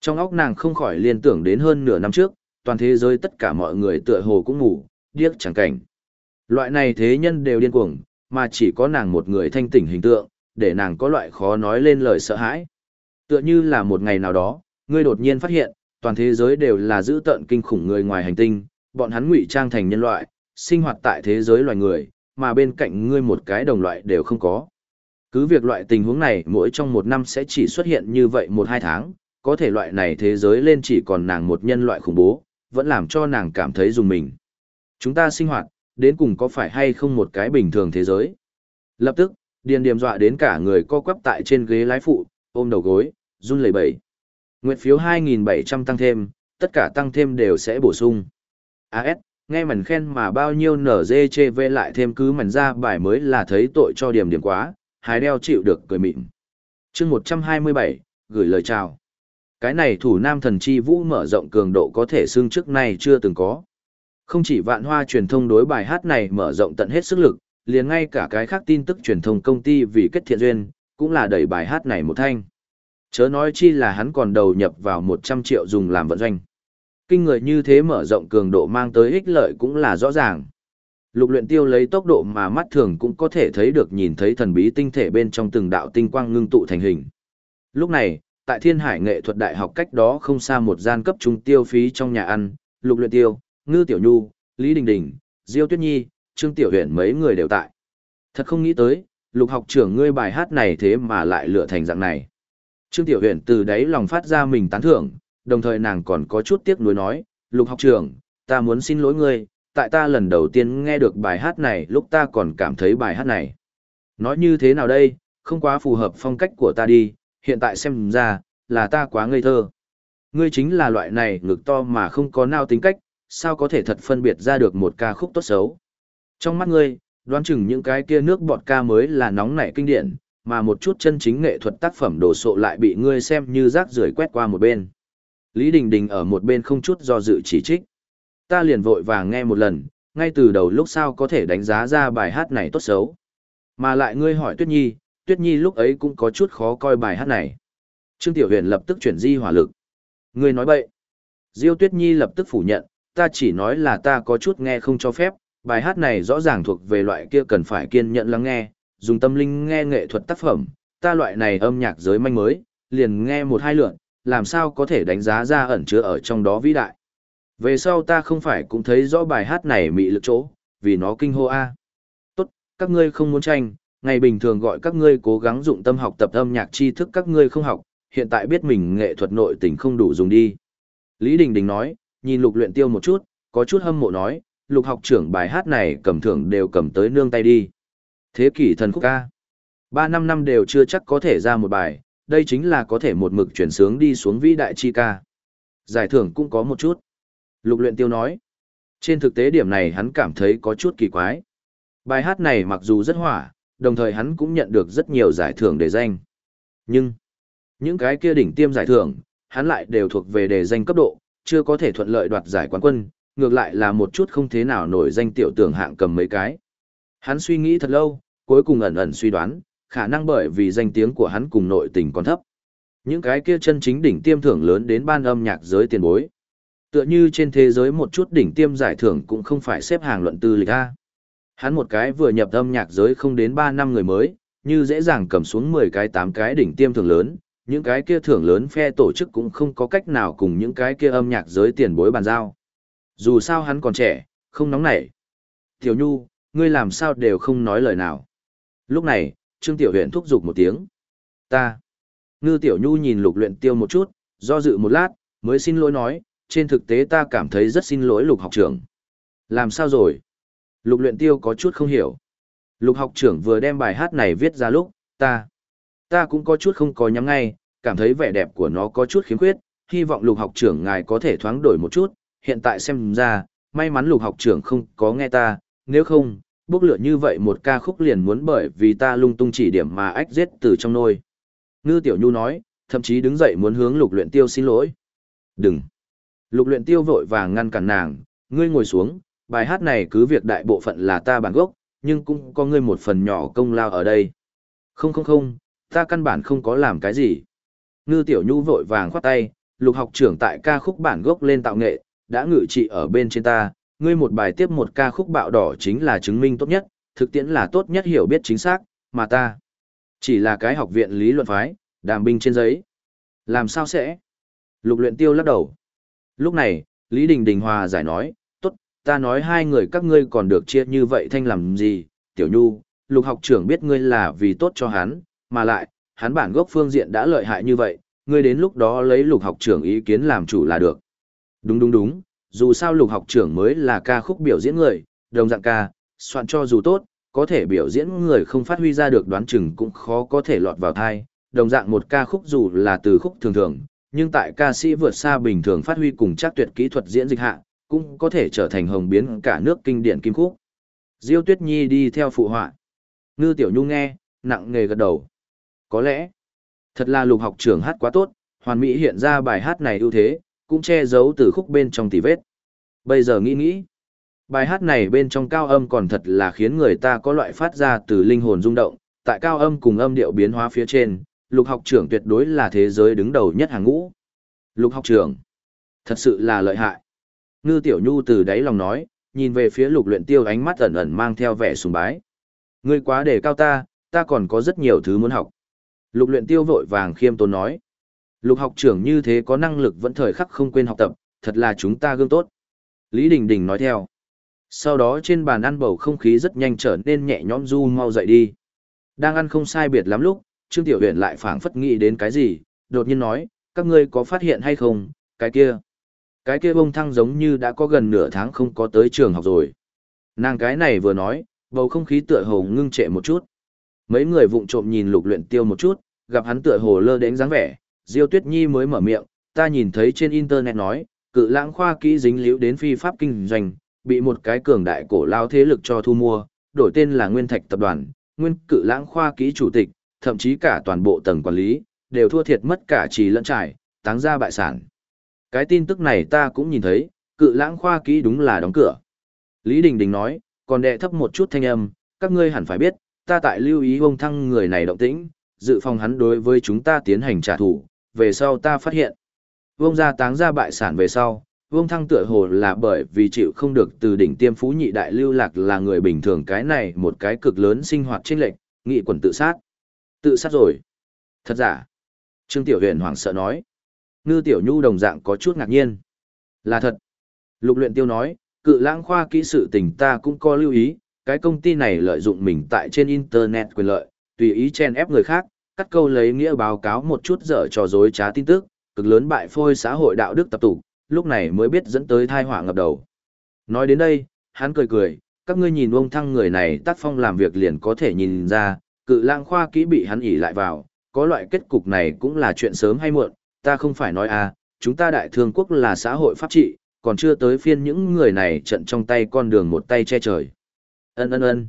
Trong óc nàng không khỏi liên tưởng đến hơn nửa năm trước, toàn thế giới tất cả mọi người tựa hồ cũng ngủ, điếc chẳng cảnh. Loại này thế nhân đều điên cuồng, mà chỉ có nàng một người thanh tỉnh hình tượng, để nàng có loại khó nói lên lời sợ hãi. Tựa như là một ngày nào đó, ngươi đột nhiên phát hiện, toàn thế giới đều là giữ tận kinh khủng người ngoài hành tinh, bọn hắn ngụy trang thành nhân loại, sinh hoạt tại thế giới loài người, mà bên cạnh ngươi một cái đồng loại đều không có. Cứ việc loại tình huống này mỗi trong một năm sẽ chỉ xuất hiện như vậy một hai tháng, có thể loại này thế giới lên chỉ còn nàng một nhân loại khủng bố, vẫn làm cho nàng cảm thấy dùng mình. Chúng ta sinh hoạt, đến cùng có phải hay không một cái bình thường thế giới? Lập tức, điền điềm dọa đến cả người co quắp tại trên ghế lái phụ, ôm đầu gối, run lẩy bẩy. Nguyện phiếu 2.700 tăng thêm, tất cả tăng thêm đều sẽ bổ sung. AS, nghe mẩn khen mà bao nhiêu nở dê chê vê lại thêm cứ mẩn ra bài mới là thấy tội cho điểm điểm quá, hái đeo chịu được cười mịn. chương 127, gửi lời chào. Cái này thủ nam thần chi vũ mở rộng cường độ có thể xương trước nay chưa từng có. Không chỉ vạn hoa truyền thông đối bài hát này mở rộng tận hết sức lực, liền ngay cả cái khác tin tức truyền thông công ty vì kết thiện duyên, cũng là đẩy bài hát này một thanh. Chớ nói chi là hắn còn đầu nhập vào 100 triệu dùng làm vận doanh. Kinh người như thế mở rộng cường độ mang tới ích lợi cũng là rõ ràng. Lục luyện tiêu lấy tốc độ mà mắt thường cũng có thể thấy được nhìn thấy thần bí tinh thể bên trong từng đạo tinh quang ngưng tụ thành hình. Lúc này, tại Thiên Hải Nghệ thuật Đại học cách đó không xa một gian cấp trung tiêu phí trong nhà ăn, Lục luyện tiêu, Ngư Tiểu Nhu, Lý Đình Đình, Diêu Tuyết Nhi, Trương Tiểu Huyền mấy người đều tại. Thật không nghĩ tới, lục học trưởng ngươi bài hát này thế mà lại lựa thành dạng này. Trương Tiểu Huyền từ đấy lòng phát ra mình tán thưởng, đồng thời nàng còn có chút tiếc nuối nói, lục học trưởng, ta muốn xin lỗi ngươi, tại ta lần đầu tiên nghe được bài hát này lúc ta còn cảm thấy bài hát này. Nói như thế nào đây, không quá phù hợp phong cách của ta đi, hiện tại xem ra, là ta quá ngây thơ. Ngươi chính là loại này ngực to mà không có nao tính cách, sao có thể thật phân biệt ra được một ca khúc tốt xấu. Trong mắt ngươi, đoán chừng những cái kia nước bọt ca mới là nóng nảy kinh điển, mà một chút chân chính nghệ thuật tác phẩm đồ sộ lại bị ngươi xem như rác rưởi quét qua một bên. Lý Đình Đình ở một bên không chút do dự chỉ trích. Ta liền vội vàng nghe một lần, ngay từ đầu lúc sao có thể đánh giá ra bài hát này tốt xấu. Mà lại ngươi hỏi Tuyết Nhi, Tuyết Nhi lúc ấy cũng có chút khó coi bài hát này. Trương Tiểu Huyền lập tức chuyển di hỏa lực. Ngươi nói bậy. Diêu Tuyết Nhi lập tức phủ nhận, ta chỉ nói là ta có chút nghe không cho phép, bài hát này rõ ràng thuộc về loại kia cần phải kiên nhẫn lắng nghe, dùng tâm linh nghe nghệ thuật tác phẩm, ta loại này âm nhạc giới manh mới, liền nghe một hai lượn, làm sao có thể đánh giá ra ẩn chứa ở trong đó vĩ đại. Về sau ta không phải cũng thấy rõ bài hát này mị lực chỗ, vì nó kinh hô a. Tốt, các ngươi không muốn tranh, ngày bình thường gọi các ngươi cố gắng dụng tâm học tập âm nhạc tri thức các ngươi không học, hiện tại biết mình nghệ thuật nội tình không đủ dùng đi. Lý Đình Đình nói, nhìn lục luyện tiêu một chút, có chút hâm mộ nói, lục học trưởng bài hát này cầm thưởng đều cầm tới nương tay đi. Thế kỷ thần khúc ca. Ba năm năm đều chưa chắc có thể ra một bài, đây chính là có thể một mực chuyển sướng đi xuống vĩ đại chi ca. Giải thưởng cũng có một chút. Lục luyện tiêu nói. Trên thực tế điểm này hắn cảm thấy có chút kỳ quái. Bài hát này mặc dù rất hỏa, đồng thời hắn cũng nhận được rất nhiều giải thưởng để danh. Nhưng, những cái kia đỉnh tiêm giải thưởng, hắn lại đều thuộc về đề danh cấp độ, chưa có thể thuận lợi đoạt giải quán quân, ngược lại là một chút không thế nào nổi danh tiểu tưởng hạng cầm mấy cái. Hắn suy nghĩ thật lâu, cuối cùng ẩn ẩn suy đoán, khả năng bởi vì danh tiếng của hắn cùng nội tình còn thấp. Những cái kia chân chính đỉnh tiêm thưởng lớn đến ban âm nhạc giới tiền bối. Tựa như trên thế giới một chút đỉnh tiêm giải thưởng cũng không phải xếp hàng luận tư lịch A. Hắn một cái vừa nhập âm nhạc giới không đến 3 năm người mới, như dễ dàng cầm xuống 10 cái 8 cái đỉnh tiêm thưởng lớn, những cái kia thưởng lớn phe tổ chức cũng không có cách nào cùng những cái kia âm nhạc giới tiền bối bàn giao. Dù sao hắn còn trẻ, không nóng nảy. Tiểu Nhu, ngươi làm sao đều không nói lời nào. Lúc này, Trương Tiểu Huyền thúc giục một tiếng. Ta. Ngư Tiểu Nhu nhìn lục luyện tiêu một chút, do dự một lát, mới xin lỗi nói, trên thực tế ta cảm thấy rất xin lỗi lục học trưởng. Làm sao rồi? Lục luyện tiêu có chút không hiểu. Lục học trưởng vừa đem bài hát này viết ra lúc, ta, ta cũng có chút không có nhắm ngay, cảm thấy vẻ đẹp của nó có chút khiếm khuyết, hy vọng lục học trưởng ngài có thể thoáng đổi một chút, hiện tại xem ra, may mắn lục học trưởng không có nghe ta, nếu không, bốc lửa như vậy một ca khúc liền muốn bởi vì ta lung tung chỉ điểm mà ách giết từ trong nôi. Ngư Tiểu Nhu nói, thậm chí đứng dậy muốn hướng lục luyện tiêu xin lỗi. Đừng! Lục luyện tiêu vội vàng ngăn cản nàng, ngươi ngồi xuống, bài hát này cứ việc đại bộ phận là ta bản gốc, nhưng cũng có ngươi một phần nhỏ công lao ở đây. Không không không, ta căn bản không có làm cái gì. Ngư Tiểu Nhu vội vàng khoát tay, lục học trưởng tại ca khúc bản gốc lên tạo nghệ, đã ngự trị ở bên trên ta, ngươi một bài tiếp một ca khúc bạo đỏ chính là chứng minh tốt nhất, thực tiễn là tốt nhất hiểu biết chính xác, mà ta chỉ là cái học viện lý luận phái, đàm binh trên giấy. Làm sao sẽ? Lục luyện tiêu lắc đầu. Lúc này, Lý Đình Đình Hòa giải nói, tốt, ta nói hai người các ngươi còn được chia như vậy thanh làm gì, tiểu nhu, lục học trưởng biết ngươi là vì tốt cho hắn, mà lại, hắn bản gốc phương diện đã lợi hại như vậy, ngươi đến lúc đó lấy lục học trưởng ý kiến làm chủ là được. Đúng đúng đúng, dù sao lục học trưởng mới là ca khúc biểu diễn người, đồng dạng ca, soạn cho dù tốt, có thể biểu diễn người không phát huy ra được đoán chừng cũng khó có thể lọt vào thai, đồng dạng một ca khúc dù là từ khúc thường thường, nhưng tại ca sĩ vượt xa bình thường phát huy cùng chắc tuyệt kỹ thuật diễn dịch hạ, cũng có thể trở thành hồng biến cả nước kinh điển kim khúc. Diêu Tuyết Nhi đi theo phụ họa. Ngư Tiểu Nhu nghe, nặng nghề gật đầu. Có lẽ, thật là lục học trưởng hát quá tốt, hoàn mỹ hiện ra bài hát này ưu thế, cũng che giấu từ khúc bên trong tỉ vết. Bây giờ nghĩ nghĩ, bài hát này bên trong cao âm còn thật là khiến người ta có loại phát ra từ linh hồn rung động, tại cao âm cùng âm điệu biến hóa phía trên, lục học trưởng tuyệt đối là thế giới đứng đầu nhất hàng ngũ. Lục học trưởng, thật sự là lợi hại. Ngư Tiểu Nhu từ đáy lòng nói, nhìn về phía lục luyện tiêu ánh mắt ẩn ẩn mang theo vẻ sùng bái. Ngươi quá đề cao ta, ta còn có rất nhiều thứ muốn học. Lục luyện tiêu vội vàng khiêm tốn nói. Lục học trưởng như thế có năng lực vẫn thời khắc không quên học tập, thật là chúng ta gương tốt. Lý Đình Đình nói theo. Sau đó trên bàn ăn bầu không khí rất nhanh trở nên nhẹ nhõm du mau dậy đi. Đang ăn không sai biệt lắm lúc, Trương Tiểu Huyền lại phảng phất nghĩ đến cái gì, đột nhiên nói, các ngươi có phát hiện hay không, cái kia. Cái kia bông thăng giống như đã có gần nửa tháng không có tới trường học rồi. Nàng cái này vừa nói, bầu không khí tựa hồ ngưng trệ một chút. Mấy người vụng trộm nhìn lục luyện tiêu một chút, gặp hắn tựa hồ lơ đến dáng vẻ, Diêu Tuyết Nhi mới mở miệng, ta nhìn thấy trên internet nói, cự lãng khoa kỹ dính liễu đến phi pháp kinh doanh, bị một cái cường đại cổ lao thế lực cho thu mua, đổi tên là Nguyên Thạch Tập đoàn, Nguyên cự lãng khoa kỹ chủ tịch, thậm chí cả toàn bộ tầng quản lý, đều thua thiệt mất cả trì lẫn trải, táng ra bại sản. Cái tin tức này ta cũng nhìn thấy, cự lãng khoa kỹ đúng là đóng cửa. Lý Đình Đình nói, còn đệ thấp một chút thanh âm, các ngươi hẳn phải biết, ta tại lưu ý ông thăng người này động tĩnh, dự phòng hắn đối với chúng ta tiến hành trả thù, về sau ta phát hiện. Vương gia táng ra bại sản về sau, Vương Thăng tựa hồ là bởi vì chịu không được từ đỉnh tiêm phú nhị đại lưu lạc là người bình thường cái này một cái cực lớn sinh hoạt trên lệnh, nghị quần tự sát. Tự sát rồi. Thật giả. Trương Tiểu Huyền hoảng sợ nói. Ngư Tiểu Nhu đồng dạng có chút ngạc nhiên. Là thật. Lục luyện tiêu nói, cự lãng khoa kỹ sự tình ta cũng có lưu ý, cái công ty này lợi dụng mình tại trên Internet quyền lợi, tùy ý chen ép người khác, cắt câu lấy nghĩa báo cáo một chút dở trò dối trá tin tức, cực lớn bại phôi xã hội đạo đức tập tụ, lúc này mới biết dẫn tới thai họa ngập đầu. Nói đến đây, hắn cười cười, các ngươi nhìn ông thăng người này tác phong làm việc liền có thể nhìn ra, cự lang khoa kỹ bị hắn ỉ lại vào, có loại kết cục này cũng là chuyện sớm hay muộn, ta không phải nói à, chúng ta đại thương quốc là xã hội pháp trị, còn chưa tới phiên những người này trận trong tay con đường một tay che trời. Ân ân ân.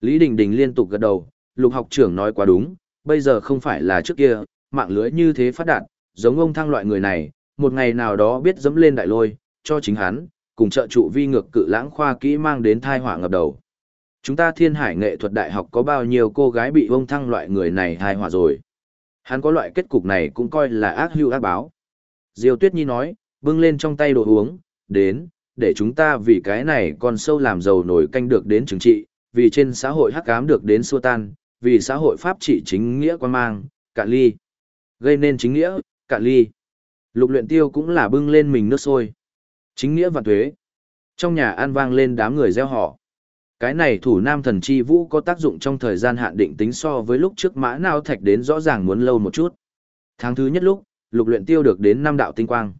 Lý Đình Đình liên tục gật đầu, lục học trưởng nói quá đúng, bây giờ không phải là trước kia, mạng lưới như thế phát đạt, giống ông thăng loại người này, một ngày nào đó biết dẫm lên đại lôi, cho chính hắn, cùng trợ trụ vi ngược cự lãng khoa kỹ mang đến thai họa ngập đầu. Chúng ta thiên hải nghệ thuật đại học có bao nhiêu cô gái bị ông thăng loại người này thai họa rồi. Hắn có loại kết cục này cũng coi là ác hưu ác báo. Diêu Tuyết Nhi nói, bưng lên trong tay đồ uống, đến, để chúng ta vì cái này còn sâu làm giàu nổi canh được đến chứng trị, vì trên xã hội hắc ám được đến xua tan, vì xã hội pháp trị chính nghĩa quan mang, cạn ly. Gây nên chính nghĩa, cạn ly. Lục luyện tiêu cũng là bưng lên mình nước sôi. Chính nghĩa và thuế. Trong nhà an vang lên đám người gieo họ. Cái này thủ nam thần chi vũ có tác dụng trong thời gian hạn định tính so với lúc trước mã nào thạch đến rõ ràng muốn lâu một chút. Tháng thứ nhất lúc, lục luyện tiêu được đến năm đạo tinh quang.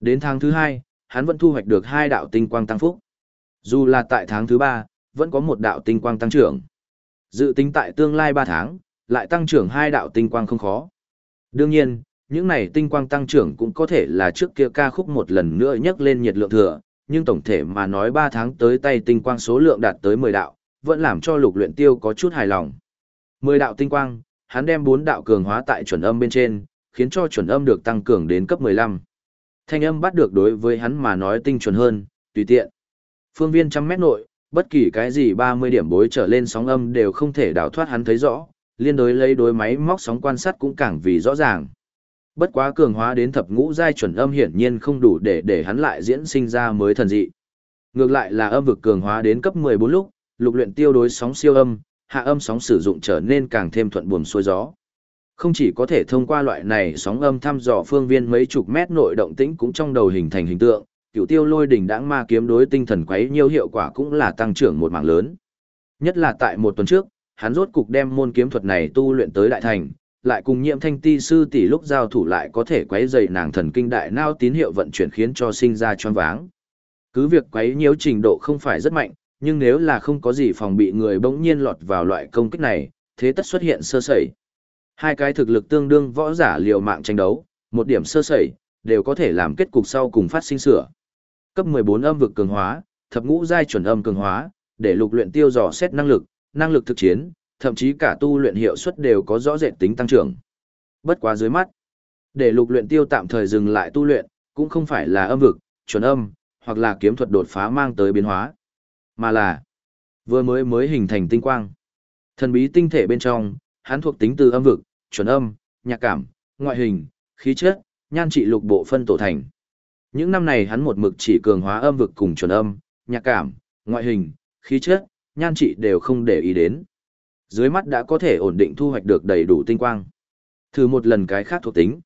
Đến tháng thứ hai, hắn vẫn thu hoạch được hai đạo tinh quang tăng phúc. Dù là tại tháng thứ ba, vẫn có một đạo tinh quang tăng trưởng. Dự tính tại tương lai ba tháng, lại tăng trưởng hai đạo tinh quang không khó. Đương nhiên, những này tinh quang tăng trưởng cũng có thể là trước kia ca khúc một lần nữa nhắc lên nhiệt lượng thừa, nhưng tổng thể mà nói 3 tháng tới tay tinh quang số lượng đạt tới 10 đạo, vẫn làm cho lục luyện tiêu có chút hài lòng. 10 đạo tinh quang, hắn đem 4 đạo cường hóa tại chuẩn âm bên trên, khiến cho chuẩn âm được tăng cường đến cấp 15. Thanh âm bắt được đối với hắn mà nói tinh chuẩn hơn, tùy tiện. Phương viên trăm mét nội, bất kỳ cái gì 30 điểm bối trở lên sóng âm đều không thể đào thoát hắn thấy rõ, liên đối lấy đối máy móc sóng quan sát cũng càng vì rõ ràng. Bất quá cường hóa đến thập ngũ giai chuẩn âm hiển nhiên không đủ để để hắn lại diễn sinh ra mới thần dị. Ngược lại là âm vực cường hóa đến cấp 14 lúc, lục luyện tiêu đối sóng siêu âm, hạ âm sóng sử dụng trở nên càng thêm thuận buồm xuôi gió. Không chỉ có thể thông qua loại này sóng âm thăm dò phương viên mấy chục mét nội động tĩnh cũng trong đầu hình thành hình tượng, cửu tiêu lôi đỉnh đãng ma kiếm đối tinh thần quấy nhiều hiệu quả cũng là tăng trưởng một mảng lớn. Nhất là tại một tuần trước, hắn rốt cục đem môn kiếm thuật này tu luyện tới đại thành, lại cùng nhiễm thanh ti sư tỷ lúc giao thủ lại có thể quấy dày nàng thần kinh đại nao tín hiệu vận chuyển khiến cho sinh ra choáng váng. Cứ việc quấy nhiễu trình độ không phải rất mạnh, nhưng nếu là không có gì phòng bị người bỗng nhiên lọt vào loại công kích này, thế tất xuất hiện sơ sẩy. Hai cái thực lực tương đương võ giả liều mạng tranh đấu, một điểm sơ sẩy, đều có thể làm kết cục sau cùng phát sinh sửa. Cấp 14 âm vực cường hóa, thập ngũ giai chuẩn âm cường hóa, để lục luyện tiêu dò xét năng lực, năng lực thực chiến, thậm chí cả tu luyện hiệu suất đều có rõ rệt tính tăng trưởng. Bất quá dưới mắt, để lục luyện tiêu tạm thời dừng lại tu luyện, cũng không phải là âm vực, chuẩn âm, hoặc là kiếm thuật đột phá mang tới biến hóa, mà là vừa mới mới hình thành tinh quang. Thần bí tinh thể bên trong, hắn thuộc tính từ âm vực, chuẩn âm, nhạc cảm, ngoại hình, khí chất, nhan trị lục bộ phân tổ thành. Những năm này hắn một mực chỉ cường hóa âm vực cùng chuẩn âm, nhạc cảm, ngoại hình, khí chất, nhan trị đều không để ý đến dưới mắt đã có thể ổn định thu hoạch được đầy đủ tinh quang. Thử một lần cái khác thuộc tính.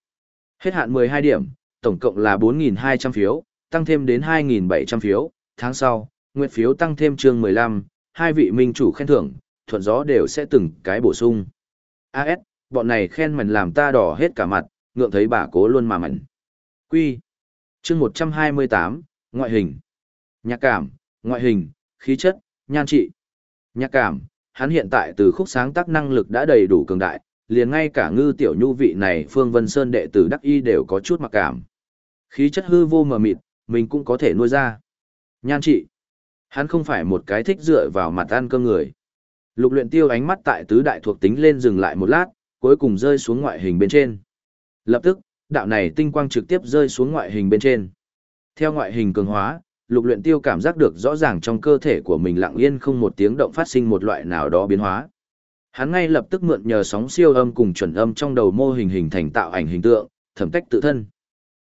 Hết hạn 12 điểm, tổng cộng là 4.200 phiếu, tăng thêm đến 2.700 phiếu, tháng sau, nguyện phiếu tăng thêm chương 15, hai vị minh chủ khen thưởng, thuận gió đều sẽ từng cái bổ sung. AS, bọn này khen mình làm ta đỏ hết cả mặt, ngượng thấy bà cố luôn mà mẩn. Quy. Chương 128, ngoại hình. Nhạc cảm, ngoại hình, khí chất, nhan trị. Nhạc cảm, hắn hiện tại từ khúc sáng tác năng lực đã đầy đủ cường đại, liền ngay cả ngư tiểu nhu vị này Phương Vân Sơn đệ tử đắc y đều có chút mặc cảm. Khí chất hư vô mờ mịt, mình cũng có thể nuôi ra. Nhan trị. Hắn không phải một cái thích dựa vào mặt ăn cơm người. Lục luyện tiêu ánh mắt tại tứ đại thuộc tính lên dừng lại một lát, cuối cùng rơi xuống ngoại hình bên trên. Lập tức, đạo này tinh quang trực tiếp rơi xuống ngoại hình bên trên. Theo ngoại hình cường hóa, lục luyện tiêu cảm giác được rõ ràng trong cơ thể của mình lặng yên không một tiếng động phát sinh một loại nào đó biến hóa. Hắn ngay lập tức mượn nhờ sóng siêu âm cùng chuẩn âm trong đầu mô hình hình thành tạo ảnh hình tượng, thẩm tách tự thân.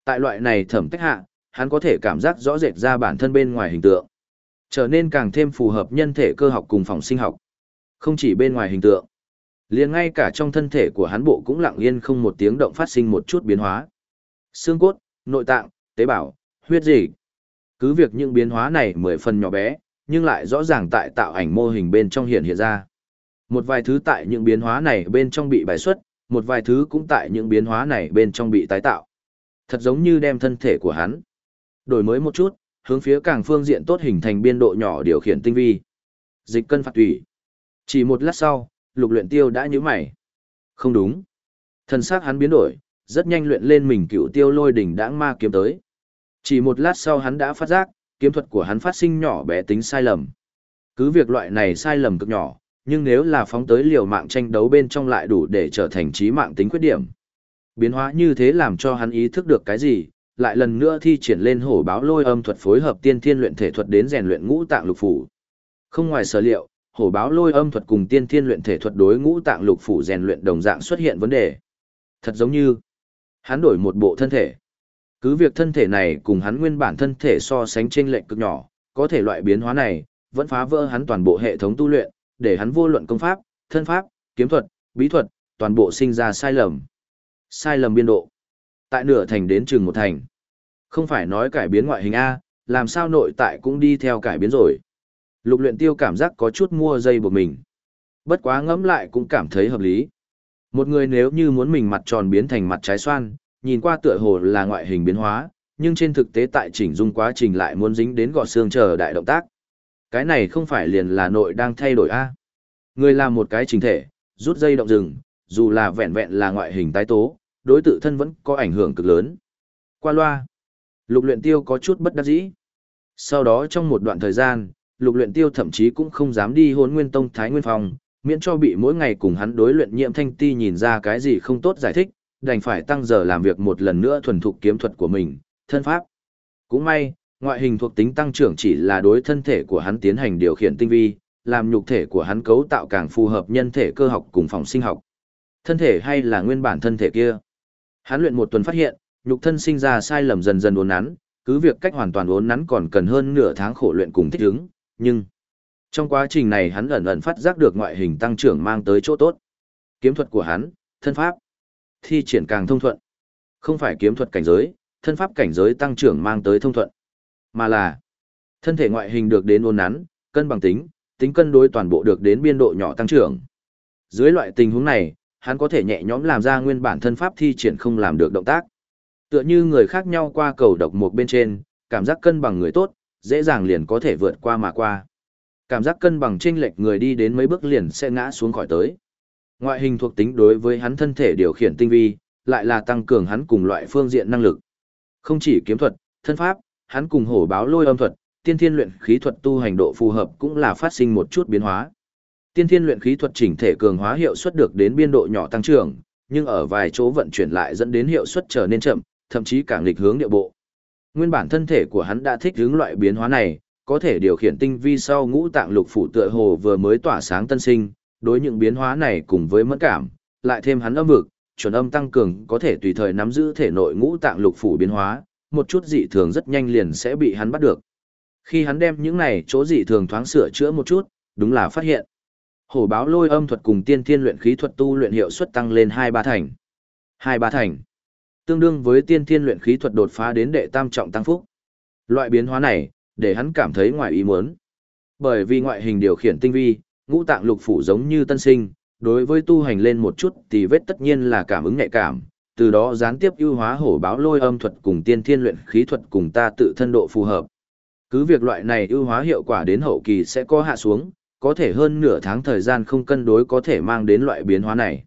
Tại loại này thẩm tách hạ, hắn có thể cảm giác rõ rệt ra bản thân bên ngoài hình tượng, trở nên càng thêm phù hợp nhân thể cơ học cùng phòng sinh học. Không chỉ bên ngoài hình tượng, liền ngay cả trong thân thể của hắn bộ cũng lặng yên không một tiếng động phát sinh một chút biến hóa. Xương cốt, nội tạng, tế bào, huyết dịch. Cứ việc những biến hóa này mười phần nhỏ bé, nhưng lại rõ ràng tại tạo ảnh mô hình bên trong hiện hiện ra. Một vài thứ tại những biến hóa này bên trong bị bài xuất, một vài thứ cũng tại những biến hóa này bên trong bị tái tạo. Thật giống như đem thân thể của hắn đổi mới một chút, hướng phía càng phương diện tốt hình thành biên độ nhỏ điều khiển tinh vi. Dịch cân phạt tùy. Chỉ một lát sau, lục luyện tiêu đã nhíu mày. Không đúng. Thần sắc hắn biến đổi, rất nhanh luyện lên mình cựu tiêu lôi đỉnh đãng ma kiếm tới. Chỉ một lát sau hắn đã phát giác, kiếm thuật của hắn phát sinh nhỏ bé tính sai lầm. Cứ việc loại này sai lầm cực nhỏ, nhưng nếu là phóng tới liều mạng tranh đấu bên trong lại đủ để trở thành trí mạng tính khuyết điểm. Biến hóa như thế làm cho hắn ý thức được cái gì, lại lần nữa thi triển lên hổ báo lôi âm thuật phối hợp tiên thiên luyện thể thuật đến rèn luyện ngũ tạng lục phủ. Không ngoài sở liệu, hổ báo lôi âm thuật cùng tiên thiên luyện thể thuật đối ngũ tạng lục phủ rèn luyện đồng dạng xuất hiện vấn đề. Thật giống như hắn đổi một bộ thân thể. Cứ việc thân thể này cùng hắn nguyên bản thân thể so sánh trên lệnh cực nhỏ, có thể loại biến hóa này vẫn phá vỡ hắn toàn bộ hệ thống tu luyện, để hắn vô luận công pháp, thân pháp, kiếm thuật, bí thuật, toàn bộ sinh ra sai lầm. Sai lầm biên độ. Tại nửa thành đến chừng một thành. Không phải nói cải biến ngoại hình A, làm sao nội tại cũng đi theo cải biến rồi. Lục luyện tiêu cảm giác có chút mua dây buộc mình. Bất quá ngẫm lại cũng cảm thấy hợp lý. Một người nếu như muốn mình mặt tròn biến thành mặt trái xoan, nhìn qua tựa hồ là ngoại hình biến hóa, nhưng trên thực tế tại chỉnh dung quá trình lại muốn dính đến gọt xương chờ đại động tác. Cái này không phải liền là nội đang thay đổi A. Người làm một cái trình thể, rút dây động rừng, dù là vẹn vẹn là ngoại hình tái tố, đối tự thân vẫn có ảnh hưởng cực lớn. Qua loa, lục luyện tiêu có chút bất đắc dĩ. Sau đó trong một đoạn thời gian, lục luyện tiêu thậm chí cũng không dám đi hôn nguyên tông thái nguyên phòng, miễn cho bị mỗi ngày cùng hắn đối luyện nhiệm thanh ti nhìn ra cái gì không tốt giải thích, đành phải tăng giờ làm việc một lần nữa thuần thục kiếm thuật của mình, thân pháp. Cũng may, ngoại hình thuộc tính tăng trưởng chỉ là đối thân thể của hắn tiến hành điều khiển tinh vi, làm nhục thể của hắn cấu tạo càng phù hợp nhân thể cơ học cùng phòng sinh học. Thân thể hay là nguyên bản thân thể kia. Hắn luyện một tuần phát hiện, nhục thân sinh ra sai lầm dần dần uốn nắn, cứ việc cách hoàn toàn uốn nắn còn cần hơn nửa tháng khổ luyện cùng thích ứng, nhưng trong quá trình này hắn ẩn ẩn phát giác được ngoại hình tăng trưởng mang tới chỗ tốt. Kiếm thuật của hắn, thân pháp, thi triển càng thông thuận. Không phải kiếm thuật cảnh giới, thân pháp cảnh giới tăng trưởng mang tới thông thuận, mà là thân thể ngoại hình được đến ôn nắn, cân bằng tính, tính cân đối toàn bộ được đến biên độ nhỏ tăng trưởng. Dưới loại tình huống này, hắn có thể nhẹ nhõm làm ra nguyên bản thân pháp thi triển không làm được động tác. Tựa như người khác nhau qua cầu độc một bên trên, cảm giác cân bằng người tốt, dễ dàng liền có thể vượt qua mà qua. Cảm giác cân bằng chênh lệch người đi đến mấy bước liền sẽ ngã xuống khỏi tới. Ngoại hình thuộc tính đối với hắn thân thể điều khiển tinh vi, lại là tăng cường hắn cùng loại phương diện năng lực. Không chỉ kiếm thuật, thân pháp, hắn cùng hổ báo lôi âm thuật, tiên thiên luyện khí thuật tu hành độ phù hợp cũng là phát sinh một chút biến hóa. Tiên thiên luyện khí thuật chỉnh thể cường hóa hiệu suất được đến biên độ nhỏ tăng trưởng, nhưng ở vài chỗ vận chuyển lại dẫn đến hiệu suất trở nên chậm, thậm chí càng nghịch hướng địa bộ. Nguyên bản thân thể của hắn đã thích ứng loại biến hóa này, có thể điều khiển tinh vi sau ngũ tạng lục phủ tựa hồ vừa mới tỏa sáng tân sinh, đối những biến hóa này cùng với mẫn cảm, lại thêm hắn âm vực, chuẩn âm tăng cường có thể tùy thời nắm giữ thể nội ngũ tạng lục phủ biến hóa, một chút dị thường rất nhanh liền sẽ bị hắn bắt được. Khi hắn đem những này chỗ dị thường thoáng sửa chữa một chút, đúng là phát hiện. Hổ báo lôi âm thuật cùng tiên thiên luyện khí thuật tu luyện hiệu suất tăng lên hai ba thành. hai ba thành. Tương đương với tiên thiên luyện khí thuật đột phá đến đệ tam trọng tăng phúc. Loại biến hóa này, để hắn cảm thấy ngoài ý muốn. Bởi vì ngoại hình điều khiển tinh vi, ngũ tạng lục phủ giống như tân sinh, đối với tu hành lên một chút thì vết tất nhiên là cảm ứng nhạy cảm, từ đó gián tiếp ưu hóa hổ báo lôi âm thuật cùng tiên thiên luyện khí thuật cùng ta tự thân độ phù hợp. Cứ việc loại này ưu hóa hiệu quả đến hậu kỳ sẽ có hạ xuống, có thể hơn nửa tháng thời gian không cân đối có thể mang đến loại biến hóa này.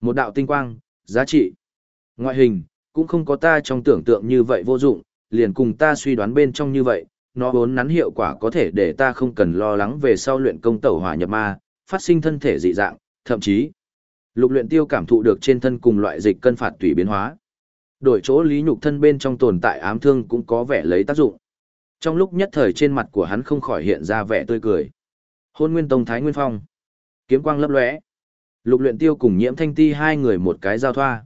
Một đạo tinh quang, giá trị, ngoại hình, cũng không có ta trong tưởng tượng như vậy vô dụng, liền cùng ta suy đoán bên trong như vậy, nó vốn nắn hiệu quả có thể để ta không cần lo lắng về sau luyện công tẩu hỏa nhập ma, phát sinh thân thể dị dạng, thậm chí lục luyện tiêu cảm thụ được trên thân cùng loại dịch cân phạt tùy biến hóa. Đổi chỗ lý nhục thân bên trong tồn tại ám thương cũng có vẻ lấy tác dụng. Trong lúc nhất thời trên mặt của hắn không khỏi hiện ra vẻ tươi cười. Hôn Nguyên Tông Thái Nguyên Phong. Kiếm quang lấp lóe. Lục luyện tiêu cùng nhiễm thanh ti hai người một cái giao thoa.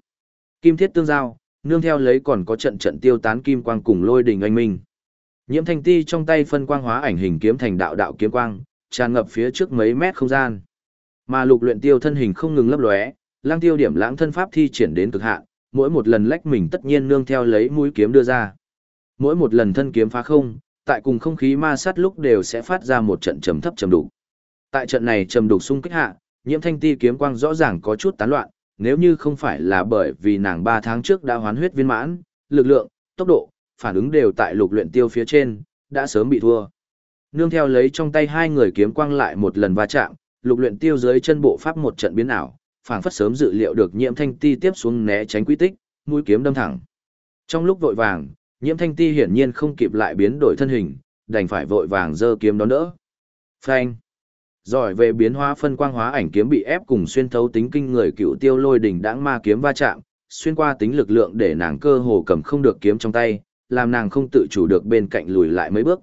Kim thiết tương giao, nương theo lấy còn có trận trận tiêu tán kim quang cùng lôi đình anh minh. Nhiễm thanh ti trong tay phân quang hóa ảnh hình kiếm thành đạo đạo kiếm quang, tràn ngập phía trước mấy mét không gian. Mà lục luyện tiêu thân hình không ngừng lấp lóe, lang tiêu điểm lãng thân pháp thi triển đến cực hạn, mỗi một lần lách mình tất nhiên nương theo lấy mũi kiếm đưa ra. Mỗi một lần thân kiếm phá không, tại cùng không khí ma sát lúc đều sẽ phát ra một trận trầm thấp trầm đục. Tại trận này trầm đục xung kích hạ, nhiễm thanh ti kiếm quang rõ ràng có chút tán loạn, nếu như không phải là bởi vì nàng 3 tháng trước đã hoán huyết viên mãn, lực lượng, tốc độ, phản ứng đều tại lục luyện tiêu phía trên, đã sớm bị thua. Nương theo lấy trong tay hai người kiếm quang lại một lần va chạm, lục luyện tiêu dưới chân bộ pháp một trận biến ảo, phảng phất sớm dự liệu được nhiễm thanh ti tiếp xuống né tránh quy tích, mũi kiếm đâm thẳng. Trong lúc vội vàng, nhiễm thanh ti hiển nhiên không kịp lại biến đổi thân hình, đành phải vội vàng giơ kiếm đón đỡ. Phanh! Giỏi về biến hóa phân quang hóa ảnh kiếm bị ép cùng xuyên thấu tính kinh người cựu tiêu lôi đỉnh đãng ma kiếm va chạm, xuyên qua tính lực lượng để nàng cơ hồ cầm không được kiếm trong tay, làm nàng không tự chủ được bên cạnh lùi lại mấy bước.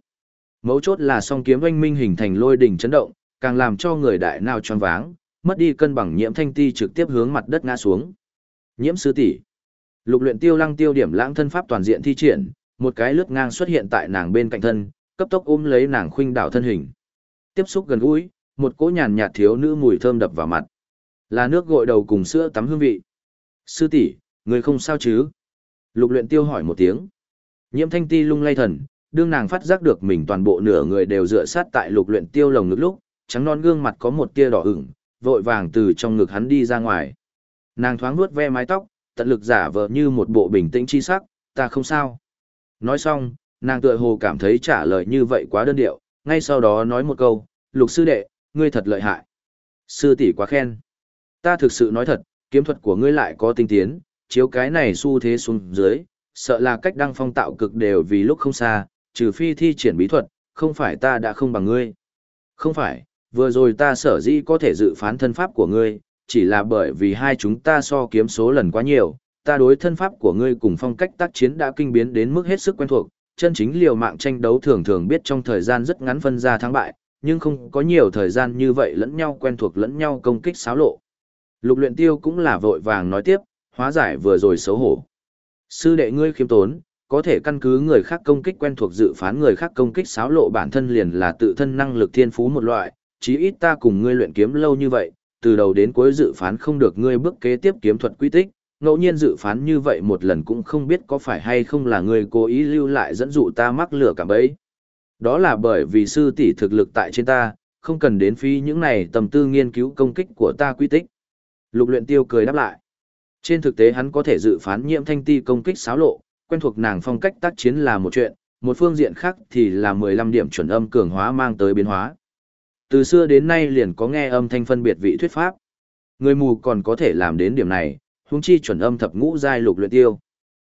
Mấu chốt là song kiếm oanh minh hình thành lôi đỉnh chấn động, càng làm cho người đại nào choáng váng, mất đi cân bằng nhiễm thanh ti trực tiếp hướng mặt đất ngã xuống. Nhiễm sư tỷ. Lục luyện tiêu lăng tiêu điểm lãng thân pháp toàn diện thi triển, một cái lướt ngang xuất hiện tại nàng bên cạnh thân, cấp tốc ôm lấy nàng khuynh đảo thân hình. Tiếp xúc gần gũi, một cỗ nhàn nhạt thiếu nữ mùi thơm đập vào mặt. Là nước gội đầu cùng sữa tắm hương vị. Sư tỷ, người không sao chứ? Lục luyện tiêu hỏi một tiếng. Nhiễm thanh ti lung lay thần, đương nàng phát giác được mình toàn bộ nửa người đều dựa sát tại lục luyện tiêu lồng ngực lúc, trắng non gương mặt có một tia đỏ ửng, vội vàng từ trong ngực hắn đi ra ngoài. Nàng thoáng nuốt ve mái tóc, tận lực giả vờ như một bộ bình tĩnh chi sắc, ta không sao. Nói xong, nàng tựa hồ cảm thấy trả lời như vậy quá đơn điệu, ngay sau đó nói một câu, lục sư đệ, ngươi thật lợi hại. Sư tỷ quá khen. Ta thực sự nói thật, kiếm thuật của ngươi lại có tinh tiến, chiếu cái này xu thế xuống dưới, sợ là cách đăng phong tạo cực đều vì lúc không xa, trừ phi thi triển bí thuật, không phải ta đã không bằng ngươi. Không phải, vừa rồi ta sở dĩ có thể dự phán thân pháp của ngươi, chỉ là bởi vì hai chúng ta so kiếm số lần quá nhiều, ta đối thân pháp của ngươi cùng phong cách tác chiến đã kinh biến đến mức hết sức quen thuộc, chân chính liều mạng tranh đấu thường thường biết trong thời gian rất ngắn phân ra thắng bại, nhưng không có nhiều thời gian như vậy lẫn nhau quen thuộc lẫn nhau công kích xáo lộ. Lục luyện tiêu cũng là vội vàng nói tiếp, hóa giải vừa rồi xấu hổ. Sư đệ ngươi khiêm tốn, có thể căn cứ người khác công kích quen thuộc dự phán người khác công kích xáo lộ bản thân liền là tự thân năng lực thiên phú một loại, chí ít ta cùng ngươi luyện kiếm lâu như vậy, từ đầu đến cuối dự phán không được ngươi bước kế tiếp kiếm thuật quy tích, ngẫu nhiên dự phán như vậy một lần cũng không biết có phải hay không là ngươi cố ý lưu lại dẫn dụ ta mắc lửa cả bấy. Đó là bởi vì sư tỷ thực lực tại trên ta, không cần đến phí những này tầm tư nghiên cứu công kích của ta quy tích. Lục luyện tiêu cười đáp lại. Trên thực tế hắn có thể dự phán nhiễm thanh ti công kích xáo lộ, quen thuộc nàng phong cách tác chiến là một chuyện, một phương diện khác thì là 15 điểm chuẩn âm cường hóa mang tới biến hóa. Từ xưa đến nay liền có nghe âm thanh phân biệt vị thuyết pháp. Người mù còn có thể làm đến điểm này, huống chi chuẩn âm thập ngũ giai lục luyện tiêu.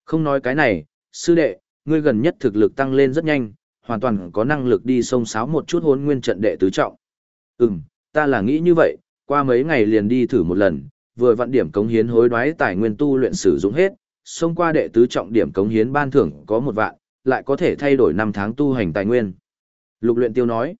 Không nói cái này, sư đệ, ngươi gần nhất thực lực tăng lên rất nhanh, hoàn toàn có năng lực đi sông sáo một chút hốn nguyên trận đệ tứ trọng. Ừm, ta là nghĩ như vậy, qua mấy ngày liền đi thử một lần, vừa vận điểm cống hiến hối đoái tài nguyên tu luyện sử dụng hết, xông qua đệ tứ trọng điểm cống hiến ban thưởng có một vạn, lại có thể thay đổi năm tháng tu hành tài nguyên. Lục luyện tiêu nói,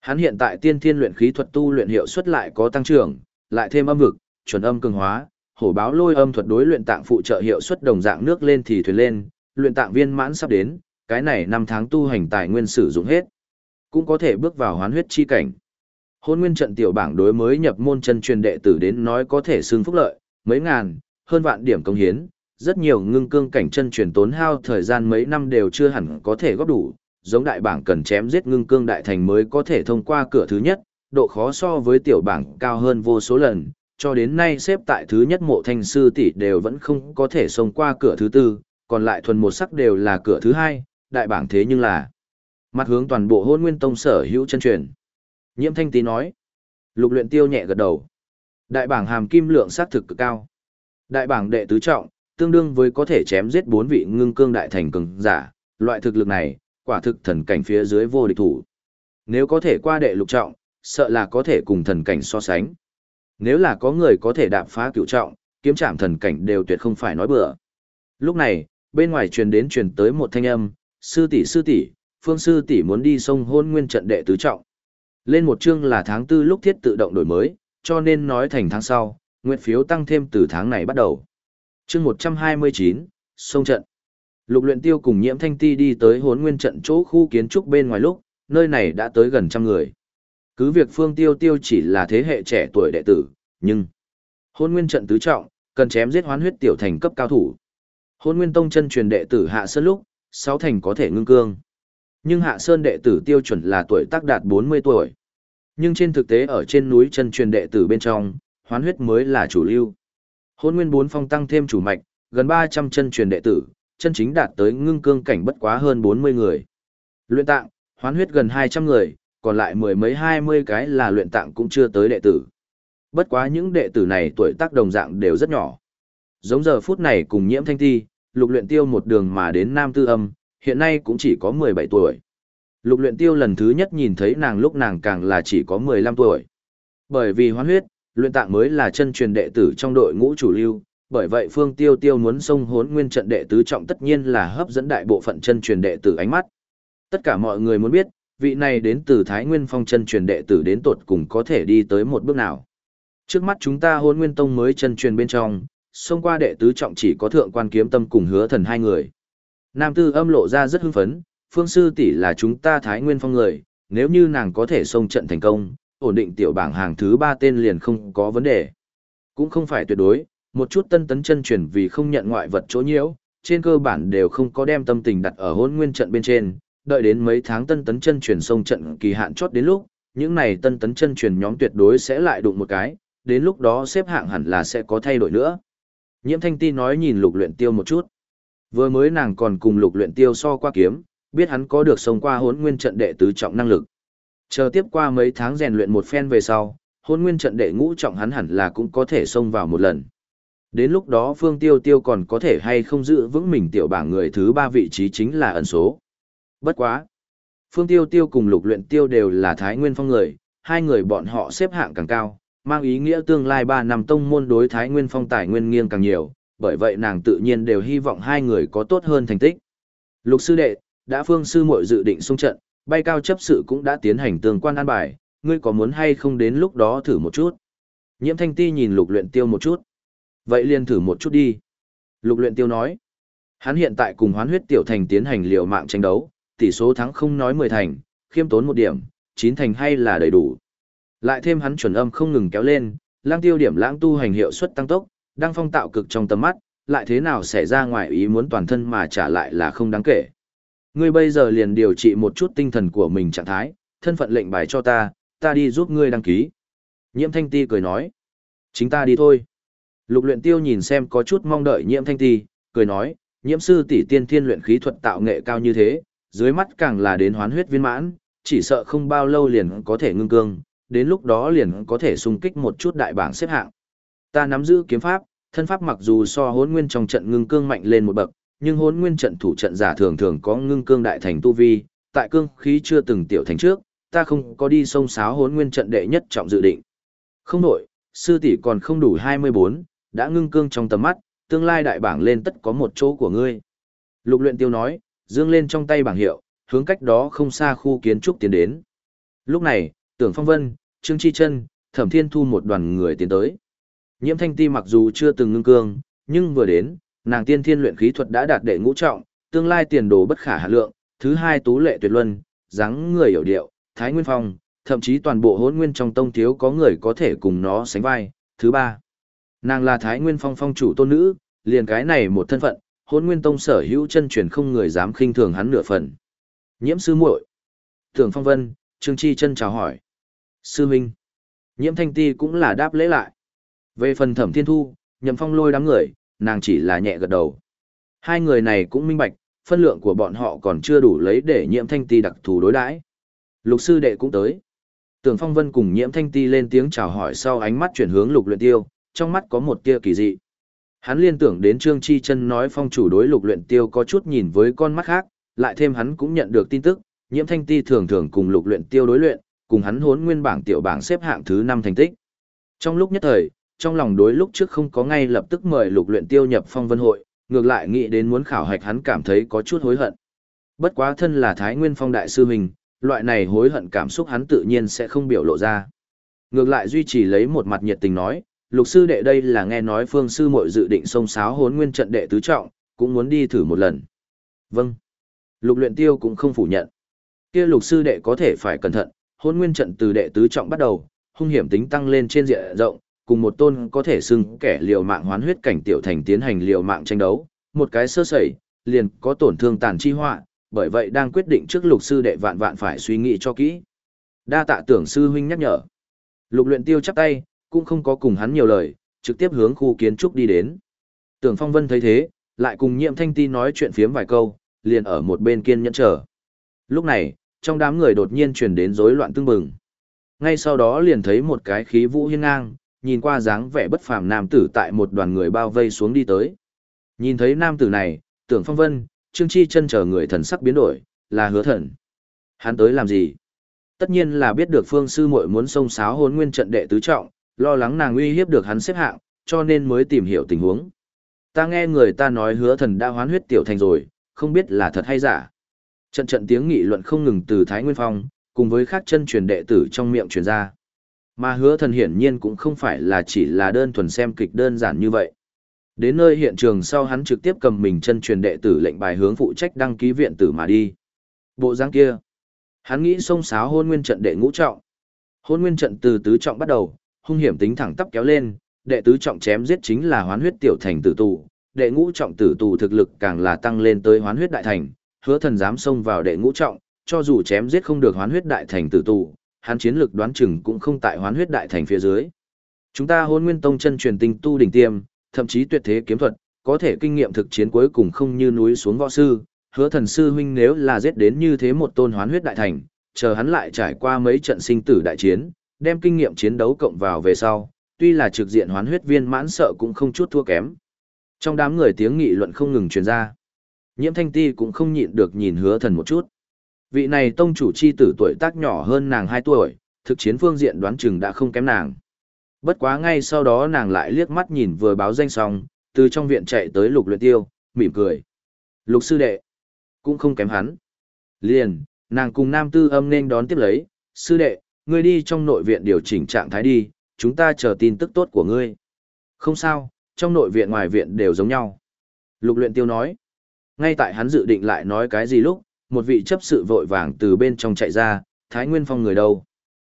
hắn hiện tại tiên thiên luyện khí thuật tu luyện hiệu suất lại có tăng trưởng, lại thêm âm vực, chuẩn âm cường hóa, hổ báo lôi âm thuật đối luyện tạng phụ trợ hiệu suất đồng dạng nước lên thì thuyền lên, luyện tạng viên mãn sắp đến, cái này năm tháng tu hành tài nguyên sử dụng hết, cũng có thể bước vào hoán huyết chi cảnh. Hôn nguyên trận tiểu bảng đối mới nhập môn chân truyền đệ tử đến nói có thể xưng phúc lợi, mấy ngàn, hơn vạn điểm công hiến, rất nhiều ngưng cương cảnh chân truyền tốn hao thời gian mấy năm đều chưa hẳn có thể góp đủ, giống đại bảng cần chém giết ngưng cương đại thành mới có thể thông qua cửa thứ nhất, độ khó so với tiểu bảng cao hơn vô số lần, cho đến nay xếp tại thứ nhất mộ thanh sư tỷ đều vẫn không có thể xông qua cửa thứ tư, còn lại thuần một sắc đều là cửa thứ hai, đại bảng thế nhưng là mặt hướng toàn bộ hôn nguyên tông sở hữu chân truyền. Nhiễm thanh tí nói, lục luyện tiêu nhẹ gật đầu. Đại bảng hàm kim lượng sát thực cực cao. Đại bảng đệ tứ trọng, tương đương với có thể chém giết bốn vị ngưng cương đại thành cường giả, loại thực lực này, quả thực thần cảnh phía dưới vô địch thủ. Nếu có thể qua đệ lục trọng, sợ là có thể cùng thần cảnh so sánh. Nếu là có người có thể đạp phá cửu trọng, kiếm trảm thần cảnh đều tuyệt không phải nói bừa. Lúc này, bên ngoài truyền đến truyền tới một thanh âm, sư tỷ sư tỷ, phương sư tỷ muốn đi sông hôn nguyên trận đệ tứ trọng. Lên một chương là tháng tư lúc thiết tự động đổi mới, cho nên nói thành tháng sau, nguyện phiếu tăng thêm từ tháng này bắt đầu. Chương 129, sông trận. Lục luyện tiêu cùng nhiễm thanh ti đi tới hốn nguyên trận chỗ khu kiến trúc bên ngoài lúc, nơi này đã tới gần trăm người. Cứ việc phương tiêu tiêu chỉ là thế hệ trẻ tuổi đệ tử, nhưng hôn nguyên trận tứ trọng, cần chém giết hoán huyết tiểu thành cấp cao thủ. Hôn nguyên tông chân truyền đệ tử hạ sơn lúc, sáu thành có thể ngưng cương. Nhưng hạ sơn đệ tử tiêu chuẩn là tuổi tác đạt 40 tuổi. Nhưng trên thực tế ở trên núi chân truyền đệ tử bên trong, hoán huyết mới là chủ lưu. Hôn nguyên bốn phong tăng thêm chủ mạch, gần 300 chân truyền đệ tử, chân chính đạt tới ngưng cương cảnh bất quá hơn 40 người. Luyện tạng, hoán huyết gần 200 người, còn lại mười mấy hai mươi cái là luyện tạng cũng chưa tới đệ tử. Bất quá những đệ tử này tuổi tác đồng dạng đều rất nhỏ. Giống giờ phút này cùng nhiễm thanh thi, lục luyện tiêu một đường mà đến Nam Tư Âm, hiện nay cũng chỉ có 17 tuổi. Lục luyện tiêu lần thứ nhất nhìn thấy nàng lúc nàng càng là chỉ có 15 tuổi. Bởi vì hoán huyết, luyện tạng mới là chân truyền đệ tử trong đội ngũ chủ lưu, bởi vậy Phương Tiêu Tiêu muốn xông hốn nguyên trận đệ tứ trọng tất nhiên là hấp dẫn đại bộ phận chân truyền đệ tử ánh mắt. Tất cả mọi người muốn biết, vị này đến từ Thái Nguyên Phong chân truyền đệ tử đến tột cùng có thể đi tới một bước nào. Trước mắt chúng ta hôn nguyên tông mới chân truyền bên trong, xông qua đệ tứ trọng chỉ có thượng quan kiếm tâm cùng hứa thần hai người. Nam tư âm lộ ra rất hưng phấn, phương sư tỷ là chúng ta Thái Nguyên Phong người, nếu như nàng có thể xông trận thành công, ổn định tiểu bảng hàng thứ ba tên liền không có vấn đề. Cũng không phải tuyệt đối, một chút tân tấn chân truyền vì không nhận ngoại vật chỗ nhiễu, trên cơ bản đều không có đem tâm tình đặt ở hôn nguyên trận bên trên, đợi đến mấy tháng tân tấn chân truyền xông trận kỳ hạn chót đến lúc, những này tân tấn chân truyền nhóm tuyệt đối sẽ lại đụng một cái, đến lúc đó xếp hạng hẳn là sẽ có thay đổi nữa. Nhiễm thanh ti nói nhìn lục luyện tiêu một chút. Vừa mới nàng còn cùng lục luyện tiêu so qua kiếm, biết hắn có được sống qua hốn nguyên trận đệ tứ trọng năng lực. Chờ tiếp qua mấy tháng rèn luyện một phen về sau, hôn nguyên trận đệ ngũ trọng hắn hẳn là cũng có thể xông vào một lần. Đến lúc đó Phương Tiêu Tiêu còn có thể hay không giữ vững mình tiểu bảng người thứ ba vị trí chính là ẩn số. Bất quá. Phương Tiêu Tiêu cùng Lục Luyện Tiêu đều là Thái Nguyên Phong người, hai người bọn họ xếp hạng càng cao, mang ý nghĩa tương lai 3 năm tông môn đối Thái Nguyên Phong tài nguyên nghiêng càng nhiều, bởi vậy nàng tự nhiên đều hy vọng hai người có tốt hơn thành tích. Lục sư đệ, đã Phương sư muội dự định xung trận, bay cao chấp sự cũng đã tiến hành tương quan an bài, ngươi có muốn hay không đến lúc đó thử một chút. Nhiễm Thanh Ti nhìn Lục Luyện Tiêu một chút. Vậy liền thử một chút đi. Lục Luyện Tiêu nói. Hắn hiện tại cùng Hoán Huyết Tiểu Thành tiến hành liều mạng tranh đấu, tỷ số thắng không nói 10 thành, khiêm tốn một điểm, 9 thành hay là đầy đủ. Lại thêm hắn chuẩn âm không ngừng kéo lên, lang tiêu điểm lãng tu hành hiệu suất tăng tốc, đang phong tạo cực trong tầm mắt, lại thế nào xảy ra ngoài ý muốn toàn thân mà trả lại là không đáng kể. Ngươi bây giờ liền điều trị một chút tinh thần của mình trạng thái, thân phận lệnh bài cho ta, ta đi giúp ngươi đăng ký. Nhiễm Thanh Ti cười nói, chính ta đi thôi. Lục luyện tiêu nhìn xem có chút mong đợi Nhiễm Thanh Ti, cười nói, nhiễm sư tỷ tiên thiên luyện khí thuật tạo nghệ cao như thế, dưới mắt càng là đến hoán huyết viên mãn, chỉ sợ không bao lâu liền có thể ngưng cương, đến lúc đó liền có thể xung kích một chút đại bảng xếp hạng. Ta nắm giữ kiếm pháp, thân pháp mặc dù so hốn nguyên trong trận ngưng cương mạnh lên một bậc, nhưng hốn nguyên trận thủ trận giả thường thường có ngưng cương đại thành tu vi, tại cương khí chưa từng tiểu thành trước, ta không có đi sông sáo hốn nguyên trận đệ nhất trọng dự định. Không nổi, sư tỷ còn không đủ 24, đã ngưng cương trong tầm mắt, tương lai đại bảng lên tất có một chỗ của ngươi. Lục luyện tiêu nói, dương lên trong tay bảng hiệu, hướng cách đó không xa khu kiến trúc tiến đến. Lúc này, Tưởng Phong Vân, Trương Chi Chân, Thẩm Thiên Thu một đoàn người tiến tới. Nhiễm Thanh Ti mặc dù chưa từng ngưng cương, nhưng vừa đến, nàng tiên thiên luyện khí thuật đã đạt đệ ngũ trọng, tương lai tiền đồ bất khả hạn lượng, thứ hai tú lệ tuyệt luân, dáng người hiểu điệu, Thái Nguyên Phong, thậm chí toàn bộ hỗn nguyên trong tông thiếu có người có thể cùng nó sánh vai. Thứ ba, nàng là Thái Nguyên Phong phong chủ tôn nữ, liền cái này một thân phận, Hỗn nguyên tông sở hữu chân truyền không người dám khinh thường hắn nửa phần. Nhiễm sư muội. Tưởng Phong Vân, Trương Chi chân chào hỏi. Sư Minh. Nhiễm Thanh Ti cũng là đáp lễ lại. Về phần Thẩm Thiên Thu, Nhậm Phong lôi đám người, nàng chỉ là nhẹ gật đầu. Hai người này cũng minh bạch, phân lượng của bọn họ còn chưa đủ lấy để Nhiễm Thanh Ti đặc thù đối đãi. Lục sư đệ cũng tới. Tưởng Phong Vân cùng Nhiễm Thanh Ti lên tiếng chào hỏi sau ánh mắt chuyển hướng Lục Luyện Tiêu, trong mắt có một tia kỳ dị. Hắn liên tưởng đến Trương Chi Chân nói phong chủ đối Lục Luyện Tiêu có chút nhìn với con mắt khác, lại thêm hắn cũng nhận được tin tức, Nhiễm Thanh Ti thường thường cùng Lục Luyện Tiêu đối luyện, cùng hắn hốn nguyên bảng tiểu bảng xếp hạng thứ 5 thành tích. Trong lúc nhất thời, trong lòng đối lúc trước không có ngay lập tức mời Lục Luyện Tiêu nhập phong vân hội, ngược lại nghĩ đến muốn khảo hạch hắn cảm thấy có chút hối hận. Bất quá thân là Thái Nguyên Phong đại sư mình, loại này hối hận cảm xúc hắn tự nhiên sẽ không biểu lộ ra. Ngược lại duy trì lấy một mặt nhiệt tình nói, lục sư đệ đây là nghe nói phương sư muội dự định xông sáo hốn nguyên trận đệ tứ trọng, cũng muốn đi thử một lần. Vâng. Lục luyện tiêu cũng không phủ nhận. Kia lục sư đệ có thể phải cẩn thận, hốn nguyên trận từ đệ tứ trọng bắt đầu, hung hiểm tính tăng lên trên diện rộng, cùng một tôn có thể xưng kẻ liều mạng hoán huyết cảnh tiểu thành tiến hành liều mạng tranh đấu, một cái sơ sẩy, liền có tổn thương tàn chi họa, bởi vậy đang quyết định trước lục sư đệ vạn vạn phải suy nghĩ cho kỹ. Đa tạ tưởng sư huynh nhắc nhở. Lục luyện tiêu chắp tay, cũng không có cùng hắn nhiều lời, trực tiếp hướng khu kiến trúc đi đến. Tưởng phong vân thấy thế, lại cùng nhiệm thanh ti nói chuyện phiếm vài câu, liền ở một bên kiên nhẫn chờ. Lúc này, trong đám người đột nhiên truyền đến rối loạn tương bừng. Ngay sau đó liền thấy một cái khí vũ hiên ngang, nhìn qua dáng vẻ bất phàm nam tử tại một đoàn người bao vây xuống đi tới. Nhìn thấy nam tử này, tưởng phong vân, Trương Chi chân chờ người thần sắc biến đổi, là hứa thần. Hắn tới làm gì? Tất nhiên là biết được phương sư muội muốn xông xáo hôn nguyên trận đệ tứ trọng, lo lắng nàng uy hiếp được hắn xếp hạng, cho nên mới tìm hiểu tình huống. Ta nghe người ta nói hứa thần đã hoán huyết tiểu thành rồi, không biết là thật hay giả. Trận trận tiếng nghị luận không ngừng từ Thái Nguyên Phong, cùng với các chân truyền đệ tử trong miệng truyền ra. Mà hứa thần hiển nhiên cũng không phải là chỉ là đơn thuần xem kịch đơn giản như vậy. Đến nơi hiện trường sau hắn trực tiếp cầm mình chân truyền đệ tử lệnh bài hướng phụ trách đăng ký viện tử mà đi. Bộ dáng kia. Hắn nghĩ xông xáo hôn nguyên trận đệ ngũ trọng. Hôn nguyên trận từ tứ trọng bắt đầu, hung hiểm tính thẳng tắp kéo lên, đệ tứ trọng chém giết chính là hoán huyết tiểu thành tử tù, đệ ngũ trọng tử tù thực lực càng là tăng lên tới hoán huyết đại thành, hứa thần dám xông vào đệ ngũ trọng, cho dù chém giết không được hoán huyết đại thành tử tù, hắn chiến lực đoán chừng cũng không tại hoán huyết đại thành phía dưới. Chúng ta hôn nguyên tông chân truyền tinh tu đỉnh tiêm, thậm chí tuyệt thế kiếm thuật, có thể kinh nghiệm thực chiến cuối cùng không như núi xuống võ sư, hứa thần sư huynh nếu là giết đến như thế một tôn hoán huyết đại thành, chờ hắn lại trải qua mấy trận sinh tử đại chiến, đem kinh nghiệm chiến đấu cộng vào về sau, tuy là trực diện hoán huyết viên mãn sợ cũng không chút thua kém. Trong đám người tiếng nghị luận không ngừng truyền ra. Nhiễm thanh ti cũng không nhịn được nhìn hứa thần một chút. Vị này tông chủ chi tử tuổi tác nhỏ hơn nàng 2 tuổi, thực chiến phương diện đoán chừng đã không kém nàng. Bất quá ngay sau đó nàng lại liếc mắt nhìn vừa báo danh xong, từ trong viện chạy tới lục luyện tiêu, mỉm cười. Lục sư đệ, cũng không kém hắn. Liền, nàng cùng nam tư âm nên đón tiếp lấy, sư đệ, ngươi đi trong nội viện điều chỉnh trạng thái đi, chúng ta chờ tin tức tốt của ngươi. Không sao, trong nội viện ngoài viện đều giống nhau. Lục luyện tiêu nói. Ngay tại hắn dự định lại nói cái gì lúc, một vị chấp sự vội vàng từ bên trong chạy ra, Thái Nguyên Phong người đâu.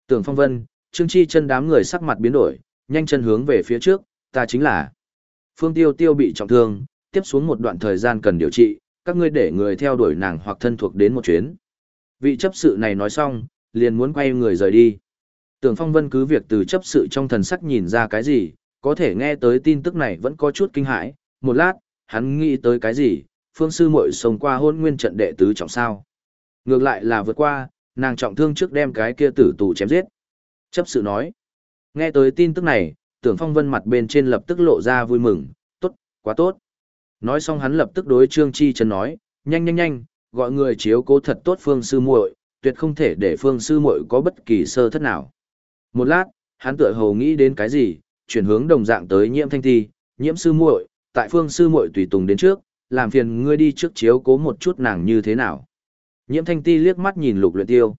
Tưởng Phong Vân, Trương Chi chân đám người sắc mặt biến đổi, nhanh chân hướng về phía trước, ta chính là. Phương Tiêu Tiêu bị trọng thương, tiếp xuống một đoạn thời gian cần điều trị, các ngươi để người theo đuổi nàng hoặc thân thuộc đến một chuyến. Vị chấp sự này nói xong, liền muốn quay người rời đi. Tưởng Phong Vân cứ việc từ chấp sự trong thần sắc nhìn ra cái gì, có thể nghe tới tin tức này vẫn có chút kinh hãi, một lát, hắn nghĩ tới cái gì, phương sư muội sống qua hôn nguyên trận đệ tứ trọng sao. Ngược lại là vượt qua, nàng trọng thương trước đem cái kia tử tù chém giết. Chấp sự nói, nghe tới tin tức này, tưởng phong vân mặt bên trên lập tức lộ ra vui mừng, tốt, quá tốt. Nói xong hắn lập tức đối Trương Chi Trần nói, nhanh nhanh nhanh, gọi người chiếu cố thật tốt phương sư muội, tuyệt không thể để phương sư muội có bất kỳ sơ thất nào. Một lát, hắn tựa hồ nghĩ đến cái gì, chuyển hướng đồng dạng tới nhiễm thanh thi, nhiễm sư muội, tại phương sư muội tùy tùng đến trước, làm phiền ngươi đi trước chiếu cố một chút nàng như thế nào. Nhiễm thanh ti liếc mắt nhìn lục luyện tiêu.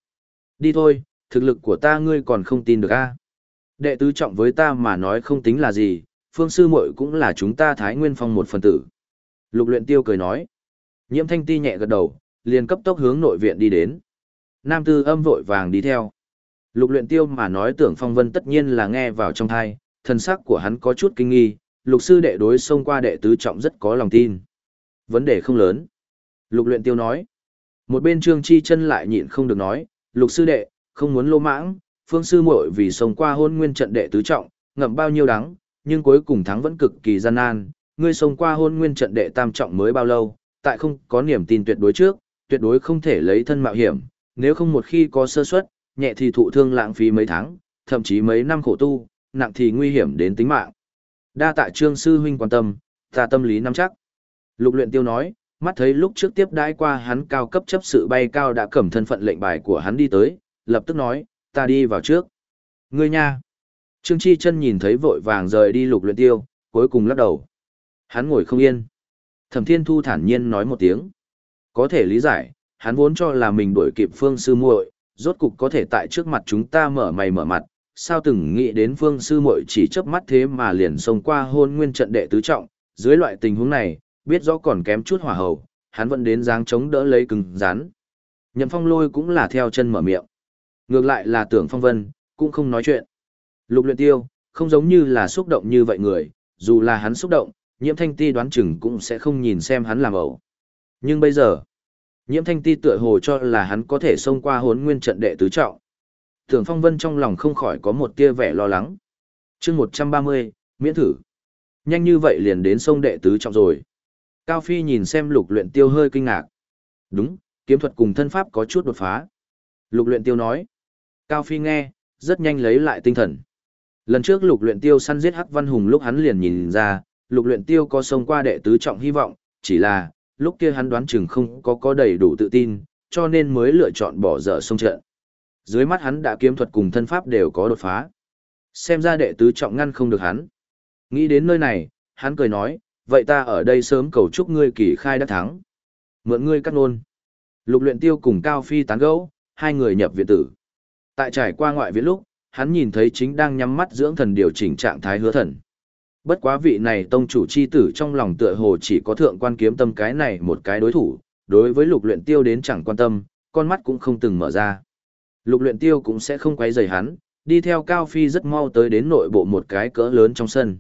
Đi thôi, thực lực của ta ngươi còn không tin được a? Đệ tứ trọng với ta mà nói không tính là gì, phương sư muội cũng là chúng ta thái nguyên phong một phần tử. Lục luyện tiêu cười nói. Nhiễm thanh ti nhẹ gật đầu, liền cấp tốc hướng nội viện đi đến. Nam tư âm vội vàng đi theo. Lục luyện tiêu mà nói tưởng phong vân tất nhiên là nghe vào trong thai, thần sắc của hắn có chút kinh nghi, lục sư đệ đối xông qua đệ tứ trọng rất có lòng tin. Vấn đề không lớn. Lục luyện tiêu nói. Một bên Trương Chi chân lại nhịn không được nói, lục sư đệ, không muốn lô mãng, phương sư muội vì sống qua hôn nguyên trận đệ tứ trọng, ngậm bao nhiêu đắng, nhưng cuối cùng thắng vẫn cực kỳ gian nan, ngươi sống qua hôn nguyên trận đệ tam trọng mới bao lâu, tại không có niềm tin tuyệt đối trước, tuyệt đối không thể lấy thân mạo hiểm, nếu không một khi có sơ suất, nhẹ thì thụ thương lãng phí mấy tháng, thậm chí mấy năm khổ tu, nặng thì nguy hiểm đến tính mạng. Đa tạ trương sư huynh quan tâm, ta tâm lý nắm chắc. Lục luyện tiêu nói, mắt thấy lúc trước tiếp đãi qua hắn cao cấp chấp sự bay cao đã cầm thân phận lệnh bài của hắn đi tới, lập tức nói, ta đi vào trước. Ngươi nha. Trương Chi chân nhìn thấy vội vàng rời đi lục luyện tiêu, cuối cùng lắc đầu. Hắn ngồi không yên. Thẩm Thiên Thu thản nhiên nói một tiếng. Có thể lý giải, hắn vốn cho là mình đuổi kịp Phương Sư muội, rốt cục có thể tại trước mặt chúng ta mở mày mở mặt, sao từng nghĩ đến Phương Sư muội chỉ chớp mắt thế mà liền xông qua hôn nguyên trận đệ tứ trọng, dưới loại tình huống này, biết rõ còn kém chút hỏa hầu, hắn vẫn đến dáng chống đỡ lấy cứng rắn. Nhậm Phong Lôi cũng là theo chân mở miệng. Ngược lại là Tưởng Phong Vân, cũng không nói chuyện. Lục Luyện Tiêu, không giống như là xúc động như vậy người, dù là hắn xúc động, Nhiễm Thanh Ti đoán chừng cũng sẽ không nhìn xem hắn làm ẩu. Nhưng bây giờ, Nhiễm Thanh Ti tựa hồ cho là hắn có thể xông qua Hỗn Nguyên trận đệ tứ trọng. Tưởng Phong Vân trong lòng không khỏi có một tia vẻ lo lắng. Chương 130, miễn thử. Nhanh như vậy liền đến sông đệ tứ trọng rồi. Cao Phi nhìn xem lục luyện tiêu hơi kinh ngạc. Đúng, kiếm thuật cùng thân pháp có chút đột phá. Lục luyện tiêu nói. Cao Phi nghe, rất nhanh lấy lại tinh thần. Lần trước lục luyện tiêu săn giết Hắc Văn Hùng lúc hắn liền nhìn ra, lục luyện tiêu có sông qua đệ tứ trọng hy vọng, chỉ là, lúc kia hắn đoán chừng không có có đầy đủ tự tin, cho nên mới lựa chọn bỏ dở sông trận. Dưới mắt hắn đã kiếm thuật cùng thân pháp đều có đột phá. Xem ra đệ tứ trọng ngăn không được hắn. Nghĩ đến nơi này, hắn cười nói, vậy ta ở đây sớm cầu chúc ngươi kỳ khai đã thắng. Mượn ngươi cắt nôn. Lục luyện tiêu cùng Cao Phi tán gẫu, hai người nhập viện tử. Tại trải qua ngoại viện lúc, hắn nhìn thấy chính đang nhắm mắt dưỡng thần điều chỉnh trạng thái hứa thần. Bất quá vị này tông chủ chi tử trong lòng tựa hồ chỉ có thượng quan kiếm tâm cái này một cái đối thủ, đối với lục luyện tiêu đến chẳng quan tâm, con mắt cũng không từng mở ra. Lục luyện tiêu cũng sẽ không quấy rầy hắn, đi theo Cao Phi rất mau tới đến nội bộ một cái cỡ lớn trong sân.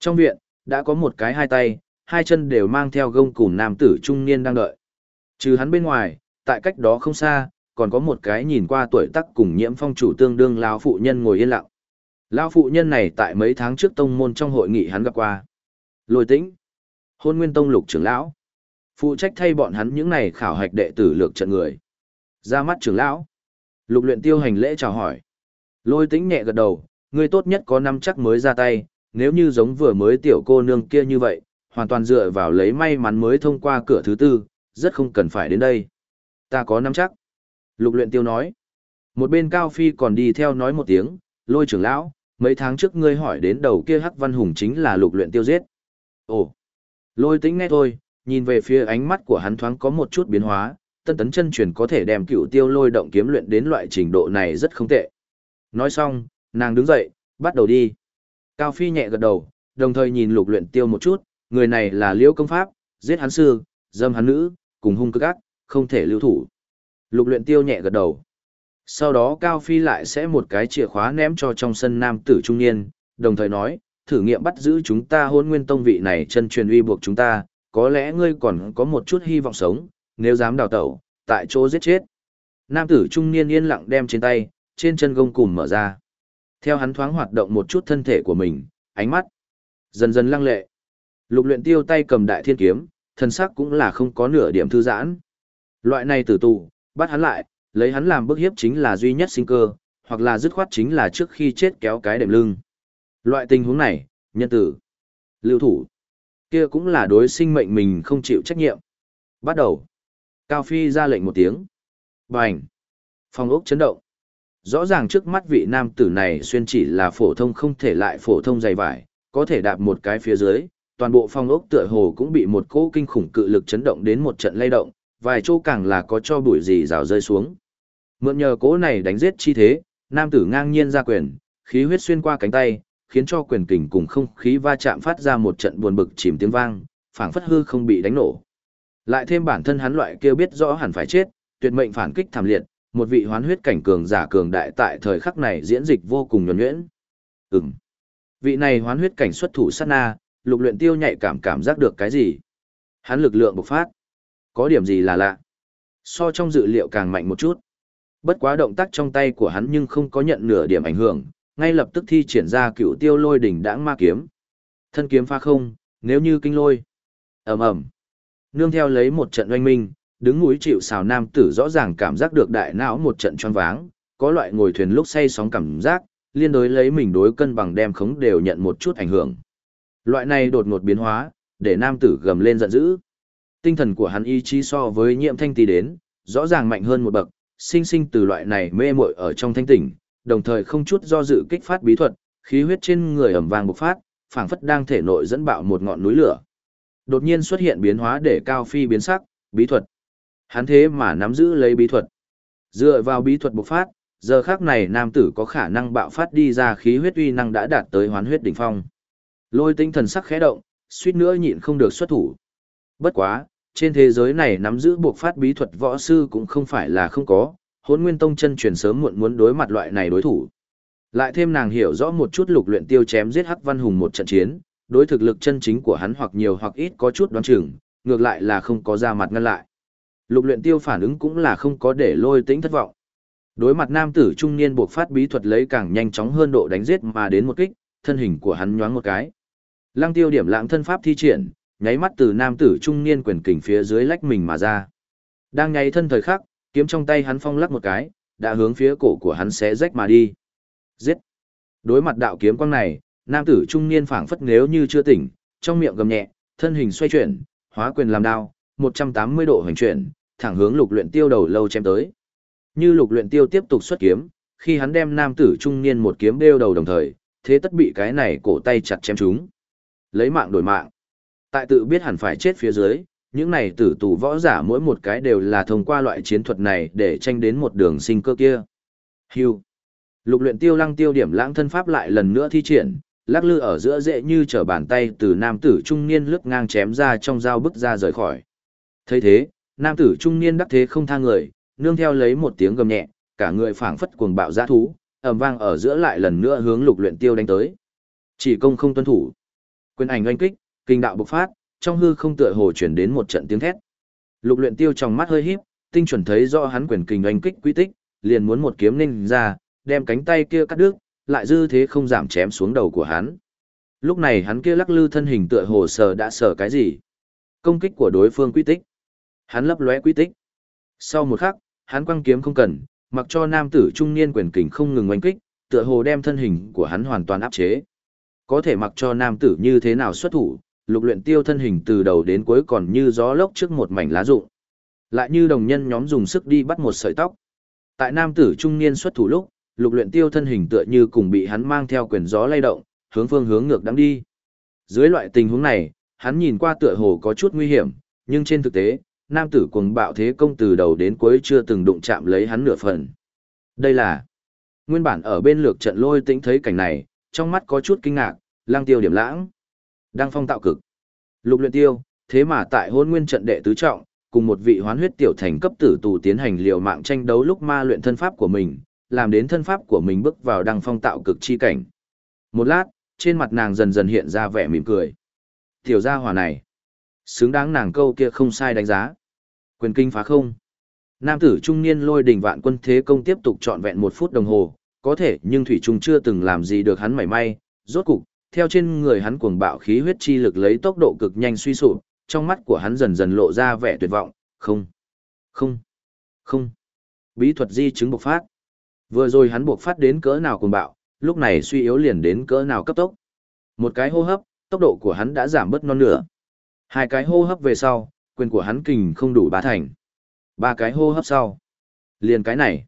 Trong viện, đã có một cái hai tay, hai chân đều mang theo gông cùm nam tử trung niên đang đợi. Trừ hắn bên ngoài, tại cách đó không xa, còn có một cái nhìn qua tuổi tác cùng nhiễm phong chủ tương đương lão phụ nhân ngồi yên lặng. Lão phụ nhân này tại mấy tháng trước tông môn trong hội nghị hắn gặp qua. Lôi tĩnh, hôn nguyên tông lục trưởng lão, phụ trách thay bọn hắn những này khảo hạch đệ tử lược trận người. Ra mắt trưởng lão, lục luyện tiêu hành lễ chào hỏi. Lôi tĩnh nhẹ gật đầu, người tốt nhất có năm chắc mới ra tay, nếu như giống vừa mới tiểu cô nương kia như vậy, hoàn toàn dựa vào lấy may mắn mới thông qua cửa thứ tư, rất không cần phải đến đây. Ta có nắm chắc. Lục luyện tiêu nói. Một bên Cao Phi còn đi theo nói một tiếng, lôi trưởng lão, mấy tháng trước ngươi hỏi đến đầu kia hắc văn hùng chính là lục luyện tiêu giết. Ồ, lôi tính nghe thôi, nhìn về phía ánh mắt của hắn thoáng có một chút biến hóa, tân tấn chân truyền có thể đem cựu tiêu lôi động kiếm luyện đến loại trình độ này rất không tệ. Nói xong, nàng đứng dậy, bắt đầu đi. Cao Phi nhẹ gật đầu, đồng thời nhìn lục luyện tiêu một chút, người này là liễu công pháp, giết hắn sư, dâm hắn nữ, cùng hung cực ác, không thể lưu thủ. Lục luyện tiêu nhẹ gật đầu. Sau đó Cao Phi lại sẽ một cái chìa khóa ném cho trong sân nam tử trung niên, đồng thời nói, thử nghiệm bắt giữ chúng ta hôn nguyên tông vị này chân truyền uy buộc chúng ta, có lẽ ngươi còn có một chút hy vọng sống, nếu dám đào tẩu, tại chỗ giết chết. Nam tử trung niên yên lặng đem trên tay, trên chân gông cùm mở ra. Theo hắn thoáng hoạt động một chút thân thể của mình, ánh mắt dần dần lăng lệ. Lục luyện tiêu tay cầm đại thiên kiếm, thân sắc cũng là không có nửa điểm thư giãn. Loại này tử tù, bắt hắn lại, lấy hắn làm bức hiếp chính là duy nhất sinh cơ, hoặc là dứt khoát chính là trước khi chết kéo cái đệm lưng. Loại tình huống này, nhân tử, lưu thủ, kia cũng là đối sinh mệnh mình không chịu trách nhiệm. Bắt đầu. Cao Phi ra lệnh một tiếng. Bành. Phòng ốc chấn động. Rõ ràng trước mắt vị nam tử này xuyên chỉ là phổ thông không thể lại phổ thông dày vải, có thể đạp một cái phía dưới, toàn bộ phong ốc tựa hồ cũng bị một cỗ kinh khủng cự lực chấn động đến một trận lay động, vài chỗ càng là có cho bụi gì rào rơi xuống. Mượn nhờ cỗ này đánh giết chi thế, nam tử ngang nhiên ra quyền, khí huyết xuyên qua cánh tay, khiến cho quyền kình cùng không khí va chạm phát ra một trận buồn bực chìm tiếng vang, phảng phất hư không bị đánh nổ. Lại thêm bản thân hắn loại kia biết rõ hẳn phải chết, tuyệt mệnh phản kích thảm liệt, một vị hoán huyết cảnh cường giả cường đại tại thời khắc này diễn dịch vô cùng nhuần nhuyễn. Ừm. Vị này hoán huyết cảnh xuất thủ sát na, lục luyện tiêu nhạy cảm cảm giác được cái gì? Hắn lực lượng bộc phát. Có điểm gì là lạ? So trong dự liệu càng mạnh một chút. Bất quá động tác trong tay của hắn nhưng không có nhận nửa điểm ảnh hưởng, ngay lập tức thi triển ra cựu tiêu lôi đỉnh đãng ma kiếm. Thân kiếm pha không, nếu như kinh lôi. ầm ầm Nương theo lấy một trận oanh minh, đứng núi chịu xào nam tử rõ ràng cảm giác được đại não một trận choáng váng, có loại ngồi thuyền lúc say sóng cảm giác, liên đối lấy mình đối cân bằng đem khống đều nhận một chút ảnh hưởng. Loại này đột ngột biến hóa, để nam tử gầm lên giận dữ. Tinh thần của hắn ý chí so với nhiễm thanh tì đến, rõ ràng mạnh hơn một bậc, sinh sinh từ loại này mê muội ở trong thanh tỉnh, đồng thời không chút do dự kích phát bí thuật, khí huyết trên người ẩm vàng bộc phát, phảng phất đang thể nội dẫn bạo một ngọn núi lửa. Đột nhiên xuất hiện biến hóa để cao phi biến sắc, bí thuật. Hắn thế mà nắm giữ lấy bí thuật. Dựa vào bí thuật bộc phát, giờ khác này nam tử có khả năng bạo phát đi ra khí huyết uy năng đã đạt tới hoán huyết đỉnh phong. Lôi tinh thần sắc khẽ động, suýt nữa nhịn không được xuất thủ. Bất quá, trên thế giới này nắm giữ buộc phát bí thuật võ sư cũng không phải là không có, hôn nguyên tông chân truyền sớm muộn muốn đối mặt loại này đối thủ. Lại thêm nàng hiểu rõ một chút lục luyện tiêu chém giết hắc văn hùng một trận chiến, đối thực lực chân chính của hắn hoặc nhiều hoặc ít có chút đoán chừng, ngược lại là không có ra mặt ngăn lại. Lục luyện tiêu phản ứng cũng là không có để lôi tĩnh thất vọng. Đối mặt nam tử trung niên buộc phát bí thuật lấy càng nhanh chóng hơn độ đánh giết mà đến một kích, thân hình của hắn nhoáng một cái. Lăng tiêu điểm lãng thân pháp thi triển, nháy mắt từ nam tử trung niên quyền kình phía dưới lách mình mà ra. Đang nháy thân thời khắc, kiếm trong tay hắn phong lắc một cái, đã hướng phía cổ của hắn xé rách mà đi. Giết! Đối mặt đạo kiếm quang này, nam tử trung niên phảng phất nếu như chưa tỉnh, trong miệng gầm nhẹ, thân hình xoay chuyển, hóa quyền làm đao, 180 độ hành chuyển, thẳng hướng lục luyện tiêu đầu lâu chém tới. Như lục luyện tiêu tiếp tục xuất kiếm, khi hắn đem nam tử trung niên một kiếm đeo đầu đồng thời, thế tất bị cái này cổ tay chặt chém chúng. Lấy mạng đổi mạng. Tại tự biết hẳn phải chết phía dưới, những này tử tù võ giả mỗi một cái đều là thông qua loại chiến thuật này để tranh đến một đường sinh cơ kia. Hưu. Lục luyện tiêu lăng tiêu điểm lãng thân pháp lại lần nữa thi triển, lắc lư ở giữa dễ như trở bàn tay từ nam tử trung niên lướt ngang chém ra trong dao bức ra rời khỏi thấy thế, nam tử trung niên đắc thế không tha người, nương theo lấy một tiếng gầm nhẹ, cả người phảng phất cuồng bạo dã thú, ầm vang ở giữa lại lần nữa hướng lục luyện tiêu đánh tới. Chỉ công không tuân thủ. Quyền ảnh oanh kích, kinh đạo bộc phát, trong hư không tựa hồ chuyển đến một trận tiếng thét. Lục luyện tiêu trong mắt hơi híp, tinh chuẩn thấy rõ hắn quyền kình oanh kích quy tích, liền muốn một kiếm ninh ra, đem cánh tay kia cắt đứt, lại dư thế không giảm chém xuống đầu của hắn. Lúc này hắn kia lắc lư thân hình tựa hồ sờ đã sờ cái gì. Công kích của đối phương quy tích. Hắn lấp lóe quy tích. Sau một khắc, hắn quăng kiếm không cần, mặc cho nam tử trung niên quyền kình không ngừng oanh kích, tựa hồ đem thân hình của hắn hoàn toàn áp chế. Có thể mặc cho nam tử như thế nào xuất thủ, lục luyện tiêu thân hình từ đầu đến cuối còn như gió lốc trước một mảnh lá rụng. Lại như đồng nhân nhóm dùng sức đi bắt một sợi tóc. Tại nam tử trung niên xuất thủ lúc, lục luyện tiêu thân hình tựa như cùng bị hắn mang theo quyền gió lay động, hướng phương hướng ngược đang đi. Dưới loại tình huống này, hắn nhìn qua tựa hồ có chút nguy hiểm, nhưng trên thực tế, nam tử cuồng bạo thế công từ đầu đến cuối chưa từng đụng chạm lấy hắn nửa phần. Đây là nguyên bản ở bên lược trận lôi tĩnh thấy cảnh này, trong mắt có chút kinh ngạc, lang tiêu điểm lãng. Đăng phong tạo cực. Lục luyện tiêu, thế mà tại hôn nguyên trận đệ tứ trọng, cùng một vị hoán huyết tiểu thành cấp tử tù tiến hành liều mạng tranh đấu lúc ma luyện thân pháp của mình, làm đến thân pháp của mình bước vào đăng phong tạo cực chi cảnh. Một lát, trên mặt nàng dần dần hiện ra vẻ mỉm cười. Tiểu gia hỏa này, xứng đáng nàng câu kia không sai đánh giá. Quyền kinh phá không. Nam tử trung niên lôi đỉnh vạn quân thế công tiếp tục trọn vẹn một phút đồng hồ, có thể nhưng Thủy Trung chưa từng làm gì được hắn mảy may, rốt cục, theo trên người hắn cuồng bạo khí huyết chi lực lấy tốc độ cực nhanh suy sụp, trong mắt của hắn dần dần lộ ra vẻ tuyệt vọng, không, không, không. Bí thuật di chứng bộc phát. Vừa rồi hắn bộc phát đến cỡ nào cuồng bạo, lúc này suy yếu liền đến cỡ nào cấp tốc. Một cái hô hấp, tốc độ của hắn đã giảm bớt non nửa. Hai cái hô hấp về sau, quyền của hắn kình không đủ ba thành. Ba cái hô hấp sau. Liền cái này.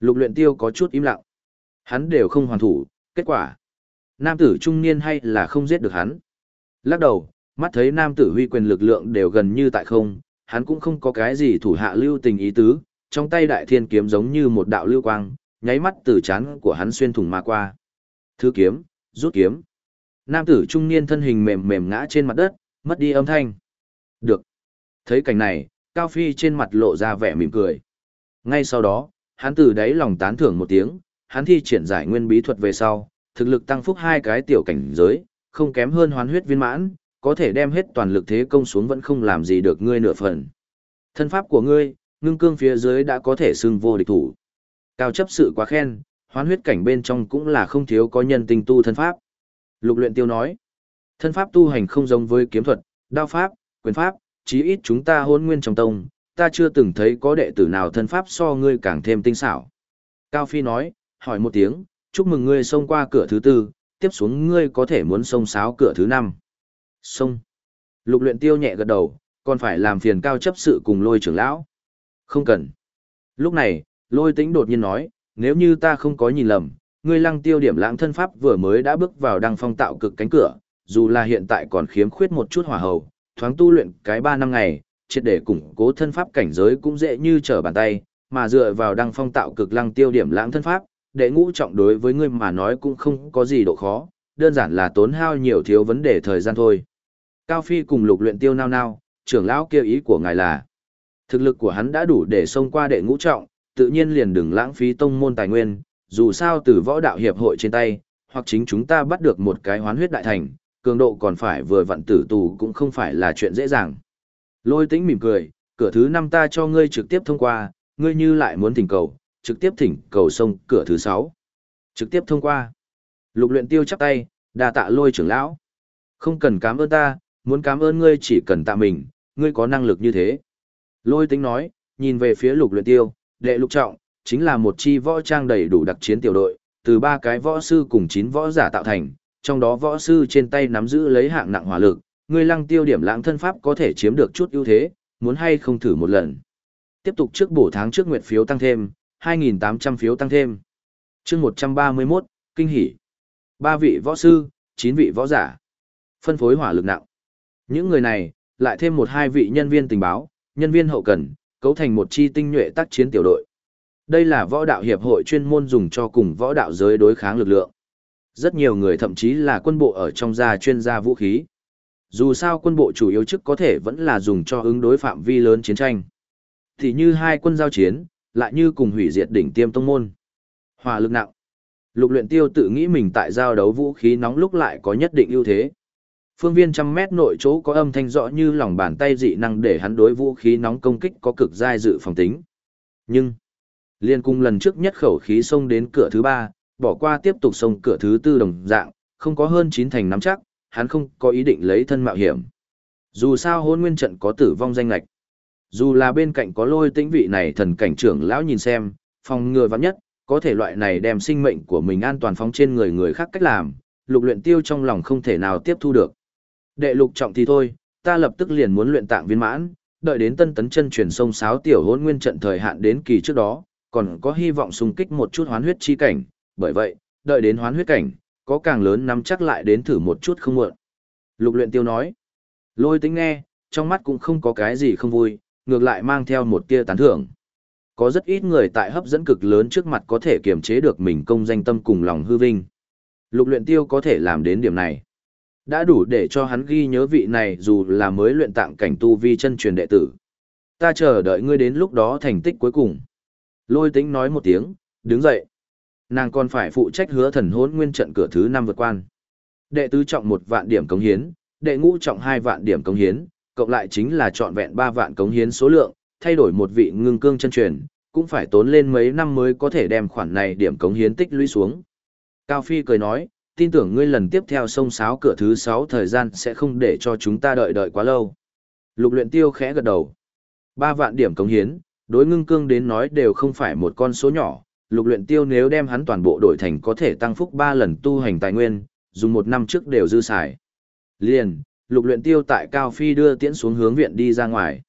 Lục luyện tiêu có chút im lặng. Hắn đều không hoàn thủ, kết quả. Nam tử trung niên hay là không giết được hắn. Lắc đầu, mắt thấy nam tử huy quyền lực lượng đều gần như tại không, hắn cũng không có cái gì thủ hạ lưu tình ý tứ, trong tay đại thiên kiếm giống như một đạo lưu quang, nháy mắt từ chán của hắn xuyên thủng mà qua. Thứ kiếm, rút kiếm. Nam tử trung niên thân hình mềm mềm ngã trên mặt đất, mất đi âm thanh. Được. Thấy cảnh này, Cao Phi trên mặt lộ ra vẻ mỉm cười. Ngay sau đó, hắn từ đáy lòng tán thưởng một tiếng, hắn thi triển giải nguyên bí thuật về sau, thực lực tăng phúc hai cái tiểu cảnh giới, không kém hơn hoán huyết viên mãn, có thể đem hết toàn lực thế công xuống vẫn không làm gì được ngươi nửa phần. Thân pháp của ngươi, ngưng cương phía dưới đã có thể xưng vô địch thủ. Cao chấp sự quá khen, hoán huyết cảnh bên trong cũng là không thiếu có nhân tình tu thân pháp. Lục luyện tiêu nói, thân pháp tu hành không giống với kiếm thuật, đao pháp, quyền pháp, chí ít chúng ta hôn nguyên trong tông, ta chưa từng thấy có đệ tử nào thân pháp so ngươi càng thêm tinh xảo. Cao Phi nói, hỏi một tiếng, chúc mừng ngươi xông qua cửa thứ tư, tiếp xuống ngươi có thể muốn xông sáo cửa thứ năm. Xông. Lục luyện tiêu nhẹ gật đầu, còn phải làm phiền cao chấp sự cùng lôi trưởng lão. Không cần. Lúc này, lôi tĩnh đột nhiên nói, nếu như ta không có nhìn lầm, ngươi lăng tiêu điểm lãng thân pháp vừa mới đã bước vào đăng phong tạo cực cánh cửa, dù là hiện tại còn khiếm khuyết một chút hỏa hầu, thoáng tu luyện cái ba năm ngày, triệt để củng cố thân pháp cảnh giới cũng dễ như trở bàn tay, mà dựa vào đăng phong tạo cực lăng tiêu điểm lãng thân pháp, đệ ngũ trọng đối với ngươi mà nói cũng không có gì độ khó, đơn giản là tốn hao nhiều thiếu vấn đề thời gian thôi. Cao Phi cùng lục luyện tiêu nao nao, trưởng lão kêu ý của ngài là, thực lực của hắn đã đủ để xông qua đệ ngũ trọng, tự nhiên liền đừng lãng phí tông môn tài nguyên, dù sao từ võ đạo hiệp hội trên tay, hoặc chính chúng ta bắt được một cái hoán huyết đại thành, cường độ còn phải vừa vặn tử tù cũng không phải là chuyện dễ dàng. Lôi tĩnh mỉm cười, cửa thứ năm ta cho ngươi trực tiếp thông qua, ngươi như lại muốn thỉnh cầu, trực tiếp thỉnh cầu sông cửa thứ sáu. Trực tiếp thông qua. Lục luyện tiêu chắp tay, đà tạ lôi trưởng lão. Không cần cảm ơn ta, muốn cảm ơn ngươi chỉ cần tạ mình, ngươi có năng lực như thế. Lôi tính nói, nhìn về phía lục luyện tiêu, đệ lục trọng, chính là một chi võ trang đầy đủ đặc chiến tiểu đội, từ ba cái võ sư cùng chín võ giả tạo thành, trong đó võ sư trên tay nắm giữ lấy hạng nặng hỏa lực, ngươi lăng tiêu điểm lãng thân pháp có thể chiếm được chút ưu thế, muốn hay không thử một lần. Tiếp tục trước bổ tháng trước nguyện phiếu tăng thêm, 2.800 phiếu tăng thêm. chương 131, kinh hỉ. ba vị võ sư, chín vị võ giả. Phân phối hỏa lực nặng. Những người này, lại thêm một hai vị nhân viên tình báo, nhân viên hậu cần, cấu thành một chi tinh nhuệ tác chiến tiểu đội. Đây là võ đạo hiệp hội chuyên môn dùng cho cùng võ đạo giới đối kháng lực lượng. Rất nhiều người thậm chí là quân bộ ở trong gia chuyên gia vũ khí. Dù sao quân bộ chủ yếu chức có thể vẫn là dùng cho ứng đối phạm vi lớn chiến tranh. Thì như hai quân giao chiến, lại như cùng hủy diệt đỉnh tiêm tông môn. Hỏa lực nặng. Lục luyện tiêu tự nghĩ mình tại giao đấu vũ khí nóng lúc lại có nhất định ưu thế. Phương viên trăm mét nội chỗ có âm thanh rõ như lòng bàn tay dị năng để hắn đối vũ khí nóng công kích có cực giai dự phòng tính. Nhưng, liên cung lần trước nhất khẩu khí xông đến cửa thứ ba, bỏ qua tiếp tục xông cửa thứ tư đồng dạng, không có hơn chín thành nắm chắc, hắn không có ý định lấy thân mạo hiểm. Dù sao hôn nguyên trận có tử vong danh lạch. Dù là bên cạnh có lôi tĩnh vị này thần cảnh trưởng lão nhìn xem, phòng ngừa vắng nhất, có thể loại này đem sinh mệnh của mình an toàn phóng trên người người khác cách làm, lục luyện tiêu trong lòng không thể nào tiếp thu được. Đệ lục trọng thì thôi, ta lập tức liền muốn luyện tạng viên mãn, đợi đến tân tấn chân truyền sông sáo tiểu hôn nguyên trận thời hạn đến kỳ trước đó, còn có hy vọng xung kích một chút hoán huyết chi cảnh, bởi vậy, đợi đến hoán huyết cảnh, có càng lớn nắm chắc lại đến thử một chút không muộn. Lục luyện tiêu nói, lôi tính nghe, trong mắt cũng không có cái gì không vui, ngược lại mang theo một tia tán thưởng. Có rất ít người tại hấp dẫn cực lớn trước mặt có thể kiềm chế được mình công danh tâm cùng lòng hư vinh. Lục luyện tiêu có thể làm đến điểm này. Đã đủ để cho hắn ghi nhớ vị này dù là mới luyện tạng cảnh tu vi chân truyền đệ tử. Ta chờ đợi ngươi đến lúc đó thành tích cuối cùng. Lôi tính nói một tiếng, đứng dậy. Nàng còn phải phụ trách hứa thần hốn nguyên trận cửa thứ năm vượt quan. Đệ tứ trọng một vạn điểm cống hiến, đệ ngũ trọng hai vạn điểm cống hiến, cộng lại chính là trọn vẹn ba vạn cống hiến số lượng, thay đổi một vị ngưng cương chân truyền, cũng phải tốn lên mấy năm mới có thể đem khoản này điểm cống hiến tích lũy xuống. Cao Phi cười nói, tin tưởng ngươi lần tiếp theo sông sáo cửa thứ 6 thời gian sẽ không để cho chúng ta đợi đợi quá lâu. Lục luyện tiêu khẽ gật đầu. Ba vạn điểm cống hiến, đối ngưng cương đến nói đều không phải một con số nhỏ. Lục luyện tiêu nếu đem hắn toàn bộ đổi thành có thể tăng phúc 3 lần tu hành tài nguyên, dùng một năm trước đều dư xài. Liền, lục luyện tiêu tại Cao Phi đưa tiễn xuống hướng viện đi ra ngoài.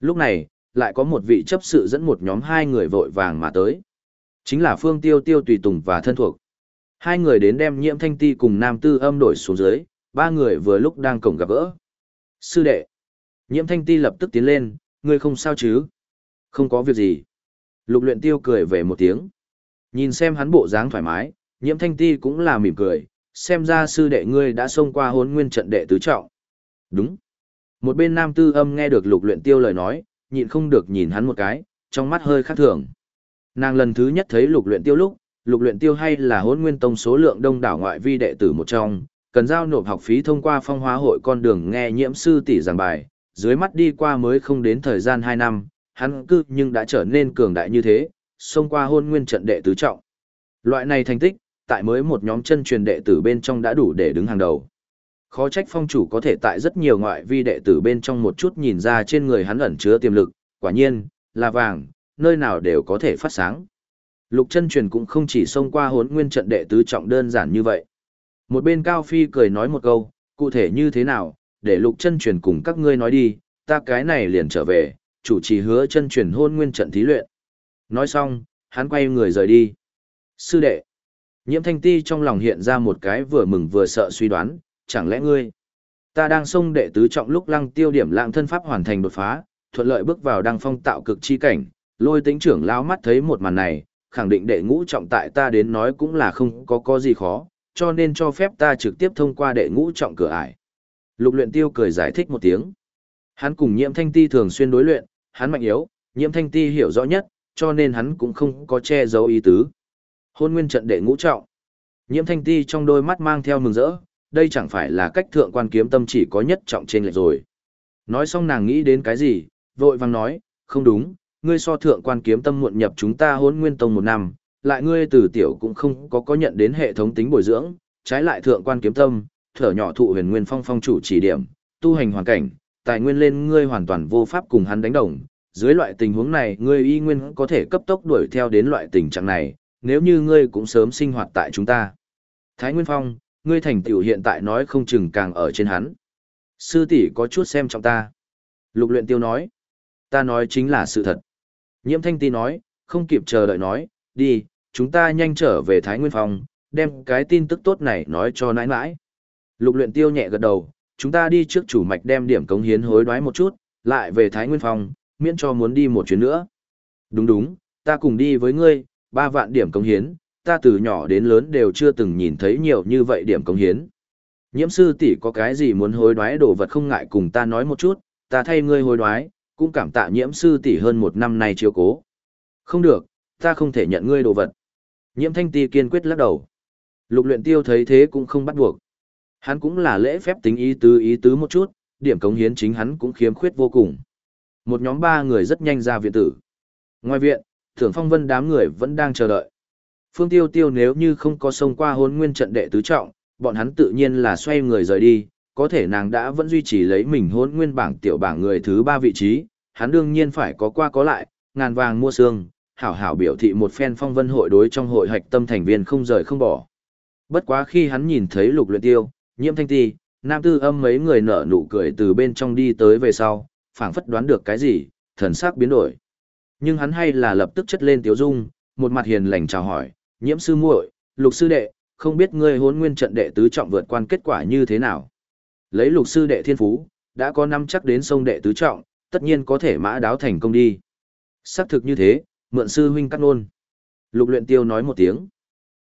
Lúc này, lại có một vị chấp sự dẫn một nhóm hai người vội vàng mà tới. Chính là Phương Tiêu Tiêu tùy tùng và thân thuộc. Hai người đến đem nhiễm thanh ti cùng nam tư âm đổi xuống dưới, ba người vừa lúc đang cổng gặp gỡ. Sư đệ. Nhiễm thanh ti lập tức tiến lên, ngươi không sao chứ? Không có việc gì. Lục luyện tiêu cười về một tiếng. Nhìn xem hắn bộ dáng thoải mái, nhiễm thanh ti cũng là mỉm cười, xem ra sư đệ ngươi đã xông qua hốn nguyên trận đệ tứ trọng. Đúng. Một bên nam tư âm nghe được lục luyện tiêu lời nói, nhịn không được nhìn hắn một cái, trong mắt hơi khác thường. Nàng lần thứ nhất thấy lục luyện tiêu lúc, lục luyện tiêu hay là hốn nguyên tông số lượng đông đảo ngoại vi đệ tử một trong, cần giao nộp học phí thông qua phong hóa hội con đường nghe nhiễm sư tỷ giảng bài, dưới mắt đi qua mới không đến thời gian 2 năm, hắn cư nhưng đã trở nên cường đại như thế, xông qua hôn nguyên trận đệ tứ trọng. Loại này thành tích, tại mới một nhóm chân truyền đệ tử bên trong đã đủ để đứng hàng đầu. Khó trách phong chủ có thể tại rất nhiều ngoại vi đệ tử bên trong một chút nhìn ra trên người hắn ẩn chứa tiềm lực, quả nhiên, là vàng, nơi nào đều có thể phát sáng. Lục chân truyền cũng không chỉ xông qua hốn nguyên trận đệ tứ trọng đơn giản như vậy. Một bên Cao Phi cười nói một câu, cụ thể như thế nào, để lục chân truyền cùng các ngươi nói đi, ta cái này liền trở về, chủ trì hứa chân truyền hôn nguyên trận thí luyện. Nói xong, hắn quay người rời đi. Sư đệ, nhiễm thanh ti trong lòng hiện ra một cái vừa mừng vừa sợ suy đoán, chẳng lẽ ngươi, ta đang xông đệ tứ trọng lúc lăng tiêu điểm lạng thân pháp hoàn thành đột phá, thuận lợi bước vào đăng phong tạo cực chi cảnh, lôi tính trưởng lao mắt thấy một màn này, khẳng định đệ ngũ trọng tại ta đến nói cũng là không có có gì khó, cho nên cho phép ta trực tiếp thông qua đệ ngũ trọng cửa ải. Lục luyện tiêu cười giải thích một tiếng. Hắn cùng nhiễm thanh ti thường xuyên đối luyện, hắn mạnh yếu, nhiễm thanh ti hiểu rõ nhất, cho nên hắn cũng không có che giấu ý tứ. Hôn nguyên trận đệ ngũ trọng. Nhiễm thanh ti trong đôi mắt mang theo mừng rỡ, đây chẳng phải là cách thượng quan kiếm tâm chỉ có nhất trọng trên lệch rồi. Nói xong nàng nghĩ đến cái gì, vội vàng nói, không đúng, ngươi so thượng quan kiếm tâm muộn nhập chúng ta hôn nguyên tông một năm, lại ngươi từ tiểu cũng không có có nhận đến hệ thống tính bồi dưỡng, trái lại thượng quan kiếm tâm, thở nhỏ thụ huyền nguyên phong phong chủ chỉ điểm, tu hành hoàn cảnh, tài nguyên lên ngươi hoàn toàn vô pháp cùng hắn đánh đồng. Dưới loại tình huống này, ngươi y nguyên có thể cấp tốc đuổi theo đến loại tình trạng này, nếu như ngươi cũng sớm sinh hoạt tại chúng ta. Thái Nguyên Phong, ngươi thành tựu hiện tại nói không chừng càng ở trên hắn. Sư tỷ có chút xem trọng ta. Lục luyện tiêu nói. Ta nói chính là sự thật. Nhiễm thanh ti nói, không kịp chờ đợi nói, đi, chúng ta nhanh trở về Thái Nguyên Phong, đem cái tin tức tốt này nói cho nãi nãi. Lục luyện tiêu nhẹ gật đầu, chúng ta đi trước chủ mạch đem điểm cống hiến hối đoái một chút, lại về Thái Nguyên Phong, miễn cho muốn đi một chuyến nữa. Đúng đúng, ta cùng đi với ngươi, ba vạn điểm cống hiến, ta từ nhỏ đến lớn đều chưa từng nhìn thấy nhiều như vậy điểm cống hiến. Nhiễm sư tỷ có cái gì muốn hối đoái đồ vật không ngại cùng ta nói một chút, ta thay ngươi hối đoái, cũng cảm tạ nhiễm sư tỷ hơn một năm nay chiếu cố. Không được, ta không thể nhận ngươi đồ vật. Nhiễm thanh ti kiên quyết lắc đầu. Lục luyện tiêu thấy thế cũng không bắt buộc. Hắn cũng là lễ phép tính ý tứ ý tứ một chút, điểm cống hiến chính hắn cũng khiếm khuyết vô cùng. Một nhóm ba người rất nhanh ra viện tử. Ngoài viện, thưởng phong vân đám người vẫn đang chờ đợi. Phương tiêu tiêu nếu như không có sông qua hôn nguyên trận đệ tứ trọng, bọn hắn tự nhiên là xoay người rời đi, có thể nàng đã vẫn duy trì lấy mình hôn nguyên bảng tiểu bảng người thứ ba vị trí, hắn đương nhiên phải có qua có lại, ngàn vàng mua xương, hảo hảo biểu thị một phen phong vân hội đối trong hội hạch tâm thành viên không rời không bỏ. Bất quá khi hắn nhìn thấy lục luyện tiêu, nhiễm thanh ti, nam tư âm mấy người nở nụ cười từ bên trong đi tới về sau, phảng phất đoán được cái gì, thần sắc biến đổi. Nhưng hắn hay là lập tức chất lên tiếu dung, một mặt hiền lành chào hỏi, nhiễm sư muội, lục sư đệ, không biết ngươi hôn nguyên trận đệ tứ trọng vượt quan kết quả như thế nào. Lấy lục sư đệ thiên phú, đã có năm chắc đến sông đệ tứ trọng, tất nhiên có thể mã đáo thành công đi. Xác thực như thế, mượn sư huynh cắt nôn. Lục luyện tiêu nói một tiếng.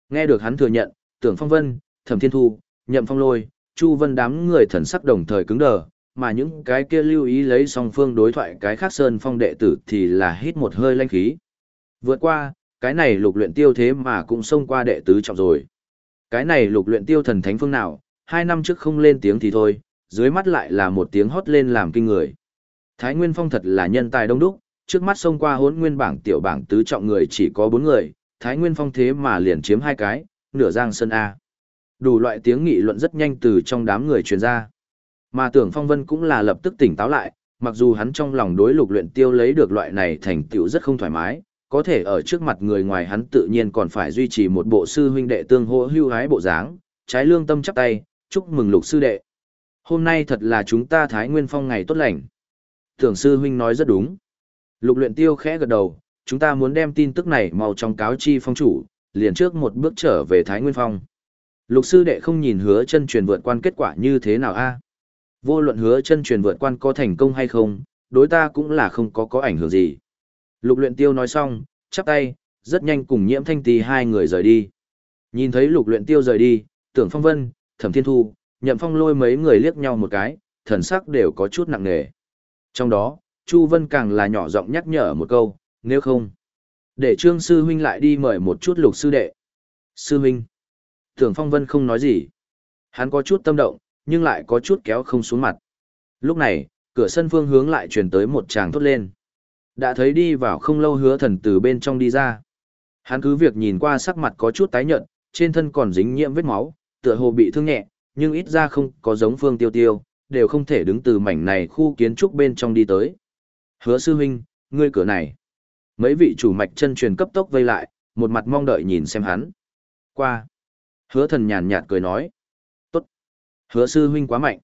Nghe được hắn thừa nhận, tưởng phong vân, thẩm thiên thu, nhậm phong lôi, chu vân đám người thần sắc đồng thời cứng đờ, mà những cái kia lưu ý lấy song phương đối thoại cái khác sơn phong đệ tử thì là hít một hơi lanh khí. Vượt qua, cái này lục luyện tiêu thế mà cũng xông qua đệ tứ trọng rồi. Cái này lục luyện tiêu thần thánh phương nào, hai năm trước không lên tiếng thì thôi, dưới mắt lại là một tiếng hót lên làm kinh người. Thái Nguyên Phong thật là nhân tài đông đúc, trước mắt xông qua hốn nguyên bảng tiểu bảng tứ trọng người chỉ có bốn người, Thái Nguyên Phong thế mà liền chiếm hai cái, nửa giang sơn A. Đủ loại tiếng nghị luận rất nhanh từ trong đám người truyền ra. Mà tưởng phong vân cũng là lập tức tỉnh táo lại, mặc dù hắn trong lòng đối lục luyện tiêu lấy được loại này thành tựu rất không thoải mái, có thể ở trước mặt người ngoài hắn tự nhiên còn phải duy trì một bộ sư huynh đệ tương hỗ hưu hái bộ dáng, trái lương tâm chắp tay, chúc mừng lục sư đệ. Hôm nay thật là chúng ta Thái Nguyên Phong ngày tốt lành. Tưởng sư huynh nói rất đúng. Lục luyện tiêu khẽ gật đầu, chúng ta muốn đem tin tức này mau trong cáo chi phong chủ, liền trước một bước trở về Thái Nguyên Phong. Lục sư đệ không nhìn hứa chân truyền vượt quan kết quả như thế nào a? Vô luận hứa chân truyền vượt quan có thành công hay không, đối ta cũng là không có có ảnh hưởng gì. Lục luyện tiêu nói xong, chắp tay, rất nhanh cùng nhiễm thanh tì hai người rời đi. Nhìn thấy lục luyện tiêu rời đi, tưởng phong vân, thẩm thiên thu, nhậm phong lôi mấy người liếc nhau một cái, thần sắc đều có chút nặng nề. Trong đó, Chu Vân càng là nhỏ giọng nhắc nhở một câu, nếu không, để trương sư huynh lại đi mời một chút lục sư đệ. Sư huynh. Tưởng phong vân không nói gì. Hắn có chút tâm động, nhưng lại có chút kéo không xuống mặt. Lúc này, cửa sân phương hướng lại truyền tới một chàng thốt lên. Đã thấy đi vào không lâu hứa thần từ bên trong đi ra. Hắn cứ việc nhìn qua sắc mặt có chút tái nhợt, trên thân còn dính nhiễm vết máu, tựa hồ bị thương nhẹ, nhưng ít ra không có giống phương tiêu tiêu, đều không thể đứng từ mảnh này khu kiến trúc bên trong đi tới. Hứa sư huynh, ngươi cửa này. Mấy vị chủ mạch chân truyền cấp tốc vây lại, một mặt mong đợi nhìn xem hắn. Qua. Hứa thần nhàn nhạt cười nói. Tốt. Hứa sư huynh quá mạnh.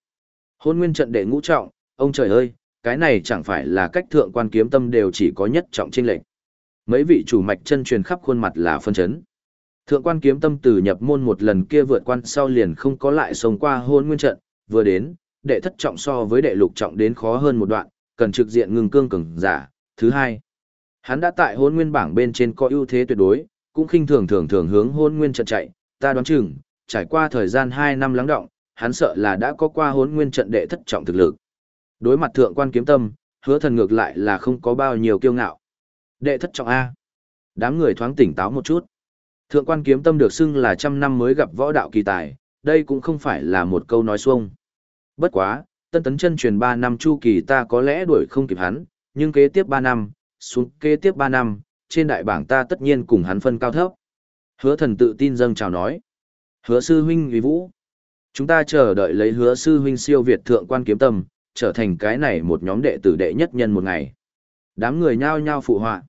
Hôn nguyên trận đệ ngũ trọng, ông trời ơi, cái này chẳng phải là cách thượng quan kiếm tâm đều chỉ có nhất trọng trinh lệnh. Mấy vị chủ mạch chân truyền khắp khuôn mặt là phân chấn. Thượng quan kiếm tâm từ nhập môn một lần kia vượt quan sau liền không có lại sống qua hôn nguyên trận, vừa đến, đệ thất trọng so với đệ lục trọng đến khó hơn một đoạn, cần trực diện ngừng cương cường giả. Thứ hai, hắn đã tại hôn nguyên bảng bên trên có ưu thế tuyệt đối, cũng khinh thường thường thường hướng hôn nguyên trận chạy, ta đoán chừng, trải qua thời gian 2 năm lắng động, hắn sợ là đã có qua hốn nguyên trận đệ thất trọng thực lực. Đối mặt thượng quan kiếm tâm, hứa thần ngược lại là không có bao nhiêu kiêu ngạo. Đệ thất trọng A. Đám người thoáng tỉnh táo một chút. Thượng quan kiếm tâm được xưng là trăm năm mới gặp võ đạo kỳ tài, đây cũng không phải là một câu nói xuông. Bất quá, tân tấn chân truyền 3 năm chu kỳ ta có lẽ đuổi không kịp hắn, nhưng kế tiếp 3 năm, xuống kế tiếp 3 năm, trên đại bảng ta tất nhiên cùng hắn phân cao thấp. Hứa thần tự tin dâng chào nói. Hứa sư huynh uy vũ. Chúng ta chờ đợi lấy hứa sư huynh siêu Việt thượng quan kiếm tâm, trở thành cái này một nhóm đệ tử đệ nhất nhân một ngày. Đám người nhao nhao phụ họa.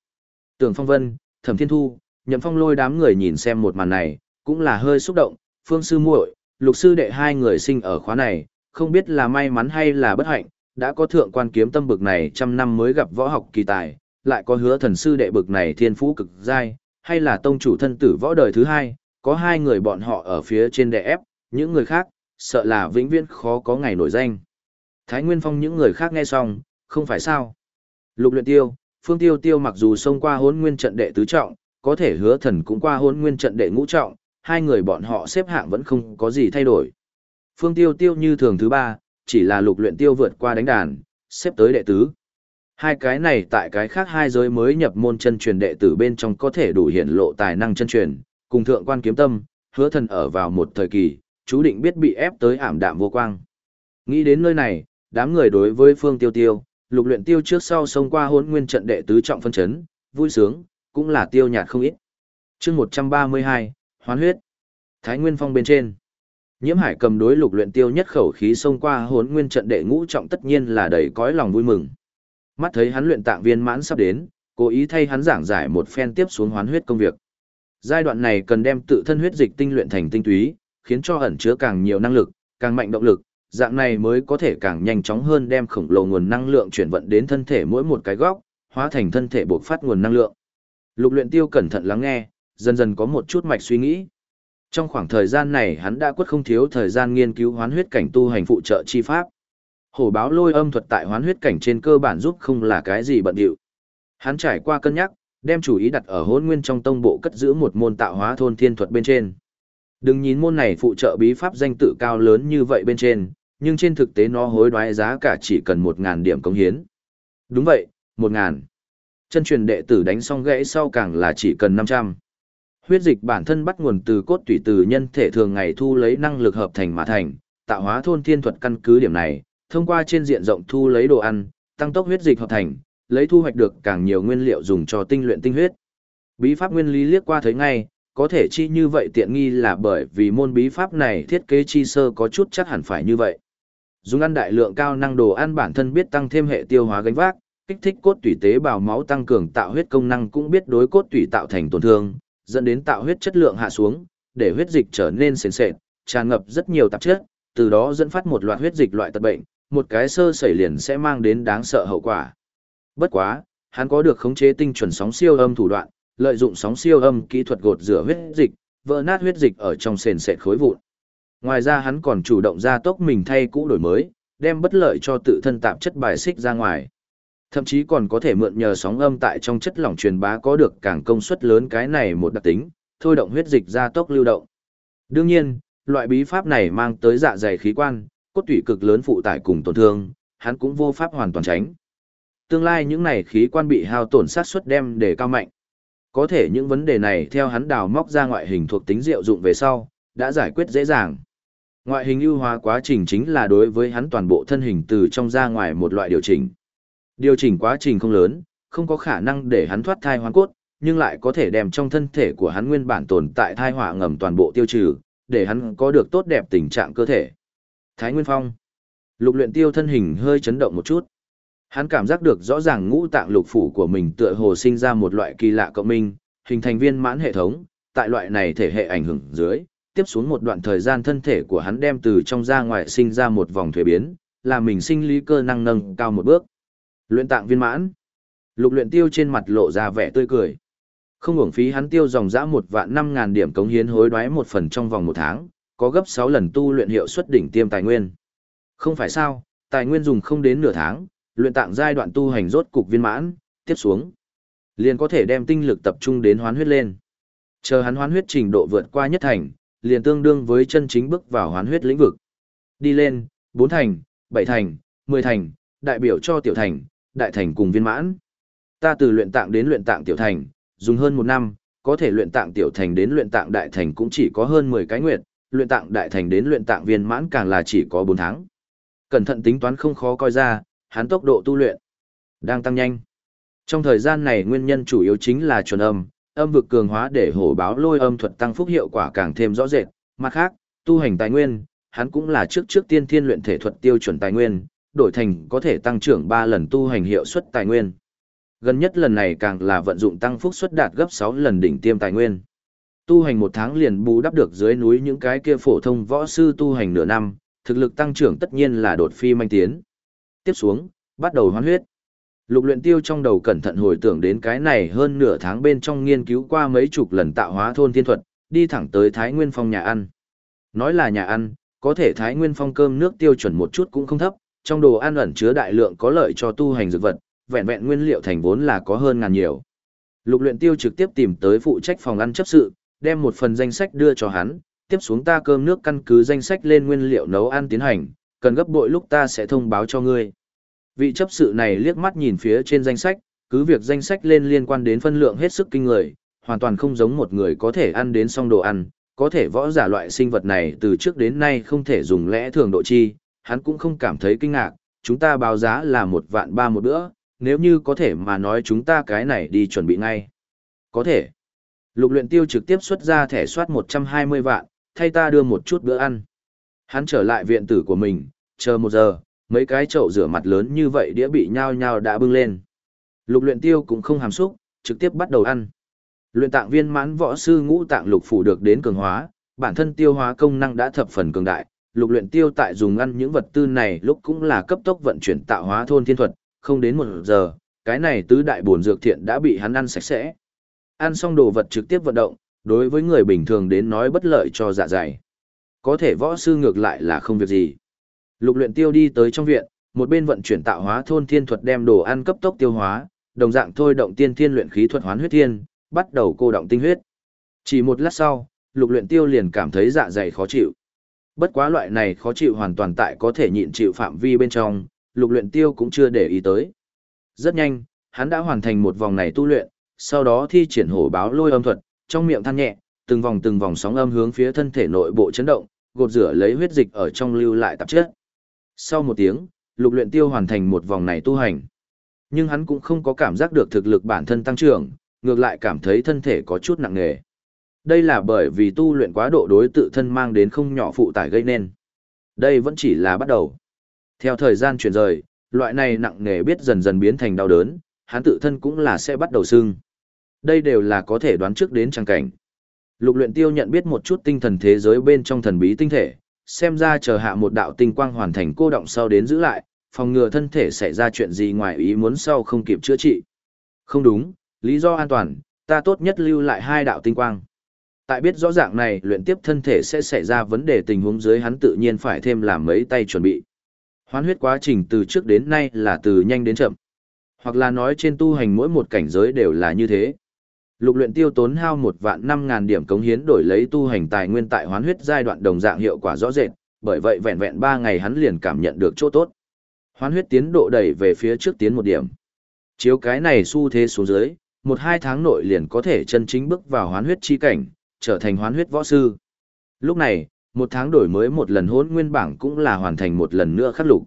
Tưởng Phong Vân, Thẩm Thiên Thu, Nhậm Phong lôi đám người nhìn xem một màn này, cũng là hơi xúc động, Phương Sư muội, Lục Sư đệ hai người sinh ở khóa này, không biết là may mắn hay là bất hạnh, đã có thượng quan kiếm tâm bực này trăm năm mới gặp võ học kỳ tài, lại có hứa thần sư đệ bực này thiên phú cực giai, hay là tông chủ thân tử võ đời thứ hai, có hai người bọn họ ở phía trên đè ép, những người khác, sợ là vĩnh viễn khó có ngày nổi danh. Thái Nguyên Phong những người khác nghe xong, không phải sao. Lục luyện tiêu, Phương Tiêu Tiêu mặc dù xông qua hốn nguyên trận đệ tứ trọng, có thể hứa thần cũng qua hốn nguyên trận đệ ngũ trọng, hai người bọn họ xếp hạng vẫn không có gì thay đổi. Phương Tiêu Tiêu như thường thứ ba, chỉ là lục luyện tiêu vượt qua đánh đàn, xếp tới đệ tứ. Hai cái này tại cái khác hai giới mới nhập môn chân truyền đệ tử bên trong có thể đủ hiện lộ tài năng chân truyền, cùng thượng quan kiếm tâm, hứa thần ở vào một thời kỳ, chú định biết bị ép tới ảm đạm vô quang. Nghĩ đến nơi này, đám người đối với Phương Tiêu Tiêu, lục luyện tiêu trước sau xông qua hỗn nguyên trận đệ tứ trọng phân chấn, vui sướng, cũng là tiêu nhạt không ít. Chương 132, Hoán huyết. Thái Nguyên Phong bên trên. Nhiễm Hải cầm đối lục luyện tiêu nhất khẩu khí xông qua hỗn nguyên trận đệ ngũ trọng tất nhiên là đầy cõi lòng vui mừng. Mắt thấy hắn luyện tạng viên mãn sắp đến, cố ý thay hắn giảng giải một phen tiếp xuống hoán huyết công việc. Giai đoạn này cần đem tự thân huyết dịch tinh luyện thành tinh túy, khiến cho ẩn chứa càng nhiều năng lực, càng mạnh động lực, dạng này mới có thể càng nhanh chóng hơn đem khổng lồ nguồn năng lượng chuyển vận đến thân thể mỗi một cái góc, hóa thành thân thể buộc phát nguồn năng lượng. Lục luyện tiêu cẩn thận lắng nghe, dần dần có một chút mạch suy nghĩ. Trong khoảng thời gian này hắn đã quất không thiếu thời gian nghiên cứu hoán huyết cảnh tu hành phụ trợ chi pháp. Hổ báo lôi âm thuật tại hoán huyết cảnh trên cơ bản giúp không là cái gì bận điệu. Hắn trải qua cân nhắc, đem chủ ý đặt ở hôn nguyên trong tông bộ cất giữ một môn tạo hóa thôn thiên thuật bên trên. Đừng nhìn môn này phụ trợ bí pháp danh tự cao lớn như vậy bên trên, nhưng trên thực tế nó hối đoái giá cả chỉ cần 1.000 điểm công hiến. Đúng vậy, 1.000. Chân truyền đệ tử đánh xong gãy sau càng là chỉ cần 500. Huyết dịch bản thân bắt nguồn từ cốt tủy từ nhân thể thường ngày thu lấy năng lực hợp thành mà thành, tạo hóa thôn thiên thuật căn cứ điểm này, thông qua trên diện rộng thu lấy đồ ăn, tăng tốc huyết dịch hợp thành, lấy thu hoạch được càng nhiều nguyên liệu dùng cho tinh luyện tinh huyết. Bí pháp nguyên lý liếc qua thấy ngay, có thể chi như vậy tiện nghi là bởi vì môn bí pháp này thiết kế chi sơ có chút chắc hẳn phải như vậy. Dùng ăn đại lượng cao năng đồ ăn bản thân biết tăng thêm hệ tiêu hóa gánh vác, kích thích cốt tủy tế bào máu tăng cường tạo huyết công năng cũng biết đối cốt tủy tạo thành tổn thương, dẫn đến tạo huyết chất lượng hạ xuống, để huyết dịch trở nên sền sệt, tràn ngập rất nhiều tạp chất, từ đó dẫn phát một loạt huyết dịch loại tật bệnh, một cái sơ sẩy liền sẽ mang đến đáng sợ hậu quả. Bất quá, hắn có được khống chế tinh chuẩn sóng siêu âm thủ đoạn, lợi dụng sóng siêu âm kỹ thuật gột rửa huyết dịch, vỡ nát huyết dịch ở trong sền sệt khối vụn. Ngoài ra hắn còn chủ động ra tốc mình thay cũ đổi mới, đem bất lợi cho tự thân tạp chất bài xích ra ngoài. Thậm chí còn có thể mượn nhờ sóng âm tại trong chất lỏng truyền bá có được càng công suất lớn cái này một đặc tính, thôi động huyết dịch ra tốc lưu động. Đương nhiên, loại bí pháp này mang tới dạ dày khí quan, cốt tủy cực lớn phụ tải cùng tổn thương, hắn cũng vô pháp hoàn toàn tránh. Tương lai những này khí quan bị hao tổn sát suất đem để cao mạnh. Có thể những vấn đề này theo hắn đào móc ra ngoại hình thuộc tính diệu dụng về sau, đã giải quyết dễ dàng. Ngoại hình ưu hóa quá trình chính là đối với hắn toàn bộ thân hình từ trong ra ngoài một loại điều chỉnh. Điều chỉnh quá trình không lớn, không có khả năng để hắn thoát thai hoàn cốt, nhưng lại có thể đem trong thân thể của hắn nguyên bản tồn tại thai hỏa ngầm toàn bộ tiêu trừ, để hắn có được tốt đẹp tình trạng cơ thể. Thái Nguyên Phong. Lục luyện tiêu thân hình hơi chấn động một chút. Hắn cảm giác được rõ ràng ngũ tạng lục phủ của mình tựa hồ sinh ra một loại kỳ lạ cộng minh, hình thành viên mãn hệ thống, tại loại này thể hệ ảnh hưởng dưới, tiếp xuống một đoạn thời gian thân thể của hắn đem từ trong ra ngoài sinh ra một vòng thuế biến, làm mình sinh lý cơ năng nâng cao một bước. Luyện tạng viên mãn. Lục luyện tiêu trên mặt lộ ra vẻ tươi cười. Không uổng phí hắn tiêu dòng dã một vạn năm ngàn điểm cống hiến hối đoái một phần trong vòng một tháng, có gấp 6 lần tu luyện hiệu suất đỉnh tiêm tài nguyên. Không phải sao, tài nguyên dùng không đến nửa tháng, luyện tạng giai đoạn tu hành rốt cục viên mãn, tiếp xuống. Liền có thể đem tinh lực tập trung đến hoán huyết lên. Chờ hắn hoán huyết trình độ vượt qua nhất thành, liền tương đương với chân chính bước vào hoán huyết lĩnh vực. Đi lên, 4 thành, 7 thành, 10 thành, đại biểu cho tiểu thành, đại thành cùng viên mãn. Ta từ luyện tạng đến luyện tạng tiểu thành, dùng hơn một năm, có thể luyện tạng tiểu thành đến luyện tạng đại thành cũng chỉ có hơn 10 cái nguyệt, luyện tạng đại thành đến luyện tạng viên mãn càng là chỉ có 4 tháng. Cẩn thận tính toán không khó coi ra, hắn tốc độ tu luyện đang tăng nhanh. Trong thời gian này nguyên nhân chủ yếu chính là chuẩn âm, âm vực cường hóa để hổ báo lôi âm thuật tăng phúc hiệu quả càng thêm rõ rệt. Mặt khác, tu hành tài nguyên, hắn cũng là trước trước tiên thiên luyện thể thuật tiêu chuẩn tài nguyên, đổi thành có thể tăng trưởng 3 lần tu hành hiệu suất tài nguyên. Gần nhất lần này càng là vận dụng tăng phúc suất đạt gấp 6 lần đỉnh tiêm tài nguyên. Tu hành một tháng liền bù đắp được dưới núi những cái kia phổ thông võ sư tu hành nửa năm, thực lực tăng trưởng tất nhiên là đột phi manh tiến. Tiếp xuống, bắt đầu hoán huyết. Lục luyện tiêu trong đầu cẩn thận hồi tưởng đến cái này hơn nửa tháng bên trong nghiên cứu qua mấy chục lần tạo hóa thôn thiên thuật, đi thẳng tới Thái Nguyên Phong nhà ăn. Nói là nhà ăn, có thể Thái Nguyên Phong cơm nước tiêu chuẩn một chút cũng không thấp, trong đồ ăn ẩn chứa đại lượng có lợi cho tu hành dược vật, vẹn vẹn nguyên liệu thành vốn là có hơn ngàn nhiều. Lục luyện tiêu trực tiếp tìm tới phụ trách phòng ăn chấp sự, đem một phần danh sách đưa cho hắn, tiếp xuống ta cơm nước căn cứ danh sách lên nguyên liệu nấu ăn tiến hành, cần gấp bội lúc ta sẽ thông báo cho ngươi. Vị chấp sự này liếc mắt nhìn phía trên danh sách, cứ việc danh sách lên liên quan đến phân lượng hết sức kinh người, hoàn toàn không giống một người có thể ăn đến xong đồ ăn, có thể võ giả loại sinh vật này từ trước đến nay không thể dùng lẽ thường độ chi, hắn cũng không cảm thấy kinh ngạc, chúng ta báo giá là một vạn ba một bữa, nếu như có thể mà nói chúng ta cái này đi chuẩn bị ngay. Có thể. Lục luyện tiêu trực tiếp xuất ra thẻ soát 120 vạn, thay ta đưa một chút bữa ăn. Hắn trở lại viện tử của mình, chờ một giờ, mấy cái chậu rửa mặt lớn như vậy đĩa bị nhao nhao đã bưng lên. Lục luyện tiêu cũng không hàm xúc, trực tiếp bắt đầu ăn. Luyện tạng viên mãn võ sư ngũ tạng lục phủ được đến cường hóa, bản thân tiêu hóa công năng đã thập phần cường đại. Lục luyện tiêu tại dùng ăn những vật tư này lúc cũng là cấp tốc vận chuyển tạo hóa thôn thiên thuật, không đến một giờ, cái này tứ đại bổn dược thiện đã bị hắn ăn sạch sẽ. Ăn xong đồ vật trực tiếp vận động, đối với người bình thường đến nói bất lợi cho dạ dày. Có thể võ sư ngược lại là không việc gì. Lục luyện tiêu đi tới trong viện, một bên vận chuyển tạo hóa thôn thiên thuật đem đồ ăn cấp tốc tiêu hóa, đồng dạng thôi động tiên thiên luyện khí thuật hoán huyết thiên, bắt đầu cô động tinh huyết. Chỉ một lát sau, lục luyện tiêu liền cảm thấy dạ dày khó chịu. Bất quá loại này khó chịu hoàn toàn tại có thể nhịn chịu phạm vi bên trong, lục luyện tiêu cũng chưa để ý tới. Rất nhanh, hắn đã hoàn thành một vòng này tu luyện, sau đó thi triển hổ báo lôi âm thuật, trong miệng than nhẹ, từng vòng từng vòng sóng âm hướng phía thân thể nội bộ chấn động, gột rửa lấy huyết dịch ở trong lưu lại tạp chất. Sau một tiếng, lục luyện tiêu hoàn thành một vòng này tu hành. Nhưng hắn cũng không có cảm giác được thực lực bản thân tăng trưởng, ngược lại cảm thấy thân thể có chút nặng nề. Đây là bởi vì tu luyện quá độ đối tự thân mang đến không nhỏ phụ tải gây nên. Đây vẫn chỉ là bắt đầu. Theo thời gian chuyển rời, loại này nặng nề biết dần dần biến thành đau đớn, hắn tự thân cũng là sẽ bắt đầu sưng. Đây đều là có thể đoán trước đến trang cảnh. Lục luyện tiêu nhận biết một chút tinh thần thế giới bên trong thần bí tinh thể, xem ra chờ hạ một đạo tinh quang hoàn thành cô động sau đến giữ lại, phòng ngừa thân thể xảy ra chuyện gì ngoài ý muốn sau không kịp chữa trị. Không đúng, lý do an toàn, ta tốt nhất lưu lại hai đạo tinh quang. Tại biết rõ ràng này luyện tiếp thân thể sẽ xảy ra vấn đề tình huống dưới hắn tự nhiên phải thêm làm mấy tay chuẩn bị. Hoán huyết quá trình từ trước đến nay là từ nhanh đến chậm. Hoặc là nói trên tu hành mỗi một cảnh giới đều là như thế. Lục luyện tiêu tốn hao một vạn năm ngàn điểm cống hiến đổi lấy tu hành tài nguyên tại hoán huyết giai đoạn đồng dạng hiệu quả rõ rệt, bởi vậy vẹn vẹn ba ngày hắn liền cảm nhận được chỗ tốt. Hoán huyết tiến độ đẩy về phía trước tiến một điểm. Chiếu cái này xu thế xuống dưới, một hai tháng nội liền có thể chân chính bước vào hoán huyết chi cảnh, trở thành hoán huyết võ sư. Lúc này, một tháng đổi mới một lần hỗn nguyên bảng cũng là hoàn thành một lần nữa khắc lục.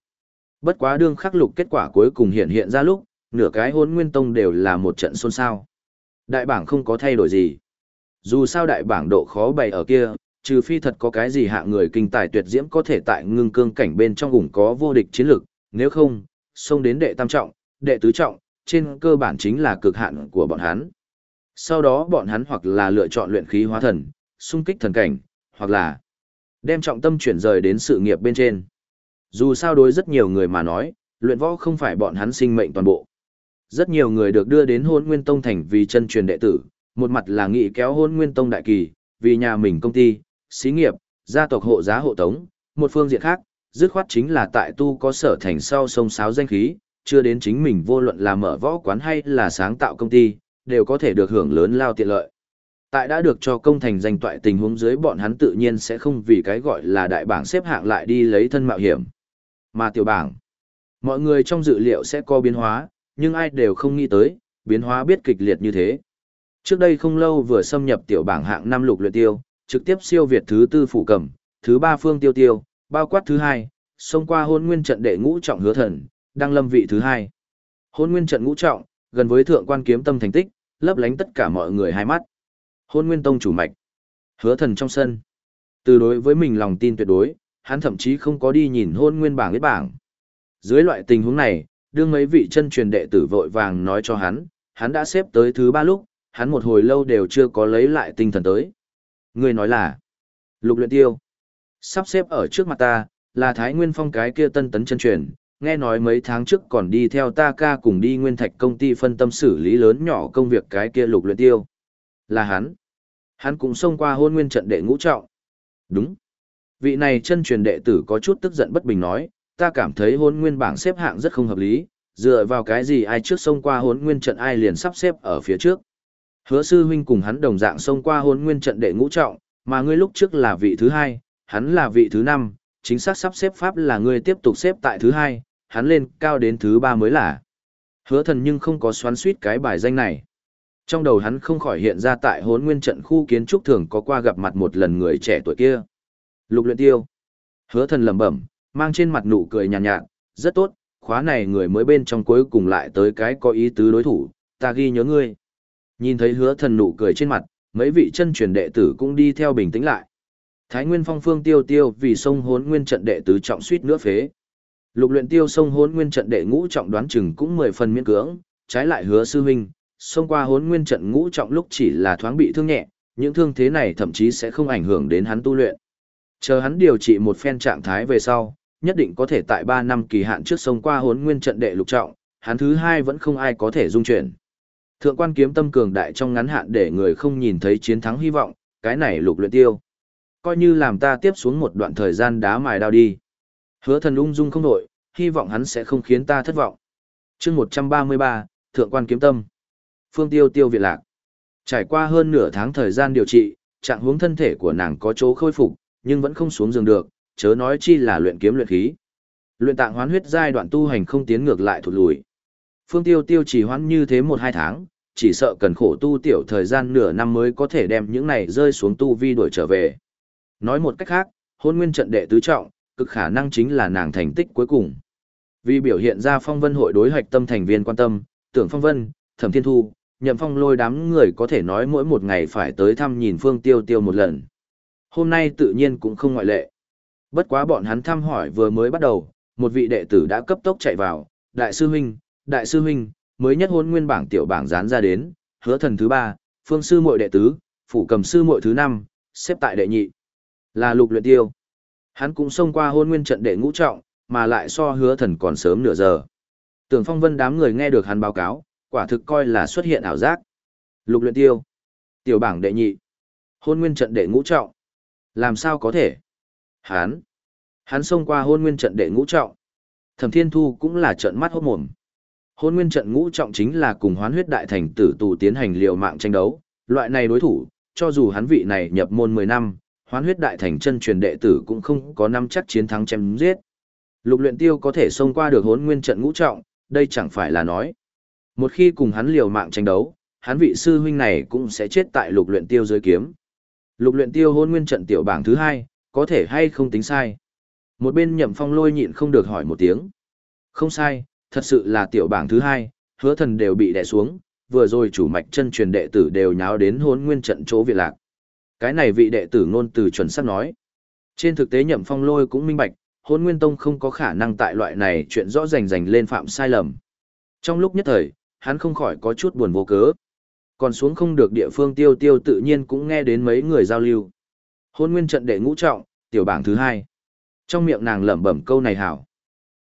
Bất quá đương khắc lục kết quả cuối cùng hiện hiện ra lúc, nửa cái hôn nguyên tông đều là một trận xôn xao. Đại bảng không có thay đổi gì. Dù sao đại bảng độ khó bày ở kia, trừ phi thật có cái gì hạ người kinh tài tuyệt diễm có thể tại ngưng cương cảnh bên trong ủng có vô địch chiến lực, nếu không, xông đến đệ tam trọng, đệ tứ trọng, trên cơ bản chính là cực hạn của bọn hắn. Sau đó bọn hắn hoặc là lựa chọn luyện khí hóa thần, xung kích thần cảnh, hoặc là đem trọng tâm chuyển rời đến sự nghiệp bên trên. Dù sao đối rất nhiều người mà nói, luyện võ không phải bọn hắn sinh mệnh toàn bộ. Rất nhiều người được đưa đến hôn nguyên tông thành vì chân truyền đệ tử, một mặt là nghị kéo hôn nguyên tông đại kỳ, vì nhà mình công ty, xí nghiệp, gia tộc hộ giá hộ tống, một phương diện khác, dứt khoát chính là tại tu có sở thành sau sông sáo danh khí, chưa đến chính mình vô luận là mở võ quán hay là sáng tạo công ty, đều có thể được hưởng lớn lao tiện lợi. Tại đã được cho công thành danh toại tình huống dưới bọn hắn tự nhiên sẽ không vì cái gọi là đại bảng xếp hạng lại đi lấy thân mạo hiểm. Mà tiểu bảng, mọi người trong dự liệu sẽ có biến hóa, nhưng ai đều không nghĩ tới, biến hóa biết kịch liệt như thế. Trước đây không lâu vừa xâm nhập tiểu bảng hạng năm lục luyện tiêu, trực tiếp siêu việt thứ tư phủ cẩm, thứ ba phương tiêu tiêu, bao quát thứ hai, xông qua hôn nguyên trận đệ ngũ trọng hứa thần, đang lâm vị thứ hai. Hôn nguyên trận ngũ trọng, gần với thượng quan kiếm tâm thành tích, lấp lánh tất cả mọi người hai mắt. Hôn nguyên tông chủ mạch. Hứa thần trong sân. Từ đối với mình lòng tin tuyệt đối, hắn thậm chí không có đi nhìn hôn nguyên bảng biết bảng. Dưới loại tình huống này, đương mấy vị chân truyền đệ tử vội vàng nói cho hắn, hắn đã xếp tới thứ ba lúc, hắn một hồi lâu đều chưa có lấy lại tinh thần tới. Người nói là, lục luyện tiêu, sắp xếp ở trước mặt ta, là Thái Nguyên Phong cái kia tân tấn chân truyền, nghe nói mấy tháng trước còn đi theo ta ca cùng đi nguyên thạch công ty phân tâm xử lý lớn nhỏ công việc cái kia lục luyện tiêu. Là hắn. Hắn cũng xông qua hôn nguyên trận đệ ngũ trọng. Đúng. Vị này chân truyền đệ tử có chút tức giận bất bình nói, ta cảm thấy hôn nguyên bảng xếp hạng rất không hợp lý, dựa vào cái gì ai trước xông qua hôn nguyên trận ai liền sắp xếp ở phía trước. Hứa sư huynh cùng hắn đồng dạng xông qua hôn nguyên trận đệ ngũ trọng, mà ngươi lúc trước là vị thứ hai, hắn là vị thứ năm, chính xác sắp xếp pháp là ngươi tiếp tục xếp tại thứ hai, hắn lên cao đến thứ ba mới là. Hứa thần nhưng không có xoắn suýt cái bài danh này. Trong đầu hắn không khỏi hiện ra tại hốn nguyên trận khu kiến trúc thường có qua gặp mặt một lần người trẻ tuổi kia. Lục luyện tiêu. Hứa thần lẩm bẩm, mang trên mặt nụ cười nhàn nhạt, nhạt, rất tốt, khóa này người mới bên trong cuối cùng lại tới cái có ý tứ đối thủ, ta ghi nhớ ngươi. Nhìn thấy hứa thần nụ cười trên mặt, mấy vị chân truyền đệ tử cũng đi theo bình tĩnh lại. Thái Nguyên Phong Phương Tiêu Tiêu vì sông hốn nguyên trận đệ tứ trọng suýt nữa phế. Lục luyện tiêu sông hốn nguyên trận đệ ngũ trọng đoán chừng cũng mười phần miễn cưỡng, trái lại hứa sư huynh, xông qua hốn nguyên trận ngũ trọng lúc chỉ là thoáng bị thương nhẹ, những thương thế này thậm chí sẽ không ảnh hưởng đến hắn tu luyện. Chờ hắn điều trị một phen trạng thái về sau, nhất định có thể tại 3 năm kỳ hạn trước sông qua hốn nguyên trận đệ lục trọng, hắn thứ hai vẫn không ai có thể dung chuyển. Thượng quan kiếm tâm cường đại trong ngắn hạn để người không nhìn thấy chiến thắng hy vọng, cái này lục luyện tiêu. Coi như làm ta tiếp xuống một đoạn thời gian đá mài đao đi. Hứa thần ung dung không đổi, hy vọng hắn sẽ không khiến ta thất vọng. chương 133, Thượng quan kiếm tâm. Phương Tiêu Tiêu viện lạc. Trải qua hơn nửa tháng thời gian điều trị, trạng huống thân thể của nàng có chỗ khôi phục, nhưng vẫn không xuống giường được, chớ nói chi là luyện kiếm luyện khí. Luyện tạng hoán huyết giai đoạn tu hành không tiến ngược lại thụt lùi. Phương Tiêu Tiêu chỉ hoán như thế một hai tháng, chỉ sợ cần khổ tu tiểu thời gian nửa năm mới có thể đem những này rơi xuống tu vi đuổi trở về. Nói một cách khác, hôn nguyên trận đệ tứ trọng, cực khả năng chính là nàng thành tích cuối cùng. Vì biểu hiện ra phong vân hội đối hoạch tâm thành viên quan tâm, tưởng phong vân, thẩm thiên thu, nhậm phong lôi đám người có thể nói mỗi một ngày phải tới thăm nhìn phương tiêu tiêu một lần. Hôm nay tự nhiên cũng không ngoại lệ. Bất quá bọn hắn thăm hỏi vừa mới bắt đầu, một vị đệ tử đã cấp tốc chạy vào, đại sư huynh, đại sư huynh, mới nhất hôn nguyên bảng tiểu bảng dán ra đến, hứa thần thứ ba, phương sư muội đệ tứ, phủ cầm sư muội thứ năm, xếp tại đệ nhị. Là lục luyện tiêu. Hắn cũng xông qua hôn nguyên trận đệ ngũ trọng, mà lại so hứa thần còn sớm nửa giờ. Tưởng phong vân đám người nghe được hắn báo cáo, quả thực coi là xuất hiện ảo giác. Lục luyện tiêu. Tiểu bảng đệ nhị. Hôn nguyên trận đệ ngũ trọng. Làm sao có thể? Hắn. Hắn xông qua hôn nguyên trận đệ ngũ trọng. Thẩm thiên thu cũng là trận mắt hốt mồm. Hôn nguyên trận ngũ trọng chính là cùng hoán huyết đại thành tử tù tiến hành liều mạng tranh đấu. Loại này đối thủ, cho dù hắn vị này nhập môn 10 năm, hoán huyết đại thành chân truyền đệ tử cũng không có năm chắc chiến thắng chém giết. Lục luyện tiêu có thể xông qua được hốn nguyên trận ngũ trọng, đây chẳng phải là nói. Một khi cùng hắn liều mạng tranh đấu, hắn vị sư huynh này cũng sẽ chết tại lục luyện tiêu dưới kiếm. Lục luyện tiêu hôn nguyên trận tiểu bảng thứ hai, có thể hay không tính sai. Một bên nhậm phong lôi nhịn không được hỏi một tiếng. Không sai, thật sự là tiểu bảng thứ hai, hứa thần đều bị đè xuống, vừa rồi chủ mạch chân truyền đệ tử đều nháo đến hốn nguyên trận chỗ viện lạc. Cái này vị đệ tử ngôn từ chuẩn xác nói. Trên thực tế nhậm phong lôi cũng minh bạch, hốn nguyên tông không có khả năng tại loại này chuyện rõ rành rành lên phạm sai lầm. Trong lúc nhất thời, hắn không khỏi có chút buồn vô cớ. Còn xuống không được địa phương tiêu tiêu tự nhiên cũng nghe đến mấy người giao lưu. Hôn nguyên trận đệ ngũ trọng, tiểu bảng thứ hai. Trong miệng nàng lẩm bẩm câu này hảo.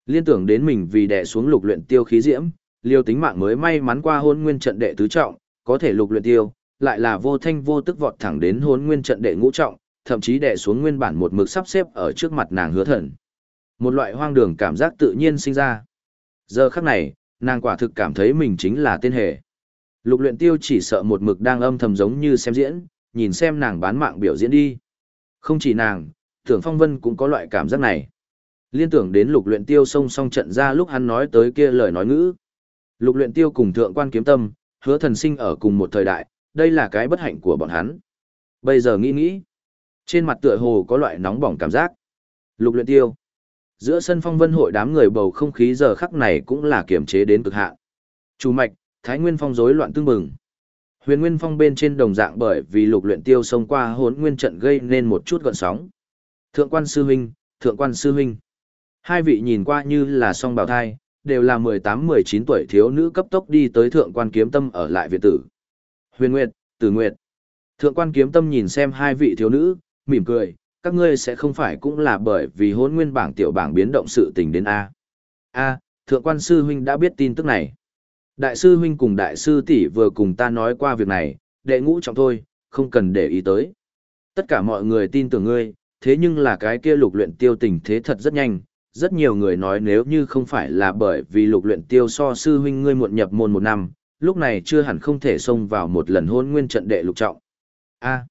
Liên tưởng đến mình vì đệ xuống lục luyện tiêu khí diễm, liêu tính mạng mới may mắn qua hôn nguyên trận đệ tứ trọng, có thể lục luyện tiêu, lại là vô thanh vô tức vọt thẳng đến hôn nguyên trận đệ ngũ trọng, thậm chí đệ xuống nguyên bản một mực sắp xếp ở trước mặt nàng hứa thần. Một loại hoang đường cảm giác tự nhiên sinh ra. Giờ khắc này, nàng quả thực cảm thấy mình chính là tên hề. Lục luyện tiêu chỉ sợ một mực đang âm thầm giống như xem diễn, nhìn xem nàng bán mạng biểu diễn đi. Không chỉ nàng, tưởng phong vân cũng có loại cảm giác này. Liên tưởng đến lục luyện tiêu song song trận ra lúc hắn nói tới kia lời nói ngữ. Lục luyện tiêu cùng thượng quan kiếm tâm, hứa thần sinh ở cùng một thời đại, đây là cái bất hạnh của bọn hắn. Bây giờ nghĩ nghĩ, trên mặt tựa hồ có loại nóng bỏng cảm giác. Lục luyện tiêu. Giữa sân phong vân hội đám người bầu không khí giờ khắc này cũng là kiềm chế đến cực hạn. Chủ mạch, Thái Nguyên Phong rối loạn tương mừng. Huyền Nguyên Phong bên trên đồng dạng bởi vì lục luyện tiêu xông qua hỗn nguyên trận gây nên một chút gợn sóng. Thượng quan sư huynh, thượng quan sư huynh. Hai vị nhìn qua như là song bào thai, đều là 18-19 tuổi thiếu nữ cấp tốc đi tới thượng quan kiếm tâm ở lại viện tử. Huyền Nguyệt, Tử Nguyệt. Thượng quan kiếm tâm nhìn xem hai vị thiếu nữ, mỉm cười, các ngươi sẽ không phải cũng là bởi vì hỗn nguyên bảng tiểu bảng biến động sự tình đến A. A, thượng quan sư huynh đã biết tin tức này. Đại sư huynh cùng đại sư tỷ vừa cùng ta nói qua việc này, đệ ngũ trọng thôi, không cần để ý tới. Tất cả mọi người tin tưởng ngươi, thế nhưng là cái kia lục luyện tiêu tình thế thật rất nhanh. Rất nhiều người nói nếu như không phải là bởi vì lục luyện tiêu so sư huynh ngươi muộn nhập môn một năm, lúc này chưa hẳn không thể xông vào một lần hôn nguyên trận đệ lục trọng. A.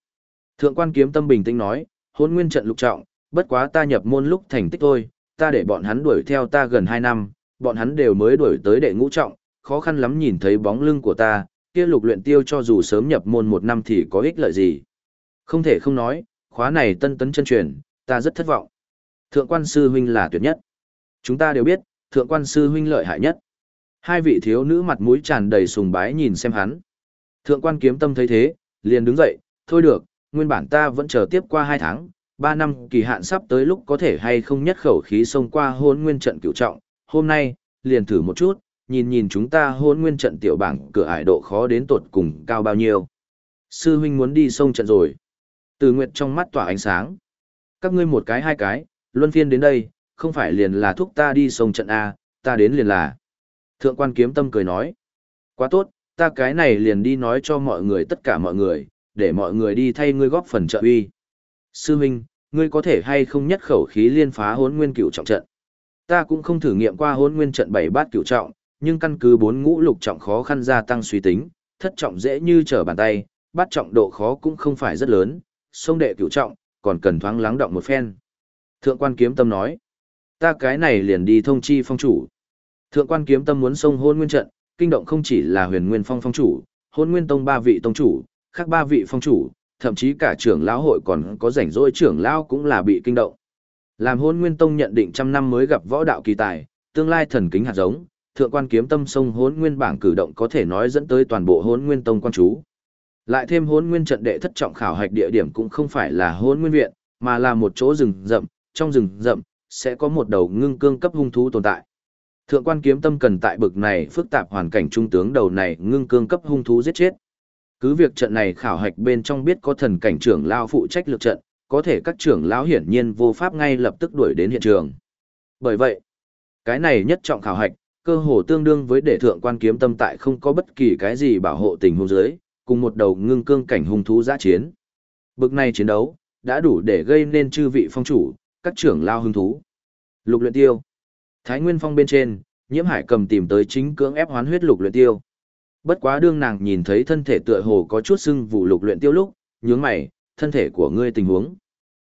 Thượng quan kiếm tâm bình tĩnh nói, hôn nguyên trận lục trọng, bất quá ta nhập môn lúc thành tích thôi, ta để bọn hắn đuổi theo ta gần 2 năm, bọn hắn đều mới đuổi tới đệ ngũ trọng, khó khăn lắm nhìn thấy bóng lưng của ta, kia lục luyện tiêu cho dù sớm nhập môn một năm thì có ích lợi gì. Không thể không nói, khóa này tân tấn chân truyền, ta rất thất vọng. Thượng quan sư huynh là tuyệt nhất. Chúng ta đều biết, thượng quan sư huynh lợi hại nhất. Hai vị thiếu nữ mặt mũi tràn đầy sùng bái nhìn xem hắn. Thượng quan kiếm tâm thấy thế, liền đứng dậy, thôi được, nguyên bản ta vẫn chờ tiếp qua hai tháng, ba năm kỳ hạn sắp tới lúc có thể hay không nhất khẩu khí xông qua hôn nguyên trận cửu trọng, hôm nay, liền thử một chút, nhìn nhìn chúng ta hôn nguyên trận tiểu bảng cửa ải độ khó đến tột cùng cao bao nhiêu. Sư huynh muốn đi sông trận rồi. Từ Nguyệt trong mắt tỏa ánh sáng. Các ngươi một cái hai cái, luân phiên đến đây, không phải liền là thúc ta đi sông trận A, ta đến liền là. Thượng quan kiếm tâm cười nói. Quá tốt, ta cái này liền đi nói cho mọi người tất cả mọi người, để mọi người đi thay ngươi góp phần trợ uy. Sư huynh, ngươi có thể hay không nhất khẩu khí liên phá hốn nguyên cửu trọng trận. Ta cũng không thử nghiệm qua hốn nguyên trận bảy bát cửu trọng, nhưng căn cứ bốn ngũ lục trọng khó khăn gia tăng suy tính, thất trọng dễ như trở bàn tay, bát trọng độ khó cũng không phải rất lớn, sông đệ cửu trọng, còn cần thoáng lắng động một phen. Thượng quan kiếm tâm nói, ta cái này liền đi thông chi phong chủ. Thượng quan kiếm tâm muốn sông hôn nguyên trận, kinh động không chỉ là huyền nguyên phong phong chủ, hôn nguyên tông ba vị tông chủ, khác ba vị phong chủ, thậm chí cả trưởng lão hội còn có rảnh rỗi trưởng lão cũng là bị kinh động. Làm hôn nguyên tông nhận định trăm năm mới gặp võ đạo kỳ tài, tương lai thần kính hạt giống, thượng quan kiếm tâm sông hốn nguyên bảng cử động có thể nói dẫn tới toàn bộ hốn nguyên tông quan chú. Lại thêm hốn nguyên trận đệ thất trọng khảo hạch địa điểm cũng không phải là hốn nguyên viện, mà là một chỗ rừng rậm, trong rừng rậm, sẽ có một đầu ngưng cương cấp hung thú tồn tại. Thượng quan kiếm tâm cần tại bực này phức tạp hoàn cảnh trung tướng đầu này ngưng cương cấp hung thú giết chết. Cứ việc trận này khảo hạch bên trong biết có thần cảnh trưởng lao phụ trách lực trận, có thể các trưởng lão hiển nhiên vô pháp ngay lập tức đuổi đến hiện trường. Bởi vậy, cái này nhất trọng khảo hạch, cơ hồ tương đương với để thượng quan kiếm tâm tại không có bất kỳ cái gì bảo hộ tình huống dưới, cùng một đầu ngưng cương cảnh hung thú giã chiến. Bực này chiến đấu, đã đủ để gây nên chư vị phong chủ, các trưởng lao hung thú. Lục luyện tiêu. Thái Nguyên Phong bên trên, Nhiễm Hải cầm tìm tới chính cưỡng ép hoán huyết lục luyện tiêu. Bất quá đương nàng nhìn thấy thân thể tựa hồ có chút sưng vụ lục luyện tiêu lúc, nhướng mày, thân thể của ngươi tình huống.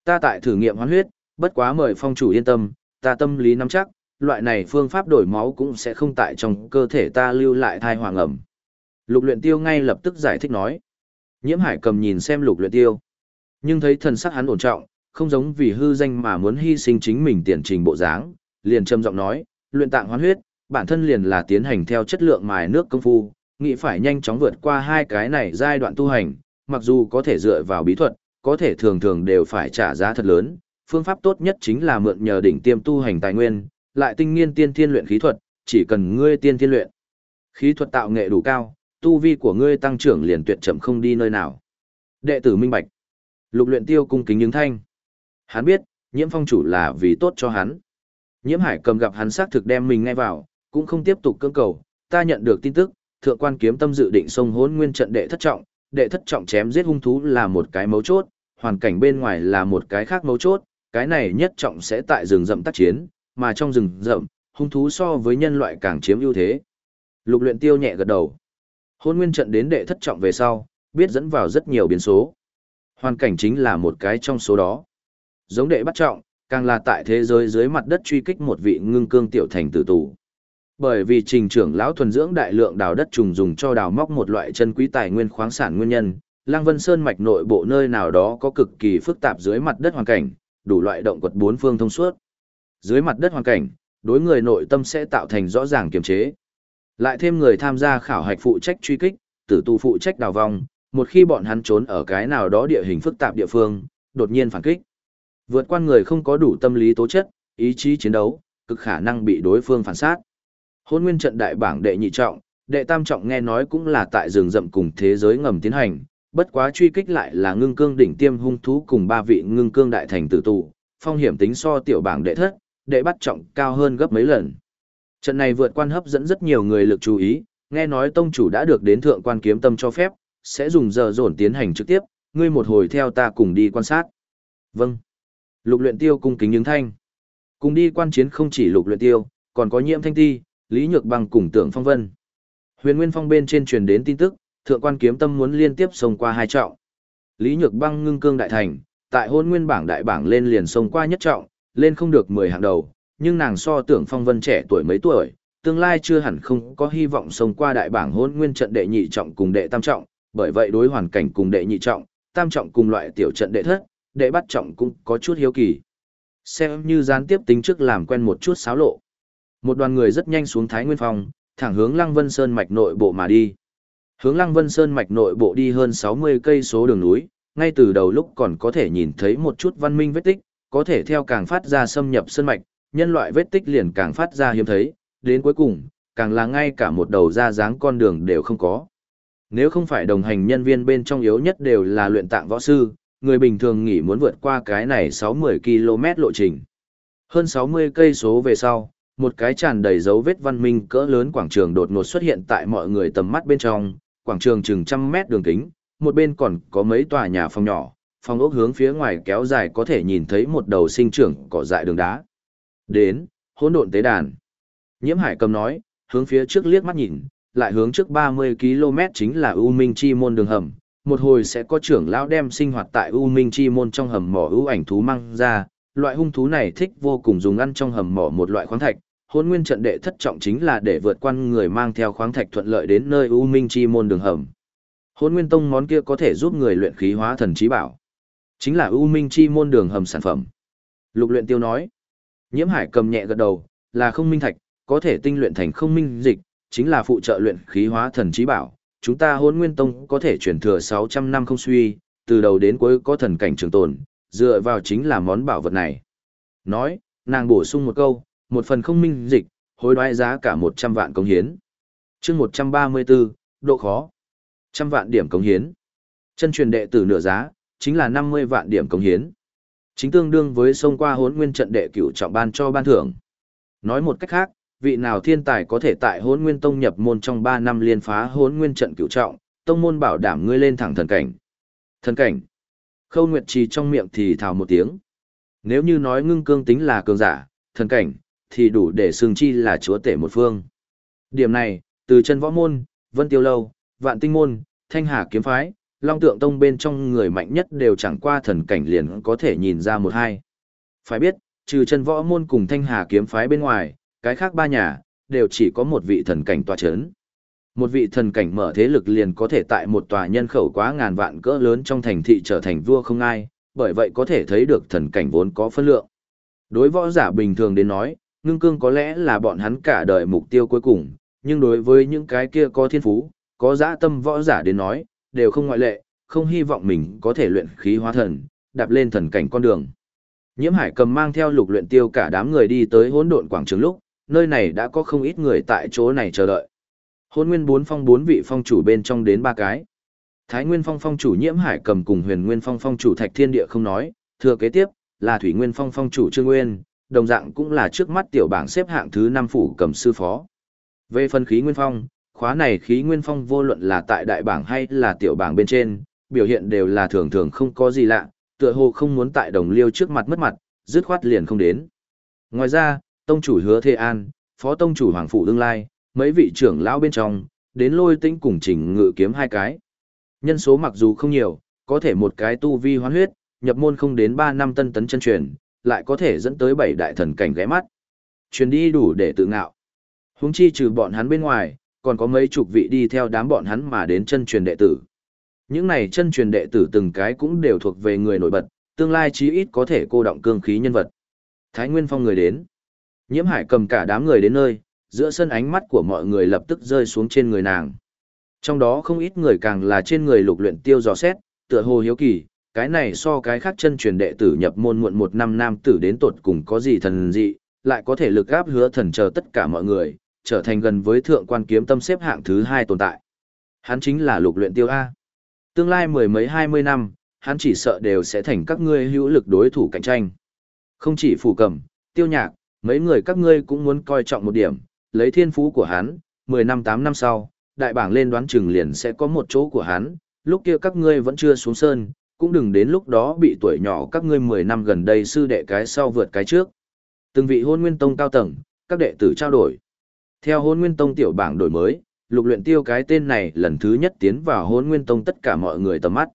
Ta tại thử nghiệm hoán huyết, bất quá mời phong chủ yên tâm, ta tâm lý nắm chắc, loại này phương pháp đổi máu cũng sẽ không tại trong cơ thể ta lưu lại thai hoàng ẩm. Lục luyện tiêu ngay lập tức giải thích nói. Nhiễm hải cầm nhìn xem lục luyện tiêu. Nhưng thấy thần sắc hắn ổn trọng, không giống vì hư danh mà muốn hy sinh chính mình tiền trình bộ dáng, liền trầm giọng nói, luyện tạng hoán huyết, bản thân liền là tiến hành theo chất lượng mài nước công phu, nghĩ phải nhanh chóng vượt qua hai cái này giai đoạn tu hành, mặc dù có thể dựa vào bí thuật, có thể thường thường đều phải trả giá thật lớn, phương pháp tốt nhất chính là mượn nhờ đỉnh tiêm tu hành tài nguyên, lại tinh nghiên tiên thiên luyện khí thuật, chỉ cần ngươi tiên thiên luyện. Khí thuật tạo nghệ đủ cao, tu vi của ngươi tăng trưởng liền tuyệt chậm không đi nơi nào. Đệ tử minh bạch. Lục luyện tiêu cung kính những thanh. Hắn biết, nhiễm phong chủ là vì tốt cho hắn. Nhiễm hải cầm gặp hắn xác thực đem mình ngay vào, cũng không tiếp tục cưỡng cầu. Ta nhận được tin tức, thượng quan kiếm tâm dự định sông hốn nguyên trận đệ thất trọng, đệ thất trọng chém giết hung thú là một cái mấu chốt, hoàn cảnh bên ngoài là một cái khác mấu chốt, cái này nhất trọng sẽ tại rừng rậm tác chiến, mà trong rừng rậm, hung thú so với nhân loại càng chiếm ưu thế. Lục luyện tiêu nhẹ gật đầu. Hôn nguyên trận đến đệ thất trọng về sau, biết dẫn vào rất nhiều biến số. Hoàn cảnh chính là một cái trong số đó. Giống đệ bắt trọng, càng là tại thế giới dưới mặt đất truy kích một vị ngưng cương tiểu thành tử tù. Bởi vì trình trưởng lão thuần dưỡng đại lượng đào đất trùng dùng cho đào móc một loại chân quý tài nguyên khoáng sản nguyên nhân, Lăng Vân Sơn mạch nội bộ nơi nào đó có cực kỳ phức tạp dưới mặt đất hoàn cảnh, đủ loại động quật bốn phương thông suốt. Dưới mặt đất hoàn cảnh, đối người nội tâm sẽ tạo thành rõ ràng kiềm chế. Lại thêm người tham gia khảo hạch phụ trách truy kích, tử tu phụ trách đào vòng, một khi bọn hắn trốn ở cái nào đó địa hình phức tạp địa phương, đột nhiên phản kích. Vượt qua người không có đủ tâm lý tố chất, ý chí chiến đấu, cực khả năng bị đối phương phản sát. Hôn nguyên trận đại bảng đệ nhị trọng, đệ tam trọng nghe nói cũng là tại rừng rậm cùng thế giới ngầm tiến hành, bất quá truy kích lại là ngưng cương đỉnh tiêm hung thú cùng ba vị ngưng cương đại thành tử tụ, phong hiểm tính so tiểu bảng đệ thất, đệ bắt trọng cao hơn gấp mấy lần. Trận này vượt quan hấp dẫn rất nhiều người lực chú ý, nghe nói tông chủ đã được đến thượng quan kiếm tâm cho phép, sẽ dùng giờ dồn tiến hành trực tiếp, ngươi một hồi theo ta cùng đi quan sát. Vâng. Lục luyện tiêu cung kính những thanh. Cùng đi quan chiến không chỉ lục luyện tiêu, còn có nhiễm thanh ti, Lý Nhược Băng cùng tưởng phong vân. Huyền Nguyên Phong bên trên truyền đến tin tức, thượng quan kiếm tâm muốn liên tiếp xông qua hai trọng. Lý Nhược Băng ngưng cương đại thành, tại hôn nguyên bảng đại bảng lên liền xông qua nhất trọng, lên không được 10 hạng đầu, nhưng nàng so tưởng phong vân trẻ tuổi mấy tuổi, tương lai chưa hẳn không có hy vọng xông qua đại bảng hôn nguyên trận đệ nhị trọng cùng đệ tam trọng, bởi vậy đối hoàn cảnh cùng đệ nhị trọng, tam trọng cùng loại tiểu trận đệ thất, đệ bắt trọng cũng có chút hiếu kỳ. Xem như gián tiếp tính trước làm quen một chút xáo lộ. Một đoàn người rất nhanh xuống Thái Nguyên Phong, thẳng hướng Lăng Vân Sơn mạch nội bộ mà đi. Hướng Lăng Vân Sơn mạch nội bộ đi hơn 60 cây số đường núi, ngay từ đầu lúc còn có thể nhìn thấy một chút văn minh vết tích, có thể theo càng phát ra xâm nhập sơn mạch, nhân loại vết tích liền càng phát ra hiếm thấy, đến cuối cùng, càng là ngay cả một đầu ra dáng con đường đều không có. Nếu không phải đồng hành nhân viên bên trong yếu nhất đều là luyện tạng võ sư, người bình thường nghĩ muốn vượt qua cái này 60 km lộ trình. Hơn 60 cây số về sau, một cái tràn đầy dấu vết văn minh cỡ lớn quảng trường đột ngột xuất hiện tại mọi người tầm mắt bên trong, quảng trường chừng trăm mét đường kính, một bên còn có mấy tòa nhà phòng nhỏ, phòng ốc hướng phía ngoài kéo dài có thể nhìn thấy một đầu sinh trưởng cỏ dại đường đá. Đến, hỗn độn tế đàn. Nhiễm Hải cầm nói, hướng phía trước liếc mắt nhìn, lại hướng trước 30 km chính là U Minh Chi môn đường hầm. Một hồi sẽ có trưởng lão đem sinh hoạt tại U Minh Chi môn trong hầm mỏ ưu ảnh thú mang ra, loại hung thú này thích vô cùng dùng ăn trong hầm mỏ một loại khoáng thạch. Hôn nguyên trận đệ thất trọng chính là để vượt qua người mang theo khoáng thạch thuận lợi đến nơi U Minh Chi môn đường hầm. Hôn nguyên tông món kia có thể giúp người luyện khí hóa thần trí bảo. Chính là U Minh Chi môn đường hầm sản phẩm. Lục luyện tiêu nói. Nhiễm hải cầm nhẹ gật đầu, là không minh thạch, có thể tinh luyện thành không minh dịch, chính là phụ trợ luyện khí hóa thần trí bảo. Chúng ta hôn nguyên tông có thể truyền thừa 600 năm không suy, từ đầu đến cuối có thần cảnh trường tồn, dựa vào chính là món bảo vật này. Nói, nàng bổ sung một câu, một phần không minh dịch, hối đoái giá cả 100 vạn công hiến. chương 134, độ khó. Trăm vạn điểm công hiến. Chân truyền đệ tử nửa giá, chính là 50 vạn điểm công hiến. Chính tương đương với xông qua hốn nguyên trận đệ cửu trọng ban cho ban thưởng. Nói một cách khác, vị nào thiên tài có thể tại hốn nguyên tông nhập môn trong 3 năm liên phá hốn nguyên trận cửu trọng, tông môn bảo đảm ngươi lên thẳng thần cảnh. Thần cảnh. Khâu Nguyệt Trì trong miệng thì thào một tiếng. Nếu như nói ngưng cương tính là cường giả, thần cảnh, thì đủ để xương chi là chúa tể một phương. Điểm này, từ chân võ môn, vân tiêu lâu, vạn tinh môn, thanh hà kiếm phái, long tượng tông bên trong người mạnh nhất đều chẳng qua thần cảnh liền có thể nhìn ra một hai. Phải biết, trừ chân võ môn cùng thanh hà kiếm phái bên ngoài, cái khác ba nhà, đều chỉ có một vị thần cảnh tòa chấn. Một vị thần cảnh mở thế lực liền có thể tại một tòa nhân khẩu quá ngàn vạn cỡ lớn trong thành thị trở thành vua không ai, bởi vậy có thể thấy được thần cảnh vốn có phân lượng. Đối võ giả bình thường đến nói, ngưng cương có lẽ là bọn hắn cả đời mục tiêu cuối cùng, nhưng đối với những cái kia có thiên phú, có dã tâm võ giả đến nói, đều không ngoại lệ, không hy vọng mình có thể luyện khí hóa thần, đạp lên thần cảnh con đường. Nhiễm Hải cầm mang theo lục luyện tiêu cả đám người đi tới hỗn độn quảng trường lúc, nơi này đã có không ít người tại chỗ này chờ đợi. Hỗn nguyên bốn phong bốn vị phong chủ bên trong đến ba cái. Thái Nguyên Phong phong chủ Nhiễm Hải cầm cùng Huyền Nguyên Phong phong chủ Thạch Thiên Địa không nói, thừa kế tiếp là Thủy Nguyên Phong phong chủ Trương Nguyên, đồng dạng cũng là trước mắt tiểu bảng xếp hạng thứ năm phủ cầm sư phó. Về phân khí Nguyên Phong, khóa này khí Nguyên Phong vô luận là tại đại bảng hay là tiểu bảng bên trên, biểu hiện đều là thường thường không có gì lạ, tựa hồ không muốn tại đồng liêu trước mặt mất mặt, dứt khoát liền không đến. Ngoài ra, tông chủ Hứa Thê An, phó tông chủ Hoàng Phụ Đương Lai, mấy vị trưởng lão bên trong, đến lôi tinh cùng trình ngự kiếm hai cái. Nhân số mặc dù không nhiều, có thể một cái tu vi hoán huyết, nhập môn không đến 3 năm tân tấn chân truyền, lại có thể dẫn tới bảy đại thần cảnh ghé mắt. Truyền đi đủ để tự ngạo. Huống chi trừ bọn hắn bên ngoài, còn có mấy chục vị đi theo đám bọn hắn mà đến chân truyền đệ tử. Những này chân truyền đệ tử từng cái cũng đều thuộc về người nổi bật, tương lai chí ít có thể cô động cương khí nhân vật. Thái Nguyên Phong người đến. Nhiễm Hải cầm cả đám người đến nơi, giữa sân ánh mắt của mọi người lập tức rơi xuống trên người nàng. Trong đó không ít người càng là trên người lục luyện tiêu dò xét, tựa hồ hiếu kỳ, cái này so cái khác chân truyền đệ tử nhập môn muộn một năm nam tử đến tột cùng có gì thần dị, lại có thể lực áp hứa thần chờ tất cả mọi người, trở thành gần với thượng quan kiếm tâm xếp hạng thứ hai tồn tại. Hắn chính là lục luyện tiêu A. Tương lai mười mấy hai mươi năm, hắn chỉ sợ đều sẽ thành các ngươi hữu lực đối thủ cạnh tranh. Không chỉ phủ cầm, tiêu nhạc, mấy người các ngươi cũng muốn coi trọng một điểm, lấy thiên phú của hắn, 10 năm 8 năm sau, đại bảng lên đoán chừng liền sẽ có một chỗ của hắn, lúc kia các ngươi vẫn chưa xuống sơn, cũng đừng đến lúc đó bị tuổi nhỏ các ngươi 10 năm gần đây sư đệ cái sau vượt cái trước. Từng vị hôn nguyên tông cao tầng, các đệ tử trao đổi. Theo hôn nguyên tông tiểu bảng đổi mới, lục luyện tiêu cái tên này lần thứ nhất tiến vào hôn nguyên tông tất cả mọi người tầm mắt.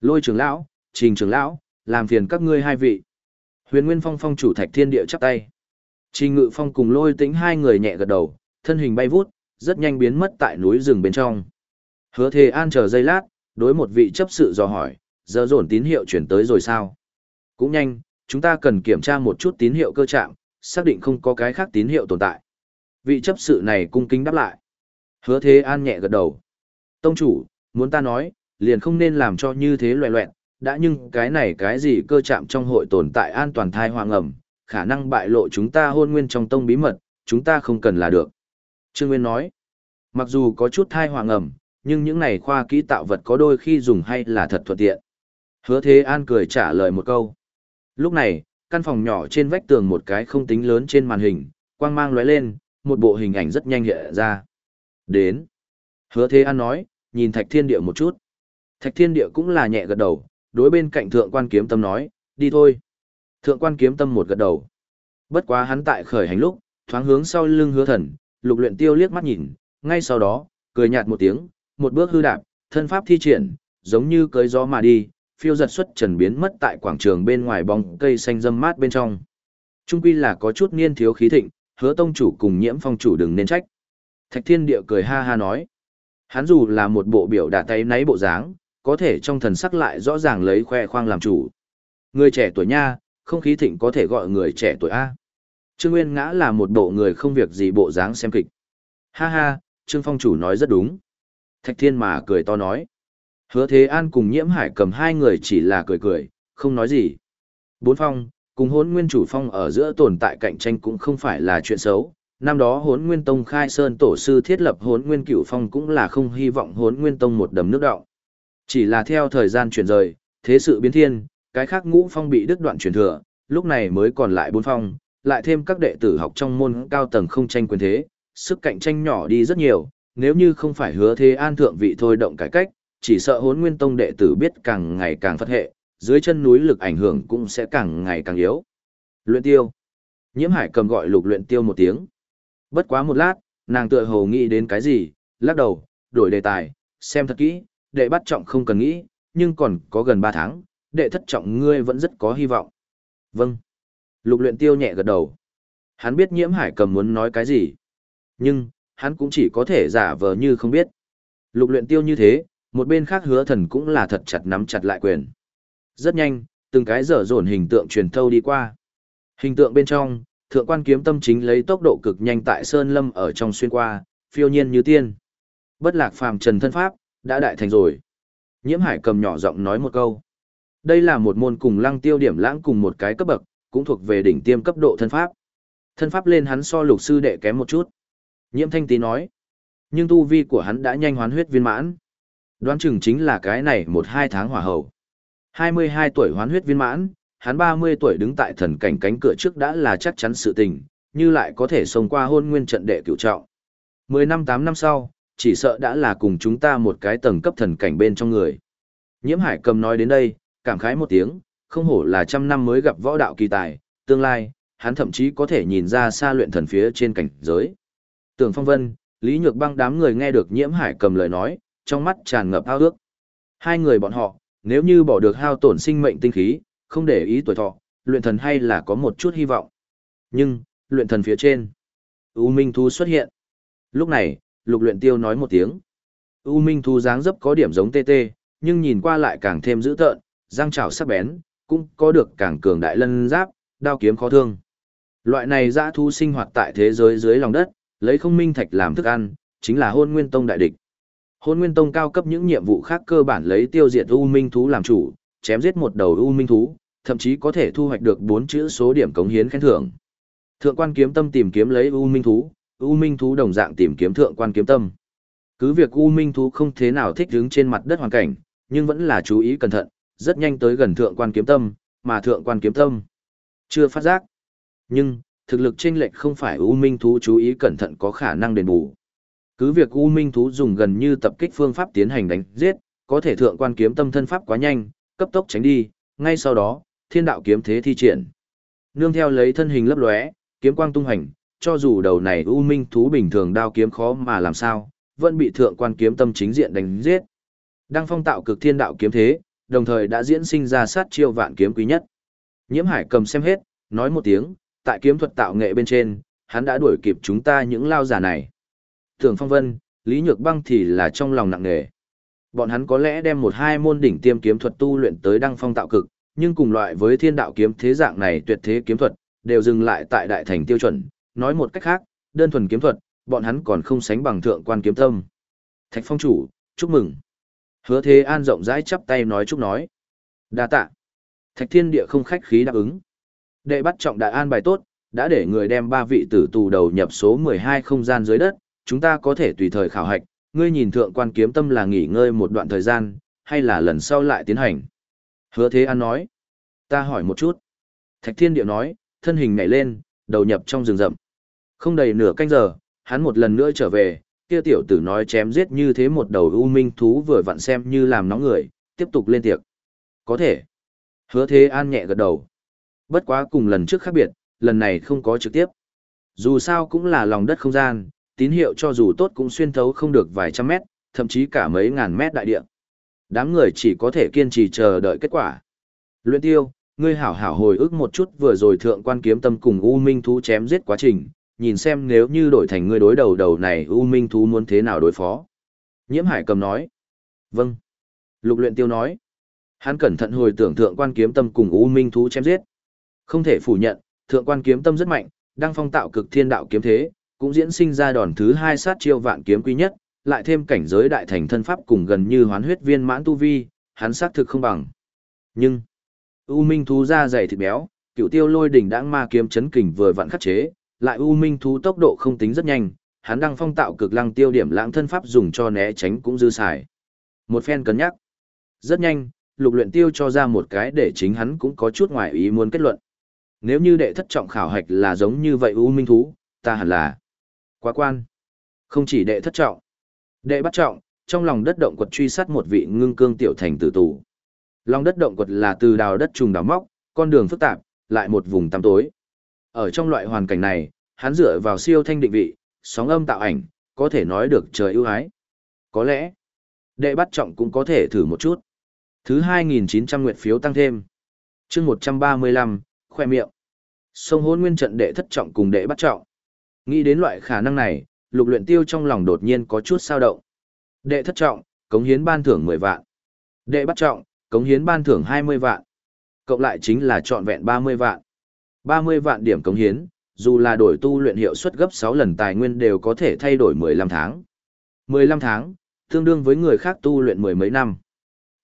Lôi trưởng lão, trình trưởng lão, làm phiền các ngươi hai vị. Huyền nguyên phong phong chủ thạch thiên địa chắp tay. Trình ngự phong cùng lôi tĩnh hai người nhẹ gật đầu, thân hình bay vút, rất nhanh biến mất tại núi rừng bên trong. Hứa thề an chờ giây lát, đối một vị chấp sự dò hỏi, giờ dồn tín hiệu chuyển tới rồi sao? Cũng nhanh, chúng ta cần kiểm tra một chút tín hiệu cơ trạng, xác định không có cái khác tín hiệu tồn tại. Vị chấp sự này cung kính đáp lại. Hứa thế an nhẹ gật đầu. Tông chủ, muốn ta nói, liền không nên làm cho như thế loẹ loẹn, đã nhưng cái này cái gì cơ chạm trong hội tồn tại an toàn thai hoang ẩm, khả năng bại lộ chúng ta hôn nguyên trong tông bí mật, chúng ta không cần là được. Trương Nguyên nói, mặc dù có chút thai hoang ẩm, nhưng những này khoa kỹ tạo vật có đôi khi dùng hay là thật thuận tiện. Hứa Thế An cười trả lời một câu. Lúc này, căn phòng nhỏ trên vách tường một cái không tính lớn trên màn hình, quang mang lóe lên, một bộ hình ảnh rất nhanh hiện ra. Đến. Hứa Thế An nói, nhìn Thạch Thiên Địa một chút. Thạch Thiên Địa cũng là nhẹ gật đầu, đối bên cạnh Thượng Quan Kiếm Tâm nói, đi thôi. Thượng Quan Kiếm Tâm một gật đầu. Bất quá hắn tại khởi hành lúc, thoáng hướng sau lưng hứa thần, lục luyện tiêu liếc mắt nhìn, ngay sau đó, cười nhạt một tiếng, một bước hư đạp, thân pháp thi triển, giống như cưỡi gió mà đi, phiêu giật xuất trần biến mất tại quảng trường bên ngoài bóng cây xanh râm mát bên trong. Trung quy là có chút niên thiếu khí thịnh, hứa tông chủ cùng nhiễm phong chủ đừng nên trách. Thạch thiên địa cười ha ha nói. Hắn dù là một bộ biểu đả tay náy bộ dáng, có thể trong thần sắc lại rõ ràng lấy khoe khoang làm chủ. Người trẻ tuổi nha, không khí thịnh có thể gọi người trẻ tuổi A. Trương Nguyên Ngã là một bộ người không việc gì bộ dáng xem kịch. Ha ha, Trương Phong chủ nói rất đúng. Thạch Thiên mà cười to nói. Hứa Thế An cùng Nhiễm Hải cầm hai người chỉ là cười cười, không nói gì. Bốn phong, cùng hốn nguyên chủ phong ở giữa tồn tại cạnh tranh cũng không phải là chuyện xấu. Năm đó hốn nguyên tông khai sơn tổ sư thiết lập hốn nguyên cửu phong cũng là không hy vọng hốn nguyên tông một đầm nước đọng. Chỉ là theo thời gian chuyển rời, thế sự biến thiên, cái khác ngũ phong bị đứt đoạn truyền thừa, lúc này mới còn lại bốn phong, lại thêm các đệ tử học trong môn cao tầng không tranh quyền thế, sức cạnh tranh nhỏ đi rất nhiều, nếu như không phải hứa thế an thượng vị thôi động cải cách, chỉ sợ hốn nguyên tông đệ tử biết càng ngày càng phát hệ, dưới chân núi lực ảnh hưởng cũng sẽ càng ngày càng yếu. Luyện tiêu. Nhiễm hải cầm gọi lục luyện tiêu một tiếng. Bất quá một lát, nàng tựa hồ nghĩ đến cái gì, lắc đầu, đổi đề tài, xem thật kỹ, đệ bắt trọng không cần nghĩ, nhưng còn có gần 3 tháng, đệ thất trọng ngươi vẫn rất có hy vọng. Vâng. Lục luyện tiêu nhẹ gật đầu. Hắn biết nhiễm hải cầm muốn nói cái gì. Nhưng, hắn cũng chỉ có thể giả vờ như không biết. Lục luyện tiêu như thế, một bên khác hứa thần cũng là thật chặt nắm chặt lại quyền. Rất nhanh, từng cái dở dồn hình tượng truyền thâu đi qua. Hình tượng bên trong, thượng quan kiếm tâm chính lấy tốc độ cực nhanh tại sơn lâm ở trong xuyên qua, phiêu nhiên như tiên. Bất lạc phàm trần thân pháp, đã đại thành rồi. Nhiễm hải cầm nhỏ giọng nói một câu. Đây là một môn cùng lăng tiêu điểm lãng cùng một cái cấp bậc, cũng thuộc về đỉnh tiêm cấp độ thân pháp. Thân pháp lên hắn so lục sư đệ kém một chút. Nhiễm thanh tí nói. Nhưng tu vi của hắn đã nhanh hoán huyết viên mãn. Đoán chừng chính là cái này một hai tháng hỏa hậu. 22 tuổi hoán huyết viên mãn, hắn 30 tuổi đứng tại thần cảnh cánh cửa trước đã là chắc chắn sự tình, như lại có thể xông qua hôn nguyên trận đệ cửu trọng. 10 năm 8 năm sau, chỉ sợ đã là cùng chúng ta một cái tầng cấp thần cảnh bên trong người. Nhiễm hải cầm nói đến đây, cảm khái một tiếng, không hổ là trăm năm mới gặp võ đạo kỳ tài, tương lai, hắn thậm chí có thể nhìn ra xa luyện thần phía trên cảnh giới. Tưởng phong vân, Lý Nhược băng đám người nghe được nhiễm hải cầm lời nói, trong mắt tràn ngập ao ước. Hai người bọn họ, nếu như bỏ được hao tổn sinh mệnh tinh khí, không để ý tuổi thọ, luyện thần hay là có một chút hy vọng. Nhưng, luyện thần phía trên, U Minh Thu xuất hiện. Lúc này, lục luyện tiêu nói một tiếng. U Minh Thu dáng dấp có điểm giống TT, nhưng nhìn qua lại càng thêm dữ tợn, răng trảo sắc bén, cũng có được càng cường đại lân giáp, đao kiếm khó thương. Loại này dã thu sinh hoạt tại thế giới dưới lòng đất, lấy không minh thạch làm thức ăn, chính là hôn nguyên tông đại địch. Hôn nguyên tông cao cấp những nhiệm vụ khác cơ bản lấy tiêu diệt U Minh Thú làm chủ, chém giết một đầu U Minh Thú, thậm chí có thể thu hoạch được 4 chữ số điểm cống hiến khen thưởng. Thượng quan kiếm tâm tìm kiếm lấy U Minh Thú, U Minh Thú đồng dạng tìm kiếm thượng quan kiếm tâm. Cứ việc U Minh Thú không thế nào thích đứng trên mặt đất hoàn cảnh, nhưng vẫn là chú ý cẩn thận, rất nhanh tới gần thượng quan kiếm tâm, mà thượng quan kiếm tâm chưa phát giác. Nhưng, thực lực chênh lệch không phải U Minh thú chú ý cẩn thận có khả năng đền bù. Cứ việc U Minh thú dùng gần như tập kích phương pháp tiến hành đánh giết, có thể thượng quan kiếm tâm thân pháp quá nhanh, cấp tốc tránh đi, ngay sau đó, thiên đạo kiếm thế thi triển. Nương theo lấy thân hình lấp lóe, kiếm quang tung hành, cho dù đầu này U Minh thú bình thường đao kiếm khó mà làm sao, vẫn bị thượng quan kiếm tâm chính diện đánh giết. Đang phong tạo cực thiên đạo kiếm thế, đồng thời đã diễn sinh ra sát chiêu vạn kiếm quý nhất. Nhiễm Hải cầm xem hết, nói một tiếng, tại kiếm thuật tạo nghệ bên trên, hắn đã đuổi kịp chúng ta những lao giả này. Thường Phong Vân, Lý Nhược Băng thì là trong lòng nặng nề. Bọn hắn có lẽ đem một hai môn đỉnh tiêm kiếm thuật tu luyện tới đăng phong tạo cực, nhưng cùng loại với thiên đạo kiếm thế dạng này tuyệt thế kiếm thuật, đều dừng lại tại đại thành tiêu chuẩn, nói một cách khác, đơn thuần kiếm thuật, bọn hắn còn không sánh bằng thượng quan kiếm tâm. Thạch Phong chủ, chúc mừng. Hứa Thế An rộng rãi chắp tay nói chúc nói. Đa tạ. Thạch Thiên Địa không khách khí đáp ứng. Đệ bắt trọng đại an bài tốt, đã để người đem ba vị tử tù đầu nhập số 12 không gian dưới đất, chúng ta có thể tùy thời khảo hạch, ngươi nhìn thượng quan kiếm tâm là nghỉ ngơi một đoạn thời gian, hay là lần sau lại tiến hành. Hứa Thế An nói. Ta hỏi một chút. Thạch Thiên Điệu nói, thân hình nhảy lên, đầu nhập trong rừng rậm. Không đầy nửa canh giờ, hắn một lần nữa trở về, kia tiểu tử nói chém giết như thế một đầu u minh thú vừa vặn xem như làm nóng người, tiếp tục lên tiệc. Có thể. Hứa thế an nhẹ gật đầu. Bất quá cùng lần trước khác biệt, lần này không có trực tiếp. Dù sao cũng là lòng đất không gian, tín hiệu cho dù tốt cũng xuyên thấu không được vài trăm mét, thậm chí cả mấy ngàn mét đại địa. Đám người chỉ có thể kiên trì chờ đợi kết quả. Luyện tiêu, ngươi hảo hảo hồi ức một chút vừa rồi thượng quan kiếm tâm cùng U Minh thú chém giết quá trình, nhìn xem nếu như đổi thành ngươi đối đầu đầu này U Minh thú muốn thế nào đối phó. Nhiễm Hải cầm nói. Vâng. Lục luyện tiêu nói. Hắn cẩn thận hồi tưởng thượng quan kiếm tâm cùng U Minh thú chém giết. Không thể phủ nhận, thượng quan kiếm tâm rất mạnh, đang phong tạo cực thiên đạo kiếm thế, cũng diễn sinh ra đòn thứ hai sát chiêu vạn kiếm quý nhất, lại thêm cảnh giới đại thành thân pháp cùng gần như hoán huyết viên mãn tu vi, hắn xác thực không bằng. Nhưng, U Minh thú da dày thịt béo, cựu tiêu lôi đỉnh đãng ma kiếm chấn kình vừa vặn khắc chế, lại U Minh thú tốc độ không tính rất nhanh, hắn đang phong tạo cực lăng tiêu điểm lãng thân pháp dùng cho né tránh cũng dư xài. Một phen cân nhắc. Rất nhanh, lục luyện tiêu cho ra một cái để chính hắn cũng có chút ngoài ý muốn kết luận. Nếu như đệ thất trọng khảo hạch là giống như vậy U Minh thú, ta hẳn là quá quan. Không chỉ đệ thất trọng, đệ bắt trọng, trong lòng đất động quật truy sát một vị ngưng cương tiểu thành tử tù. Lòng đất động quật là từ đào đất trùng đào móc, con đường phức tạp, lại một vùng tăm tối. Ở trong loại hoàn cảnh này, hắn dựa vào siêu thanh định vị, sóng âm tạo ảnh, có thể nói được trời ưu ái. Có lẽ, đệ bắt trọng cũng có thể thử một chút. Thứ 2.900 nguyện phiếu tăng thêm. chương 135, khoe miệng. Sông hôn nguyên trận đệ thất trọng cùng đệ bắt trọng. Nghĩ đến loại khả năng này, lục luyện tiêu trong lòng đột nhiên có chút sao động. Đệ thất trọng, cống hiến ban thưởng 10 vạn. Đệ bắt trọng, cống hiến ban thưởng 20 vạn. Cộng lại chính là trọn vẹn 30 vạn. 30 vạn điểm cống hiến, dù là đổi tu luyện hiệu suất gấp 6 lần tài nguyên đều có thể thay đổi 15 tháng. 15 tháng, tương đương với người khác tu luyện mười mấy năm.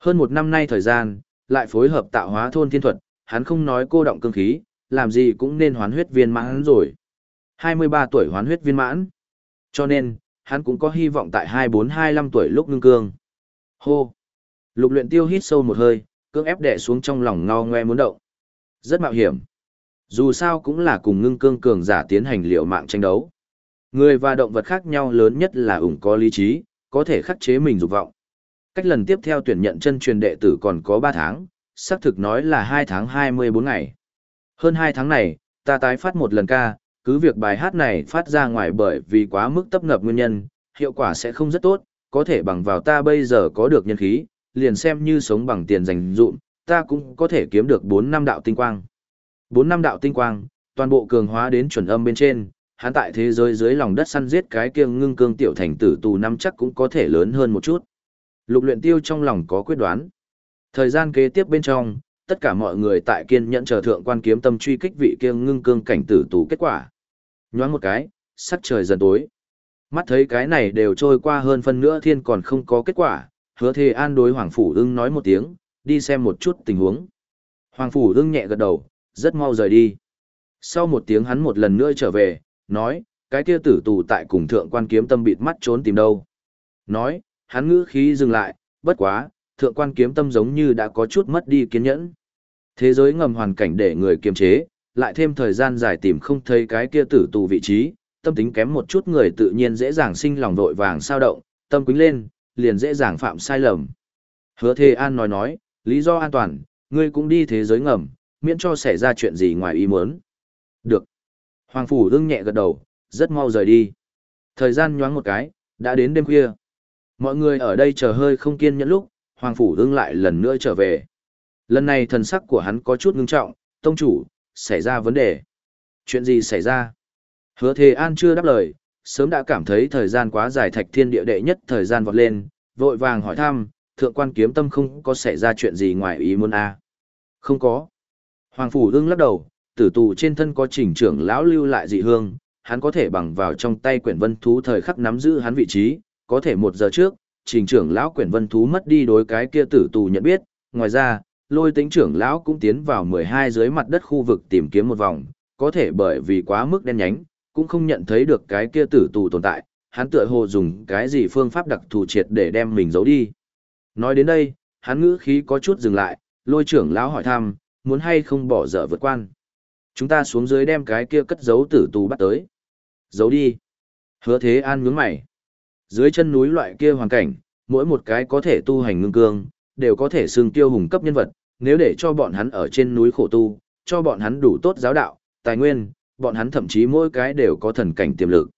Hơn một năm nay thời gian, lại phối hợp tạo hóa thôn thiên thuật, hắn không nói cô động cương khí, làm gì cũng nên hoán huyết viên mãn rồi. 23 tuổi hoán huyết viên mãn. Cho nên, hắn cũng có hy vọng tại 24-25 tuổi lúc ngưng cương. Hô! Lục luyện tiêu hít sâu một hơi, cương ép đè xuống trong lòng ngao ngoe muốn động. Rất mạo hiểm. Dù sao cũng là cùng ngưng cương cường giả tiến hành liều mạng tranh đấu. Người và động vật khác nhau lớn nhất là ủng có lý trí, có thể khắc chế mình dục vọng. Cách lần tiếp theo tuyển nhận chân truyền đệ tử còn có 3 tháng, xác thực nói là 2 tháng 24 ngày. Hơn 2 tháng này, ta tái phát một lần ca, cứ việc bài hát này phát ra ngoài bởi vì quá mức tấp nập nguyên nhân, hiệu quả sẽ không rất tốt, có thể bằng vào ta bây giờ có được nhân khí, liền xem như sống bằng tiền dành dụm, ta cũng có thể kiếm được 4 năm đạo tinh quang. 4 năm đạo tinh quang, toàn bộ cường hóa đến chuẩn âm bên trên, hắn tại thế giới dưới lòng đất săn giết cái kiêng ngưng cương tiểu thành tử tù năm chắc cũng có thể lớn hơn một chút. Lục luyện tiêu trong lòng có quyết đoán. Thời gian kế tiếp bên trong, tất cả mọi người tại kiên nhẫn chờ thượng quan kiếm tâm truy kích vị kiêng ngưng cương cảnh tử tù kết quả. Nhoáng một cái, sắc trời dần tối. Mắt thấy cái này đều trôi qua hơn phân nữa, thiên còn không có kết quả, hứa thề an đối Hoàng Phủ ưng nói một tiếng, đi xem một chút tình huống. Hoàng Phủ ưng nhẹ gật đầu, rất mau rời đi. Sau một tiếng hắn một lần nữa trở về, nói, cái kia tử tù tại cùng thượng quan kiếm tâm bịt mắt trốn tìm đâu. Nói, hắn ngữ khí dừng lại, bất quá, thượng quan kiếm tâm giống như đã có chút mất đi kiên nhẫn. Thế giới ngầm hoàn cảnh để người kiềm chế, lại thêm thời gian dài tìm không thấy cái kia tử tù vị trí, tâm tính kém một chút người tự nhiên dễ dàng sinh lòng vội vàng sao động, tâm quính lên, liền dễ dàng phạm sai lầm. Hứa Thề An nói nói, lý do an toàn, ngươi cũng đi thế giới ngầm, miễn cho xảy ra chuyện gì ngoài ý muốn. Được. Hoàng Phủ đương nhẹ gật đầu, rất mau rời đi. Thời gian nhoáng một cái, đã đến đêm khuya. Mọi người ở đây chờ hơi không kiên nhẫn lúc, Hoàng Phủ đương lại lần nữa trở về. Lần này thần sắc của hắn có chút ngưng trọng, tông chủ, xảy ra vấn đề. Chuyện gì xảy ra? Hứa Thề An chưa đáp lời, sớm đã cảm thấy thời gian quá dài thạch thiên địa đệ nhất thời gian vọt lên, vội vàng hỏi thăm, thượng quan kiếm tâm không có xảy ra chuyện gì ngoài ý muốn a à? Không có. Hoàng Phủ đương lắc đầu, tử tù trên thân có trình trưởng lão lưu lại dị hương, hắn có thể bằng vào trong tay quyển vân thú thời khắc nắm giữ hắn vị trí, có thể một giờ trước, trình trưởng lão quyển vân thú mất đi đối cái kia tử tù nhận biết, ngoài ra, lôi tính trưởng lão cũng tiến vào 12 dưới mặt đất khu vực tìm kiếm một vòng, có thể bởi vì quá mức đen nhánh, cũng không nhận thấy được cái kia tử tù tồn tại, hắn tựa hồ dùng cái gì phương pháp đặc thù triệt để đem mình giấu đi. Nói đến đây, hắn ngữ khí có chút dừng lại, lôi trưởng lão hỏi thăm, muốn hay không bỏ dở vượt quan. Chúng ta xuống dưới đem cái kia cất giấu tử tù bắt tới. Giấu đi. Hứa thế an nhướng mày. Dưới chân núi loại kia hoàn cảnh, mỗi một cái có thể tu hành ngưng cương, đều có thể xưng tiêu hùng cấp nhân vật, nếu để cho bọn hắn ở trên núi khổ tu, cho bọn hắn đủ tốt giáo đạo, tài nguyên, bọn hắn thậm chí mỗi cái đều có thần cảnh tiềm lực.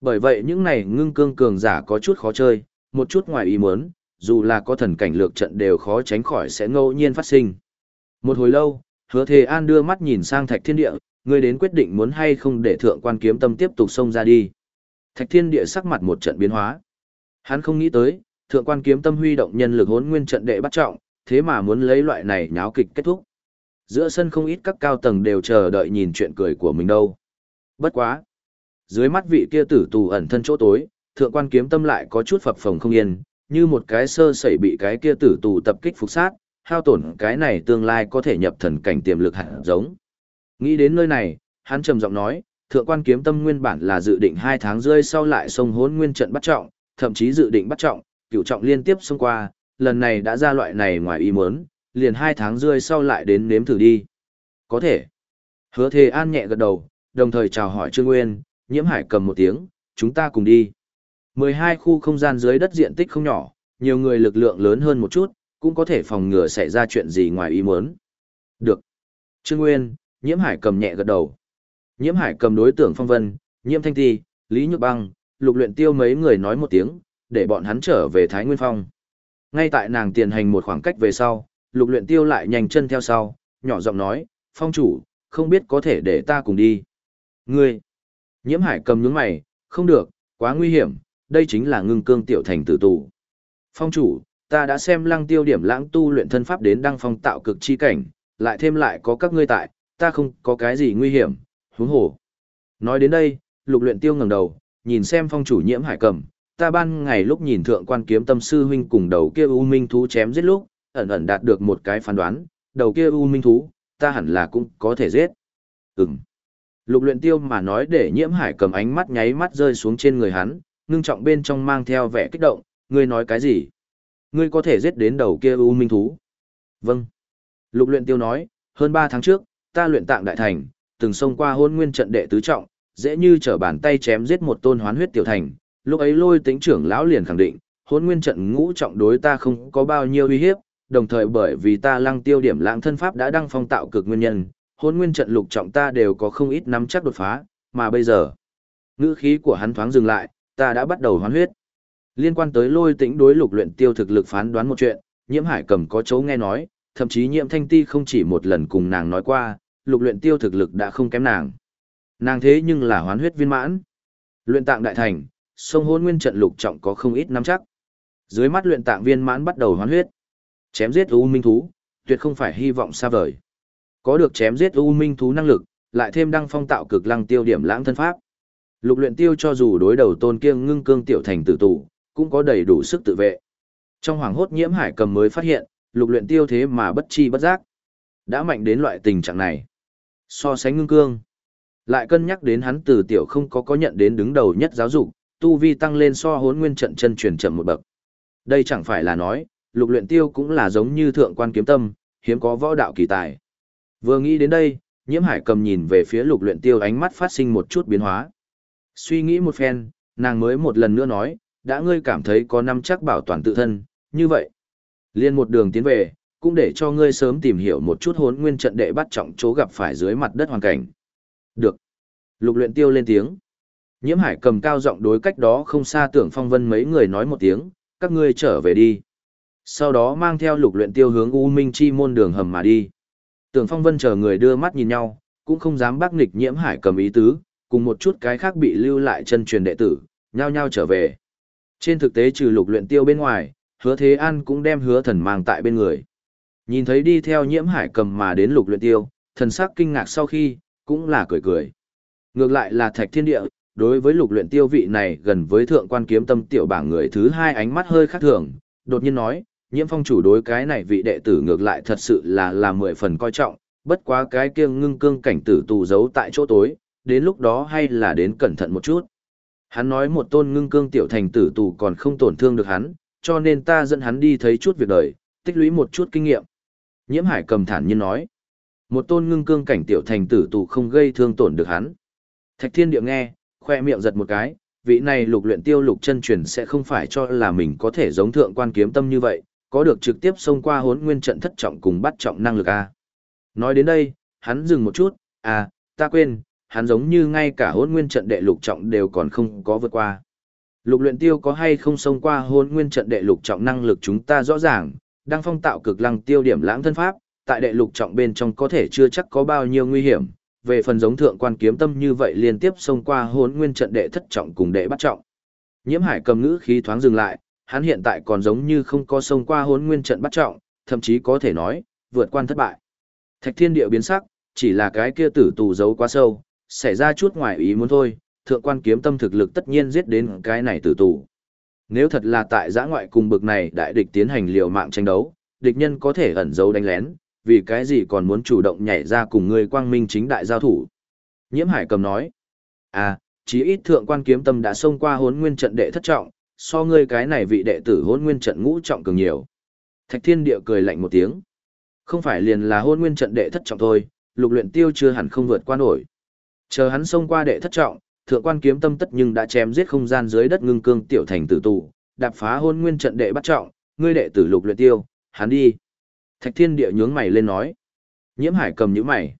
Bởi vậy những này ngưng cương cường giả có chút khó chơi, một chút ngoài ý muốn, dù là có thần cảnh lược trận đều khó tránh khỏi sẽ ngẫu nhiên phát sinh. Một hồi lâu, Hứa Thề An đưa mắt nhìn sang Thạch Thiên Địa, ngươi đến quyết định muốn hay không để thượng quan kiếm tâm tiếp tục xông ra đi. Thạch Thiên Địa sắc mặt một trận biến hóa. Hắn không nghĩ tới, thượng quan kiếm tâm huy động nhân lực hốn nguyên trận đệ bắt trọng, thế mà muốn lấy loại này nháo kịch kết thúc. Giữa sân không ít các cao tầng đều chờ đợi nhìn chuyện cười của mình đâu. Bất quá. Dưới mắt vị kia tử tù ẩn thân chỗ tối, thượng quan kiếm tâm lại có chút phập phồng không yên, như một cái sơ sẩy bị cái kia tử tù tập kích phục sát, hao tổn cái này tương lai có thể nhập thần cảnh tiềm lực hạt giống. Nghĩ đến nơi này, hắn trầm giọng nói, thượng quan kiếm tâm nguyên bản là dự định hai tháng rơi sau lại sông hốn nguyên trận bắt trọng, thậm chí dự định bắt trọng, cửu trọng liên tiếp xông qua, lần này đã ra loại này ngoài ý muốn, liền hai tháng rưỡi sau lại đến nếm thử đi. Có thể. Hứa thề an nhẹ gật đầu, đồng thời chào hỏi Trương Nguyên, nhiễm hải cầm một tiếng, chúng ta cùng đi. 12 khu không gian dưới đất diện tích không nhỏ, nhiều người lực lượng lớn hơn một chút, cũng có thể phòng ngừa xảy ra chuyện gì ngoài ý muốn. Được. Trương Nguyên, Nhiễm Hải cầm nhẹ gật đầu. Nhiễm Hải cầm đối tượng Phong Vân, Nhiễm Thanh Thi, Lý Nhược Băng, Lục Luyện Tiêu mấy người nói một tiếng, để bọn hắn trở về Thái Nguyên Phong. Ngay tại nàng tiền hành một khoảng cách về sau, Lục Luyện Tiêu lại nhanh chân theo sau, nhỏ giọng nói, Phong chủ, không biết có thể để ta cùng đi. Ngươi. Nhiễm Hải cầm nhướng mày, không được, quá nguy hiểm, đây chính là ngưng cương tiểu thành tử tù. Phong chủ, ta đã xem lăng tiêu điểm lãng tu luyện thân pháp đến đăng phong tạo cực chi cảnh, lại thêm lại có các ngươi tại, ta không có cái gì nguy hiểm, huống hồ. Nói đến đây, lục luyện tiêu ngẩng đầu, nhìn xem phong chủ nhiễm hải cầm, ta ban ngày lúc nhìn thượng quan kiếm tâm sư huynh cùng đầu kia u minh thú chém giết lúc, ẩn ẩn đạt được một cái phán đoán, đầu kia u minh thú, ta hẳn là cũng có thể giết. Ừm. Lục luyện tiêu mà nói để nhiễm hải cầm ánh mắt nháy mắt rơi xuống trên người hắn, ngưng trọng bên trong mang theo vẻ kích động, ngươi nói cái gì? Ngươi có thể giết đến đầu kia u minh thú. Vâng. Lục luyện tiêu nói, hơn 3 tháng trước, ta luyện tạng đại thành, từng xông qua hôn nguyên trận đệ tứ trọng, dễ như trở bàn tay chém giết một tôn hoán huyết tiểu thành. Lúc ấy lôi tính trưởng lão liền khẳng định, hôn nguyên trận ngũ trọng đối ta không có bao nhiêu uy hiếp, đồng thời bởi vì ta lăng tiêu điểm lãng thân pháp đã đăng phong tạo cực nguyên nhân, hôn nguyên trận lục trọng ta đều có không ít nắm chắc đột phá, mà bây giờ, ngữ khí của hắn thoáng dừng lại, ta đã bắt đầu hoán huyết. Liên quan tới lôi tĩnh đối lục luyện tiêu thực lực phán đoán một chuyện, nhiễm hải cầm có chấu nghe nói, thậm chí nhiễm thanh ti không chỉ một lần cùng nàng nói qua, lục luyện tiêu thực lực đã không kém nàng. Nàng thế nhưng là hoán huyết viên mãn. Luyện tạng đại thành, sông hôn nguyên trận lục trọng có không ít nắm chắc. Dưới mắt luyện tạng viên mãn bắt đầu hoán huyết. Chém giết U Minh Thú, tuyệt không phải hy vọng xa vời. Có được chém giết U Minh Thú năng lực, lại thêm đăng phong tạo cực lăng tiêu điểm lãng thân pháp. Lục luyện tiêu cho dù đối đầu tôn kiêng ngưng cương tiểu thành tử tù, cũng có đầy đủ sức tự vệ. Trong hoàng hốt nhiễm hải cầm mới phát hiện, lục luyện tiêu thế mà bất chi bất giác. Đã mạnh đến loại tình trạng này. So sánh ngưng cương. Lại cân nhắc đến hắn từ tiểu không có có nhận đến đứng đầu nhất giáo dục, tu vi tăng lên so hốn nguyên trận chân truyền chậm một bậc. Đây chẳng phải là nói, lục luyện tiêu cũng là giống như thượng quan kiếm tâm, hiếm có võ đạo kỳ tài. Vừa nghĩ đến đây, nhiễm hải cầm nhìn về phía lục luyện tiêu ánh mắt phát sinh một chút biến hóa. Suy nghĩ một phen, nàng mới một lần nữa nói, đã ngươi cảm thấy có năm chắc bảo toàn tự thân, như vậy. Liên một đường tiến về, cũng để cho ngươi sớm tìm hiểu một chút hốn nguyên trận đệ bắt trọng chỗ gặp phải dưới mặt đất hoàn cảnh. Được. Lục luyện tiêu lên tiếng. Nhiễm hải cầm cao giọng đối cách đó không xa tưởng phong vân mấy người nói một tiếng, các ngươi trở về đi. Sau đó mang theo lục luyện tiêu hướng U Minh Chi môn đường hầm mà đi. Tưởng phong vân chờ người đưa mắt nhìn nhau, cũng không dám bác nghịch nhiễm hải cầm ý tứ, cùng một chút cái khác bị lưu lại chân truyền đệ tử, nhao nhao trở về. Trên thực tế trừ lục luyện tiêu bên ngoài, hứa thế an cũng đem hứa thần mang tại bên người. Nhìn thấy đi theo nhiễm hải cầm mà đến lục luyện tiêu, thần sắc kinh ngạc sau khi, cũng là cười cười. Ngược lại là thạch thiên địa, đối với lục luyện tiêu vị này gần với thượng quan kiếm tâm tiểu bảng người thứ hai ánh mắt hơi khác thường, đột nhiên nói, nhiễm phong chủ đối cái này vị đệ tử ngược lại thật sự là là mười phần coi trọng, bất quá cái kia ngưng cương cảnh tử tù giấu tại chỗ tối, đến lúc đó hay là đến cẩn thận một chút. Hắn nói một tôn ngưng cương tiểu thành tử tù còn không tổn thương được hắn, cho nên ta dẫn hắn đi thấy chút việc đời, tích lũy một chút kinh nghiệm. Nhiễm hải cầm thản nhiên nói, một tôn ngưng cương cảnh tiểu thành tử tù không gây thương tổn được hắn. Thạch thiên địa nghe, khoe miệng giật một cái, vị này lục luyện tiêu lục chân truyền sẽ không phải cho là mình có thể giống thượng quan kiếm tâm như vậy, có được trực tiếp xông qua hốn nguyên trận thất trọng cùng bắt trọng năng lực a. Nói đến đây, hắn dừng một chút, à, ta quên, hắn giống như ngay cả hốn nguyên trận đệ lục trọng đều còn không có vượt qua. Lục luyện tiêu có hay không xông qua hốn nguyên trận đệ lục trọng năng lực chúng ta rõ ràng, đang phong tạo cực lăng tiêu điểm lãng thân pháp, tại đệ lục trọng bên trong có thể chưa chắc có bao nhiêu nguy hiểm, về phần giống thượng quan kiếm tâm như vậy liên tiếp xông qua hôn nguyên trận đệ thất trọng cùng đệ bắt trọng. Nhiễm hải cầm ngữ khí thoáng dừng lại, hắn hiện tại còn giống như không có xông qua hôn nguyên trận bắt trọng, thậm chí có thể nói, vượt quan thất bại. Thạch thiên địa biến sắc, chỉ là cái kia tử tù giấu quá sâu, xảy ra chút ngoài ý muốn thôi, thượng quan kiếm tâm thực lực tất nhiên giết đến cái này tử tù. Nếu thật là tại giã ngoại cùng bực này đại địch tiến hành liều mạng tranh đấu, địch nhân có thể ẩn giấu đánh lén, vì cái gì còn muốn chủ động nhảy ra cùng ngươi quang minh chính đại giao thủ. Nhiễm hải cầm nói, à, chí ít thượng quan kiếm tâm đã xông qua hốn nguyên trận đệ thất trọng, so ngươi cái này vị đệ tử hôn nguyên trận ngũ trọng cường nhiều. Thạch thiên địa cười lạnh một tiếng. Không phải liền là hôn nguyên trận đệ thất trọng thôi, lục luyện tiêu chưa hẳn không vượt qua nổi. Chờ hắn xông qua đệ thất trọng, thượng quan kiếm tâm tất nhưng đã chém giết không gian dưới đất ngưng cương tiểu thành tử tù, đạp phá hôn nguyên trận đệ bắt trọng, ngươi đệ tử lục luyện tiêu, hắn đi. Thạch thiên địa nhướng mày lên nói. Nhiễm hải cầm nhíu mày.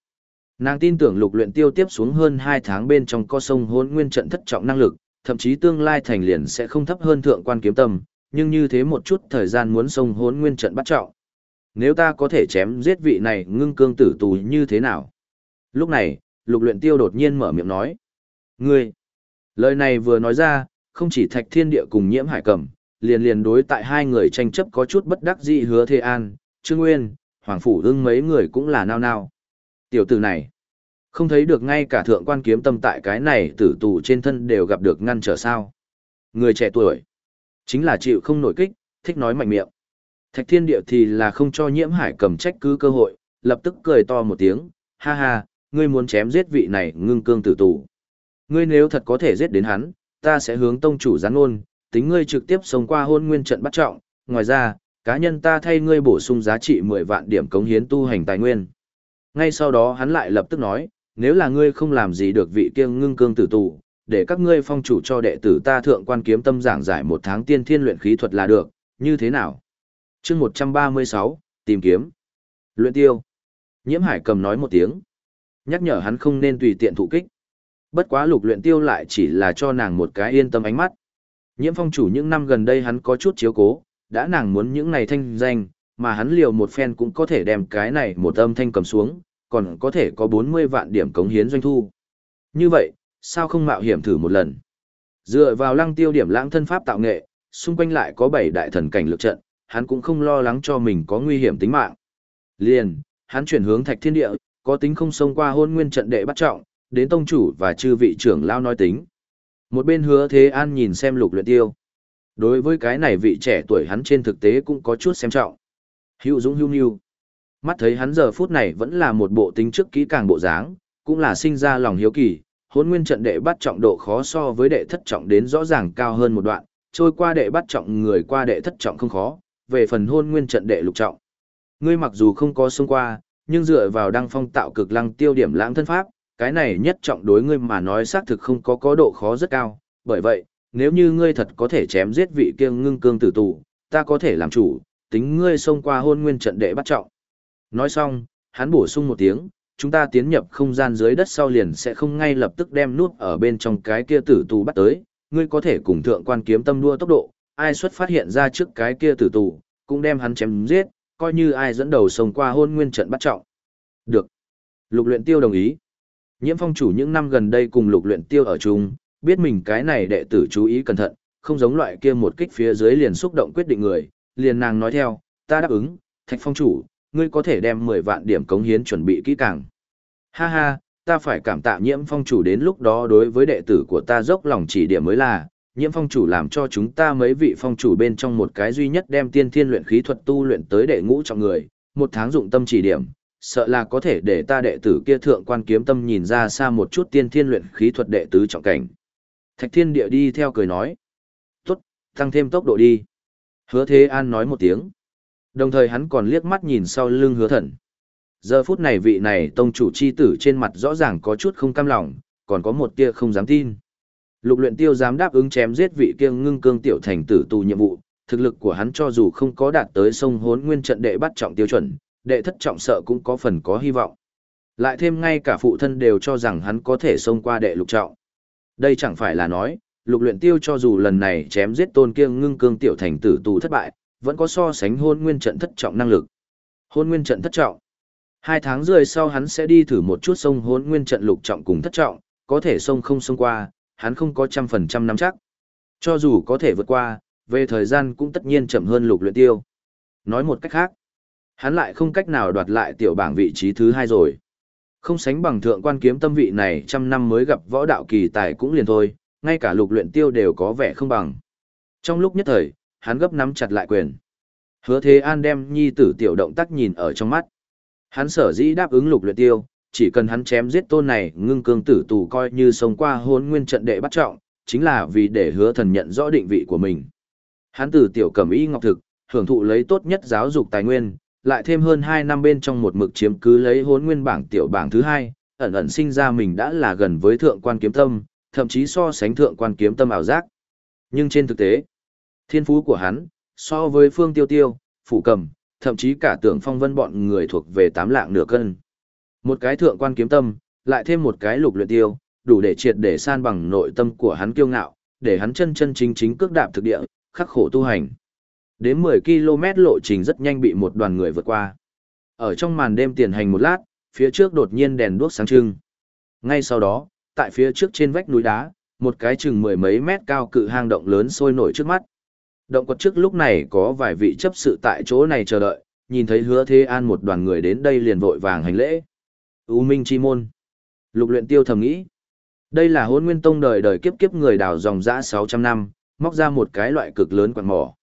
Nàng tin tưởng lục luyện tiêu tiếp xuống hơn 2 tháng bên trong co sông hôn nguyên trận thất trọng năng lực, thậm chí tương lai thành liền sẽ không thấp hơn thượng quan kiếm tâm, nhưng như thế một chút thời gian muốn sông hôn nguyên trận bắt trọng. Nếu ta có thể chém giết vị này ngưng cương tử tù như thế nào? Lúc này, lục luyện tiêu đột nhiên mở miệng nói. Ngươi! Lời này vừa nói ra, không chỉ thạch thiên địa cùng nhiễm hải cầm, liền liền đối tại hai người tranh chấp có chút bất đắc dĩ hứa thê an, trương nguyên, hoàng phủ ưng mấy người cũng là nao nao. Tiểu tử này! Không thấy được ngay cả thượng quan kiếm tâm tại cái này tử tù trên thân đều gặp được ngăn trở sao. Người trẻ tuổi, chính là chịu không nổi kích, thích nói mạnh miệng. Thạch thiên địa thì là không cho nhiễm hải cầm trách cứ cơ hội, lập tức cười to một tiếng, ha ha, ngươi muốn chém giết vị này ngưng cương tử tù. Ngươi nếu thật có thể giết đến hắn, ta sẽ hướng tông chủ gián ôn, tính ngươi trực tiếp sống qua hôn nguyên trận bắt trọng, ngoài ra, cá nhân ta thay ngươi bổ sung giá trị 10 vạn điểm cống hiến tu hành tài nguyên. Ngay sau đó hắn lại lập tức nói, nếu là ngươi không làm gì được vị kiêng ngưng cương tử tù, để các ngươi phong chủ cho đệ tử ta thượng quan kiếm tâm giảng giải một tháng tiên thiên luyện khí thuật là được, như thế nào? chương 136, tìm kiếm. Luyện tiêu. Nhiễm hải cầm nói một tiếng. Nhắc nhở hắn không nên tùy tiện thụ kích. Bất quá lục luyện tiêu lại chỉ là cho nàng một cái yên tâm ánh mắt. Nhiễm phong chủ những năm gần đây hắn có chút chiếu cố, đã nàng muốn những này thanh danh, mà hắn liều một phen cũng có thể đem cái này một âm thanh cầm xuống, còn có thể có 40 vạn điểm cống hiến doanh thu. Như vậy, sao không mạo hiểm thử một lần? Dựa vào lăng tiêu điểm lãng thân pháp tạo nghệ, xung quanh lại có bảy đại thần cảnh lực trận, hắn cũng không lo lắng cho mình có nguy hiểm tính mạng. Liền, hắn chuyển hướng thạch thiên địa, có tính không xông qua hôn nguyên trận đệ bắt trọng, đến tông chủ và chư vị trưởng lao nói tính. Một bên hứa thế an nhìn xem lục luyện tiêu. Đối với cái này vị trẻ tuổi hắn trên thực tế cũng có chút xem trọng. Hữu dũng hữu nhu. Mắt thấy hắn giờ phút này vẫn là một bộ tính trước kỹ càng bộ dáng, cũng là sinh ra lòng hiếu kỳ, hôn nguyên trận đệ bắt trọng độ khó so với đệ thất trọng đến rõ ràng cao hơn một đoạn, trôi qua đệ bắt trọng người qua đệ thất trọng không khó, về phần hôn nguyên trận đệ lục trọng. Ngươi mặc dù không có xông qua, nhưng dựa vào đăng phong tạo cực lăng tiêu điểm lãng thân pháp, cái này nhất trọng đối ngươi mà nói xác thực không có có độ khó rất cao, bởi vậy, nếu như ngươi thật có thể chém giết vị kia ngưng cương tử tù, ta có thể làm chủ, tính ngươi xông qua hôn nguyên trận đệ bắt trọng. Nói xong, hắn bổ sung một tiếng, chúng ta tiến nhập không gian dưới đất sau liền sẽ không ngay lập tức đem nút ở bên trong cái kia tử tù bắt tới, ngươi có thể cùng thượng quan kiếm tâm đua tốc độ, ai xuất phát hiện ra trước cái kia tử tù, cũng đem hắn chém giết, coi như ai dẫn đầu xông qua hôn nguyên trận bắt trọng. Được. Lục luyện tiêu đồng ý. Nhiễm phong chủ những năm gần đây cùng lục luyện tiêu ở chung, biết mình cái này đệ tử chú ý cẩn thận, không giống loại kia một kích phía dưới liền xúc động quyết định người, liền nàng nói theo, ta đáp ứng, thạch phong chủ, ngươi có thể đem 10 vạn điểm cống hiến chuẩn bị kỹ càng. Ha ha, ta phải cảm tạ nhiễm phong chủ đến lúc đó đối với đệ tử của ta dốc lòng chỉ điểm mới là, nhiễm phong chủ làm cho chúng ta mấy vị phong chủ bên trong một cái duy nhất đem tiên thiên luyện khí thuật tu luyện tới đệ ngũ trọng người, một tháng dụng tâm chỉ điểm, sợ là có thể để ta đệ tử kia thượng quan kiếm tâm nhìn ra xa một chút tiên thiên luyện khí thuật đệ tứ trọng cảnh. Thạch thiên địa đi theo cười nói. Tốt, tăng thêm tốc độ đi. Hứa thế an nói một tiếng. Đồng thời hắn còn liếc mắt nhìn sau lưng hứa thần. Giờ phút này vị này tông chủ chi tử trên mặt rõ ràng có chút không cam lòng, còn có một tia không dám tin. Lục luyện tiêu dám đáp ứng chém giết vị kia ngưng cương tiểu thành tử tù nhiệm vụ, thực lực của hắn cho dù không có đạt tới sông hốn nguyên trận đệ bắt trọng tiêu chuẩn, đệ thất trọng sợ cũng có phần có hy vọng. Lại thêm ngay cả phụ thân đều cho rằng hắn có thể xông qua đệ lục trọng. Đây chẳng phải là nói, lục luyện tiêu cho dù lần này chém giết tôn kia ngưng cương tiểu thành tử tù thất bại, vẫn có so sánh hôn nguyên trận thất trọng năng lực. Hôn nguyên trận thất trọng. Hai tháng rưỡi sau hắn sẽ đi thử một chút sông hôn nguyên trận lục trọng cùng thất trọng, có thể sông không sông qua, hắn không có trăm phần trăm nắm chắc. Cho dù có thể vượt qua, về thời gian cũng tất nhiên chậm hơn lục luyện tiêu. Nói một cách khác, hắn lại không cách nào đoạt lại tiểu bảng vị trí thứ hai rồi. Không sánh bằng thượng quan kiếm tâm vị này trăm năm mới gặp võ đạo kỳ tài cũng liền thôi, ngay cả lục luyện tiêu đều có vẻ không bằng. Trong lúc nhất thời, hắn gấp nắm chặt lại quyền. Hứa Thế An đem nhi tử tiểu động tác nhìn ở trong mắt. Hắn sở dĩ đáp ứng lục luyện tiêu, chỉ cần hắn chém giết tôn này ngưng cương tử tù coi như sống qua hôn nguyên trận đệ bắt trọng, chính là vì để hứa thần nhận rõ định vị của mình. Hắn từ tiểu cẩm y ngọc thực, hưởng thụ lấy tốt nhất giáo dục tài nguyên, lại thêm hơn 2 năm bên trong một mực chiếm cứ lấy hốn nguyên bảng tiểu bảng thứ hai, ẩn ẩn sinh ra mình đã là gần với thượng quan kiếm tâm, thậm chí so sánh thượng quan kiếm tâm ảo giác. Nhưng trên thực tế, thiên phú của hắn, so với phương tiêu tiêu, phủ cầm, thậm chí cả tưởng phong vân bọn người thuộc về tám lạng nửa cân. Một cái thượng quan kiếm tâm, lại thêm một cái lục luyện tiêu, đủ để triệt để san bằng nội tâm của hắn kiêu ngạo, để hắn chân chân chính chính cước đạp thực địa, khắc khổ tu hành. Đến 10 km lộ trình rất nhanh bị một đoàn người vượt qua. Ở trong màn đêm tiền hành một lát, phía trước đột nhiên đèn đuốc sáng trưng. Ngay sau đó, tại phía trước trên vách núi đá, một cái chừng mười mấy mét cao cự hang động lớn sôi nổi trước mắt. Động quật trước lúc này có vài vị chấp sự tại chỗ này chờ đợi, nhìn thấy hứa thế an một đoàn người đến đây liền vội vàng hành lễ. U Minh Chi Môn. Lục luyện tiêu thầm nghĩ. Đây là hôn nguyên tông đời đời kiếp kiếp người đào dòng dã 600 năm, móc ra một cái loại cực lớn quạt mỏ,